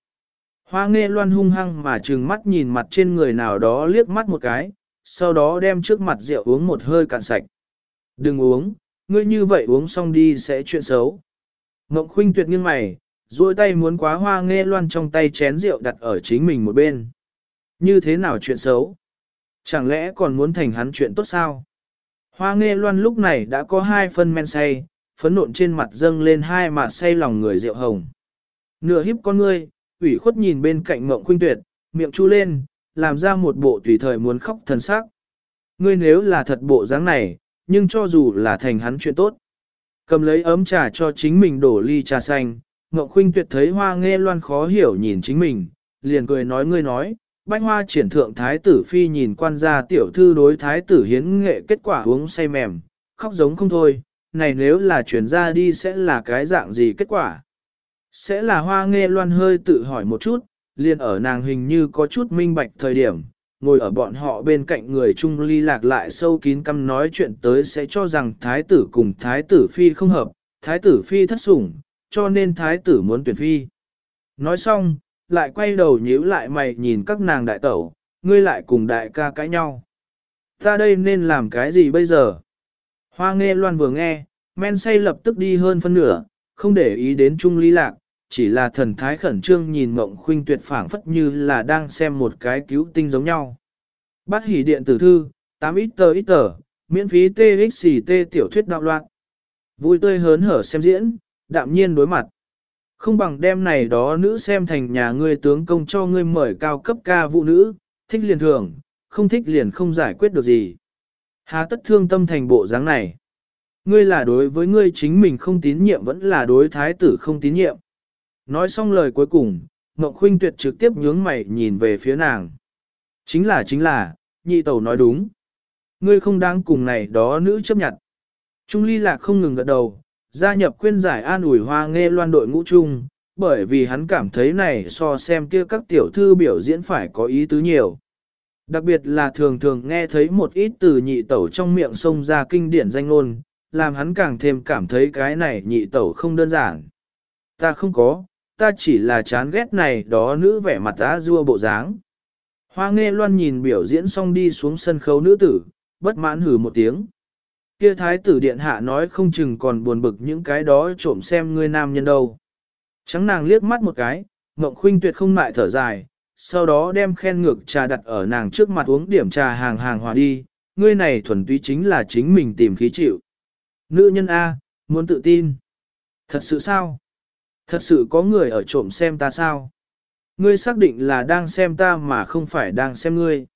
S1: Hoa nghe loan hung hăng mà trừng mắt nhìn mặt trên người nào đó liếc mắt một cái, sau đó đem trước mặt rượu uống một hơi cạn sạch. Đừng uống, ngươi như vậy uống xong đi sẽ chuyện xấu. Ngộng Khuynh Tuyệt nghiêng mày, duỗi tay muốn quá hoa nghe loan trong tay chén rượu đặt ở chính mình một bên. Như thế nào chuyện xấu? Chẳng lẽ còn muốn thành hắn chuyện tốt sao? Hoa nghe loan lúc này đã có hai phân men say, phấn nộn trên mặt dâng lên hai mặt say lòng người rượu hồng. Nửa hiếp con ngươi, ủy khuất nhìn bên cạnh mộng khuynh tuyệt, miệng chu lên, làm ra một bộ tùy thời muốn khóc thần sắc. Ngươi nếu là thật bộ dáng này, nhưng cho dù là thành hắn chuyện tốt. Cầm lấy ấm trà cho chính mình đổ ly trà xanh, Ngọc Khuynh tuyệt thấy hoa nghe loan khó hiểu nhìn chính mình, liền cười nói ngươi nói, bánh hoa triển thượng thái tử phi nhìn quan gia tiểu thư đối thái tử hiến nghệ kết quả uống say mềm, khóc giống không thôi, này nếu là chuyển ra đi sẽ là cái dạng gì kết quả. Sẽ là hoa nghe loan hơi tự hỏi một chút, liền ở nàng hình như có chút minh bạch thời điểm, ngồi ở bọn họ bên cạnh người chung ly lạc lại sâu kín căm nói chuyện tới sẽ cho rằng thái tử cùng thái tử phi không hợp, thái tử phi thất sủng, cho nên thái tử muốn tuyển phi. Nói xong, lại quay đầu nhíu lại mày nhìn các nàng đại tẩu, ngươi lại cùng đại ca cãi nhau. Ta đây nên làm cái gì bây giờ? Hoa nghe loan vừa nghe, men say lập tức đi hơn phân nửa, không để ý đến Trung Ly Lạc, chỉ là thần thái khẩn trương nhìn mộng khuynh tuyệt phảng phất như là đang xem một cái cứu tinh giống nhau. Bắt hỉ điện tử thư, 8 ít tờ ít tờ, miễn phí TXT tiểu thuyết đạo loạn. Vui tươi hớn hở xem diễn, đạm nhiên đối mặt. Không bằng đem này đó nữ xem thành nhà ngươi tướng công cho ngươi mời cao cấp ca vụ nữ, thích liền thường, không thích liền không giải quyết được gì. Hà tất thương tâm thành bộ dáng này. Ngươi là đối với ngươi chính mình không tín nhiệm vẫn là đối thái tử không tín nhiệm. Nói xong lời cuối cùng, Ngọc Khuynh Tuyệt trực tiếp nhướng mày nhìn về phía nàng. Chính là chính là, nhị tẩu nói đúng. Ngươi không đáng cùng này đó nữ chấp nhận. Trung ly lạc không ngừng gật đầu, gia nhập khuyên giải an ủi hoa nghe loan đội ngũ chung, bởi vì hắn cảm thấy này so xem kia các tiểu thư biểu diễn phải có ý tứ nhiều. Đặc biệt là thường thường nghe thấy một ít từ nhị tẩu trong miệng xông ra kinh điển danh ngôn, làm hắn càng thêm cảm thấy cái này nhị tẩu không đơn giản. Ta không có, ta chỉ là chán ghét này đó nữ vẻ mặt á rua bộ dáng. Hoa nghe loan nhìn biểu diễn xong đi xuống sân khấu nữ tử, bất mãn hử một tiếng. Kia thái tử điện hạ nói không chừng còn buồn bực những cái đó trộm xem ngươi nam nhân đâu. Trắng nàng liếc mắt một cái, mộng Khuynh tuyệt không lại thở dài, sau đó đem khen ngược trà đặt ở nàng trước mặt uống điểm trà hàng hàng hòa đi, ngươi này thuần túy chính là chính mình tìm khí chịu. Nữ nhân A, muốn tự tin. Thật sự sao? Thật sự có người ở trộm xem ta sao? Ngươi xác định là đang xem ta mà không phải đang xem ngươi.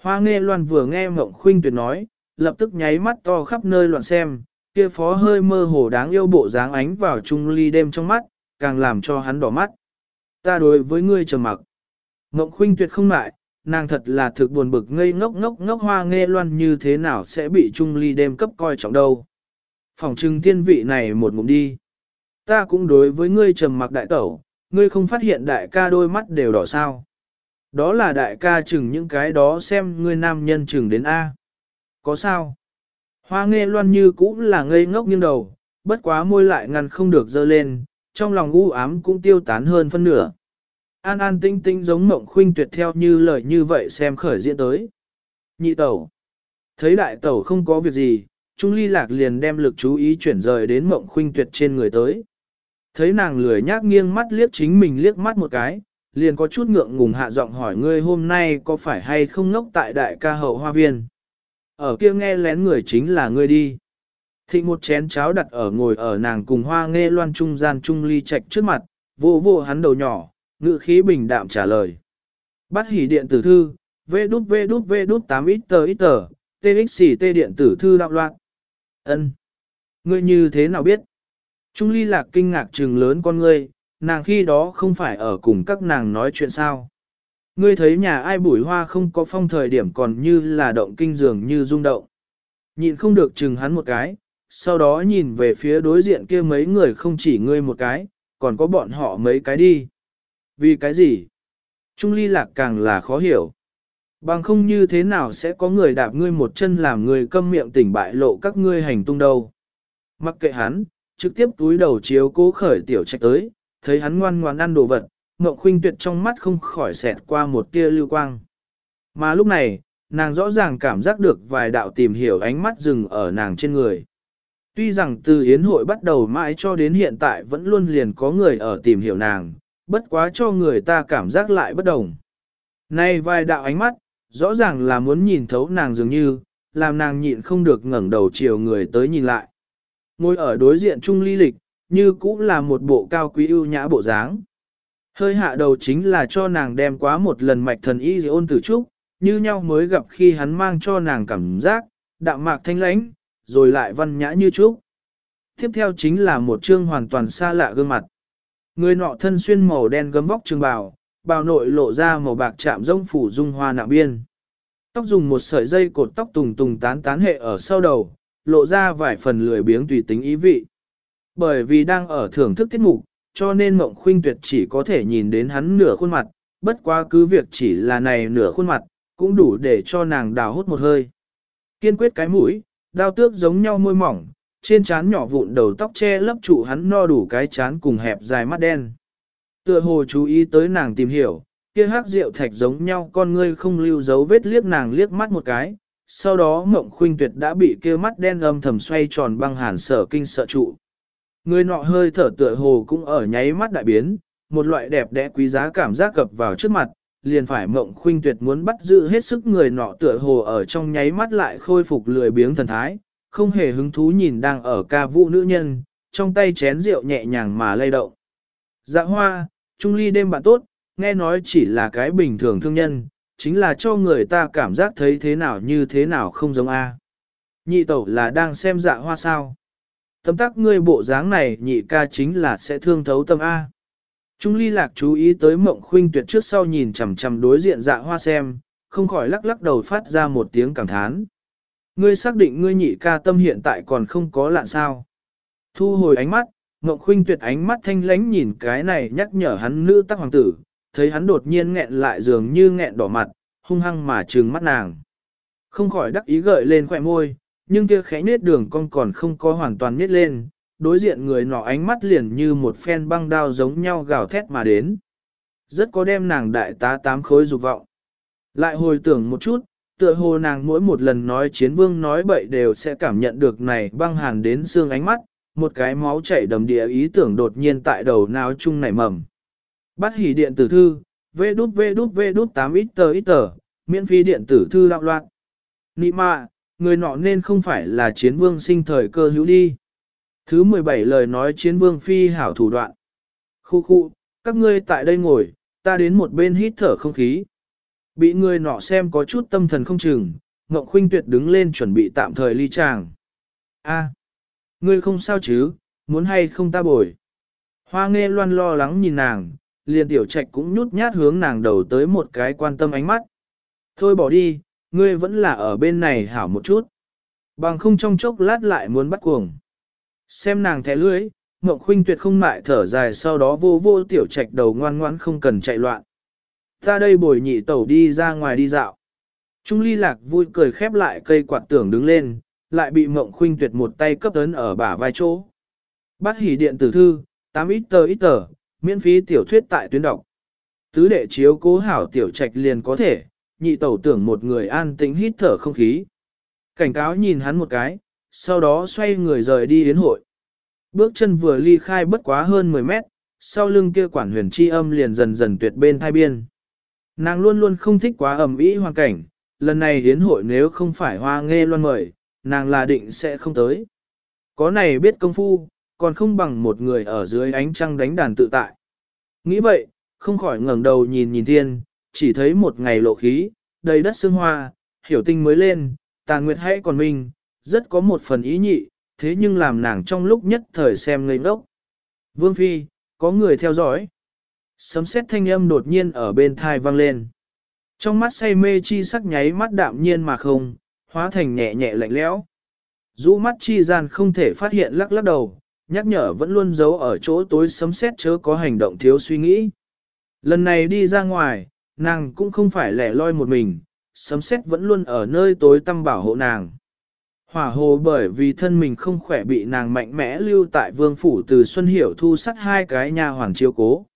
S1: Hoa nghe loan vừa nghe mộng khuynh tuyệt nói, lập tức nháy mắt to khắp nơi loạn xem, kia phó hơi mơ hồ đáng yêu bộ dáng ánh vào trung ly đêm trong mắt, càng làm cho hắn đỏ mắt. Ta đối với ngươi trầm mặc. Mộng khuynh tuyệt không lại, nàng thật là thực buồn bực ngây ngốc ngốc ngốc hoa nghe loan như thế nào sẽ bị trung ly đêm cấp coi trọng đâu. Phòng trừng thiên vị này một ngụm đi. Ta cũng đối với ngươi trầm mặc đại tẩu, ngươi không phát hiện đại ca đôi mắt đều đỏ sao. Đó là đại ca chừng những cái đó xem ngươi nam nhân chừng đến A. Có sao? Hoa nghe loan như cũng là ngây ngốc nghiêng đầu, bất quá môi lại ngăn không được dơ lên, trong lòng u ám cũng tiêu tán hơn phân nửa. An an tinh tinh giống mộng khuynh tuyệt theo như lời như vậy xem khởi diễn tới. Nhị tẩu. Thấy đại tẩu không có việc gì, Trung ly lạc liền đem lực chú ý chuyển rời đến mộng khuynh tuyệt trên người tới. Thấy nàng lười nhác nghiêng mắt liếc chính mình liếc mắt một cái, liền có chút ngượng ngùng hạ giọng hỏi ngươi hôm nay có phải hay không ngốc tại đại ca hậu hoa viên. Ở kia nghe lén người chính là ngươi đi. Thịnh một chén cháo đặt ở ngồi ở nàng cùng hoa nghe loan trung gian trung ly chạch trước mặt, vô vô hắn đầu nhỏ, ngự khí bình đạm trả lời. Bắt hỉ điện tử thư, vê đút vê đút vê đút 8 ít tờ ít tờ, tê điện tử thư đạo loạn. ân Ngươi như thế nào biết? Trung ly lạc kinh ngạc trừng lớn con ngươi, nàng khi đó không phải ở cùng các nàng nói chuyện sao. Ngươi thấy nhà ai bùi hoa không có phong thời điểm còn như là động kinh dường như rung động. Nhìn không được chừng hắn một cái, sau đó nhìn về phía đối diện kia mấy người không chỉ ngươi một cái, còn có bọn họ mấy cái đi. Vì cái gì? Trung ly lạc càng là khó hiểu. Bằng không như thế nào sẽ có người đạp ngươi một chân làm người câm miệng tỉnh bại lộ các ngươi hành tung đâu. Mặc kệ hắn, trực tiếp túi đầu chiếu cố khởi tiểu trạch tới, thấy hắn ngoan ngoan ăn đồ vật, Ngọc Khuynh Tuyệt trong mắt không khỏi xẹt qua một tia lưu quang. Mà lúc này, nàng rõ ràng cảm giác được vài đạo tìm hiểu ánh mắt dừng ở nàng trên người. Tuy rằng từ yến hội bắt đầu mãi cho đến hiện tại vẫn luôn liền có người ở tìm hiểu nàng, bất quá cho người ta cảm giác lại bất đồng. Nay vài đạo ánh mắt, rõ ràng là muốn nhìn thấu nàng dường như, làm nàng nhịn không được ngẩng đầu chiều người tới nhìn lại. Ngồi ở đối diện Trung Ly Lịch, như cũng là một bộ cao quý ưu nhã bộ dáng. Hơi hạ đầu chính là cho nàng đem quá một lần mạch thần y dị ôn tử trúc, như nhau mới gặp khi hắn mang cho nàng cảm giác, đạm mạc thanh lãnh, rồi lại văn nhã như trúc. Tiếp theo chính là một chương hoàn toàn xa lạ gương mặt. Người nọ thân xuyên màu đen gấm vóc trường bào, bào nội lộ ra màu bạc chạm rông phủ dung hoa nạm biên. Tóc dùng một sợi dây cột tóc tùng tùng tán tán hệ ở sau đầu, lộ ra vài phần lười biếng tùy tính ý vị. Bởi vì đang ở thưởng thức tiết mục, cho nên mộng khuynh tuyệt chỉ có thể nhìn đến hắn nửa khuôn mặt, bất quá cứ việc chỉ là này nửa khuôn mặt, cũng đủ để cho nàng đào hút một hơi. Kiên quyết cái mũi, đao tước giống nhau môi mỏng, trên trán nhỏ vụn đầu tóc che lấp trụ hắn no đủ cái trán cùng hẹp dài mắt đen. Tựa hồ chú ý tới nàng tìm hiểu, kia hắc rượu thạch giống nhau con ngươi không lưu dấu vết liếc nàng liếc mắt một cái, sau đó mộng khuynh tuyệt đã bị kia mắt đen âm thầm xoay tròn băng hàn sở kinh sợ trụ. Người nọ hơi thở tựa hồ cũng ở nháy mắt đại biến, một loại đẹp đẽ quý giá cảm giác gập vào trước mặt, liền phải mộng khuynh tuyệt muốn bắt giữ hết sức người nọ tựa hồ ở trong nháy mắt lại khôi phục lười biếng thần thái, không hề hứng thú nhìn đang ở ca vũ nữ nhân, trong tay chén rượu nhẹ nhàng mà lay động. Dạ hoa, trung ly đêm bạn tốt, nghe nói chỉ là cái bình thường thương nhân, chính là cho người ta cảm giác thấy thế nào như thế nào không giống A. Nhị tẩu là đang xem dạ hoa sao. Tâm tắc ngươi bộ dáng này nhị ca chính là sẽ thương thấu tâm A. Trung ly lạc chú ý tới mộng khuynh tuyệt trước sau nhìn chằm chằm đối diện dạ hoa xem, không khỏi lắc lắc đầu phát ra một tiếng cảm thán. Ngươi xác định ngươi nhị ca tâm hiện tại còn không có lạ sao. Thu hồi ánh mắt, mộng khuynh tuyệt ánh mắt thanh lánh nhìn cái này nhắc nhở hắn nữ tắc hoàng tử, thấy hắn đột nhiên nghẹn lại dường như nghẹn đỏ mặt, hung hăng mà trừng mắt nàng. Không khỏi đắc ý gợi lên khỏe môi, nhưng kia khẽ nết đường con còn không có hoàn toàn nết lên, đối diện người nọ ánh mắt liền như một phen băng đao giống nhau gào thét mà đến. Rất có đem nàng đại tá tám khối dục vọng. Lại hồi tưởng một chút, tựa hồ nàng mỗi một lần nói chiến vương nói bậy đều sẽ cảm nhận được này băng hàn đến xương ánh mắt, một cái máu chảy đầm địa ý tưởng đột nhiên tại đầu nào chung nảy mầm. Bắt hỉ điện tử thư, vê đút vê đút vê đút 8 ít tờ ít tờ, miễn phí điện tử thư đạo loạn. Nị mạ, người nọ nên không phải là chiến vương sinh thời cơ hữu đi. Thứ 17 lời nói chiến vương phi hảo thủ đoạn. Khu khu, các ngươi tại đây ngồi, ta đến một bên hít thở không khí. Bị người nọ xem có chút tâm thần không chừng, Ngọc Khuynh Tuyệt đứng lên chuẩn bị tạm thời ly chàng. A, ngươi không sao chứ, muốn hay không ta bồi. Hoa nghe loan lo lắng nhìn nàng, liền tiểu trạch cũng nhút nhát hướng nàng đầu tới một cái quan tâm ánh mắt. Thôi bỏ đi, ngươi vẫn là ở bên này hảo một chút. Bằng không trong chốc lát lại muốn bắt cuồng. Xem nàng thẻ lưới, Mộng Khuynh tuyệt không mại thở dài sau đó vô vô tiểu trạch đầu ngoan ngoãn không cần chạy loạn. Ta đây bồi nhị tẩu đi ra ngoài đi dạo. Trung ly lạc vui cười khép lại cây quạt tưởng đứng lên, lại bị Mộng Khuynh tuyệt một tay cấp ấn ở bả vai chỗ. Bắt hỉ điện tử thư, 8 ít tờ ít tờ, miễn phí tiểu thuyết tại tuyến đọc. Tứ đệ chiếu cố hảo tiểu trạch liền có thể, nhị tẩu tưởng một người an tĩnh hít thở không khí. Cảnh cáo nhìn hắn một cái, sau đó xoay người rời đi yến hội. Bước chân vừa ly khai bất quá hơn 10 mét, sau lưng kia quản huyền chi âm liền dần dần tuyệt bên thai biên. Nàng luôn luôn không thích quá ẩm ý hoàn cảnh, lần này yến hội nếu không phải hoa nghe loan mời, nàng là định sẽ không tới. Có này biết công phu, còn không bằng một người ở dưới ánh trăng đánh đàn tự tại. Nghĩ vậy, không khỏi ngẩng đầu nhìn nhìn thiên, chỉ thấy một ngày lộ khí, đầy đất sương hoa, hiểu tinh mới lên, tàn nguyệt hãy còn mình, rất có một phần ý nhị, thế nhưng làm nàng trong lúc nhất thời xem ngây ngốc. Vương Phi, có người theo dõi. Sấm sét thanh âm đột nhiên ở bên thai vang lên. Trong mắt say mê chi sắc nháy mắt đạm nhiên mà không, hóa thành nhẹ nhẹ lạnh lẽo. Rũ mắt chi gian không thể phát hiện lắc lắc đầu, nhắc nhở vẫn luôn giấu ở chỗ tối sấm xét chớ có hành động thiếu suy nghĩ. Lần này đi ra ngoài, nàng cũng không phải lẻ loi một mình, sấm xét vẫn luôn ở nơi tối tăm bảo hộ nàng. Hỏa hồ bởi vì thân mình không khỏe bị nàng mạnh mẽ lưu tại vương phủ từ Xuân Hiểu thu sắt hai cái nhà hoàng chiếu cố.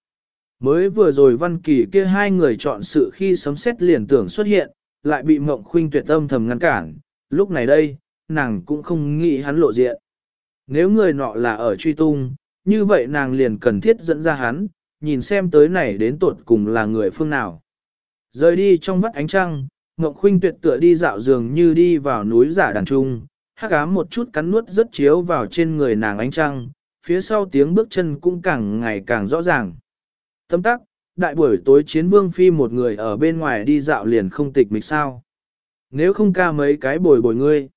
S1: Mới vừa rồi văn kỳ kia hai người chọn sự khi sấm xét liền tưởng xuất hiện, lại bị mộng khuynh tuyệt tâm thầm ngăn cản, lúc này đây, nàng cũng không nghĩ hắn lộ diện. Nếu người nọ là ở truy tung, như vậy nàng liền cần thiết dẫn ra hắn, nhìn xem tới này đến tuột cùng là người phương nào. Rời đi trong vắt ánh trăng, Ngọc Khuynh tuyệt tựa đi dạo giường như đi vào núi giả đàn trung, hắc ám một chút cắn nuốt rất chiếu vào trên người nàng ánh trăng, phía sau tiếng bước chân cũng càng ngày càng rõ ràng. Tâm tắc, đại buổi tối chiến vương phi một người ở bên ngoài đi dạo liền không tịch mịch sao. Nếu không ca mấy cái bồi bồi ngươi,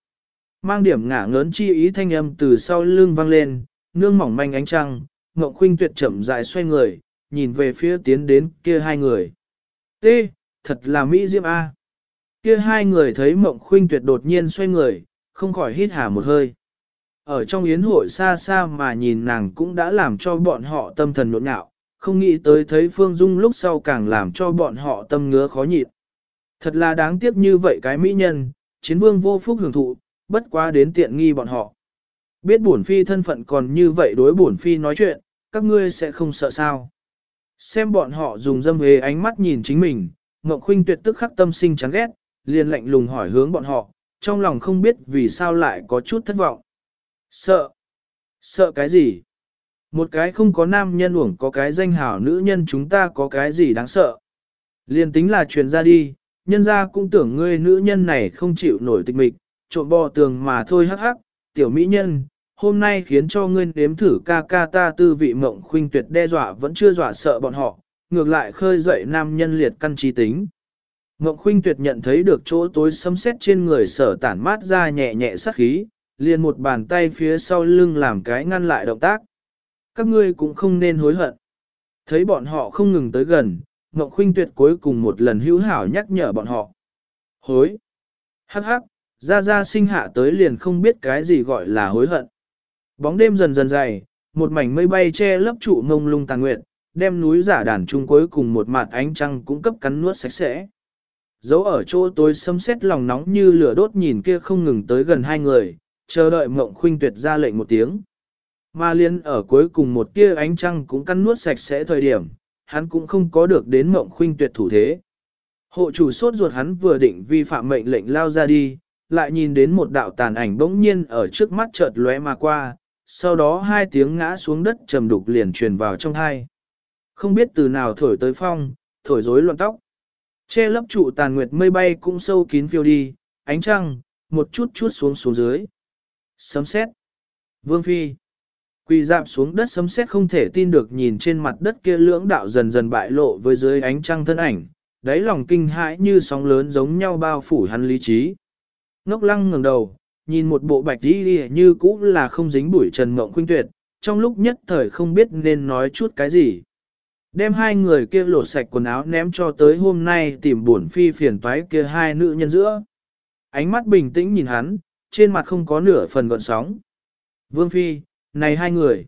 S1: mang điểm ngả ngớn chi ý thanh âm từ sau lưng vang lên, nương mỏng manh ánh trăng, Ngọc Khuynh tuyệt chậm rãi xoay người, nhìn về phía tiến đến kia hai người. T, thật là Mỹ diễm A. Kia hai người thấy mộng khuynh tuyệt đột nhiên xoay người, không khỏi hít hà một hơi. Ở trong yến hội xa xa mà nhìn nàng cũng đã làm cho bọn họ tâm thần nhộn nhạo, không nghĩ tới thấy Phương Dung lúc sau càng làm cho bọn họ tâm ngứa khó nhịn. Thật là đáng tiếc như vậy cái mỹ nhân, chiến vương vô phúc hưởng thụ, bất quá đến tiện nghi bọn họ. Biết bổn phi thân phận còn như vậy đối bổn phi nói chuyện, các ngươi sẽ không sợ sao. Xem bọn họ dùng dâm hề ánh mắt nhìn chính mình, Ngọc Khuynh tuyệt tức khắc tâm sinh chán ghét, liền lạnh lùng hỏi hướng bọn họ, trong lòng không biết vì sao lại có chút thất vọng. Sợ? Sợ cái gì? Một cái không có nam nhân uổng có cái danh hảo nữ nhân chúng ta có cái gì đáng sợ? Liền tính là truyền ra đi, nhân ra cũng tưởng ngươi nữ nhân này không chịu nổi tịch mịch, trộm bò tường mà thôi hắc hắc, tiểu mỹ nhân, hôm nay khiến cho ngươi nếm thử ca ca ta tư vị mộng khuynh tuyệt đe dọa vẫn chưa dọa sợ bọn họ, ngược lại khơi dậy nam nhân liệt căn trí tính. Mộng khuynh tuyệt nhận thấy được chỗ tối sấm sét trên người sở tản mát ra nhẹ nhẹ sắc khí, liền một bàn tay phía sau lưng làm cái ngăn lại động tác. Các ngươi cũng không nên hối hận. Thấy bọn họ không ngừng tới gần, Mộng khuynh tuyệt cuối cùng một lần hữu hảo nhắc nhở bọn họ. Hối! Hắc hắc, ra ra sinh hạ tới liền không biết cái gì gọi là hối hận. Bóng đêm dần dần dày, một mảnh mây bay che lấp trụ ngông lung tàn nguyện, đem núi giả đàn trung cuối cùng một mặt ánh trăng cũng cấp cắn nuốt sạch sẽ. Dấu ở chỗ tối xâm xét lòng nóng như lửa đốt nhìn kia không ngừng tới gần hai người, chờ đợi mộng khuynh tuyệt ra lệnh một tiếng. Ma liên ở cuối cùng một tia ánh trăng cũng cắn nuốt sạch sẽ thời điểm, hắn cũng không có được đến mộng khuynh tuyệt thủ thế. Hộ chủ sốt ruột hắn vừa định vi phạm mệnh lệnh lao ra đi, lại nhìn đến một đạo tàn ảnh bỗng nhiên ở trước mắt chợt lóe mà qua, sau đó hai tiếng ngã xuống đất trầm đục liền truyền vào trong hai. Không biết từ nào thổi tới phong, thổi rối loạn tóc. Che lấp trụ tàn nguyệt mây bay cũng sâu kín phiêu đi, ánh trăng, một chút chút xuống xuống dưới. Sấm xét. Vương Phi. Quỳ dạp xuống đất sấm sét không thể tin được nhìn trên mặt đất kia lưỡng đạo dần dần bại lộ với dưới ánh trăng thân ảnh, đáy lòng kinh hãi như sóng lớn giống nhau bao phủ hắn lý trí. Ngốc lăng ngẩng đầu, nhìn một bộ bạch đi như cũ là không dính bụi trần mộng khuynh tuyệt, trong lúc nhất thời không biết nên nói chút cái gì. Đem hai người kia lột sạch quần áo ném cho tới hôm nay tìm buồn phi phiền toái kia hai nữ nhân giữa. Ánh mắt bình tĩnh nhìn hắn, trên mặt không có nửa phần gợn sóng. Vương phi, này hai người.